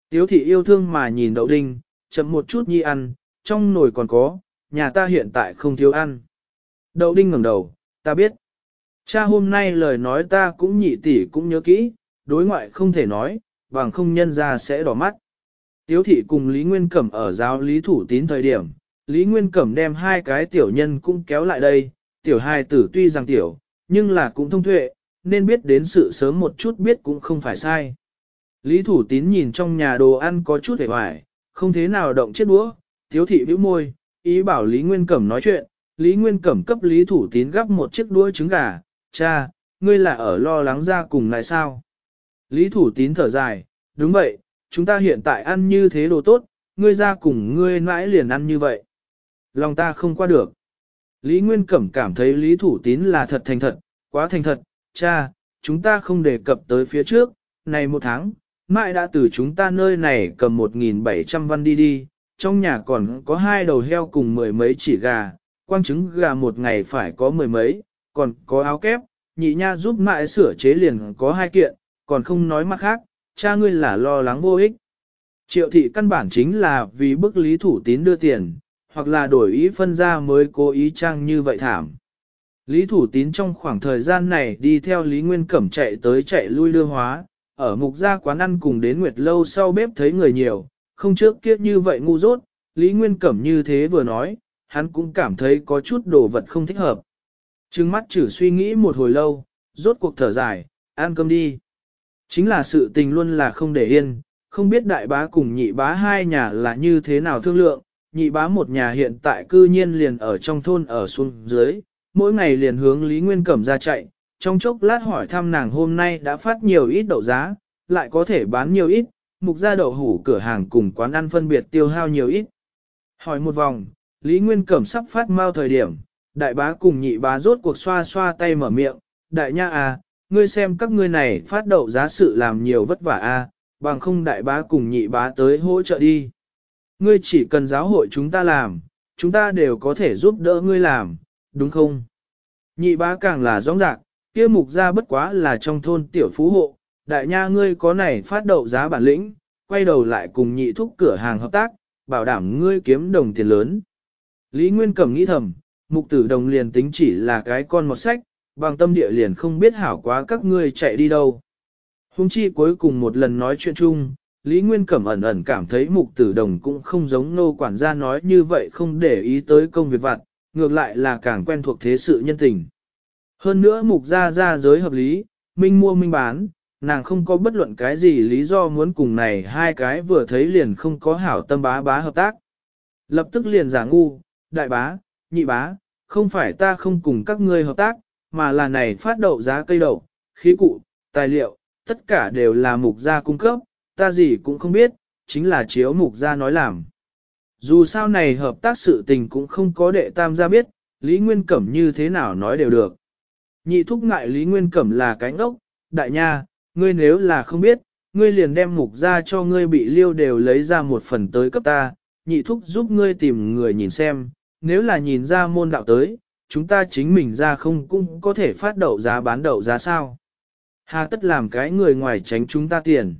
Tiếu thị yêu thương mà nhìn đậu đinh, chậm một chút nhi ăn, trong nồi còn có, nhà ta hiện tại không thiếu ăn. Đậu đinh ngẩng đầu, ta biết. Cha hôm nay lời nói ta cũng nhị tỷ cũng nhớ kỹ, đối ngoại không thể nói, bằng không nhân ra sẽ đỏ mắt. Tiếu thị cùng Lý Nguyên Cẩm ở giáo Lý Thủ Tín thời điểm, Lý Nguyên Cẩm đem hai cái tiểu nhân cũng kéo lại đây, tiểu hai tử tuy rằng tiểu, nhưng là cũng thông thuệ, nên biết đến sự sớm một chút biết cũng không phải sai. Lý Thủ Tín nhìn trong nhà đồ ăn có chút hề hoài, không thế nào động chết búa. tiếu thị bĩu môi, ý bảo Lý Nguyên Cẩm nói chuyện, Lý Nguyên Cẩm cấp Lý Thủ Tín gấp một chiếc đuôi trứng gà, cha, ngươi là ở lo lắng ra cùng lại sao? Lý Thủ Tín thở dài, đúng vậy, chúng ta hiện tại ăn như thế đồ tốt, ngươi ra cùng ngươi mãi liền ăn như vậy. Lòng ta không qua được. Lý Nguyên Cẩm cảm thấy Lý Thủ Tín là thật thành thật, quá thành thật, cha, chúng ta không đề cập tới phía trước, này một tháng, mãi đã từ chúng ta nơi này cầm 1.700 văn đi đi, trong nhà còn có hai đầu heo cùng mười mấy chỉ gà, quang trứng gà một ngày phải có mười mấy, còn có áo kép, nhị nha giúp mãi sửa chế liền có hai kiện, còn không nói mắt khác, cha ngươi là lo lắng vô ích. Triệu thị căn bản chính là vì bức lý thủ tín đưa tiền, hoặc là đổi ý phân ra mới cố ý trang như vậy thảm. Lý thủ tín trong khoảng thời gian này đi theo Lý Nguyên Cẩm chạy tới chạy lui đưa hóa, ở mục gia quán ăn cùng đến Nguyệt Lâu sau bếp thấy người nhiều, không trước kiếp như vậy ngu dốt, Lý Nguyên Cẩm như thế vừa nói, hắn cũng cảm thấy có chút đồ vật không thích hợp. Trừng mắt chử suy nghĩ một hồi lâu, rốt cuộc thở dài, ăn cơm đi. Chính là sự tình luôn là không để yên, không biết đại bá cùng nhị bá hai nhà là như thế nào thương lượng, nhị bá một nhà hiện tại cư nhiên liền ở trong thôn ở xuống dưới, mỗi ngày liền hướng Lý Nguyên Cẩm ra chạy, trong chốc lát hỏi thăm nàng hôm nay đã phát nhiều ít đậu giá, lại có thể bán nhiều ít, mục ra đậu hủ cửa hàng cùng quán ăn phân biệt tiêu hao nhiều ít. Hỏi một vòng, Lý Nguyên Cẩm sắp phát mau thời điểm, đại bá cùng nhị bá rốt cuộc xoa xoa tay mở miệng, đại nha à, ngươi xem các ngươi này phát đậu giá sự làm nhiều vất vả a à, bằng không đại bá cùng nhị bá tới hỗ trợ đi. Ngươi chỉ cần giáo hội chúng ta làm, chúng ta đều có thể giúp đỡ ngươi làm, đúng không? Nhị bá càng là rõ rạc, kia mục ra bất quá là trong thôn tiểu phú hộ, đại nha ngươi có này phát đậu giá bản lĩnh, quay đầu lại cùng nhị thúc cửa hàng hợp tác, bảo đảm ngươi kiếm đồng tiền lớn. Lý Nguyên Cẩm nghĩ thầm, mục tử đồng liền tính chỉ là cái con một sách, bằng tâm địa liền không biết hảo quá các ngươi chạy đi đâu. Hùng chi cuối cùng một lần nói chuyện chung, Lý Nguyên Cẩm ẩn ẩn cảm thấy mục tử đồng cũng không giống nô quản gia nói như vậy không để ý tới công việc vặt, ngược lại là càng quen thuộc thế sự nhân tình. Hơn nữa mục gia ra giới hợp lý, minh mua minh bán, nàng không có bất luận cái gì lý do muốn cùng này hai cái vừa thấy liền không có hảo tâm bá bá hợp tác. Lập tức liền giả ngu, đại bá, nhị bá, không phải ta không cùng các ngươi hợp tác, mà là này phát đậu giá cây đậu, khí cụ, tài liệu, tất cả đều là mục gia cung cấp, ta gì cũng không biết, chính là chiếu mục gia nói làm. Dù sao này hợp tác sự tình cũng không có đệ tam gia biết, Lý Nguyên Cẩm như thế nào nói đều được. Nhị thúc ngại Lý Nguyên Cẩm là cánh ốc, đại nha, ngươi nếu là không biết, ngươi liền đem mục ra cho ngươi bị liêu đều lấy ra một phần tới cấp ta, nhị thúc giúp ngươi tìm người nhìn xem, nếu là nhìn ra môn đạo tới, chúng ta chính mình ra không cũng có thể phát đậu giá bán đậu giá sao. Hà tất làm cái người ngoài tránh chúng ta tiền.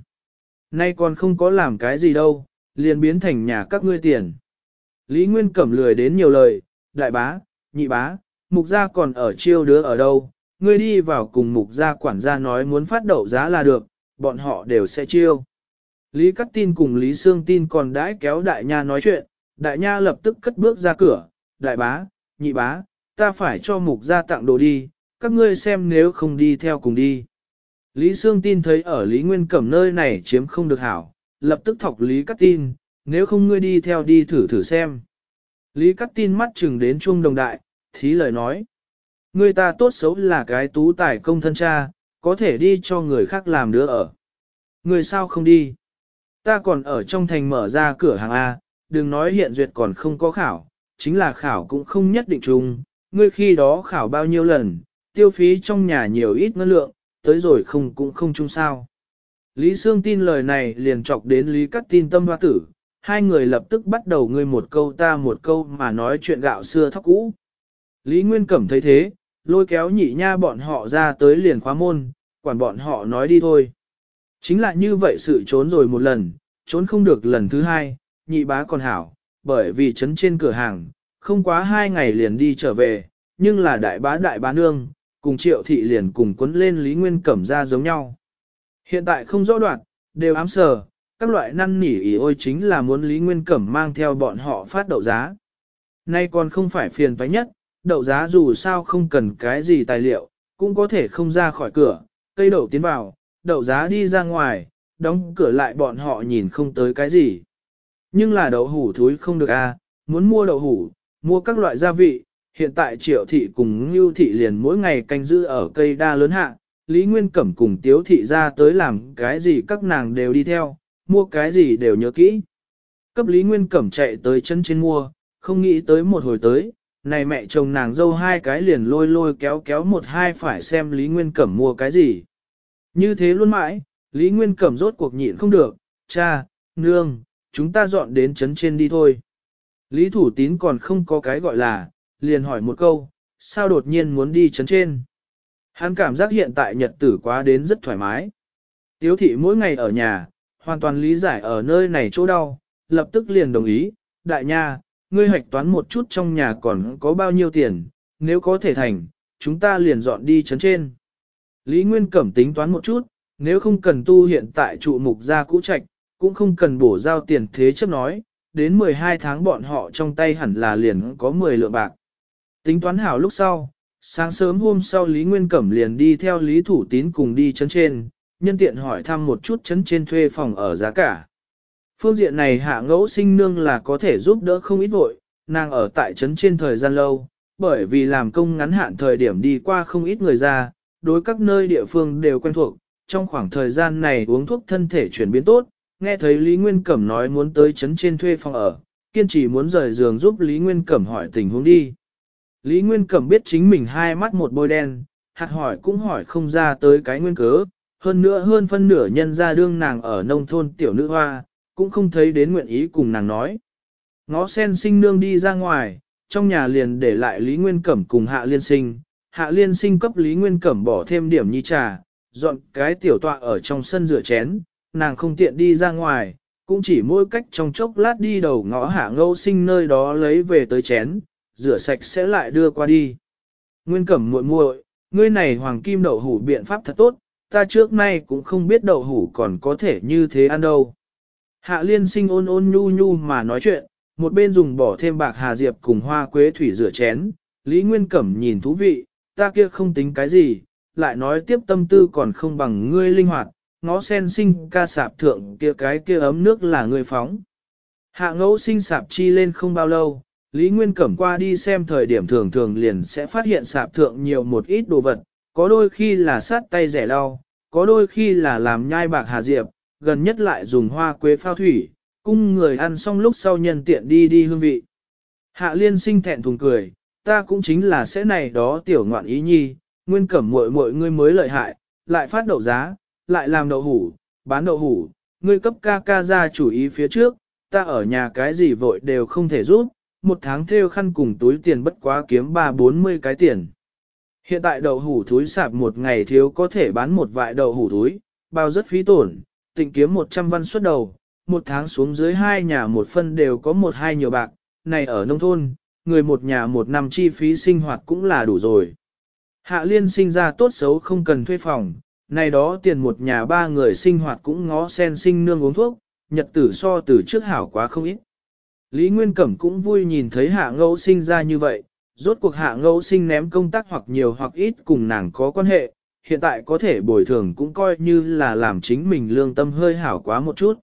Nay còn không có làm cái gì đâu, liền biến thành nhà các ngươi tiền. Lý Nguyên Cẩm lười đến nhiều lời, đại bá, nhị bá, mục gia còn ở chiêu đứa ở đâu, ngươi đi vào cùng mục gia quản gia nói muốn phát đậu giá là được, bọn họ đều sẽ chiêu. Lý Cắt Tin cùng Lý Sương Tin còn đãi kéo đại nha nói chuyện, đại nha lập tức cất bước ra cửa, đại bá, nhị bá, ta phải cho mục gia tặng đồ đi, các ngươi xem nếu không đi theo cùng đi. Lý Sương tin thấy ở Lý Nguyên Cẩm nơi này chiếm không được hảo, lập tức thọc Lý Cát Tin, nếu không ngươi đi theo đi thử thử xem. Lý Cát Tin mắt chừng đến chuông đồng đại, thí lời nói. Ngươi ta tốt xấu là cái tú tài công thân cha, có thể đi cho người khác làm đứa ở. Ngươi sao không đi? Ta còn ở trong thành mở ra cửa hàng A, đừng nói hiện duyệt còn không có khảo, chính là khảo cũng không nhất định chung, ngươi khi đó khảo bao nhiêu lần, tiêu phí trong nhà nhiều ít ngân lượng, tới rồi không cũng không chung sao. Lý Sương tin lời này liền chọc đến Lý Cắt tin tâm hoa tử, hai người lập tức bắt đầu ngươi một câu ta một câu mà nói chuyện gạo xưa thóc cũ. Lý Nguyên Cẩm thấy thế, lôi kéo nhị nha bọn họ ra tới liền khóa môn, quản bọn họ nói đi thôi. Chính là như vậy sự trốn rồi một lần, trốn không được lần thứ hai, nhị bá còn hảo, bởi vì chấn trên cửa hàng, không quá hai ngày liền đi trở về, nhưng là đại bá đại bá nương, cùng triệu thị liền cùng quấn lên Lý Nguyên Cẩm ra giống nhau. Hiện tại không rõ đoạn, đều ám sờ, các loại năn nỉ ý ôi chính là muốn Lý Nguyên Cẩm mang theo bọn họ phát đậu giá. Nay còn không phải phiền phải nhất, đậu giá dù sao không cần cái gì tài liệu, cũng có thể không ra khỏi cửa, cây đậu tiến vào, đậu giá đi ra ngoài, đóng cửa lại bọn họ nhìn không tới cái gì. Nhưng là đậu hủ thúi không được a, à, muốn mua đậu hủ, mua các loại gia vị, hiện tại triệu thị cùng lưu thị liền mỗi ngày canh giữ ở cây đa lớn hạ, Lý Nguyên Cẩm cùng tiếu thị ra tới làm cái gì các nàng đều đi theo, mua cái gì đều nhớ kỹ. Cấp Lý Nguyên Cẩm chạy tới chân trên mua, không nghĩ tới một hồi tới, này mẹ chồng nàng dâu hai cái liền lôi lôi kéo kéo một hai phải xem Lý Nguyên Cẩm mua cái gì. Như thế luôn mãi, Lý Nguyên Cẩm rốt cuộc nhịn không được, cha, nương, chúng ta dọn đến chấn trên đi thôi. Lý Thủ Tín còn không có cái gọi là, liền hỏi một câu, sao đột nhiên muốn đi chấn trên. Hắn cảm giác hiện tại nhật tử quá đến rất thoải mái. Tiếu thị mỗi ngày ở nhà, hoàn toàn lý giải ở nơi này chỗ đau, lập tức liền đồng ý, đại nha, ngươi hoạch toán một chút trong nhà còn có bao nhiêu tiền, nếu có thể thành, chúng ta liền dọn đi chấn trên. Lý Nguyên Cẩm tính toán một chút, nếu không cần tu hiện tại trụ mục gia cũ trạch, cũng không cần bổ giao tiền thế chấp nói, đến 12 tháng bọn họ trong tay hẳn là liền có 10 lượng bạc. Tính toán hảo lúc sau, sáng sớm hôm sau Lý Nguyên Cẩm liền đi theo Lý Thủ Tín cùng đi chấn trên, nhân tiện hỏi thăm một chút chấn trên thuê phòng ở giá cả. Phương diện này hạ ngẫu sinh nương là có thể giúp đỡ không ít vội, nàng ở tại trấn trên thời gian lâu, bởi vì làm công ngắn hạn thời điểm đi qua không ít người ra, đối các nơi địa phương đều quen thuộc, trong khoảng thời gian này uống thuốc thân thể chuyển biến tốt, nghe thấy Lý Nguyên Cẩm nói muốn tới chấn trên thuê phòng ở, kiên trì muốn rời giường giúp Lý Nguyên Cẩm hỏi tình huống đi. Lý Nguyên Cẩm biết chính mình hai mắt một bôi đen, hạt hỏi cũng hỏi không ra tới cái nguyên cớ, hơn nữa hơn phân nửa nhân ra đương nàng ở nông thôn tiểu nữ hoa, cũng không thấy đến nguyện ý cùng nàng nói. Ngó sen sinh nương đi ra ngoài, trong nhà liền để lại Lý Nguyên Cẩm cùng Hạ Liên Sinh, Hạ Liên Sinh cấp Lý Nguyên Cẩm bỏ thêm điểm nhi trà, dọn cái tiểu tọa ở trong sân rửa chén, nàng không tiện đi ra ngoài, cũng chỉ mỗi cách trong chốc lát đi đầu ngõ hạ ngâu sinh nơi đó lấy về tới chén, rửa sạch sẽ lại đưa qua đi. Nguyên cẩm muội muội, ngươi này hoàng kim đậu hủ biện pháp thật tốt, ta trước nay cũng không biết đậu hủ còn có thể như thế ăn đâu. Hạ liên sinh ôn ôn nhu nhu mà nói chuyện, một bên dùng bỏ thêm bạc hà diệp cùng hoa quế thủy rửa chén, Lý Nguyên Cẩm nhìn thú vị, ta kia không tính cái gì, lại nói tiếp tâm tư còn không bằng ngươi linh hoạt, ngó sen sinh ca sạp thượng kia cái kia ấm nước là người phóng. Hạ ngẫu sinh sạp chi lên không bao lâu, Lý Nguyên Cẩm qua đi xem thời điểm thường thường liền sẽ phát hiện sạp thượng nhiều một ít đồ vật, có đôi khi là sát tay rẻ lau, có đôi khi là làm nhai bạc hà diệp, gần nhất lại dùng hoa quế phao thủy, cung người ăn xong lúc sau nhân tiện đi đi hương vị. Hạ liên sinh thẹn thùng cười, ta cũng chính là sẽ này đó tiểu ngoạn ý nhi, Nguyên Cẩm muội muội ngươi mới lợi hại, lại phát đậu giá, lại làm đậu hủ, bán đậu hủ, ngươi cấp ca ca ra chủ ý phía trước, ta ở nhà cái gì vội đều không thể giúp, một tháng theo khăn cùng túi tiền bất quá kiếm ba bốn mươi cái tiền. Hiện tại đậu hủ túi sạp một ngày thiếu có thể bán một vại đậu hủ túi, bao rất phí tổn, tịnh kiếm 100 văn suốt đầu, một tháng xuống dưới hai nhà một phân đều có một hai nhiều bạc, này ở nông thôn, người một nhà một năm chi phí sinh hoạt cũng là đủ rồi. Hạ liên sinh ra tốt xấu không cần thuê phòng, này đó tiền một nhà ba người sinh hoạt cũng ngó sen sinh nương uống thuốc, nhật tử so từ trước hảo quá không ít. Lý Nguyên Cẩm cũng vui nhìn thấy hạ ngẫu sinh ra như vậy, rốt cuộc hạ ngẫu sinh ném công tác hoặc nhiều hoặc ít cùng nàng có quan hệ, hiện tại có thể bồi thường cũng coi như là làm chính mình lương tâm hơi hảo quá một chút.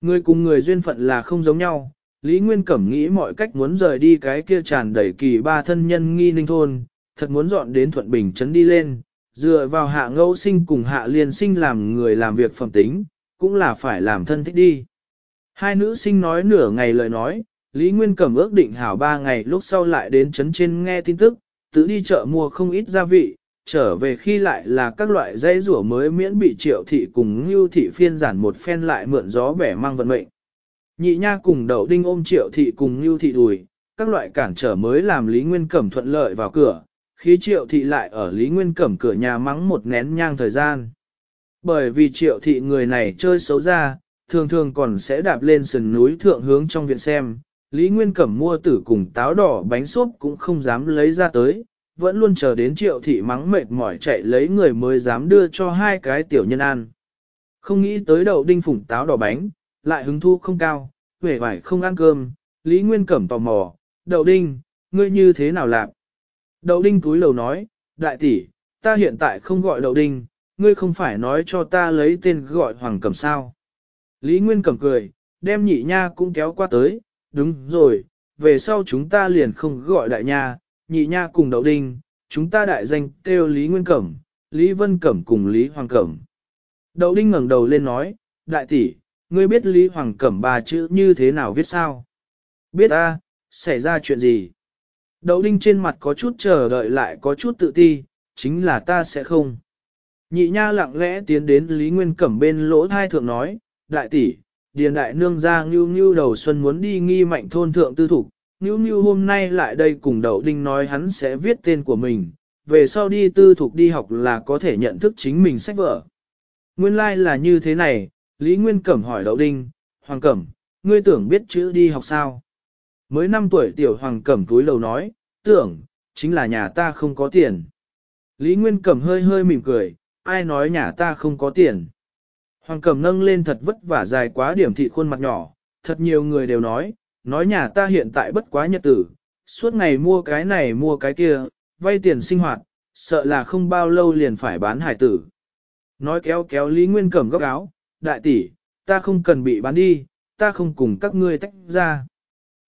Người cùng người duyên phận là không giống nhau, Lý Nguyên Cẩm nghĩ mọi cách muốn rời đi cái kia tràn đầy kỳ ba thân nhân nghi ninh thôn, thật muốn dọn đến Thuận Bình Trấn đi lên, dựa vào hạ ngẫu sinh cùng hạ liên sinh làm người làm việc phẩm tính, cũng là phải làm thân thích đi. Hai nữ sinh nói nửa ngày lời nói, Lý Nguyên Cẩm ước định hảo ba ngày lúc sau lại đến chấn trên nghe tin tức, tự đi chợ mua không ít gia vị, trở về khi lại là các loại dây rủa mới miễn bị triệu thị cùng ngưu thị phiên giản một phen lại mượn gió bẻ mang vận mệnh. Nhị nha cùng đầu đinh ôm triệu thị cùng ngưu thị đùi, các loại cản trở mới làm Lý Nguyên Cẩm thuận lợi vào cửa, khí triệu thị lại ở Lý Nguyên Cẩm cửa nhà mắng một nén nhang thời gian. Bởi vì triệu thị người này chơi xấu ra, thường thường còn sẽ đạp lên sườn núi thượng hướng trong viện xem, Lý Nguyên Cẩm mua tử cùng táo đỏ bánh xốp cũng không dám lấy ra tới, vẫn luôn chờ đến triệu thị mắng mệt mỏi chạy lấy người mới dám đưa cho hai cái tiểu nhân ăn. Không nghĩ tới đậu đinh phủng táo đỏ bánh, lại hứng thu không cao, vẻ vải không ăn cơm, Lý Nguyên Cẩm tò mò, đậu đinh, ngươi như thế nào lạc? Đậu đinh túi lầu nói, đại tỷ, ta hiện tại không gọi đậu đinh, ngươi không phải nói cho ta lấy tên gọi hoàng cầm sao. Lý Nguyên cầm cười, đem nhị nha cũng kéo qua tới, đúng rồi, về sau chúng ta liền không gọi đại nha, nhị nha cùng đậu đinh, chúng ta đại danh kêu Lý Nguyên Cẩm, Lý Vân Cẩm cùng Lý Hoàng Cẩm. Đậu đinh ngẩng đầu lên nói, đại tỷ, ngươi biết Lý Hoàng Cẩm bà chữ như thế nào viết sao? Biết ta, xảy ra chuyện gì? Đậu đinh trên mặt có chút chờ đợi lại có chút tự ti, chính là ta sẽ không. Nhị nha lặng lẽ tiến đến Lý Nguyên Cẩm bên lỗ thai thượng nói, đại tỷ, điền đại nương ra ngưu ngưu đầu xuân muốn đi nghi mạnh thôn thượng tư thủ, ngưu ngưu hôm nay lại đây cùng đậu đinh nói hắn sẽ viết tên của mình, về sau đi tư thục đi học là có thể nhận thức chính mình sách vở. Nguyên lai like là như thế này, Lý Nguyên Cẩm hỏi đậu đinh, Hoàng Cẩm, ngươi tưởng biết chữ đi học sao? Mới 5 tuổi tiểu Hoàng Cẩm túi lầu nói, tưởng, chính là nhà ta không có tiền. Lý Nguyên Cẩm hơi hơi mỉm cười, ai nói nhà ta không có tiền. Hoàng Cẩm nâng lên thật vất vả dài quá điểm thị khuôn mặt nhỏ, thật nhiều người đều nói, nói nhà ta hiện tại bất quá nhật tử, suốt ngày mua cái này mua cái kia, vay tiền sinh hoạt, sợ là không bao lâu liền phải bán hải tử. Nói kéo kéo Lý Nguyên Cẩm góc áo, đại tỷ, ta không cần bị bán đi, ta không cùng các ngươi tách ra.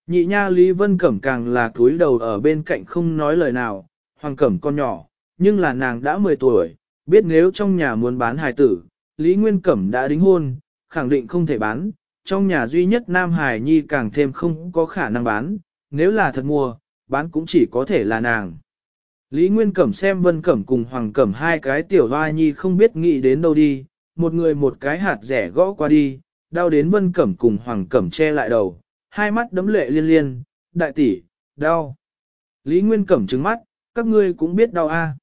Nhị nha Lý Vân Cẩm càng là cúi đầu ở bên cạnh không nói lời nào, Hoàng Cẩm con nhỏ, nhưng là nàng đã 10 tuổi, biết nếu trong nhà muốn bán hài tử, Lý Nguyên Cẩm đã đính hôn, khẳng định không thể bán, trong nhà duy nhất Nam Hải Nhi càng thêm không có khả năng bán, nếu là thật mua, bán cũng chỉ có thể là nàng. Lý Nguyên Cẩm xem Vân Cẩm cùng Hoàng Cẩm hai cái tiểu hoa nhi không biết nghĩ đến đâu đi, một người một cái hạt rẻ gõ qua đi, đau đến Vân Cẩm cùng Hoàng Cẩm che lại đầu, hai mắt đấm lệ liên liên, đại tỷ, đau. Lý Nguyên Cẩm trứng mắt, các ngươi cũng biết đau a.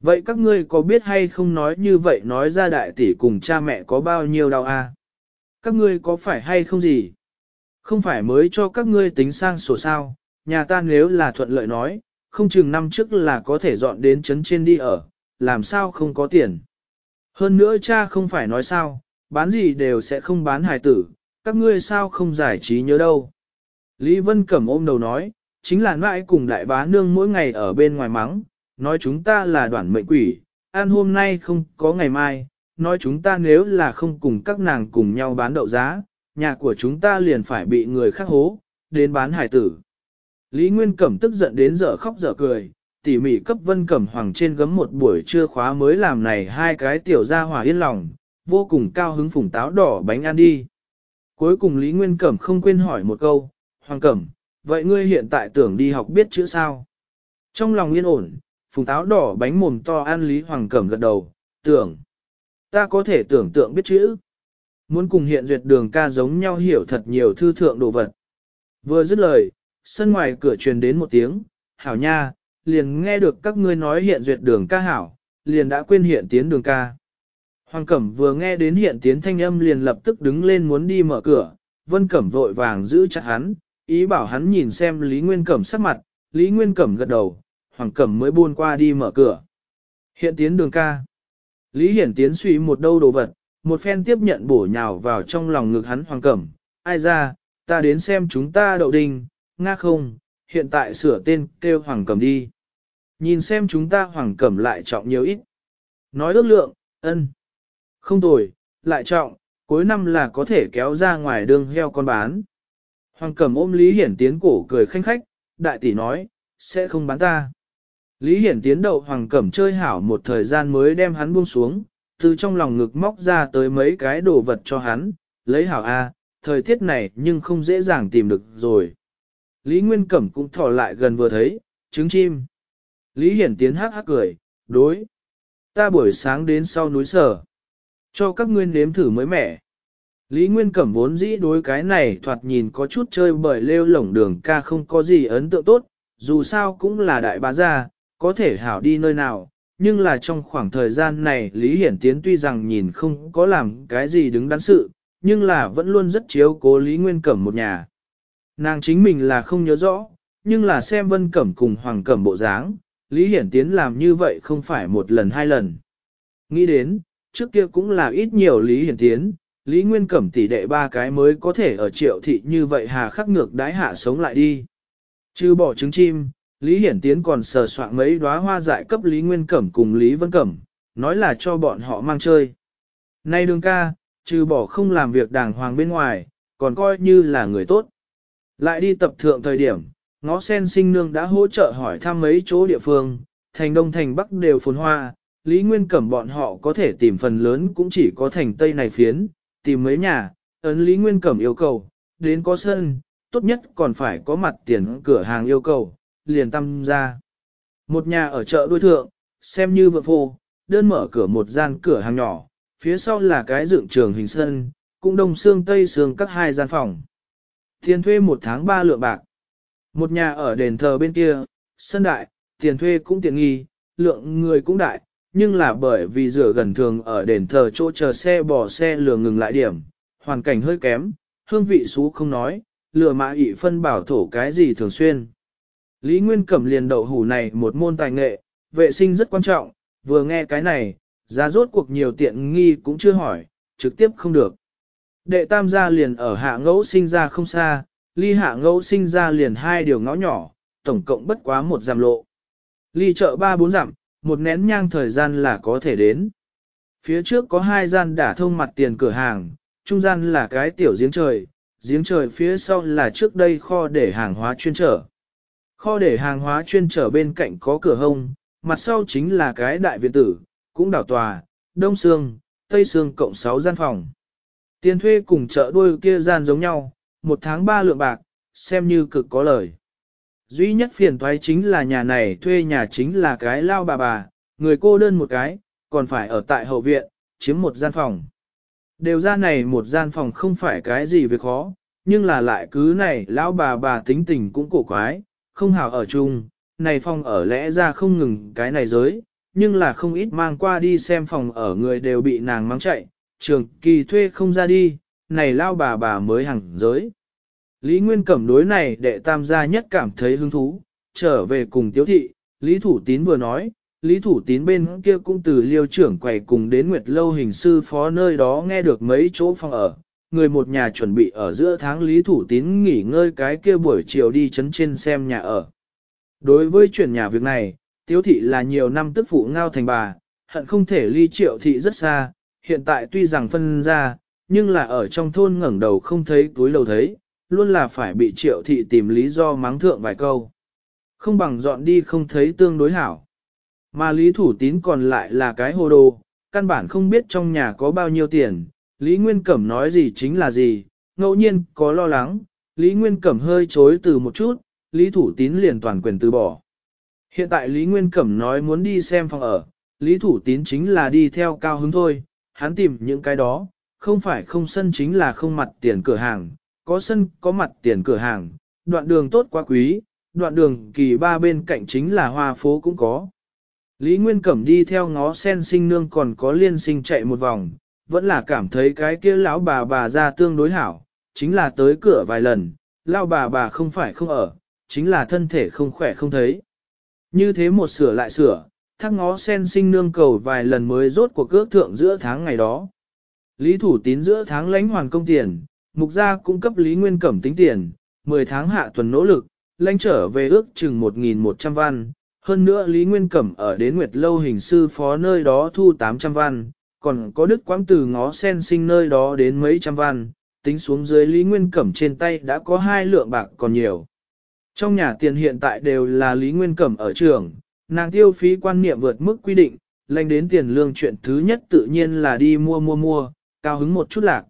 Vậy các ngươi có biết hay không nói như vậy nói ra đại tỷ cùng cha mẹ có bao nhiêu đau a? Các ngươi có phải hay không gì? Không phải mới cho các ngươi tính sang sổ sao, nhà ta nếu là thuận lợi nói, không chừng năm trước là có thể dọn đến trấn trên đi ở, làm sao không có tiền. Hơn nữa cha không phải nói sao, bán gì đều sẽ không bán hài tử, các ngươi sao không giải trí nhớ đâu. Lý Vân Cẩm ôm đầu nói, chính là nãi cùng đại bá nương mỗi ngày ở bên ngoài mắng, nói chúng ta là đoàn mệnh quỷ, ăn hôm nay không có ngày mai, nói chúng ta nếu là không cùng các nàng cùng nhau bán đậu giá, nhà của chúng ta liền phải bị người khác hố, đến bán hải tử. Lý Nguyên Cẩm tức giận đến giờ khóc giờ cười, tỉ mỉ cấp Vân Cẩm Hoàng trên gấm một buổi trưa khóa mới làm này hai cái tiểu ra hòa yên lòng, vô cùng cao hứng phủng táo đỏ bánh ăn đi. Cuối cùng Lý Nguyên Cẩm không quên hỏi một câu, Hoàng Cẩm, vậy ngươi hiện tại tưởng đi học biết chữ sao? Trong lòng yên ổn, phùng táo đỏ bánh mồm to ăn Lý Hoàng Cẩm gật đầu, tưởng. Ta có thể tưởng tượng biết chữ. Muốn cùng hiện duyệt đường ca giống nhau hiểu thật nhiều thư thượng đồ vật. Vừa dứt lời, sân ngoài cửa truyền đến một tiếng, hảo nha, liền nghe được các ngươi nói hiện duyệt đường ca hảo, liền đã quên hiện tiến đường ca. Hoàng Cẩm vừa nghe đến hiện tiến thanh âm liền lập tức đứng lên muốn đi mở cửa, Vân Cẩm vội vàng giữ chặt hắn, ý bảo hắn nhìn xem Lý Nguyên Cẩm sắc mặt, Lý Nguyên Cẩm gật đầu, Hoàng Cẩm mới buôn qua đi mở cửa. Hiện tiến đường ca. Lý Hiển tiến suy một đâu đồ vật, một phen tiếp nhận bổ nhào vào trong lòng ngực hắn Hoàng Cẩm, ai ra, ta đến xem chúng ta đậu đình, nga không, hiện tại sửa tên kêu Hoàng Cẩm đi. Nhìn xem chúng ta Hoàng Cẩm lại trọng nhiều ít. Nói ước lượng, ân. Không tồi, lại trọng, cuối năm là có thể kéo ra ngoài đường heo con bán. Hoàng Cẩm ôm Lý Hiển Tiến cổ cười khanh khách, đại tỷ nói, sẽ không bán ta. Lý Hiển Tiến đậu Hoàng Cẩm chơi hảo một thời gian mới đem hắn buông xuống, từ trong lòng ngực móc ra tới mấy cái đồ vật cho hắn, lấy hảo A, thời tiết này nhưng không dễ dàng tìm được rồi. Lý Nguyên Cẩm cũng thỏ lại gần vừa thấy, trứng chim. Lý Hiển Tiến hát hắc cười, đối. Ta buổi sáng đến sau núi sở. Cho các nguyên nếm thử mới mẻ. Lý Nguyên Cẩm vốn dĩ đối cái này thoạt nhìn có chút chơi bởi lêu lổng đường ca không có gì ấn tượng tốt, dù sao cũng là đại bá gia, có thể hảo đi nơi nào, nhưng là trong khoảng thời gian này Lý Hiển Tiến tuy rằng nhìn không có làm cái gì đứng đắn sự, nhưng là vẫn luôn rất chiếu cố Lý Nguyên Cẩm một nhà. Nàng chính mình là không nhớ rõ, nhưng là xem Vân Cẩm cùng Hoàng Cẩm bộ dáng, Lý Hiển Tiến làm như vậy không phải một lần hai lần. Nghĩ đến, trước kia cũng là ít nhiều Lý Hiển Tiến, Lý Nguyên Cẩm tỷ đệ ba cái mới có thể ở triệu thị như vậy hà khắc ngược đái hạ sống lại đi. Chứ bỏ trứng chim, Lý Hiển Tiến còn sờ soạn mấy đóa hoa dại cấp Lý Nguyên Cẩm cùng Lý Vân Cẩm, nói là cho bọn họ mang chơi. Nay đường ca, trừ bỏ không làm việc đàng hoàng bên ngoài, còn coi như là người tốt. Lại đi tập thượng thời điểm, ngó sen sinh nương đã hỗ trợ hỏi thăm mấy chỗ địa phương, thành đông thành bắc đều phồn hoa, Lý Nguyên Cẩm bọn họ có thể tìm phần lớn cũng chỉ có thành Tây này phiến, tìm mấy nhà, ấn Lý Nguyên Cẩm yêu cầu, đến có sân, tốt nhất còn phải có mặt tiền cửa hàng yêu cầu, liền tâm ra. Một nhà ở chợ đuôi thượng, xem như vợ phô, đơn mở cửa một gian cửa hàng nhỏ, phía sau là cái dựng trường hình sân, cũng đông xương tây xương các hai gian phòng. Tiền thuê một tháng ba lượng bạc. Một nhà ở đền thờ bên kia, sân đại, tiền thuê cũng tiện nghi, lượng người cũng đại, nhưng là bởi vì rửa gần thường ở đền thờ chỗ chờ xe bỏ xe lừa ngừng lại điểm, hoàn cảnh hơi kém, hương vị xú không nói, lừa mã ị phân bảo thổ cái gì thường xuyên. Lý Nguyên Cẩm liền đậu hủ này một môn tài nghệ, vệ sinh rất quan trọng, vừa nghe cái này, giá rốt cuộc nhiều tiện nghi cũng chưa hỏi, trực tiếp không được. Đệ tam gia liền ở hạ ngẫu sinh ra không xa, ly hạ ngẫu sinh ra liền hai điều ngõ nhỏ, tổng cộng bất quá một giảm lộ. Ly chợ ba bốn giảm, một nén nhang thời gian là có thể đến. Phía trước có hai gian đả thông mặt tiền cửa hàng, trung gian là cái tiểu giếng trời, giếng trời phía sau là trước đây kho để hàng hóa chuyên trở. Kho để hàng hóa chuyên trở bên cạnh có cửa hông, mặt sau chính là cái đại viện tử, cũng đảo tòa, đông xương, tây xương cộng 6 gian phòng. Tiền thuê cùng chợ đuôi kia gian giống nhau, một tháng ba lượng bạc, xem như cực có lời. Duy nhất phiền toái chính là nhà này thuê nhà chính là cái lao bà bà, người cô đơn một cái, còn phải ở tại hậu viện, chiếm một gian phòng. Đều ra này một gian phòng không phải cái gì việc khó, nhưng là lại cứ này lão bà bà tính tình cũng cổ quái, không hào ở chung, này phòng ở lẽ ra không ngừng cái này giới, nhưng là không ít mang qua đi xem phòng ở người đều bị nàng mang chạy, trường kỳ thuê không ra đi, này lao bà bà mới hẳn giới. Lý Nguyên Cẩm đối này đệ tam gia nhất cảm thấy hứng thú, trở về cùng tiếu thị, Lý Thủ Tín vừa nói, Lý Thủ Tín bên kia cũng từ liêu trưởng quầy cùng đến Nguyệt Lâu hình sư phó nơi đó nghe được mấy chỗ phòng ở, người một nhà chuẩn bị ở giữa tháng Lý Thủ Tín nghỉ ngơi cái kia buổi chiều đi chấn trên xem nhà ở. Đối với chuyển nhà việc này, tiếu thị là nhiều năm tức phụ ngao thành bà, hận không thể ly triệu thị rất xa, hiện tại tuy rằng phân ra, nhưng là ở trong thôn ngẩn đầu không thấy túi lầu thấy, luôn là phải bị triệu thị tìm lý do mắng thượng vài câu. Không bằng dọn đi không thấy tương đối hảo. Mà lý thủ tín còn lại là cái hồ đồ, căn bản không biết trong nhà có bao nhiêu tiền, lý nguyên cẩm nói gì chính là gì, ngẫu nhiên có lo lắng, lý nguyên cẩm hơi chối từ một chút, lý thủ tín liền toàn quyền từ bỏ. Hiện tại lý nguyên cẩm nói muốn đi xem phòng ở, lý thủ tín chính là đi theo cao hứng thôi, hắn tìm những cái đó, không phải không sân chính là không mặt tiền cửa hàng, có sân, có mặt tiền cửa hàng, đoạn đường tốt quá quý, đoạn đường kỳ ba bên cạnh chính là hoa phố cũng có. Lý Nguyên Cẩm đi theo ngó sen sinh nương còn có liên sinh chạy một vòng, vẫn là cảm thấy cái kia lão bà bà ra tương đối hảo, chính là tới cửa vài lần, lão bà bà không phải không ở, chính là thân thể không khỏe không thấy. Như thế một sửa lại sửa, thắc ngó sen sinh nương cầu vài lần mới rốt cuộc cước thượng giữa tháng ngày đó. Lý Thủ Tín giữa tháng lãnh hoàn công tiền, mục gia cũng cấp Lý Nguyên Cẩm tính tiền, 10 tháng hạ tuần nỗ lực, lãnh trở về ước chừng 1.100 văn, hơn nữa Lý Nguyên Cẩm ở đến Nguyệt Lâu hình sư phó nơi đó thu 800 văn, còn có Đức Quang Tử ngó sen sinh nơi đó đến mấy trăm văn, tính xuống dưới Lý Nguyên Cẩm trên tay đã có hai lượng bạc còn nhiều. Trong nhà tiền hiện tại đều là Lý Nguyên Cẩm ở trường, nàng tiêu phí quan niệm vượt mức quy định, lãnh đến tiền lương chuyện thứ nhất tự nhiên là đi mua mua mua, cao hứng một chút lạc,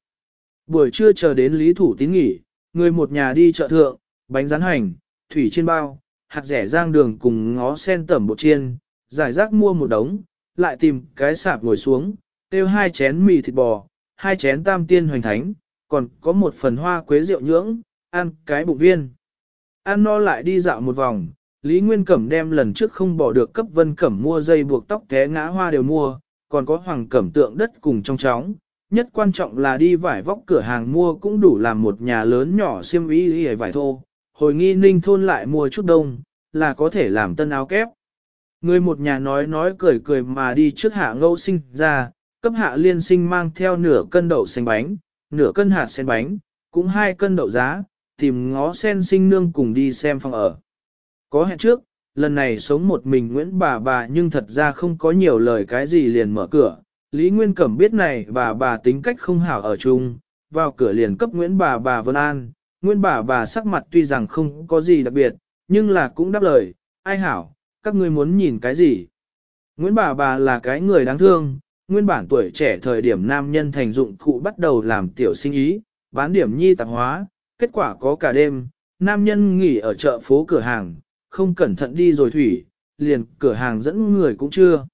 buổi trưa chờ đến Lý Thủ Tín nghỉ, người một nhà đi chợ thượng, bánh rán hành, thủy chiên bao, hạt rẻ rang đường cùng ngó sen tẩm bột chiên, giải rác mua một đống, lại tìm cái sạp ngồi xuống, tiêu hai chén mì thịt bò, hai chén tam tiên hoành thánh, còn có một phần hoa quế rượu nhưỡng, ăn cái bụng viên. Ăn no lại đi dạo một vòng, Lý Nguyên Cẩm đem lần trước không bỏ được cấp Vân Cẩm mua dây buộc tóc té ngã hoa đều mua, còn có hoàng cẩm tượng đất cùng trong chóng, nhất quan trọng là đi vải vóc cửa hàng mua cũng đủ làm một nhà lớn nhỏ xiêm y y vải thô, hồi nghi ninh thôn lại mua chút đông, là có thể làm tân áo kép. Người một nhà nói nói cười cười mà đi trước hạ ngâu sinh ra, cấp hạ liên sinh mang theo nửa cân đậu xanh bánh, nửa cân hạt sen bánh, cũng hai cân đậu giá, tìm ngó sen sinh nương cùng đi xem phòng ở. Có hẹn trước, lần này sống một mình Nguyễn bà bà nhưng thật ra không có nhiều lời cái gì liền mở cửa, Lý Nguyên Cẩm biết này bà bà tính cách không hảo ở chung, vào cửa liền cấp Nguyễn bà bà Vân An, Nguyễn bà bà sắc mặt tuy rằng không có gì đặc biệt, nhưng là cũng đáp lời, ai hảo, các người muốn nhìn cái gì. Nguyễn bà bà là cái người đáng thương, nguyên bản tuổi trẻ thời điểm nam nhân thành dụng cụ bắt đầu làm tiểu sinh ý, bán điểm nhi tạp hóa, kết quả có cả đêm, nam nhân nghỉ ở chợ phố cửa hàng, không cẩn thận đi rồi thủy, liền cửa hàng dẫn người cũng chưa.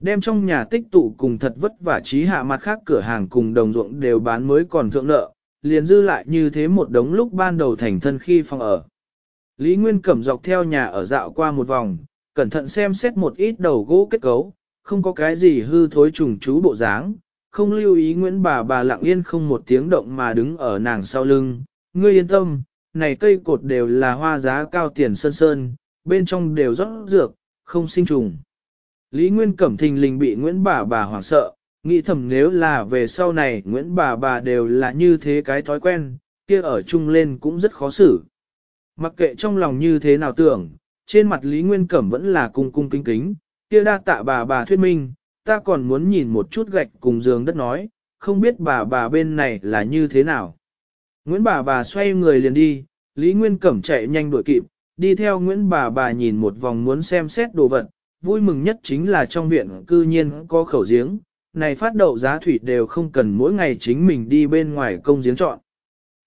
Đem trong nhà tích tụ cùng thật vất vả trí hạ mặt khác cửa hàng cùng đồng ruộng đều bán mới còn thượng nợ, liền dư lại như thế một đống lúc ban đầu thành thân khi phòng ở. Lý Nguyên Cẩm dọc theo nhà ở dạo qua một vòng, cẩn thận xem xét một ít đầu gỗ kết cấu, không có cái gì hư thối trùng chú bộ dáng, không lưu ý Nguyễn bà bà lặng yên không một tiếng động mà đứng ở nàng sau lưng. Ngươi yên tâm, này cây cột đều là hoa giá cao tiền sơn sơn, bên trong đều rót dược, không sinh trùng. Lý Nguyên Cẩm thình lình bị Nguyễn bà bà hoảng sợ, nghĩ thầm nếu là về sau này Nguyễn bà bà đều là như thế cái thói quen, kia ở chung lên cũng rất khó xử. Mặc kệ trong lòng như thế nào tưởng, trên mặt Lý Nguyên Cẩm vẫn là cung cung kính kính, kia đa tạ bà bà thuyết minh, ta còn muốn nhìn một chút gạch cùng giường đất nói, không biết bà bà bên này là như thế nào. Nguyễn bà bà xoay người liền đi, Lý Nguyên Cẩm chạy nhanh đuổi kịp, đi theo Nguyễn bà bà nhìn một vòng muốn xem xét đồ vật, vui mừng nhất chính là trong viện cư nhiên có khẩu giếng, này phát đậu giá thủy đều không cần mỗi ngày chính mình đi bên ngoài công giếng chọn.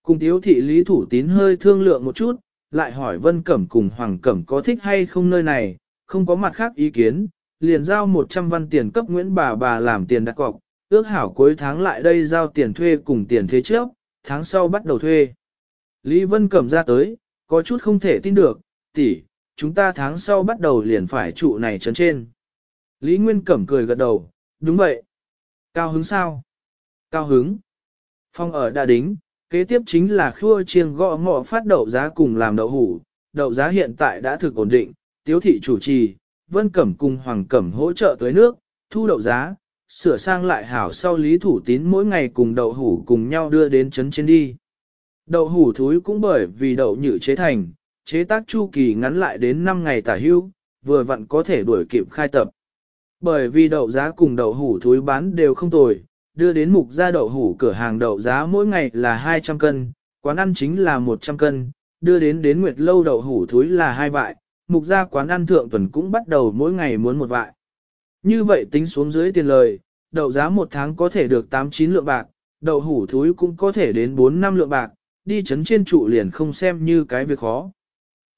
Cùng thiếu thị lý thủ tín hơi thương lượng một chút, lại hỏi Vân Cẩm cùng Hoàng Cẩm có thích hay không nơi này, không có mặt khác ý kiến, liền giao 100 văn tiền cấp Nguyễn bà bà làm tiền đặt cọc, ước hảo cuối tháng lại đây giao tiền thuê cùng tiền thế trước, tháng sau bắt đầu thuê. Lý Vân Cẩm ra tới, có chút không thể tin được, tỷ, chúng ta tháng sau bắt đầu liền phải trụ này trấn trên. Lý Nguyên Cẩm cười gật đầu, đúng vậy. Cao hứng sao? Cao hứng. Phong ở đã đính, kế tiếp chính là khua chiêng gõ ngọ phát đậu giá cùng làm đậu hủ. Đậu giá hiện tại đã thực ổn định, tiếu thị chủ trì, Vân Cẩm cùng Hoàng Cẩm hỗ trợ tới nước, thu đậu giá, sửa sang lại hảo sau Lý Thủ Tín mỗi ngày cùng đậu hủ cùng nhau đưa đến trấn trên đi. Đậu hủ thúi cũng bởi vì đậu nhự chế thành, chế tác chu kỳ ngắn lại đến 5 ngày tả hưu, vừa vặn có thể đuổi kịp khai tập. Bởi vì đậu giá cùng đậu hủ thúi bán đều không tồi, đưa đến mục ra đậu hủ cửa hàng đậu giá mỗi ngày là 200 cân, quán ăn chính là 100 cân, đưa đến đến nguyệt lâu đậu hủ thúi là hai vại, mục ra quán ăn thượng tuần cũng bắt đầu mỗi ngày muốn một vại. Như vậy tính xuống dưới tiền lời, đậu giá một tháng có thể được 8-9 lượng bạc, đậu hủ thúi cũng có thể đến 4-5 lượng bạc, đi chấn trên trụ liền không xem như cái việc khó.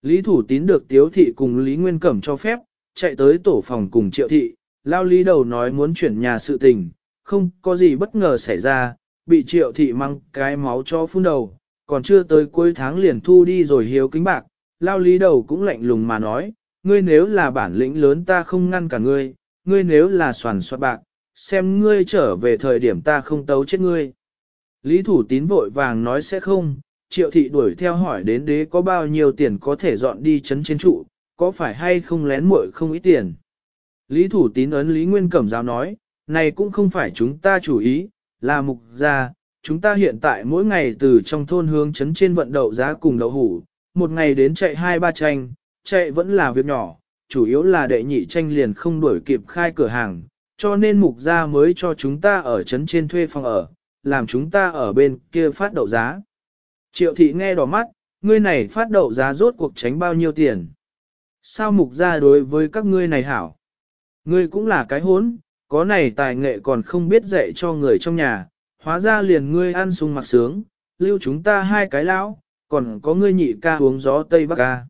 Lý Thủ Tín được Tiếu Thị cùng Lý Nguyên Cẩm cho phép, chạy tới tổ phòng cùng Triệu Thị, lao Lý đầu nói muốn chuyển nhà sự tình, không có gì bất ngờ xảy ra, bị Triệu Thị mang cái máu cho phun đầu, còn chưa tới cuối tháng liền thu đi rồi hiếu kính bạc, lao Lý đầu cũng lạnh lùng mà nói, ngươi nếu là bản lĩnh lớn ta không ngăn cả ngươi, ngươi nếu là soàn soạt bạc, xem ngươi trở về thời điểm ta không tấu chết ngươi. Lý Thủ Tín vội vàng nói sẽ không, triệu thị đuổi theo hỏi đến đế có bao nhiêu tiền có thể dọn đi chấn trên trụ, có phải hay không lén muội không ít tiền. Lý thủ tín ấn Lý Nguyên Cẩm giáo nói, này cũng không phải chúng ta chủ ý, là mục gia, chúng ta hiện tại mỗi ngày từ trong thôn hướng chấn trên vận đậu giá cùng đậu hủ, một ngày đến chạy hai ba tranh, chạy vẫn là việc nhỏ, chủ yếu là đệ nhị tranh liền không đuổi kịp khai cửa hàng, cho nên mục gia mới cho chúng ta ở chấn trên thuê phòng ở, làm chúng ta ở bên kia phát đậu giá. Triệu thị nghe đỏ mắt, ngươi này phát đậu giá rốt cuộc tránh bao nhiêu tiền. Sao mục ra đối với các ngươi này hảo? Ngươi cũng là cái hốn, có này tài nghệ còn không biết dạy cho người trong nhà, hóa ra liền ngươi ăn sung mặc sướng, lưu chúng ta hai cái lão, còn có ngươi nhị ca uống gió Tây Bắc ca.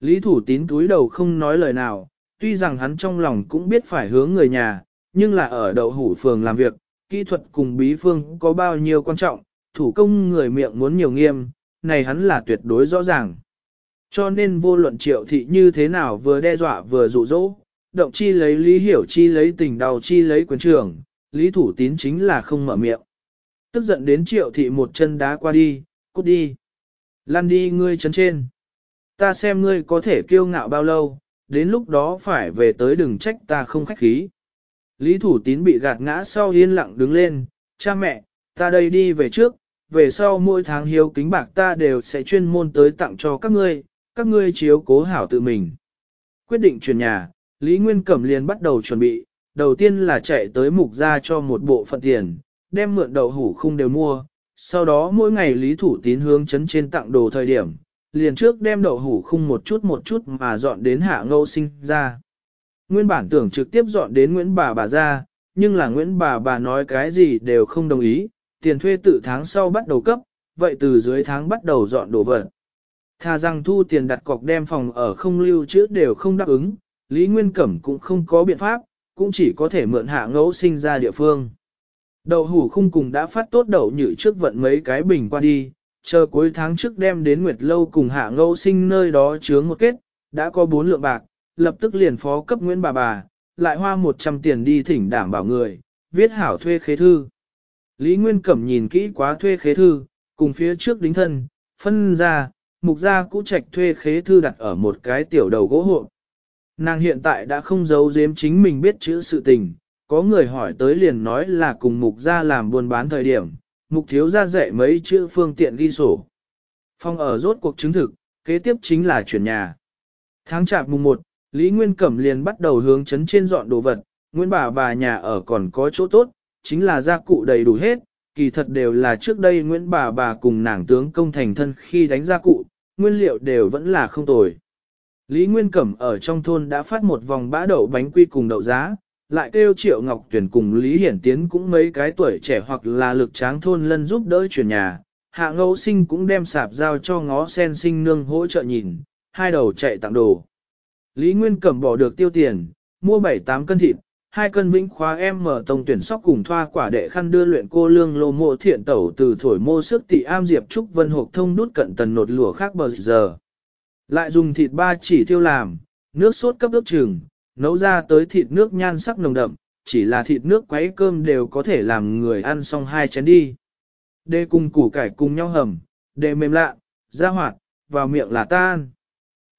Lý Thủ Tín túi đầu không nói lời nào, tuy rằng hắn trong lòng cũng biết phải hướng người nhà, nhưng là ở đậu hủ phường làm việc, kỹ thuật cùng bí phương có bao nhiêu quan trọng, thủ công người miệng muốn nhiều nghiêm, này hắn là tuyệt đối rõ ràng. Cho nên vô luận triệu thị như thế nào vừa đe dọa vừa dụ dỗ, động chi lấy lý hiểu chi lấy tình đầu chi lấy quyền trưởng, lý thủ tín chính là không mở miệng. Tức giận đến triệu thị một chân đá qua đi, cút đi. Lan đi ngươi chân trên. Ta xem ngươi có thể kiêu ngạo bao lâu, đến lúc đó phải về tới đừng trách ta không khách khí. Lý thủ tín bị gạt ngã sau yên lặng đứng lên, cha mẹ, ta đây đi về trước, về sau mỗi tháng hiếu kính bạc ta đều sẽ chuyên môn tới tặng cho các ngươi, các ngươi chiếu cố hảo tự mình. Quyết định chuyển nhà, Lý Nguyên Cẩm liền bắt đầu chuẩn bị, đầu tiên là chạy tới mục ra cho một bộ phận tiền, đem mượn đậu hủ không đều mua, sau đó mỗi ngày Lý Thủ Tín hướng chấn trên tặng đồ thời điểm, liền trước đem đậu hủ khung một chút một chút mà dọn đến hạ ngâu sinh ra. Nguyên bản tưởng trực tiếp dọn đến Nguyễn bà bà ra, nhưng là Nguyễn bà bà nói cái gì đều không đồng ý, tiền thuê tự tháng sau bắt đầu cấp, vậy từ dưới tháng bắt đầu dọn đồ vật. Thà rằng thu tiền đặt cọc đem phòng ở không lưu trữ đều không đáp ứng, Lý Nguyên Cẩm cũng không có biện pháp, cũng chỉ có thể mượn hạ ngẫu sinh ra địa phương. Đầu hủ khung cùng đã phát tốt đậu nhự trước vận mấy cái bình qua đi, chờ cuối tháng trước đem đến Nguyệt Lâu cùng hạ ngẫu sinh nơi đó chướng một kết, đã có 4 lượng bạc, lập tức liền phó cấp Nguyễn bà bà, lại hoa 100 tiền đi thỉnh đảm bảo người, viết hảo thuê khế thư. Lý Nguyên Cẩm nhìn kỹ quá thuê khế thư, cùng phía trước đính thân, phân ra, mục gia cũ trạch thuê khế thư đặt ở một cái tiểu đầu gỗ hộ. Nàng hiện tại đã không giấu giếm chính mình biết chữ sự tình, có người hỏi tới liền nói là cùng mục gia làm buôn bán thời điểm, mục thiếu ra dạy mấy chữ phương tiện ghi sổ. Phong ở rốt cuộc chứng thực, kế tiếp chính là chuyển nhà. Tháng chạp mùng 1, Lý Nguyên Cẩm liền bắt đầu hướng chấn trên dọn đồ vật, Nguyễn bà bà nhà ở còn có chỗ tốt, chính là gia cụ đầy đủ hết, kỳ thật đều là trước đây Nguyễn bà bà cùng nàng tướng công thành thân khi đánh gia cụ, nguyên liệu đều vẫn là không tồi. Lý Nguyên Cẩm ở trong thôn đã phát một vòng bã đậu bánh quy cùng đậu giá, lại kêu Triệu Ngọc Tuyển cùng Lý Hiển Tiến cũng mấy cái tuổi trẻ hoặc là lực tráng thôn lân giúp đỡ chuyển nhà, hạ ngẫu sinh cũng đem sạp giao cho ngó sen sinh nương hỗ trợ nhìn, hai đầu chạy tặng đồ. Lý Nguyên Cẩm bỏ được tiêu tiền, mua 7-8 cân thịt, hai cân vĩnh khóa em mở tông tuyển sóc cùng thoa quả đệ khăn đưa luyện cô lương lô mộ thiện tẩu từ thổi mô sức tị am diệp trúc vân hộp thông đút cận tần nột lửa khác bờ giờ. Lại dùng thịt ba chỉ thiêu làm, nước sốt cấp nước trừng, nấu ra tới thịt nước nhan sắc nồng đậm, chỉ là thịt nước quấy cơm đều có thể làm người ăn xong hai chén đi. Đê cùng củ cải cùng nhau hầm, đê mềm lạ, da hoạt, vào miệng là tan.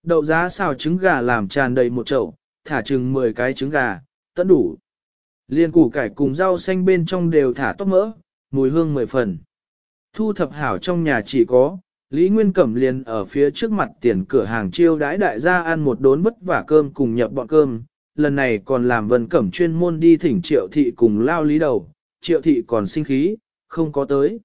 Đậu giá xào trứng gà làm tràn đầy một chậu, thả chừng 10 cái trứng gà, tận đủ. Liên củ cải cùng rau xanh bên trong đều thả tóc mỡ, mùi hương mười phần. Thu thập hảo trong nhà chỉ có, Lý Nguyên Cẩm liền ở phía trước mặt tiền cửa hàng chiêu đãi đại gia ăn một đốn vất vả cơm cùng nhập bọn cơm, lần này còn làm Vân Cẩm chuyên môn đi thỉnh Triệu Thị cùng lao lý đầu, Triệu Thị còn sinh khí, không có tới.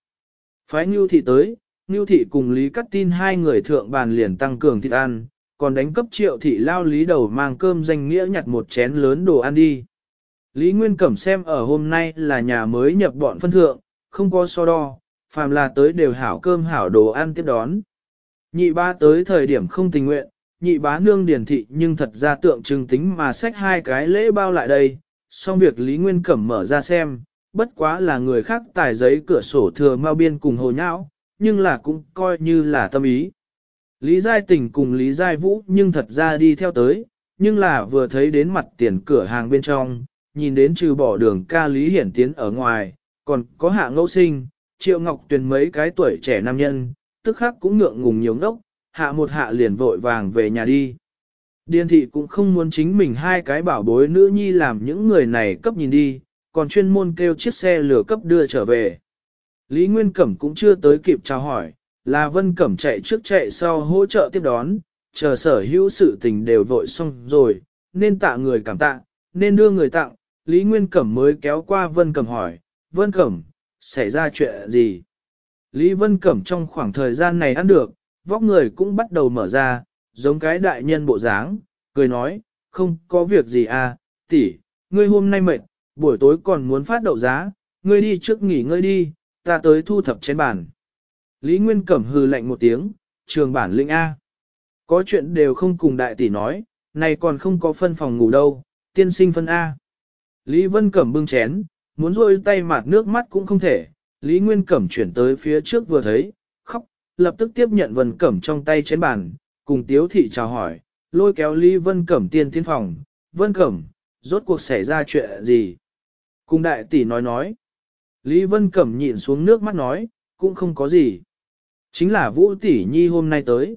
Phái Ngưu Thị tới, Ngưu Thị cùng Lý Cắt Tin hai người thượng bàn liền tăng cường thịt ăn, còn đánh cấp triệu thị lao lý đầu mang cơm danh nghĩa nhặt một chén lớn đồ ăn đi. Lý Nguyên Cẩm xem ở hôm nay là nhà mới nhập bọn phân thượng, không có so đo, phàm là tới đều hảo cơm hảo đồ ăn tiếp đón. Nhị ba tới thời điểm không tình nguyện, nhị bá nương điển thị nhưng thật ra tượng trưng tính mà xách hai cái lễ bao lại đây, xong việc Lý Nguyên Cẩm mở ra xem, bất quá là người khác tài giấy cửa sổ thừa mau biên cùng hồ nhão, nhưng là cũng coi như là tâm ý. Lý Giai Tình cùng Lý Giai Vũ nhưng thật ra đi theo tới, nhưng là vừa thấy đến mặt tiền cửa hàng bên trong, nhìn đến trừ bỏ đường ca Lý Hiển Tiến ở ngoài, còn có hạ ngẫu sinh, triệu ngọc tuyền mấy cái tuổi trẻ nam nhân, tức khắc cũng ngượng ngùng nhiều ngốc, hạ một hạ liền vội vàng về nhà đi. Điền thị cũng không muốn chính mình hai cái bảo bối nữ nhi làm những người này cấp nhìn đi, còn chuyên môn kêu chiếc xe lửa cấp đưa trở về. Lý Nguyên Cẩm cũng chưa tới kịp chào hỏi, là Vân Cẩm chạy trước chạy sau hỗ trợ tiếp đón, chờ sở hữu sự tình đều vội xong rồi, nên tạ người cảm tạ, nên đưa người tặng, Lý Nguyên Cẩm mới kéo qua Vân Cẩm hỏi, Vân Cẩm, xảy ra chuyện gì? Lý Vân Cẩm trong khoảng thời gian này ăn được, vóc người cũng bắt đầu mở ra, giống cái đại nhân bộ dáng, cười nói, không có việc gì à, tỷ, ngươi hôm nay mệt, buổi tối còn muốn phát đậu giá, ngươi đi trước nghỉ ngơi đi, ta tới thu thập trên bàn. Lý Nguyên Cẩm hư lạnh một tiếng, trường bản linh A. Có chuyện đều không cùng đại tỷ nói, này còn không có phân phòng ngủ đâu, tiên sinh phân A. Lý Vân Cẩm bưng chén, muốn rôi tay mạt nước mắt cũng không thể, Lý Nguyên Cẩm chuyển tới phía trước vừa thấy, khóc, lập tức tiếp nhận Vân Cẩm trong tay chén bàn, cùng Tiếu Thị chào hỏi, lôi kéo Lý Vân Cẩm tiên tiên phòng, Vân Cẩm, rốt cuộc xảy ra chuyện gì? Cùng đại tỷ nói nói, Lý Vân Cẩm nhịn xuống nước mắt nói, cũng không có gì. Chính là Vũ Tỷ Nhi hôm nay tới.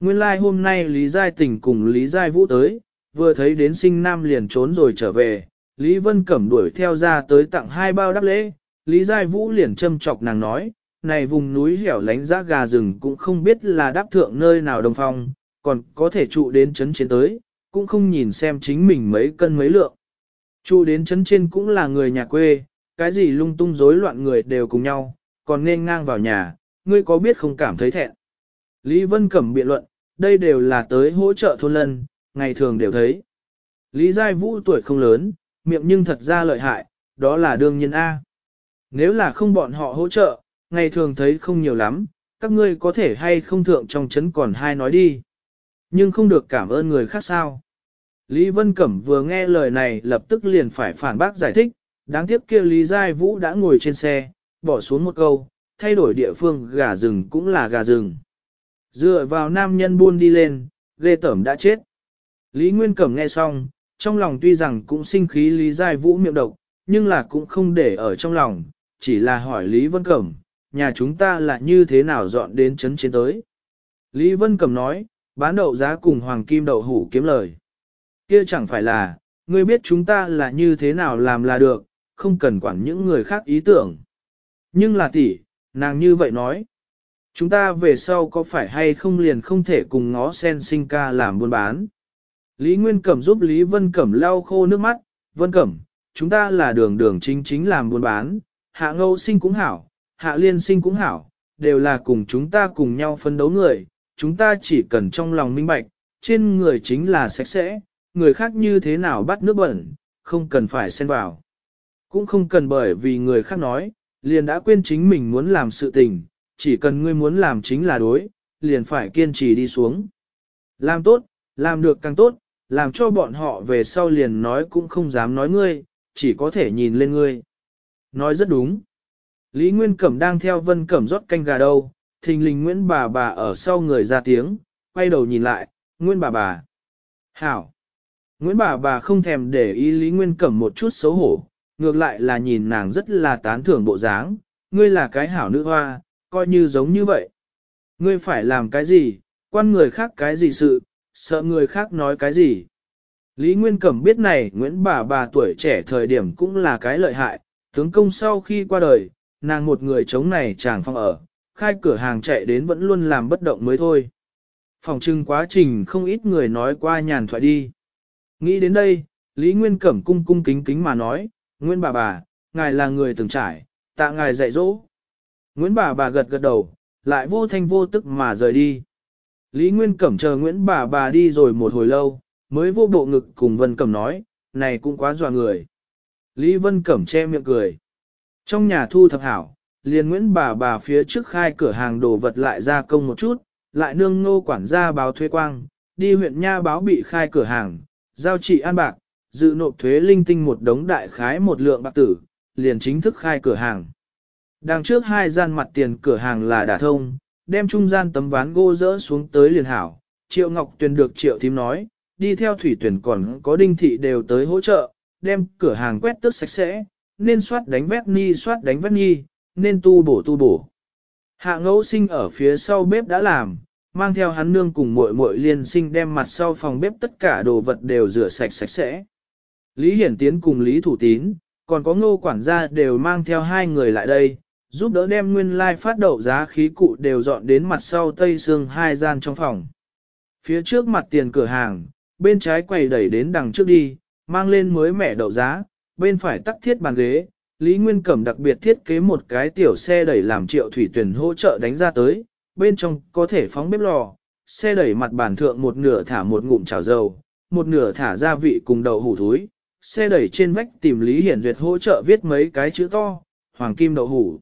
Nguyên lai like hôm nay Lý Giai Tình cùng Lý Giai Vũ tới, vừa thấy đến sinh nam liền trốn rồi trở về, Lý Vân Cẩm đuổi theo ra tới tặng hai bao đáp lễ, Lý Giai Vũ liền châm chọc nàng nói, này vùng núi hẻo lánh giã gà rừng cũng không biết là đáp thượng nơi nào đồng phong, còn có thể trụ đến chấn chiến tới, cũng không nhìn xem chính mình mấy cân mấy lượng. Trụ đến chấn trên cũng là người nhà quê, cái gì lung tung rối loạn người đều cùng nhau, còn nên ngang vào nhà, ngươi có biết không cảm thấy thẹn. Lý Vân Cẩm biện luận, đây đều là tới hỗ trợ thôn lân, ngày thường đều thấy. Lý Giai Vũ tuổi không lớn, miệng nhưng thật ra lợi hại, đó là đương nhiên A. Nếu là không bọn họ hỗ trợ, ngày thường thấy không nhiều lắm, các ngươi có thể hay không thượng trong chấn còn hai nói đi. Nhưng không được cảm ơn người khác sao. Lý Vân Cẩm vừa nghe lời này lập tức liền phải phản bác giải thích, đáng tiếc kia Lý Giai Vũ đã ngồi trên xe, bỏ xuống một câu, thay đổi địa phương gà rừng cũng là gà rừng. Dựa vào nam nhân buôn đi lên, ghê tẩm đã chết. Lý Nguyên Cẩm nghe xong, trong lòng tuy rằng cũng sinh khí Lý Giai Vũ miệng độc, nhưng là cũng không để ở trong lòng, chỉ là hỏi Lý Vân Cẩm, nhà chúng ta là như thế nào dọn đến chấn chiến tới. Lý Vân Cẩm nói, bán đậu giá cùng Hoàng Kim đậu hủ kiếm lời. kia chẳng phải là, ngươi biết chúng ta là như thế nào làm là được, không cần quản những người khác ý tưởng. Nhưng là tỷ, Nàng như vậy nói, chúng ta về sau có phải hay không liền không thể cùng ngó sen sinh ca làm buôn bán. Lý Nguyên Cẩm giúp Lý Vân Cẩm lau khô nước mắt, Vân Cẩm, chúng ta là đường đường chính chính làm buôn bán, hạ ngâu sinh cũng hảo, hạ liên sinh cũng hảo, đều là cùng chúng ta cùng nhau phấn đấu người, chúng ta chỉ cần trong lòng minh bạch, trên người chính là sạch sẽ, người khác như thế nào bắt nước bẩn, không cần phải xen vào. Cũng không cần bởi vì người khác nói, liền đã quên chính mình muốn làm sự tình, chỉ cần ngươi muốn làm chính là đối, liền phải kiên trì đi xuống. Làm tốt, làm được càng tốt, làm cho bọn họ về sau liền nói cũng không dám nói ngươi, chỉ có thể nhìn lên ngươi. Nói rất đúng. Lý Nguyên Cẩm đang theo Vân Cẩm rót canh gà đâu, thình lình Nguyễn bà bà ở sau người ra tiếng, quay đầu nhìn lại, Nguyễn bà bà. Hảo. Nguyễn bà bà không thèm để ý Lý Nguyên Cẩm một chút xấu hổ, ngược lại là nhìn nàng rất là tán thưởng bộ dáng, ngươi là cái hảo nữ hoa, coi như giống như vậy. Ngươi phải làm cái gì, quan người khác cái gì sự, sợ người khác nói cái gì. Lý Nguyên Cẩm biết này Nguyễn bà bà tuổi trẻ thời điểm cũng là cái lợi hại, tướng công sau khi qua đời, nàng một người chống này chàng phong ở, khai cửa hàng chạy đến vẫn luôn làm bất động mới thôi. Phòng trưng quá trình không ít người nói qua nhàn thoại đi. Nghĩ đến đây, Lý Nguyên Cẩm cung cung kính kính mà nói, Nguyễn bà bà, ngài là người từng trải, tạ ngài dạy dỗ. Nguyễn bà bà gật gật đầu, lại vô thanh vô tức mà rời đi. Lý Nguyên Cẩm chờ Nguyễn bà bà đi rồi một hồi lâu, mới vô bộ ngực cùng Vân Cẩm nói, này cũng quá dọa người. Lý Vân Cẩm che miệng cười. Trong nhà thu thập hảo, liền Nguyễn bà bà phía trước khai cửa hàng đồ vật lại ra công một chút, lại nương ngô quản gia báo thuê quang, đi huyện nha báo bị khai cửa hàng, giao trị an bạc, dự nộp thuế linh tinh một đống đại khái một lượng bạc tử, liền chính thức khai cửa hàng. Đằng trước hai gian mặt tiền cửa hàng là đả thông, đem trung gian tấm ván gỗ rỡ xuống tới liền hảo. Triệu Ngọc Tuyền được Triệu Thím nói, đi theo thủy tuyển còn có đinh thị đều tới hỗ trợ, đem cửa hàng quét tước sạch sẽ, nên soát đánh vét ni soát đánh vét nhi, nên tu bổ tu bổ. Hạ ngẫu sinh ở phía sau bếp đã làm, mang theo hắn nương cùng muội muội liên sinh đem mặt sau phòng bếp tất cả đồ vật đều rửa sạch sạch sẽ. Lý Hiển Tiến cùng Lý Thủ Tín, còn có ngô quản gia đều mang theo hai người lại đây, giúp đỡ đem nguyên lai phát đậu giá khí cụ đều dọn đến mặt sau tây xương hai gian trong phòng. Phía trước mặt tiền cửa hàng, bên trái quầy đẩy đến đằng trước đi, mang lên mới mẻ đậu giá, bên phải tắc thiết bàn ghế, Lý Nguyên Cẩm đặc biệt thiết kế một cái tiểu xe đẩy làm triệu thủy tuyển hỗ trợ đánh ra tới, bên trong có thể phóng bếp lò, xe đẩy mặt bàn thượng một nửa thả một ngụm chảo dầu, một nửa thả gia vị cùng đậu hủ thúi, xe đẩy trên vách tìm Lý Hiển Duyệt hỗ trợ viết mấy cái chữ to, hoàng kim đậu hủ.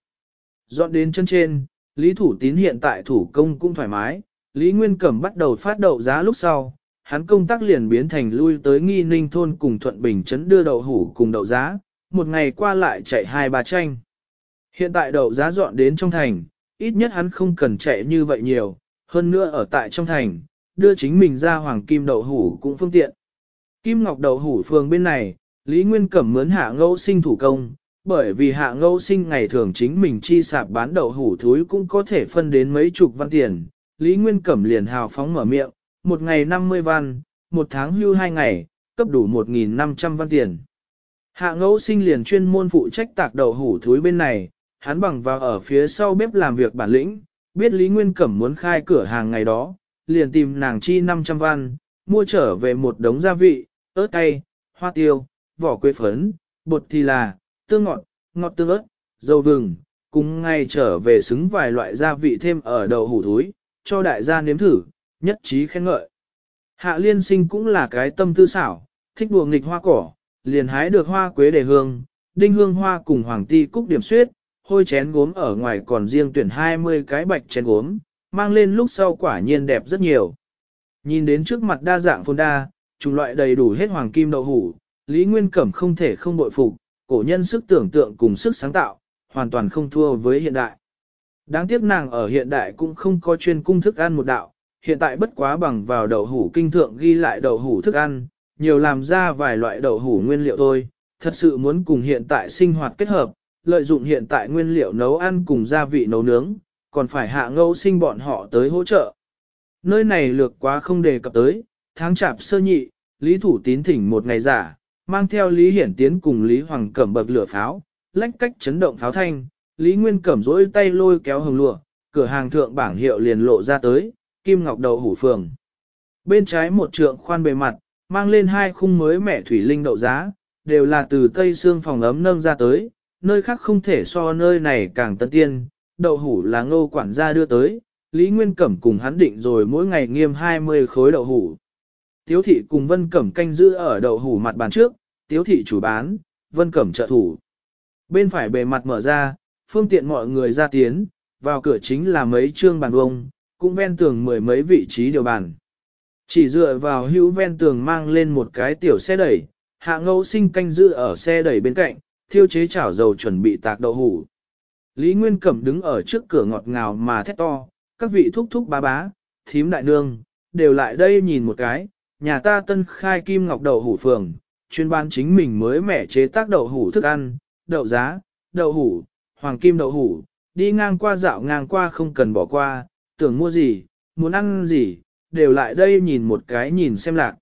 Dọn đến chân trên, Lý Thủ Tín hiện tại thủ công cũng thoải mái, Lý Nguyên Cẩm bắt đầu phát đậu giá lúc sau, hắn công tác liền biến thành lui tới nghi ninh thôn cùng Thuận Bình Trấn đưa đậu hủ cùng đậu giá, một ngày qua lại chạy hai ba tranh. Hiện tại đậu giá dọn đến trong thành, ít nhất hắn không cần chạy như vậy nhiều, hơn nữa ở tại trong thành, đưa chính mình ra hoàng kim đậu hủ cũng phương tiện. Kim Ngọc Đậu Hủ Phường bên này, Lý Nguyên Cẩm mướn hạ ngẫu sinh thủ công, bởi vì hạ ngẫu sinh ngày thường chính mình chi sạp bán đậu hủ thúi cũng có thể phân đến mấy chục văn tiền. Lý Nguyên Cẩm liền hào phóng mở miệng, một ngày 50 văn, một tháng hưu hai ngày, cấp đủ 1.500 văn tiền. Hạ ngẫu sinh liền chuyên môn phụ trách tạc đậu hủ thúi bên này, hắn bằng vào ở phía sau bếp làm việc bản lĩnh, biết Lý Nguyên Cẩm muốn khai cửa hàng ngày đó, liền tìm nàng chi 500 văn, mua trở về một đống gia vị, ớt cay, hoa tiêu, vỏ quế phấn, bột thì là, tương ngọt, ngọt tương ớt, dầu vừng, cùng ngay trở về xứng vài loại gia vị thêm ở đầu hủ thúi, cho đại gia nếm thử, nhất trí khen ngợi. Hạ liên sinh cũng là cái tâm tư xảo, thích đùa nghịch hoa cỏ, liền hái được hoa quế để hương, đinh hương hoa cùng hoàng ti cúc điểm suyết, hôi chén gốm ở ngoài còn riêng tuyển 20 cái bạch chén gốm, mang lên lúc sau quả nhiên đẹp rất nhiều. Nhìn đến trước mặt đa dạng phồn đa, chủng loại đầy đủ hết hoàng kim đậu hủ, Lý Nguyên Cẩm không thể không bội phục, cổ nhân sức tưởng tượng cùng sức sáng tạo, hoàn toàn không thua với hiện đại. Đáng tiếc nàng ở hiện đại cũng không có chuyên cung thức ăn một đạo, hiện tại bất quá bằng vào đậu hủ kinh thượng ghi lại đậu hủ thức ăn, nhiều làm ra vài loại đậu hủ nguyên liệu thôi, thật sự muốn cùng hiện tại sinh hoạt kết hợp, lợi dụng hiện tại nguyên liệu nấu ăn cùng gia vị nấu nướng, còn phải hạ ngẫu sinh bọn họ tới hỗ trợ. Nơi này lược quá không đề cập tới, tháng chạp sơ nhị, Lý Thủ Tín thỉnh một ngày giả, mang theo Lý Hiển Tiến cùng Lý Hoàng Cẩm bậc lửa pháo, lách cách chấn động pháo thanh, Lý Nguyên Cẩm rỗi tay lôi kéo hồng lụa, cửa hàng thượng bảng hiệu liền lộ ra tới, Kim Ngọc Đầu Hủ Phường. Bên trái một trượng khoan bề mặt, mang lên hai khung mới mẻ thủy linh đậu giá, đều là từ tây xương phòng ấm nâng ra tới, nơi khác không thể so nơi này càng tân tiên, đậu hủ là ngô quản gia đưa tới, Lý Nguyên Cẩm cùng hắn định rồi mỗi ngày nghiêm 20 khối đậu hủ tiếu thị cùng vân cẩm canh giữ ở đậu hủ mặt bàn trước, tiếu thị chủ bán, vân cẩm trợ thủ. Bên phải bề mặt mở ra, phương tiện mọi người ra tiến, vào cửa chính là mấy trương bàn vông, cũng ven tường mười mấy vị trí điều bàn. Chỉ dựa vào hữu ven tường mang lên một cái tiểu xe đẩy, hạ ngẫu sinh canh giữ ở xe đẩy bên cạnh, thiêu chế chảo dầu chuẩn bị tạc đậu hủ. Lý Nguyên Cẩm đứng ở trước cửa ngọt ngào mà thét to, các vị thúc thúc bá bá, thím đại nương, đều lại đây nhìn một cái, nhà ta tân khai kim ngọc đậu hủ phường, chuyên bán chính mình mới mẻ chế tác đậu hủ thức ăn, đậu giá, đậu hủ, hoàng kim đậu hủ, đi ngang qua dạo ngang qua không cần bỏ qua, tưởng mua gì, muốn ăn gì, đều lại đây nhìn một cái nhìn xem lạc.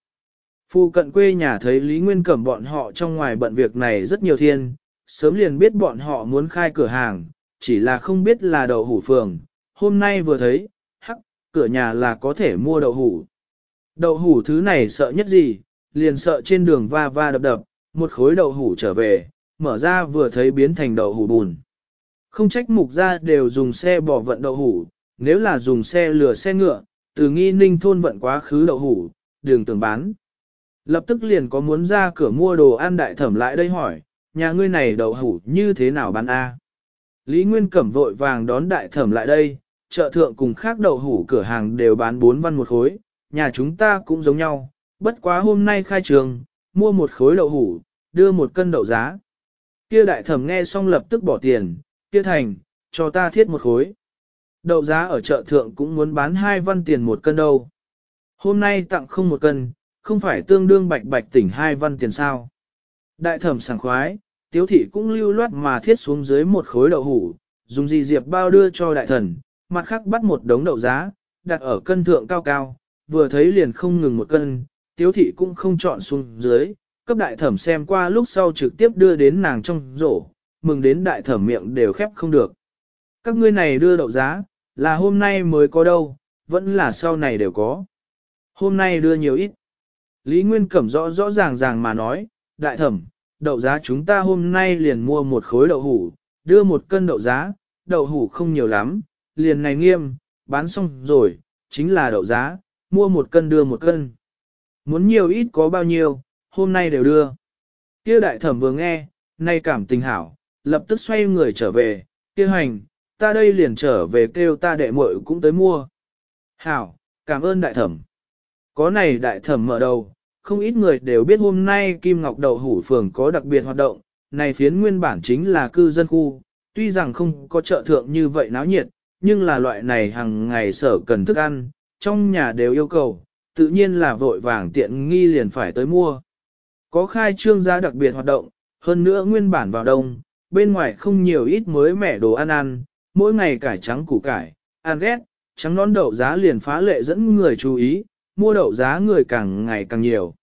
Phu cận quê nhà thấy Lý Nguyên Cẩm bọn họ trong ngoài bận việc này rất nhiều thiên, sớm liền biết bọn họ muốn khai cửa hàng, chỉ là không biết là đậu hủ phường, hôm nay vừa thấy, hắc, cửa nhà là có thể mua đậu hủ. Đậu hủ thứ này sợ nhất gì, liền sợ trên đường va va đập đập, một khối đậu hủ trở về, mở ra vừa thấy biến thành đậu hủ bùn. Không trách mục ra đều dùng xe bỏ vận đậu hủ, nếu là dùng xe lửa xe ngựa, từ nghi ninh thôn vận quá khứ đậu hủ, đường tưởng bán. Lập tức liền có muốn ra cửa mua đồ ăn đại thẩm lại đây hỏi, nhà ngươi này đậu hủ như thế nào bán a? Lý Nguyên Cẩm vội vàng đón đại thẩm lại đây, chợ thượng cùng khác đậu hủ cửa hàng đều bán 4 văn một khối, nhà chúng ta cũng giống nhau, bất quá hôm nay khai trường, mua một khối đậu hủ, đưa một cân đậu giá. Kia đại thẩm nghe xong lập tức bỏ tiền, kia thành, cho ta thiết một khối. Đậu giá ở chợ thượng cũng muốn bán hai văn tiền một cân đâu. Hôm nay tặng không một cân, không phải tương đương bạch bạch tỉnh hai văn tiền sao. Đại thẩm sảng khoái, tiếu thị cũng lưu loát mà thiết xuống dưới một khối đậu hủ, dùng gì diệp bao đưa cho đại thần, mặt khác bắt một đống đậu giá, đặt ở cân thượng cao cao, vừa thấy liền không ngừng một cân, tiếu thị cũng không chọn xuống dưới, cấp đại thẩm xem qua lúc sau trực tiếp đưa đến nàng trong rổ, mừng đến đại thẩm miệng đều khép không được. Các ngươi này đưa đậu giá, là hôm nay mới có đâu, vẫn là sau này đều có. Hôm nay đưa nhiều ít. Lý Nguyên Cẩm rõ rõ ràng ràng mà nói, đại thẩm, đậu giá chúng ta hôm nay liền mua một khối đậu hủ, đưa một cân đậu giá, đậu hủ không nhiều lắm, liền này nghiêm, bán xong rồi, chính là đậu giá, mua một cân đưa một cân. Muốn nhiều ít có bao nhiêu, hôm nay đều đưa. Kia đại thẩm vừa nghe, nay cảm tình hảo, lập tức xoay người trở về, kia hành, ta đây liền trở về kêu ta đệ muội cũng tới mua. Hảo, cảm ơn đại thẩm. Có này đại thẩm mở đầu, không ít người đều biết hôm nay Kim Ngọc Đậu Hủ Phường có đặc biệt hoạt động, này phiến nguyên bản chính là cư dân khu, tuy rằng không có chợ thượng như vậy náo nhiệt, nhưng là loại này hàng ngày sở cần thức ăn, trong nhà đều yêu cầu, tự nhiên là vội vàng tiện nghi liền phải tới mua. Có khai trương giá đặc biệt hoạt động, hơn nữa nguyên bản vào đông, bên ngoài không nhiều ít mới mẻ đồ ăn ăn, mỗi ngày cải trắng củ cải, ăn ghét, trắng nón đậu giá liền phá lệ dẫn người chú ý, mua đậu giá người càng ngày càng nhiều.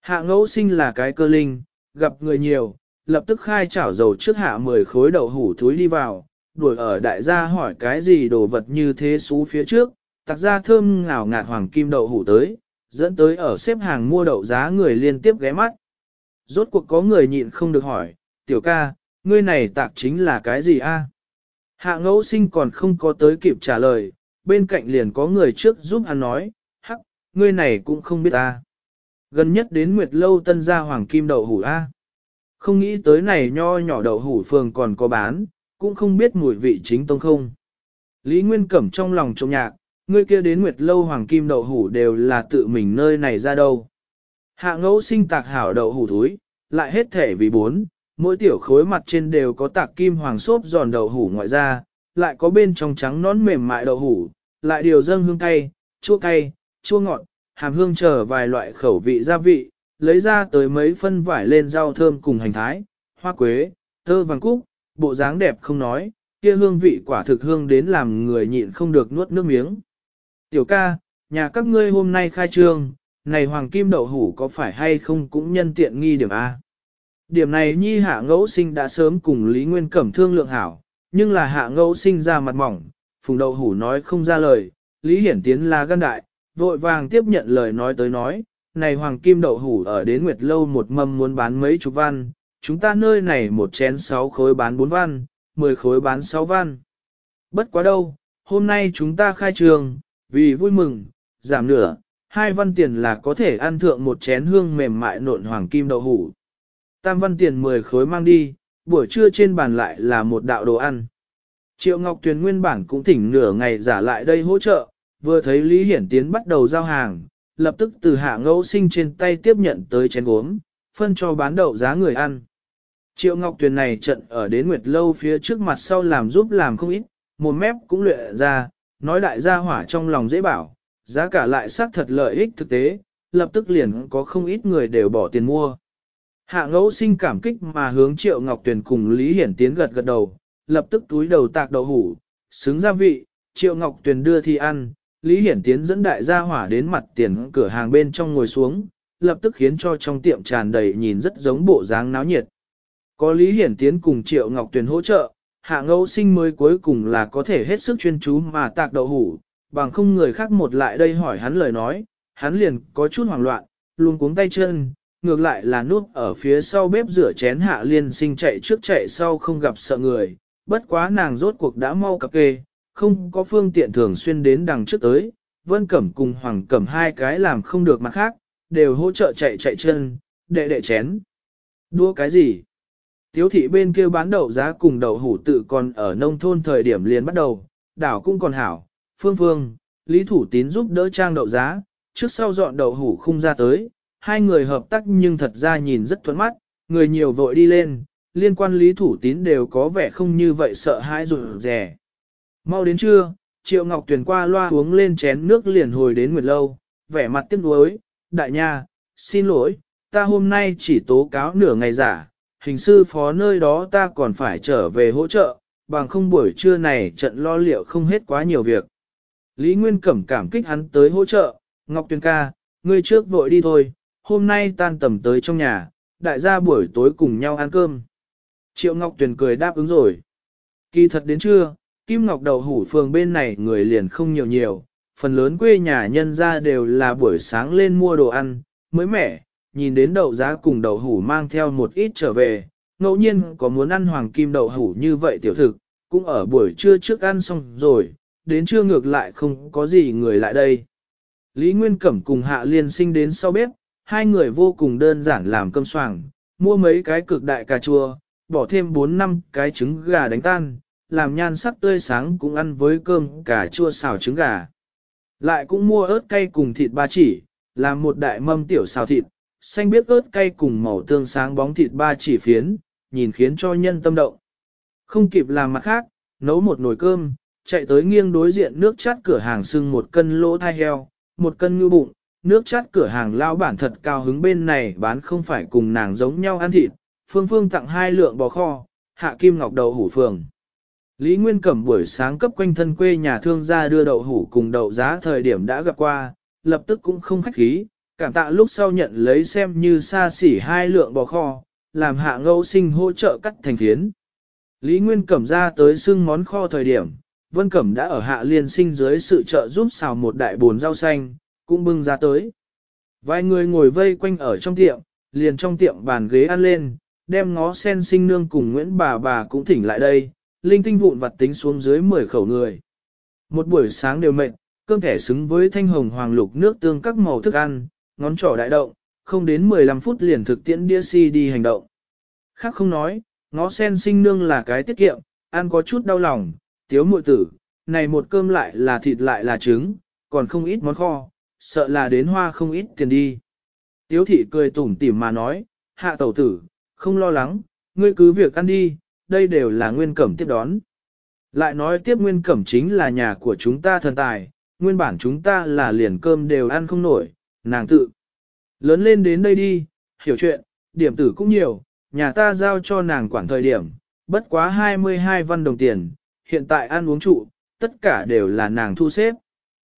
Hạ ngẫu sinh là cái cơ linh, gặp người nhiều, lập tức khai chảo dầu trước hạ 10 khối đậu hủ thúi đi vào, đuổi ở đại gia hỏi cái gì đồ vật như thế xú phía trước, tạc ra thơm ngào ngạt hoàng kim đậu hủ tới, dẫn tới ở xếp hàng mua đậu giá người liên tiếp ghé mắt. Rốt cuộc có người nhịn không được hỏi, tiểu ca, ngươi này tạc chính là cái gì a? À? Hạ ngẫu sinh còn không có tới kịp trả lời, bên cạnh liền có người trước giúp hắn nói, hắc, ngươi này cũng không biết a? Gần nhất đến Nguyệt Lâu tân gia hoàng kim đậu hủ a. Không nghĩ tới này nho nhỏ đậu hủ phường còn có bán, cũng không biết mùi vị chính tông không. Lý Nguyên Cẩm trong lòng trông nhạc, ngươi kia đến nguyệt lâu hoàng kim đậu hủ đều là tự mình nơi này ra đâu. Hạ ngẫu sinh tạc hảo đậu hủ thúi, lại hết thể vì bốn, mỗi tiểu khối mặt trên đều có tạc kim hoàng xốp giòn đậu hủ ngoại ra, lại có bên trong trắng nón mềm mại đậu hủ, lại điều dâng hương cay, chua cay, chua ngọt, hàm hương trở vài loại khẩu vị gia vị, lấy ra tới mấy phân vải lên rau thơm cùng hành thái, hoa quế, tơ vàng cúc, bộ dáng đẹp không nói, kia hương vị quả thực hương đến làm người nhịn không được nuốt nước miếng. Tiểu ca, nhà các ngươi hôm nay khai trương, này hoàng kim đậu hủ có phải hay không cũng nhân tiện nghi điểm A. Điểm này nhi hạ ngẫu sinh đã sớm cùng Lý Nguyên Cẩm thương lượng hảo, nhưng là hạ ngẫu sinh ra mặt mỏng, phùng đậu hủ nói không ra lời, Lý Hiển Tiến là gan đại, vội vàng tiếp nhận lời nói tới nói, này hoàng kim đậu hủ ở đến Nguyệt Lâu một mâm muốn bán mấy chục văn, chúng ta nơi này một chén 6 khối bán 4 văn, 10 khối bán 6 văn. Bất quá đâu, hôm nay chúng ta khai trường, vì vui mừng, giảm nửa, hai văn tiền là có thể ăn thượng một chén hương mềm mại nộn hoàng kim đậu hủ. Tam văn tiền 10 khối mang đi, buổi trưa trên bàn lại là một đạo đồ ăn. Triệu Ngọc Tuyền nguyên bản cũng thỉnh nửa ngày giả lại đây hỗ trợ, vừa thấy Lý Hiển Tiến bắt đầu giao hàng, lập tức từ hạ ngẫu sinh trên tay tiếp nhận tới chén gốm, phân cho bán đậu giá người ăn. Triệu Ngọc Tuyền này trận ở đến Nguyệt Lâu phía trước mặt sau làm giúp làm không ít, một mép cũng luyện ra, nói đại gia hỏa trong lòng dễ bảo, giá cả lại xác thật lợi ích thực tế, lập tức liền có không ít người đều bỏ tiền mua. Hạ ngẫu sinh cảm kích mà hướng Triệu Ngọc Tuyền cùng Lý Hiển Tiến gật gật đầu, lập tức túi đầu tạc đậu hủ, xứng gia vị, Triệu Ngọc Tuyền đưa thì ăn, Lý Hiển Tiến dẫn đại gia hỏa đến mặt tiền cửa hàng bên trong ngồi xuống, lập tức khiến cho trong tiệm tràn đầy nhìn rất giống bộ dáng náo nhiệt. Có Lý Hiển Tiến cùng Triệu Ngọc Tuyền hỗ trợ, hạ ngẫu sinh mới cuối cùng là có thể hết sức chuyên chú mà tạc đậu hủ, bằng không người khác một lại đây hỏi hắn lời nói, hắn liền có chút hoảng loạn, luôn cuống tay chân, ngược lại là núp ở phía sau bếp rửa chén hạ liên sinh chạy trước chạy sau không gặp sợ người, bất quá nàng rốt cuộc đã mau cập kê, không có phương tiện thường xuyên đến đằng trước tới, vân cẩm cùng hoàng cẩm hai cái làm không được mặt khác, đều hỗ trợ chạy chạy chân, đệ đệ chén. Đua cái gì? Tiếu thị bên kia bán đậu giá cùng đậu hủ tự còn ở nông thôn thời điểm liền bắt đầu, đảo cũng còn hảo, phương phương, lý thủ tín giúp đỡ trang đậu giá, trước sau dọn đậu hủ không ra tới, hai người hợp tác nhưng thật ra nhìn rất thuận mắt, người nhiều vội đi lên, liên quan lý thủ tín đều có vẻ không như vậy sợ hãi rụt rẻ. Mau đến trưa, Triệu Ngọc Tuyền qua loa uống lên chén nước liền hồi đến Nguyệt Lâu, vẻ mặt tiếc nuối, đại nha, xin lỗi, ta hôm nay chỉ tố cáo nửa ngày giả, hình sư phó nơi đó ta còn phải trở về hỗ trợ, bằng không buổi trưa này trận lo liệu không hết quá nhiều việc. Lý Nguyên Cẩm cảm kích hắn tới hỗ trợ, Ngọc Tuyền ca, ngươi trước vội đi thôi, hôm nay tan tầm tới trong nhà, đại gia buổi tối cùng nhau ăn cơm. Triệu Ngọc Tuyền cười đáp ứng rồi. Kỳ thật đến trưa, Kim Ngọc đầu hủ phường bên này người liền không nhiều nhiều, phần lớn quê nhà nhân ra đều là buổi sáng lên mua đồ ăn, mới mẻ, nhìn đến đậu giá cùng đậu hủ mang theo một ít trở về, ngẫu nhiên có muốn ăn hoàng kim đậu hủ như vậy tiểu thực, cũng ở buổi trưa trước ăn xong rồi, đến trưa ngược lại không có gì người lại đây. Lý Nguyên Cẩm cùng Hạ Liên sinh đến sau bếp, hai người vô cùng đơn giản làm cơm soảng, mua mấy cái cực đại cà chua, bỏ thêm 4 năm cái trứng gà đánh tan, làm nhan sắc tươi sáng cũng ăn với cơm cà chua xào trứng gà. Lại cũng mua ớt cay cùng thịt ba chỉ, làm một đại mâm tiểu xào thịt, xanh biếc ớt cay cùng màu tương sáng bóng thịt ba chỉ phiến, nhìn khiến cho nhân tâm động. Không kịp làm mặt khác, nấu một nồi cơm, chạy tới nghiêng đối diện nước chát cửa hàng sưng một cân lỗ thai heo, một cân ngư bụng, nước chát cửa hàng lao bản thật cao hứng bên này bán không phải cùng nàng giống nhau ăn thịt, phương phương tặng hai lượng bò kho, hạ kim ngọc đầu hủ phường. Lý Nguyên Cẩm buổi sáng cấp quanh thân quê nhà thương gia đưa đậu hủ cùng đậu giá thời điểm đã gặp qua, lập tức cũng không khách khí, Cảm tạ lúc sau nhận lấy xem như xa xỉ hai lượng bò kho, làm hạ ngẫu sinh hỗ trợ cắt thành phiến. Lý Nguyên Cẩm ra tới xưng món kho thời điểm, Vân Cẩm đã ở hạ liên sinh dưới sự trợ giúp xào một đại bồn rau xanh, cũng bưng ra tới. Vài người ngồi vây quanh ở trong tiệm, liền trong tiệm bàn ghế ăn lên, đem ngó sen sinh nương cùng Nguyễn bà bà cũng thỉnh lại đây, linh tinh vụn vặt tính xuống dưới 10 khẩu người. Một buổi sáng đều mệnh cơm thẻ xứng với thanh hồng hoàng lục nước tương các màu thức ăn, ngón trỏ đại động, không đến 15 phút liền thực tiễn đĩa si đi hành động. Khác không nói, ngó sen sinh nương là cái tiết kiệm, ăn có chút đau lòng, tiếu muội tử, này một cơm lại là thịt lại là trứng, còn không ít món kho, sợ là đến hoa không ít tiền đi. Tiếu thị cười tủm tỉm mà nói, hạ tẩu tử, không lo lắng, ngươi cứ việc ăn đi, đây đều là nguyên cẩm tiếp đón. Lại nói tiếp nguyên cẩm chính là nhà của chúng ta thần tài, nguyên bản chúng ta là liền cơm đều ăn không nổi, nàng tự. Lớn lên đến đây đi, hiểu chuyện, điểm tử cũng nhiều, nhà ta giao cho nàng quản thời điểm, bất quá 22 văn đồng tiền, hiện tại ăn uống trụ, tất cả đều là nàng thu xếp.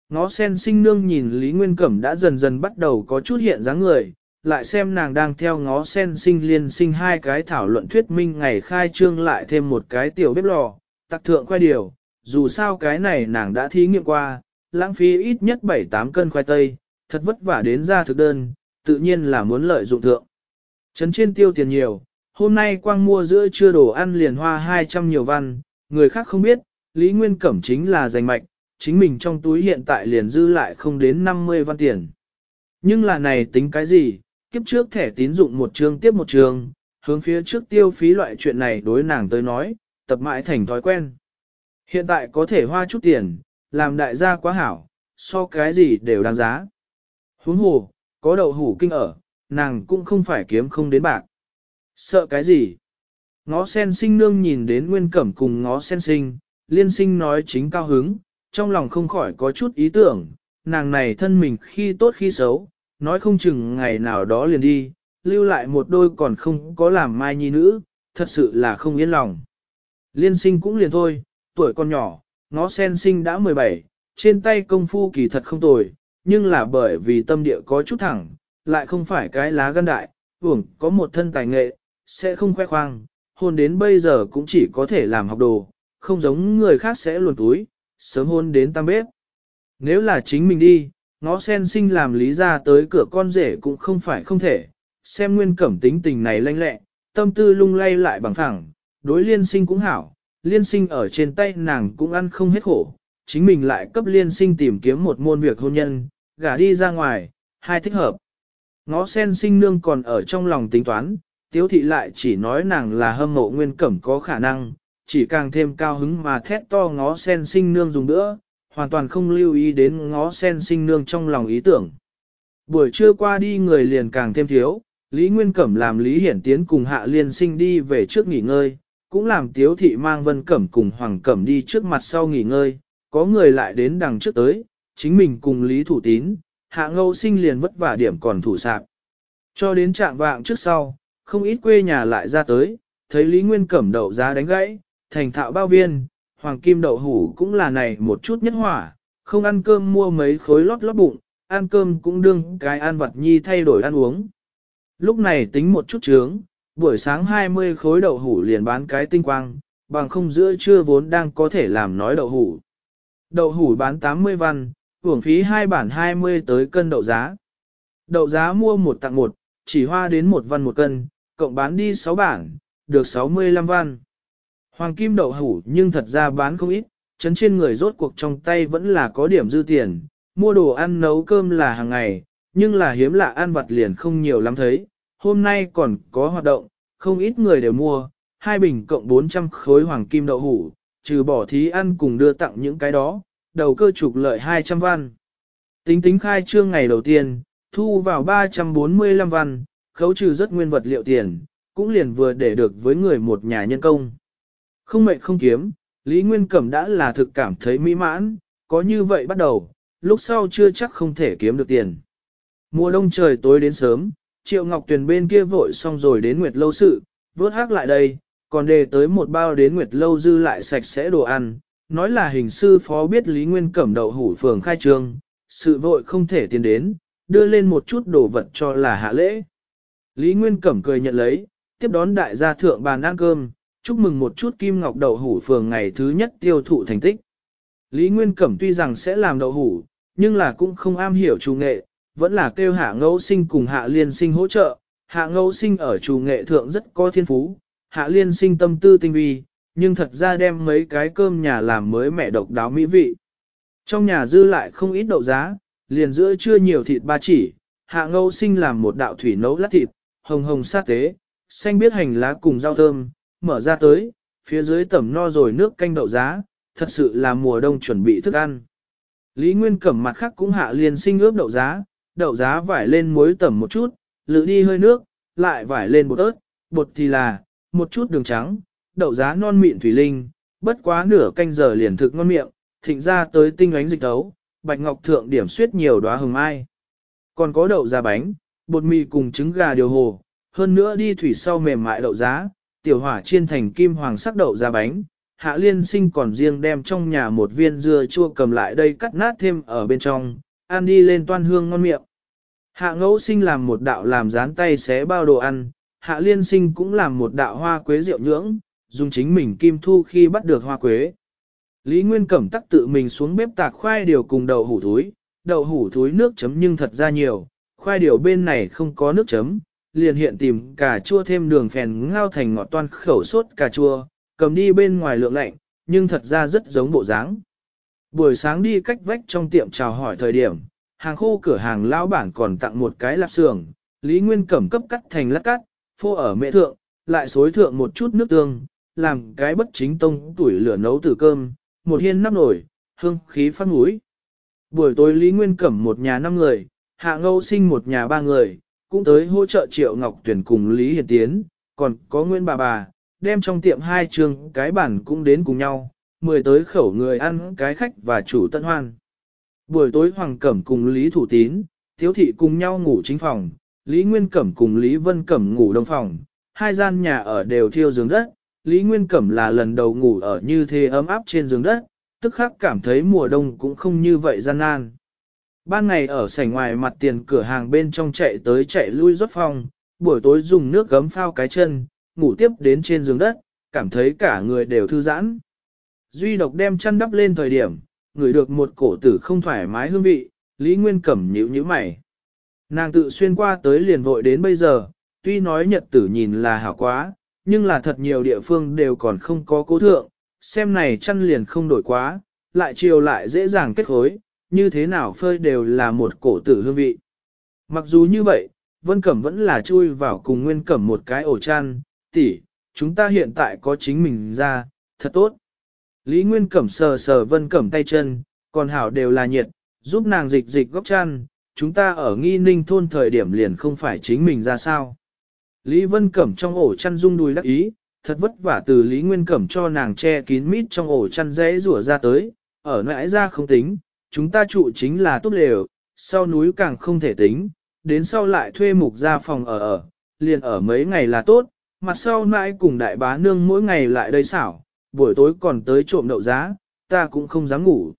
Ngó sen sinh nương nhìn Lý Nguyên Cẩm đã dần dần bắt đầu có chút hiện dáng người, lại xem nàng đang theo ngó sen sinh liên sinh hai cái thảo luận thuyết minh ngày khai trương lại thêm một cái tiểu bếp lò, tặc thượng khoai điều, dù sao cái này nàng đã thí nghiệm qua, lãng phí ít nhất 7-8 cân khoai tây, thật vất vả đến ra thực đơn, tự nhiên là muốn lợi dụng thượng. Trấn trên tiêu tiền nhiều, hôm nay quang mua giữa trưa đồ ăn liền hoa 200 nhiều văn, người khác không biết, Lý Nguyên Cẩm chính là giành mạch, chính mình trong túi hiện tại liền dư lại không đến 50 văn tiền. Nhưng là này tính cái gì, kiếp trước thẻ tín dụng một trường tiếp một trường, hướng phía trước tiêu phí loại chuyện này đối nàng tới nói, tập mãi thành thói quen. Hiện tại có thể hoa chút tiền, làm đại gia quá hảo, so cái gì đều đáng giá. Huống hồ, có đậu hủ kinh ở, nàng cũng không phải kiếm không đến bạc. Sợ cái gì? Ngó sen sinh nương nhìn đến nguyên cẩm cùng ngó sen sinh, liên sinh nói chính cao hứng, trong lòng không khỏi có chút ý tưởng, nàng này thân mình khi tốt khi xấu, nói không chừng ngày nào đó liền đi, lưu lại một đôi còn không có làm mai nhi nữ, thật sự là không yên lòng. Liên sinh cũng liền thôi, tuổi còn nhỏ, ngó sen sinh đã 17, trên tay công phu kỳ thật không tồi, nhưng là bởi vì tâm địa có chút thẳng, lại không phải cái lá gan đại, hưởng có một thân tài nghệ, sẽ không khoe khoang, hôn đến bây giờ cũng chỉ có thể làm học đồ, không giống người khác sẽ luồn túi, sớm hôn đến tam bếp. Nếu là chính mình đi, ngó sen sinh làm lý ra tới cửa con rể cũng không phải không thể, xem nguyên cẩm tính tình này lanh lẹ, tâm tư lung lay lại bằng thẳng, đối liên sinh cũng hảo, liên sinh ở trên tay nàng cũng ăn không hết khổ, chính mình lại cấp liên sinh tìm kiếm một môn việc hôn nhân, gả đi ra ngoài, hai thích hợp. Ngó sen sinh nương còn ở trong lòng tính toán, tiếu thị lại chỉ nói nàng là hâm mộ nguyên cẩm có khả năng, chỉ càng thêm cao hứng mà thét to ngó sen sinh nương dùng nữa, hoàn toàn không lưu ý đến ngó sen sinh nương trong lòng ý tưởng. Buổi trưa qua đi người liền càng thêm thiếu, Lý Nguyên Cẩm làm Lý Hiển Tiến cùng Hạ Liên Sinh đi về trước nghỉ ngơi, cũng làm Tiếu Thị mang Vân Cẩm cùng Hoàng Cẩm đi trước mặt sau nghỉ ngơi, có người lại đến đằng trước tới, chính mình cùng Lý Thủ Tín, hạ ngâu sinh liền vất vả điểm còn thủ sạp. Cho đến trạng vạng trước sau, không ít quê nhà lại ra tới, thấy Lý Nguyên cẩm đậu giá đánh gãy, thành thạo bao viên, hoàng kim đậu hủ cũng là này một chút nhất hỏa, không ăn cơm mua mấy khối lót lót bụng, ăn cơm cũng đương cái ăn vật nhi thay đổi ăn uống. Lúc này tính một chút trướng, buổi sáng 20 khối đậu hủ liền bán cái tinh quang, bằng không giữa trưa vốn đang có thể làm nói đậu hủ đậu hủ bán 80 văn, hưởng phí hai bản 20 tới cân đậu giá. Đậu giá mua một tặng một, chỉ hoa đến một văn một cân, cộng bán đi 6 bản, được 65 văn. Hoàng kim đậu hủ nhưng thật ra bán không ít, chấn trên người rốt cuộc trong tay vẫn là có điểm dư tiền, mua đồ ăn nấu cơm là hàng ngày, nhưng là hiếm lạ ăn vặt liền không nhiều lắm thấy, hôm nay còn có hoạt động, không ít người đều mua, hai bình cộng 400 khối hoàng kim đậu hủ, trừ bỏ thí ăn cùng đưa tặng những cái đó, đầu cơ trục lợi 200 văn. Tính tính khai trương ngày đầu tiên, thu vào 345 văn, khấu trừ rất nguyên vật liệu tiền, cũng liền vừa để được với người một nhà nhân công. Không mệnh không kiếm, Lý Nguyên Cẩm đã là thực cảm thấy mỹ mãn, có như vậy bắt đầu, lúc sau chưa chắc không thể kiếm được tiền. Mùa đông trời tối đến sớm, Triệu Ngọc Tuyền bên kia vội xong rồi đến Nguyệt Lâu Sự, vớt hát lại đây, còn đề tới một bao đến Nguyệt Lâu dư lại sạch sẽ đồ ăn, nói là hình sư phó biết Lý Nguyên Cẩm đậu hủ phường khai trương, sự vội không thể tiến đến, đưa lên một chút đồ vật cho là hạ lễ. Lý Nguyên Cẩm cười nhận lấy, tiếp đón đại gia thượng bàn ăn cơm, chúc mừng một chút kim ngọc đậu hủ phường ngày thứ nhất tiêu thụ thành tích. Lý Nguyên Cẩm tuy rằng sẽ làm đậu hủ, nhưng là cũng không am hiểu chủ nghệ, vẫn là kêu hạ ngẫu sinh cùng hạ liên sinh hỗ trợ, hạ ngẫu sinh ở chủ nghệ thượng rất có thiên phú, hạ liên sinh tâm tư tinh vi, nhưng thật ra đem mấy cái cơm nhà làm mới mẹ độc đáo mỹ vị. Trong nhà dư lại không ít đậu giá, liền giữa chưa nhiều thịt ba chỉ, hạ ngâu sinh làm một đạo thủy nấu lát thịt, hồng hồng sát tế, xanh biết hành lá cùng rau thơm, mở ra tới, phía dưới tẩm no rồi nước canh đậu giá, thật sự là mùa đông chuẩn bị thức ăn. Lý Nguyên cẩm mặt khác cũng hạ liên sinh ướp đậu giá, đậu giá vải lên muối tẩm một chút, lự đi hơi nước, lại vải lên bột ớt, bột thì là, một chút đường trắng, đậu giá non mịn thủy linh, bất quá nửa canh giờ liền thực ngon miệng, thịnh ra tới tinh ánh dịch tấu, bạch ngọc thượng điểm suyết nhiều đóa hồng mai. Còn có đậu giá bánh, bột mì cùng trứng gà điều hồ, hơn nữa đi thủy sau mềm mại đậu giá, tiểu hỏa chiên thành kim hoàng sắc đậu giá bánh. Hạ liên sinh còn riêng đem trong nhà một viên dưa chua cầm lại đây cắt nát thêm ở bên trong, ăn đi lên toan hương ngon miệng. Hạ ngẫu sinh làm một đạo làm dán tay xé bao đồ ăn, hạ liên sinh cũng làm một đạo hoa quế rượu nhưỡng, dùng chính mình kim thu khi bắt được hoa quế. Lý Nguyên Cẩm tắc tự mình xuống bếp tạc khoai điều cùng đậu hủ thúi, đậu hủ thúi nước chấm nhưng thật ra nhiều, khoai điều bên này không có nước chấm, liền hiện tìm cà chua thêm đường phèn ngao thành ngọt toan khẩu sốt cà chua, cầm đi bên ngoài lượng lạnh, nhưng thật ra rất giống bộ dáng. Buổi sáng đi cách vách trong tiệm chào hỏi thời điểm, hàng khô cửa hàng lão bản còn tặng một cái lạp xưởng, Lý Nguyên Cẩm cấp cắt thành lát cắt, phô ở mẹ thượng, lại xối thượng một chút nước tương, làm cái bất chính tông tuổi lửa nấu tử cơm, một hiên nắp nổi, hương khí phát núi Buổi tối Lý Nguyên Cẩm một nhà năm người, Hạ Ngâu Sinh một nhà ba người, cũng tới hỗ trợ Triệu Ngọc Tuyển cùng Lý hiền Tiến, còn có Nguyên bà bà, đem trong tiệm hai trường cái bản cũng đến cùng nhau, mười tới khẩu người ăn cái khách và chủ tân hoan. Buổi tối Hoàng Cẩm cùng Lý Thủ Tín, Tiếu Thị cùng nhau ngủ chính phòng, Lý Nguyên Cẩm cùng Lý Vân Cẩm ngủ đồng phòng, hai gian nhà ở đều thiêu giường đất. Lý Nguyên Cẩm là lần đầu ngủ ở như thế ấm áp trên giường đất, tức khắc cảm thấy mùa đông cũng không như vậy gian nan. Ban ngày ở sảnh ngoài mặt tiền cửa hàng bên trong chạy tới chạy lui rốt phòng, buổi tối dùng nước gấm phao cái chân, ngủ tiếp đến trên giường đất, cảm thấy cả người đều thư giãn. Duy độc đem chăn đắp lên thời điểm, người được một cổ tử không thoải mái hương vị, Lý Nguyên Cẩm nhíu như mày. Nàng tự xuyên qua tới liền vội đến bây giờ, tuy nói nhật tử nhìn là hảo quá, nhưng là thật nhiều địa phương đều còn không có cố thượng, xem này chăn liền không đổi quá, lại chiều lại dễ dàng kết khối, như thế nào phơi đều là một cổ tử hương vị. Mặc dù như vậy, Vân Cẩm vẫn là chui vào cùng Nguyên Cẩm một cái ổ chăn, tỷ, chúng ta hiện tại có chính mình ra, thật tốt. Lý Nguyên Cẩm sờ sờ Vân Cẩm tay chân, còn hảo đều là nhiệt, giúp nàng dịch dịch góc chăn, chúng ta ở nghi ninh thôn thời điểm liền không phải chính mình ra sao. Lý Vân Cẩm trong ổ chăn rung đùi đắc ý, thật vất vả từ Lý Nguyên Cẩm cho nàng che kín mít trong ổ chăn rẽ rủa ra tới, ở nãi ra không tính, chúng ta trụ chính là tốt lều, sau núi càng không thể tính, đến sau lại thuê mục ra phòng ở ở, liền ở mấy ngày là tốt, mặt sau nãi cùng đại bá nương mỗi ngày lại đây xảo, buổi tối còn tới trộm đậu giá, ta cũng không dám ngủ.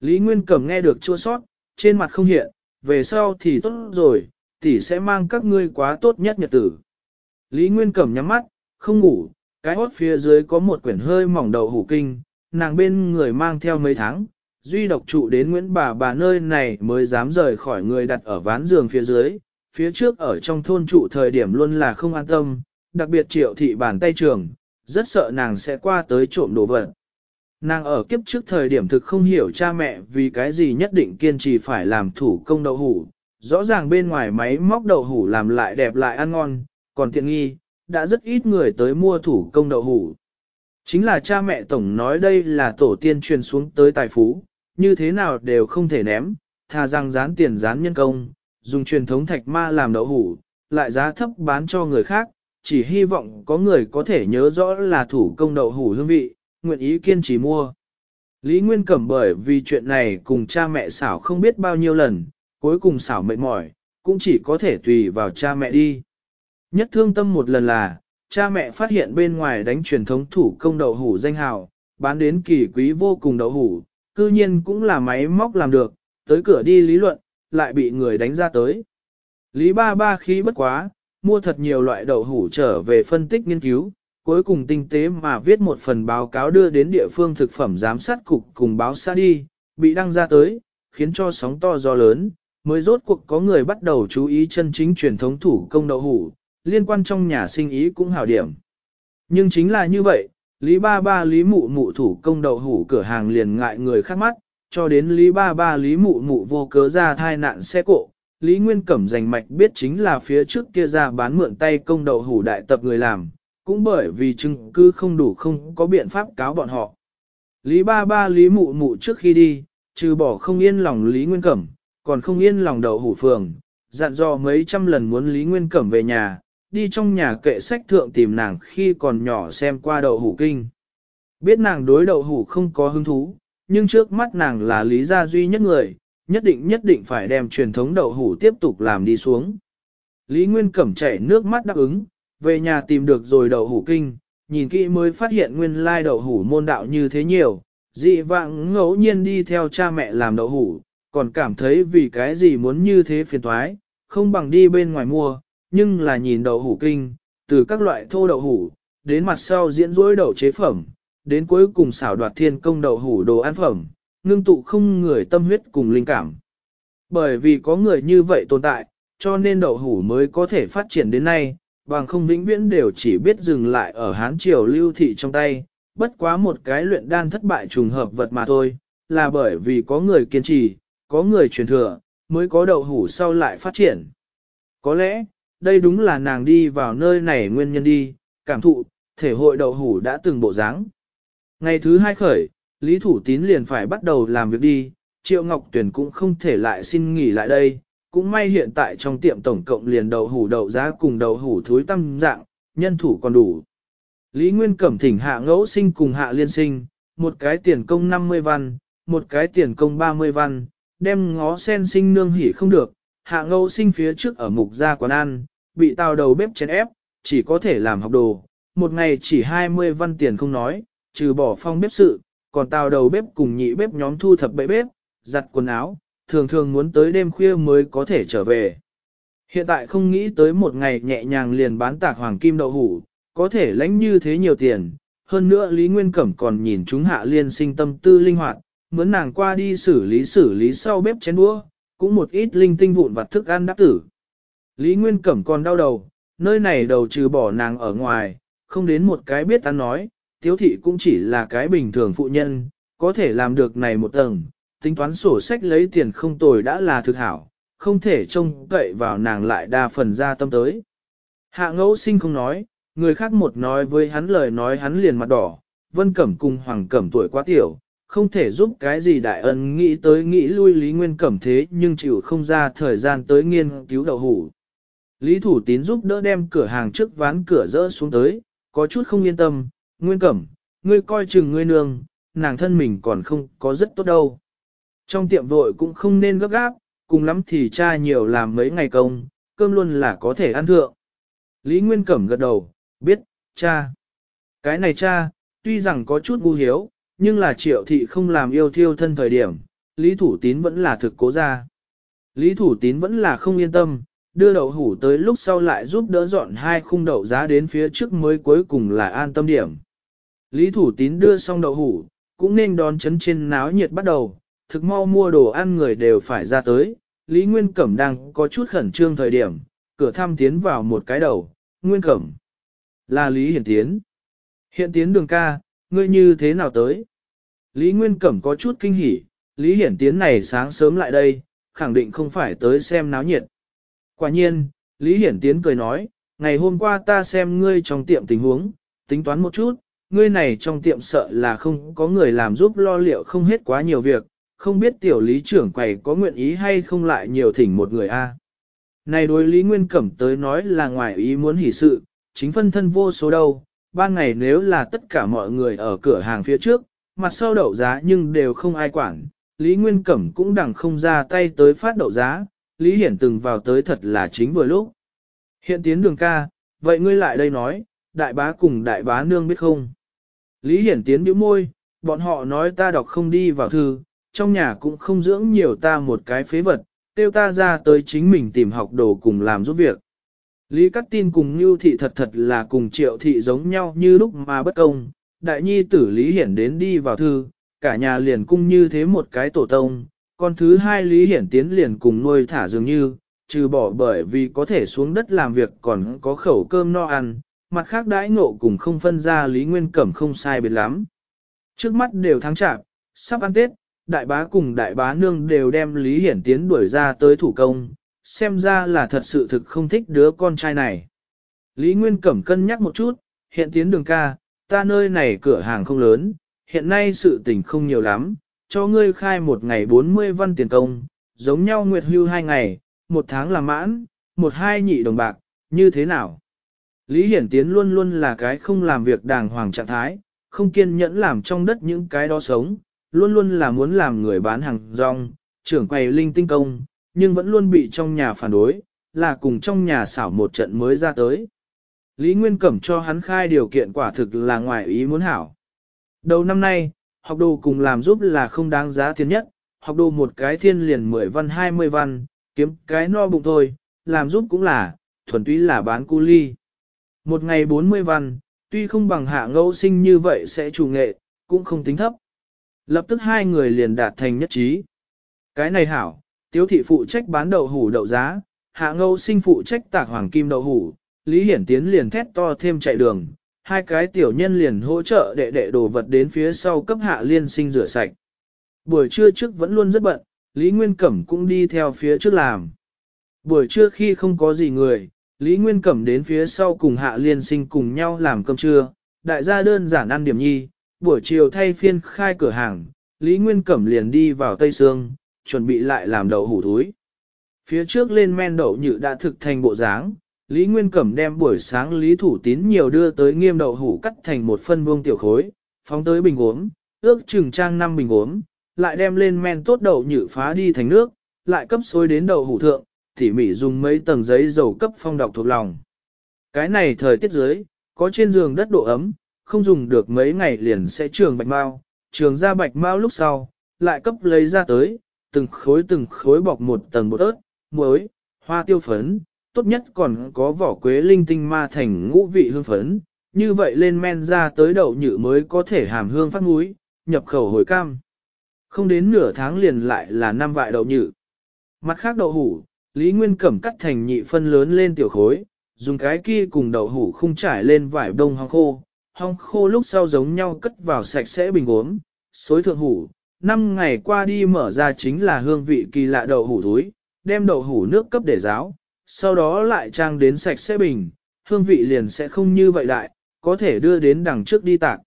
Lý Nguyên Cẩm nghe được chua sót, trên mặt không hiện, về sau thì tốt rồi, tỷ sẽ mang các ngươi quá tốt nhất nhật tử. Lý Nguyên Cẩm nhắm mắt, không ngủ, cái hốt phía dưới có một quyển hơi mỏng đầu hủ kinh, nàng bên người mang theo mấy tháng, duy độc trụ đến Nguyễn bà bà nơi này mới dám rời khỏi người đặt ở ván giường phía dưới, phía trước ở trong thôn trụ thời điểm luôn là không an tâm, đặc biệt triệu thị bàn tay trường, rất sợ nàng sẽ qua tới trộm đồ vật. Nàng ở kiếp trước thời điểm thực không hiểu cha mẹ vì cái gì nhất định kiên trì phải làm thủ công đậu hủ. Rõ ràng bên ngoài máy móc đậu hủ làm lại đẹp lại ăn ngon, còn tiện nghi, đã rất ít người tới mua thủ công đậu hủ. Chính là cha mẹ tổng nói đây là tổ tiên truyền xuống tới tài phú, như thế nào đều không thể ném, thà rằng dán tiền dán nhân công, dùng truyền thống thạch ma làm đậu hủ, lại giá thấp bán cho người khác, chỉ hy vọng có người có thể nhớ rõ là thủ công đậu hủ hương vị, nguyện ý kiên trì mua. Lý Nguyên Cẩm bởi vì chuyện này cùng cha mẹ xảo không biết bao nhiêu lần, cuối cùng xảo mệt mỏi, cũng chỉ có thể tùy vào cha mẹ đi. Nhất thương tâm một lần là, cha mẹ phát hiện bên ngoài đánh truyền thống thủ công đậu hủ danh hào, bán đến kỳ quý vô cùng đậu hủ, cư nhiên cũng là máy móc làm được, tới cửa đi lý luận, lại bị người đánh ra tới. Lý ba ba khí bất quá, mua thật nhiều loại đậu hủ trở về phân tích nghiên cứu, cuối cùng tinh tế mà viết một phần báo cáo đưa đến địa phương thực phẩm giám sát cục cùng báo xã đi, bị đăng ra tới, khiến cho sóng to gió lớn, mới rốt cuộc có người bắt đầu chú ý chân chính truyền thống thủ công đậu hủ, liên quan trong nhà sinh ý cũng hảo điểm. Nhưng chính là như vậy, Lý Ba Ba Lý Mụ Mụ thủ công đậu hủ cửa hàng liền ngại người khác mắt, cho đến Lý Ba Ba Lý Mụ Mụ vô cớ ra thai nạn xe cộ. Lý Nguyên Cẩm giành mạch biết chính là phía trước kia ra bán mượn tay công đậu hủ đại tập người làm, cũng bởi vì chứng cứ không đủ không có biện pháp cáo bọn họ. Lý ba ba Lý mụ mụ trước khi đi, trừ bỏ không yên lòng Lý Nguyên Cẩm, còn không yên lòng đầu hủ phường, dặn dò mấy trăm lần muốn Lý Nguyên Cẩm về nhà, đi trong nhà kệ sách thượng tìm nàng khi còn nhỏ xem qua đậu hủ kinh. Biết nàng đối đậu hủ không có hứng thú, nhưng trước mắt nàng là lý gia duy nhất người, nhất định nhất định phải đem truyền thống đậu hủ tiếp tục làm đi xuống. Lý Nguyên Cẩm chảy nước mắt đáp ứng, về nhà tìm được rồi đậu hủ kinh, nhìn kỹ mới phát hiện nguyên lai đậu hủ môn đạo như thế nhiều, dị vãng ngẫu nhiên đi theo cha mẹ làm đậu hủ, còn cảm thấy vì cái gì muốn như thế phiền toái, không bằng đi bên ngoài mua, nhưng là nhìn đậu hủ kinh, từ các loại thô đậu hủ, đến mặt sau diễn rối đậu chế phẩm, đến cuối cùng xảo đoạt thiên công đậu hủ đồ ăn phẩm, ngưng tụ không người tâm huyết cùng linh cảm. Bởi vì có người như vậy tồn tại, cho nên đậu hủ mới có thể phát triển đến nay, bằng không vĩnh viễn đều chỉ biết dừng lại ở hán triều lưu thị trong tay, bất quá một cái luyện đan thất bại trùng hợp vật mà thôi, là bởi vì có người kiên trì, có người truyền thừa, mới có đậu hủ sau lại phát triển. Có lẽ, đây đúng là nàng đi vào nơi này nguyên nhân đi, cảm thụ, thể hội đậu hủ đã từng bộ dáng. Ngày thứ hai khởi, Lý Thủ Tín liền phải bắt đầu làm việc đi, Triệu Ngọc Tuyển cũng không thể lại xin nghỉ lại đây, cũng may hiện tại trong tiệm tổng cộng liền đậu hủ đậu giá cùng đậu hủ thúi tăng dạng, nhân thủ còn đủ. Lý Nguyên Cẩm thỉnh hạ ngẫu sinh cùng hạ liên sinh, một cái tiền công 50 văn, một cái tiền công 30 văn, đem ngó sen sinh nương hỉ không được, hạ ngẫu sinh phía trước ở mục gia quán ăn, bị tào đầu bếp chén ép, chỉ có thể làm học đồ, một ngày chỉ 20 văn tiền không nói, trừ bỏ phong bếp sự, còn tào đầu bếp cùng nhị bếp nhóm thu thập bậy bếp, giặt quần áo, thường thường muốn tới đêm khuya mới có thể trở về. Hiện tại không nghĩ tới một ngày nhẹ nhàng liền bán tạc hoàng kim đậu hủ, có thể lãnh như thế nhiều tiền. Hơn nữa Lý Nguyên Cẩm còn nhìn chúng hạ liên sinh tâm tư linh hoạt, mướn nàng qua đi xử lý xử lý sau bếp chén đũa, cũng một ít linh tinh vụn vặt thức ăn đáp tử. Lý Nguyên Cẩm còn đau đầu, nơi này đầu trừ bỏ nàng ở ngoài, không đến một cái biết ta nói, tiếu thị cũng chỉ là cái bình thường phụ nhân, có thể làm được này một tầng, tính toán sổ sách lấy tiền không tồi đã là thực hảo, không thể trông cậy vào nàng lại đa phần ra tâm tới. Hạ ngẫu sinh không nói, người khác một nói với hắn lời nói hắn liền mặt đỏ, vân cẩm cùng hoàng cẩm tuổi quá tiểu, không thể giúp cái gì đại ân nghĩ tới nghĩ lui Lý Nguyên Cẩm thế nhưng chịu không ra thời gian tới nghiên cứu đậu hủ. Lý Thủ Tín giúp đỡ đem cửa hàng trước ván cửa rỡ xuống tới, có chút không yên tâm, Nguyên Cẩm, ngươi coi chừng ngươi nương, nàng thân mình còn không có rất tốt đâu. Trong tiệm vội cũng không nên gấp gáp, cùng lắm thì cha nhiều làm mấy ngày công, cơm luôn là có thể ăn thượng. Lý Nguyên Cẩm gật đầu, biết, cha. Cái này cha, tuy rằng có chút ngu hiếu, nhưng là triệu thị không làm yêu thiêu thân thời điểm, Lý Thủ Tín vẫn là thực cố ra. Lý Thủ Tín vẫn là không yên tâm, đưa đậu hủ tới lúc sau lại giúp đỡ dọn hai khung đậu giá đến phía trước mới cuối cùng là an tâm điểm. Lý Thủ Tín đưa xong đậu hủ, cũng nên đón chấn trên náo nhiệt bắt đầu, thực mau mua đồ ăn người đều phải ra tới, Lý Nguyên Cẩm đang có chút khẩn trương thời điểm, cửa thăm tiến vào một cái đầu, Nguyên Cẩm. Là Lý Hiển Tiến. hiển Tiến đường ca, ngươi như thế nào tới? Lý Nguyên Cẩm có chút kinh hỉ, Lý Hiển Tiến này sáng sớm lại đây, khẳng định không phải tới xem náo nhiệt. Quả nhiên, Lý Hiển Tiến cười nói, ngày hôm qua ta xem ngươi trong tiệm tình huống, tính toán một chút, ngươi này trong tiệm sợ là không có người làm giúp lo liệu không hết quá nhiều việc, không biết tiểu lý trưởng quầy có nguyện ý hay không lại nhiều thỉnh một người a. Này đối lý nguyên cẩm tới nói là ngoài ý muốn hỷ sự, chính phân thân vô số đâu, ban ngày nếu là tất cả mọi người ở cửa hàng phía trước, mặt sau đậu giá nhưng đều không ai quản, lý nguyên cẩm cũng đằng không ra tay tới phát đậu giá, lý hiển từng vào tới thật là chính vừa lúc. Hiện tiến đường ca, vậy ngươi lại đây nói, đại bá cùng đại bá nương biết không? Lý hiển tiến biểu môi, bọn họ nói ta đọc không đi vào thư, trong nhà cũng không dưỡng nhiều ta một cái phế vật, tiêu ta ra tới chính mình tìm học đồ cùng làm giúp việc. Lý Cát Tin cùng Nưu Thị thật thật là cùng Triệu Thị giống nhau như lúc mà bất công, đại nhi tử Lý Hiển đến đi vào thư, cả nhà liền cung như thế một cái tổ tông, con thứ hai Lý Hiển tiến liền cùng nuôi thả dường như, trừ bỏ bởi vì có thể xuống đất làm việc còn có khẩu cơm no ăn, mặt khác đãi ngộ cùng không phân ra Lý Nguyên Cẩm không sai biệt lắm. Trước mắt đều tháng chạp, sắp ăn Tết, đại bá cùng đại bá nương đều đem Lý Hiển Tiến đuổi ra tới thủ công, xem ra là thật sự thực không thích đứa con trai này. Lý Nguyên Cẩm cân nhắc một chút, hiện tiến đường ca, ta nơi này cửa hàng không lớn, hiện nay sự tình không nhiều lắm, cho ngươi khai một ngày 40 văn tiền công, giống nhau nguyệt hưu hai ngày, một tháng là mãn, một hai nhị đồng bạc, như thế nào? Lý Hiển Tiến luôn luôn là cái không làm việc đàng hoàng trạng thái, không kiên nhẫn làm trong đất những cái đó sống, luôn luôn là muốn làm người bán hàng rong, trưởng quầy linh tinh công, nhưng vẫn luôn bị trong nhà phản đối, là cùng trong nhà xảo một trận mới ra tới. Lý Nguyên Cẩm cho hắn khai điều kiện quả thực là ngoài ý muốn hảo. Đầu năm nay, học đồ cùng làm giúp là không đáng giá tiền nhất, học đồ một cái thiên liền 10 văn 20 văn, kiếm cái no bụng thôi, làm giúp cũng là, thuần túy là bán cu ly. Một ngày 40 văn, tuy không bằng hạ ngẫu sinh như vậy sẽ chủ nghệ, cũng không tính thấp. Lập tức hai người liền đạt thành nhất trí. Cái này hảo, tiếu thị phụ trách bán đậu hủ đậu giá, hạ ngâu sinh phụ trách tạc hoàng kim đậu hủ, Lý Hiển Tiến liền thét to thêm chạy đường, hai cái tiểu nhân liền hỗ trợ đệ đệ đồ vật đến phía sau cấp hạ liên sinh rửa sạch. Buổi trưa trước vẫn luôn rất bận, Lý Nguyên Cẩm cũng đi theo phía trước làm. Buổi trưa khi không có gì người, Lý Nguyên Cẩm đến phía sau cùng hạ liên sinh cùng nhau làm cơm trưa, đại gia đơn giản ăn điểm nhi, buổi chiều thay phiên khai cửa hàng, Lý Nguyên Cẩm liền đi vào Tây Sương, chuẩn bị lại làm đậu hủ túi. Phía trước lên men đậu nhự đã thực thành bộ dáng, Lý Nguyên Cẩm đem buổi sáng Lý Thủ Tín nhiều đưa tới nghiêm đậu hủ cắt thành một phân vuông tiểu khối, phóng tới bình uống, ước chừng trang 5 bình uống, lại đem lên men tốt đậu nhự phá đi thành nước, lại cấp xôi đến đậu hủ thượng, tỉ mỉ dùng mấy tầng giấy dầu cấp phong đọc thuộc lòng. Cái này thời tiết dưới, có trên giường đất độ ấm, không dùng được mấy ngày liền sẽ trường bạch mau, trường ra bạch mau lúc sau, lại cấp lấy ra tới, từng khối từng khối bọc một tầng bột ớt, muối, hoa tiêu phấn, tốt nhất còn có vỏ quế linh tinh ma thành ngũ vị hương phấn, như vậy lên men ra tới đậu nhự mới có thể hàm hương phát múi, nhập khẩu hồi cam. Không đến nửa tháng liền lại là năm vại đậu nhự. Mặt khác đậu hủ, Lý Nguyên Cẩm cắt thành nhị phân lớn lên tiểu khối, dùng cái kia cùng đậu hủ không trải lên vải đông hoang khô, hong khô lúc sau giống nhau cất vào sạch sẽ bình uống, xối thượng hủ, năm ngày qua đi mở ra chính là hương vị kỳ lạ đậu hủ túi, đem đậu hủ nước cấp để ráo, sau đó lại trang đến sạch sẽ bình, hương vị liền sẽ không như vậy lại, có thể đưa đến đằng trước đi tạc.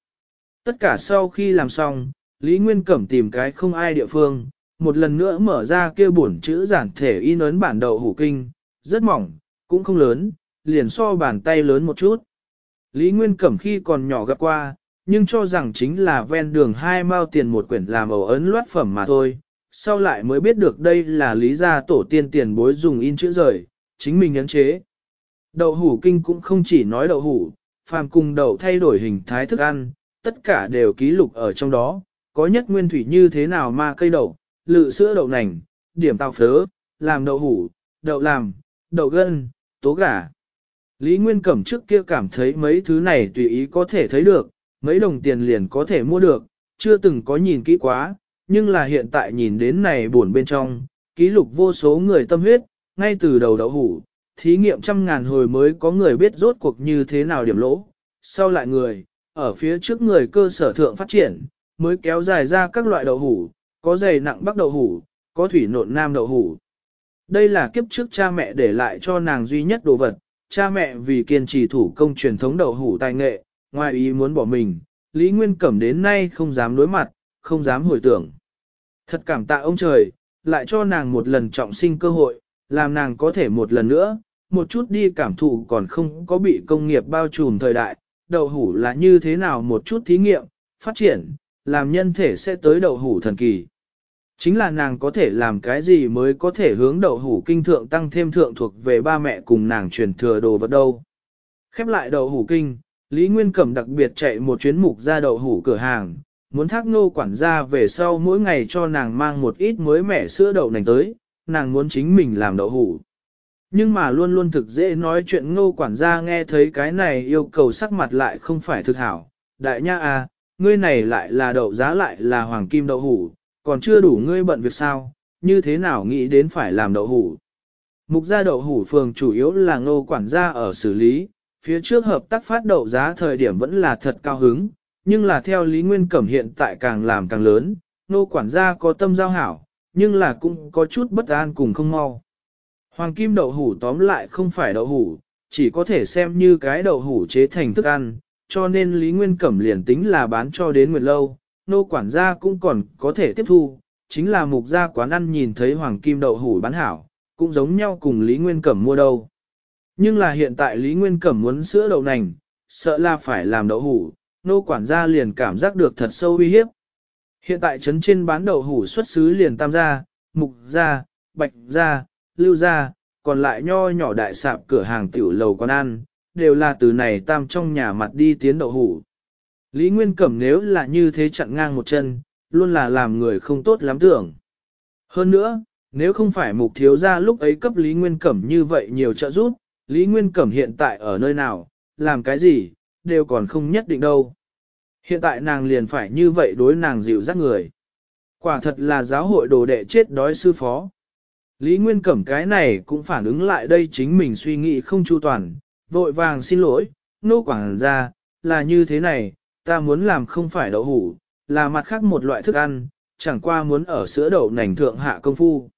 Tất cả sau khi làm xong, Lý Nguyên Cẩm tìm cái không ai địa phương, một lần nữa mở ra kia bổn chữ giản thể in ấn bản đậu hủ kinh, rất mỏng, cũng không lớn, liền so bàn tay lớn một chút. Lý Nguyên Cẩm khi còn nhỏ gặp qua, nhưng cho rằng chính là ven đường hai mao tiền một quyển làm ẩu ấn loát phẩm mà thôi. Sau lại mới biết được đây là lý gia tổ tiên tiền bối dùng in chữ rời, chính mình ấn chế. Đậu hủ kinh cũng không chỉ nói đậu hủ, phàm cùng đậu thay đổi hình thái thức ăn, tất cả đều ký lục ở trong đó, có nhất nguyên thủy như thế nào mà cây đậu, lự sữa đậu nành, điểm tàu phớ, làm đậu hủ, đậu làm, đậu gân, tố gà. Lý Nguyên Cẩm trước kia cảm thấy mấy thứ này tùy ý có thể thấy được, mấy đồng tiền liền có thể mua được, chưa từng có nhìn kỹ quá, nhưng là hiện tại nhìn đến này buồn bên trong, ký lục vô số người tâm huyết, ngay từ đầu đậu hủ, thí nghiệm trăm ngàn hồi mới có người biết rốt cuộc như thế nào điểm lỗ, sau lại người, ở phía trước người cơ sở thượng phát triển, mới kéo dài ra các loại đậu hủ, có dày nặng bắc đậu hủ, có thủy nộn nam đậu hủ. Đây là kiếp trước cha mẹ để lại cho nàng duy nhất đồ vật, cha mẹ vì kiên trì thủ công truyền thống đậu hủ tài nghệ, ngoài ý muốn bỏ mình, Lý Nguyên Cẩm đến nay không dám đối mặt, không dám hồi tưởng. Thật cảm tạ ông trời, lại cho nàng một lần trọng sinh cơ hội, làm nàng có thể một lần nữa, một chút đi cảm thụ còn không có bị công nghiệp bao trùm thời đại, đậu hủ là như thế nào một chút thí nghiệm, phát triển, làm nhân thể sẽ tới đậu hủ thần kỳ. Chính là nàng có thể làm cái gì mới có thể hướng đậu hủ kinh thượng tăng thêm thượng thuộc về ba mẹ cùng nàng truyền thừa đồ vật đâu. Khép lại đậu hủ kinh, Lý Nguyên Cẩm đặc biệt chạy một chuyến mục ra đậu hủ cửa hàng, muốn thác nô quản gia về sau mỗi ngày cho nàng mang một ít mới mẻ sữa đậu nành tới, nàng muốn chính mình làm đậu hủ. Nhưng mà luôn luôn thực dễ nói chuyện ngô quản gia nghe thấy cái này yêu cầu sắc mặt lại không phải thực hảo. Đại nha à, ngươi này lại là đậu giá lại là hoàng kim đậu hủ, còn chưa đủ ngươi bận việc sao, như thế nào nghĩ đến phải làm đậu hủ. Mục gia đậu hủ phường chủ yếu là ngô quản gia ở xử lý, phía trước hợp tác phát đậu giá thời điểm vẫn là thật cao hứng, nhưng là theo Lý Nguyên Cẩm hiện tại càng làm càng lớn, ngô quản gia có tâm giao hảo, nhưng là cũng có chút bất an cùng không mau. Hoàng kim đậu hủ tóm lại không phải đậu hủ, chỉ có thể xem như cái đậu hủ chế thành thức ăn, cho nên Lý Nguyên Cẩm liền tính là bán cho đến nguyệt lâu, nô quản gia cũng còn có thể tiếp thu, chính là mục gia quán ăn nhìn thấy hoàng kim đậu hủ bán hảo, cũng giống nhau cùng Lý Nguyên Cẩm mua đâu. Nhưng là hiện tại Lý Nguyên Cẩm muốn sữa đậu nành, sợ là phải làm đậu hủ, nô quản gia liền cảm giác được thật sâu uy hiếp. Hiện tại trấn trên bán đậu hủ xuất xứ liền tam gia, mục gia, bạch gia, lưu gia, còn lại nho nhỏ đại sạp cửa hàng tiểu lầu quán ăn, đều là từ này tam trong nhà mặt đi tiến đậu hủ. Lý Nguyên Cẩm nếu là như thế chặn ngang một chân, luôn là làm người không tốt lắm tưởng. Hơn nữa, nếu không phải mục thiếu ra lúc ấy cấp Lý Nguyên Cẩm như vậy nhiều trợ giúp, Lý Nguyên Cẩm hiện tại ở nơi nào, làm cái gì, đều còn không nhất định đâu. Hiện tại nàng liền phải như vậy đối nàng dịu dắt người. Quả thật là giáo hội đồ đệ chết đói sư phó. Lý Nguyên Cẩm cái này cũng phản ứng lại đây chính mình suy nghĩ không chu toàn, vội vàng xin lỗi, nô quảng ra, là như thế này, ta muốn làm không phải đậu hủ, là mặt khác một loại thức ăn, chẳng qua muốn ở sữa đậu nành thượng hạ công phu.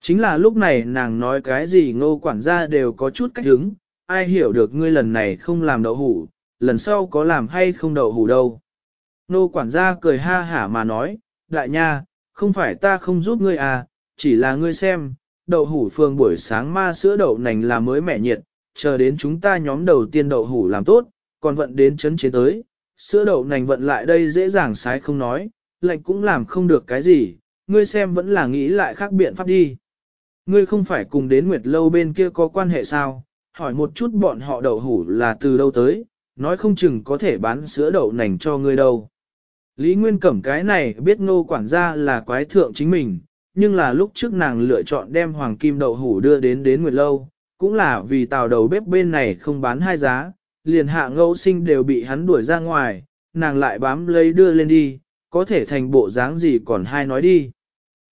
Chính là lúc này nàng nói cái gì ngô quản gia đều có chút cách hứng, ai hiểu được ngươi lần này không làm đậu hủ, lần sau có làm hay không đậu hủ đâu. Ngô quản gia cười ha hả mà nói, đại nha, không phải ta không giúp ngươi à, chỉ là ngươi xem, đậu hủ phường buổi sáng ma sữa đậu nành là mới mẻ nhiệt, chờ đến chúng ta nhóm đầu tiên đậu hủ làm tốt, còn vận đến chấn chế tới, Sữa đậu nành vận lại đây dễ dàng sái không nói, lệnh cũng làm không được cái gì, ngươi xem vẫn là nghĩ lại khác biện pháp đi. Ngươi không phải cùng đến Nguyệt Lâu bên kia có quan hệ sao, hỏi một chút bọn họ đậu hủ là từ đâu tới, nói không chừng có thể bán sữa đậu nành cho ngươi đâu. Lý Nguyên Cẩm cái này biết ngô quản gia là quái thượng chính mình, nhưng là lúc trước nàng lựa chọn đem hoàng kim đậu hủ đưa đến đến Nguyệt Lâu, cũng là vì tàu đầu bếp bên này không bán hai giá, liền hạ ngẫu sinh đều bị hắn đuổi ra ngoài, nàng lại bám lấy đưa lên đi, có thể thành bộ dáng gì còn hai nói đi.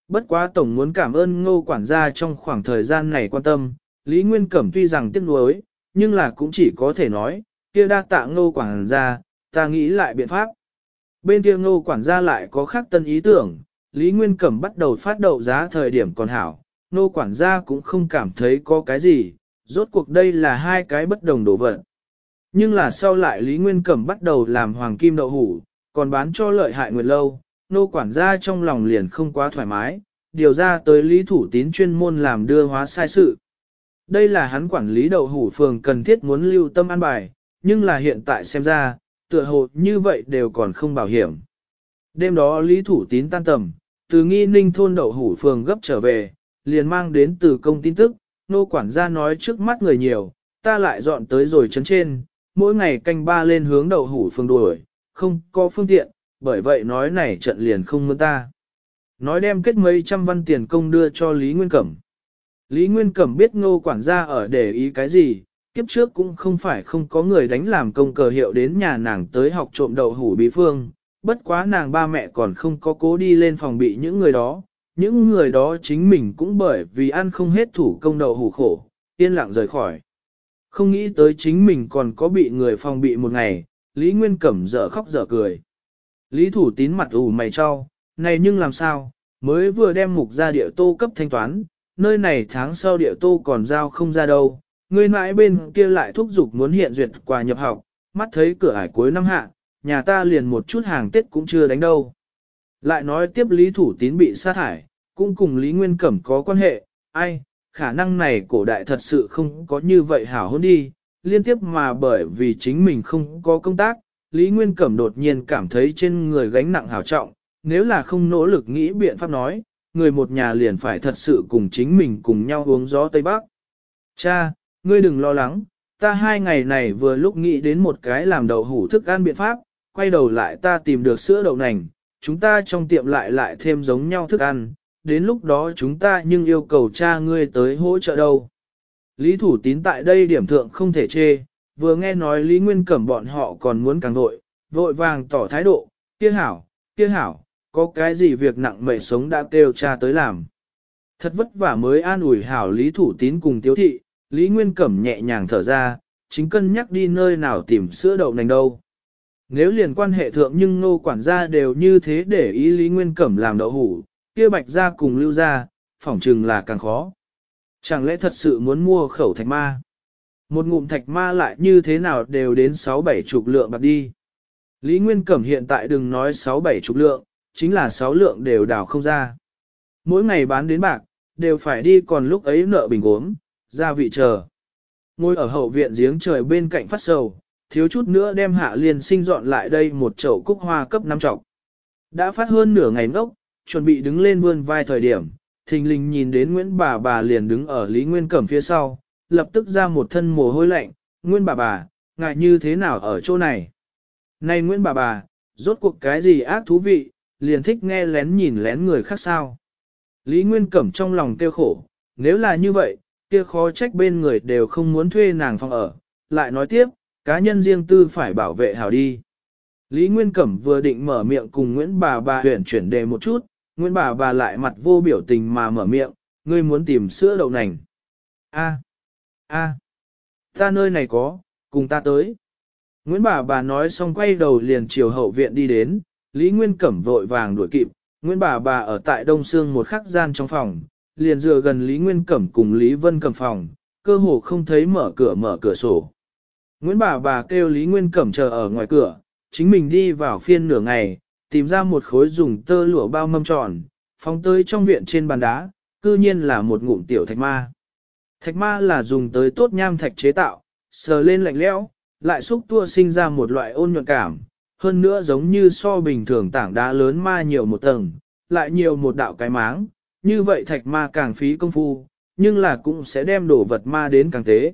Bất quá Tổng muốn cảm ơn ngô quản gia trong khoảng thời gian này quan tâm, Lý Nguyên Cẩm tuy rằng tiếc nuối, nhưng là cũng chỉ có thể nói, kia đa tạ ngô quản gia, ta nghĩ lại biện pháp. Bên kia ngô quản gia lại có khác tân ý tưởng, Lý Nguyên Cẩm bắt đầu phát đậu giá thời điểm còn hảo, ngô quản gia cũng không cảm thấy có cái gì, rốt cuộc đây là hai cái bất đồng đổ vật. Nhưng là sau lại Lý Nguyên Cẩm bắt đầu làm hoàng kim đậu hủ, còn bán cho lợi hại nguyệt lâu, nô quản gia trong lòng liền không quá thoải mái, điều ra tới Lý Thủ Tín chuyên môn làm đưa hóa sai sự. Đây là hắn quản lý đậu hủ phường cần thiết muốn lưu tâm an bài, nhưng là hiện tại xem ra, tựa hồ như vậy đều còn không bảo hiểm. Đêm đó Lý Thủ Tín tan tầm, từ nghi ninh thôn đậu hủ phường gấp trở về, liền mang đến từ công tin tức, nô quản gia nói trước mắt người nhiều, ta lại dọn tới rồi chấn trên, mỗi ngày canh ba lên hướng đậu hủ phương đuổi, không có phương tiện, bởi vậy nói này trận liền không mướn ta. Nói đem kết mấy trăm văn tiền công đưa cho Lý Nguyên Cẩm. Lý Nguyên Cẩm biết ngô quản gia ở để ý cái gì, kiếp trước cũng không phải không có người đánh làm công cờ hiệu đến nhà nàng tới học trộm đậu hủ bí phương, bất quá nàng ba mẹ còn không có cố đi lên phòng bị những người đó, những người đó chính mình cũng bởi vì ăn không hết thủ công đậu hủ khổ, yên lặng rời khỏi. Không nghĩ tới chính mình còn có bị người phòng bị một ngày, Lý Nguyên Cẩm dở khóc dở cười. Lý Thủ Tín mặt ủ mày cho, này nhưng làm sao, mới vừa đem mục ra địa tô cấp thanh toán, nơi này tháng sau địa tô còn giao không ra đâu, người mãi bên kia lại thúc giục muốn hiện duyệt quà nhập học, mắt thấy cửa ải cuối năm hạ, nhà ta liền một chút hàng Tết cũng chưa đánh đâu. Lại nói tiếp Lý Thủ Tín bị sát thải, cũng cùng Lý Nguyên Cẩm có quan hệ, ai, khả năng này cổ đại thật sự không có như vậy hảo hôn đi, liên tiếp mà bởi vì chính mình không có công tác, Lý Nguyên Cẩm đột nhiên cảm thấy trên người gánh nặng hảo trọng, nếu là không nỗ lực nghĩ biện pháp nói, người một nhà liền phải thật sự cùng chính mình cùng nhau uống gió Tây Bắc. Cha, ngươi đừng lo lắng, ta hai ngày này vừa lúc nghĩ đến một cái làm đậu hủ thức ăn biện pháp, quay đầu lại ta tìm được sữa đậu nành, chúng ta trong tiệm lại lại thêm giống nhau thức ăn, đến lúc đó chúng ta nhưng yêu cầu cha ngươi tới hỗ trợ đâu. Lý Thủ Tín tại đây điểm thượng không thể chê, vừa nghe nói Lý Nguyên Cẩm bọn họ còn muốn càng vội, vội vàng tỏ thái độ, kia hảo, kia hảo, có cái gì việc nặng mệnh sống đã kêu cha tới làm. Thật vất vả mới an ủi hảo Lý Thủ Tín cùng Tiếu Thị, Lý Nguyên Cẩm nhẹ nhàng thở ra, chính cân nhắc đi nơi nào tìm sữa đậu nành đâu. Nếu liền quan hệ thượng nhưng nô quản gia đều như thế để ý Lý Nguyên Cẩm làm đậu hủ, kia bạch ra cùng lưu ra, phỏng chừng là càng khó. Chẳng lẽ thật sự muốn mua khẩu thạch ma? Một ngụm thạch ma lại như thế nào đều đến 6-7 chục lượng bạc đi. Lý Nguyên Cẩm hiện tại đừng nói 6-7 chục lượng, chính là 6 lượng đều đảo không ra. Mỗi ngày bán đến bạc, đều phải đi còn lúc ấy nợ bình gốm, ra vị chờ. Ngồi ở hậu viện giếng trời bên cạnh phát sầu, thiếu chút nữa đem hạ liền sinh dọn lại đây một chậu cúc hoa cấp năm trọng. Đã phát hơn nửa ngày ngốc, chuẩn bị đứng lên vươn vai thời điểm, thình lình nhìn đến Nguyễn bà bà liền đứng ở Lý Nguyên Cẩm phía sau, lập tức ra một thân mồ hôi lạnh, nguyễn bà bà, ngại như thế nào ở chỗ này? Này Nguyễn bà bà, rốt cuộc cái gì ác thú vị, liền thích nghe lén nhìn lén người khác sao? Lý Nguyên Cẩm trong lòng kêu khổ, nếu là như vậy, kia khó trách bên người đều không muốn thuê nàng phòng ở, lại nói tiếp, cá nhân riêng tư phải bảo vệ hảo đi. Lý Nguyên Cẩm vừa định mở miệng cùng Nguyễn bà bà huyển chuyển đề một chút, Nguyễn bà bà lại mặt vô biểu tình mà mở miệng, ngươi muốn tìm sữa đậu nành. A, a, ta nơi này có, cùng ta tới. Nguyễn bà bà nói xong quay đầu liền chiều hậu viện đi đến, Lý Nguyên Cẩm vội vàng đuổi kịp, Nguyễn bà bà ở tại Đông Sương một khắc gian trong phòng, liền dựa gần Lý Nguyên Cẩm cùng Lý Vân Cẩm phòng, cơ hồ không thấy mở cửa mở cửa sổ. Nguyễn bà bà kêu Lý Nguyên Cẩm chờ ở ngoài cửa, chính mình đi vào phiên nửa ngày, tìm ra một khối dùng tơ lụa bao mâm tròn, phóng tới trong viện trên bàn đá, cư nhiên là một ngụm tiểu thạch ma. Thạch ma là dùng tới tốt nham thạch chế tạo, sờ lên lạnh lẽo, lại xúc tua sinh ra một loại ôn nhuận cảm, hơn nữa giống như so bình thường tảng đá lớn ma nhiều một tầng, lại nhiều một đạo cái máng, như vậy thạch ma càng phí công phu, nhưng là cũng sẽ đem đổ vật ma đến càng tế.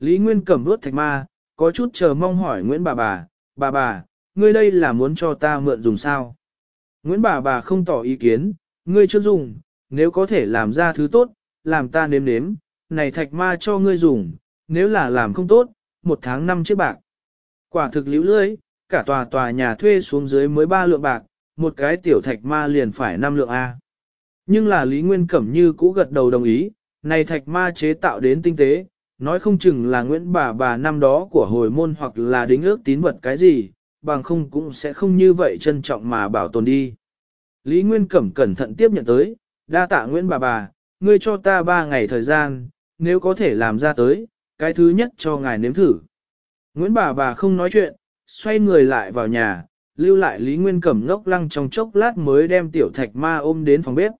Lý Nguyên cầm đuốt thạch ma, có chút chờ mong hỏi Nguyễn bà bà, bà bà, ngươi đây là muốn cho ta mượn dùng sao? Nguyễn bà bà không tỏ ý kiến, ngươi chưa dùng, nếu có thể làm ra thứ tốt, làm ta nếm nếm, này thạch ma cho ngươi dùng, nếu là làm không tốt, một tháng năm chiếc bạc. Quả thực liễu lưới, cả tòa tòa nhà thuê xuống dưới mới ba lượng bạc, một cái tiểu thạch ma liền phải năm lượng A. Nhưng là Lý Nguyên Cẩm như cũ gật đầu đồng ý, này thạch ma chế tạo đến tinh tế, nói không chừng là Nguyễn bà bà năm đó của hồi môn hoặc là đính ước tín vật cái gì, bằng không cũng sẽ không như vậy trân trọng mà bảo tồn đi. Lý Nguyên Cẩm cẩn thận tiếp nhận tới, đa tạ Nguyễn bà bà, ngươi cho ta 3 ngày thời gian, nếu có thể làm ra tới, cái thứ nhất cho ngài nếm thử. Nguyễn bà bà không nói chuyện, xoay người lại vào nhà, lưu lại Lý Nguyên Cẩm ngốc lăng trong chốc lát mới đem tiểu thạch ma ôm đến phòng bếp.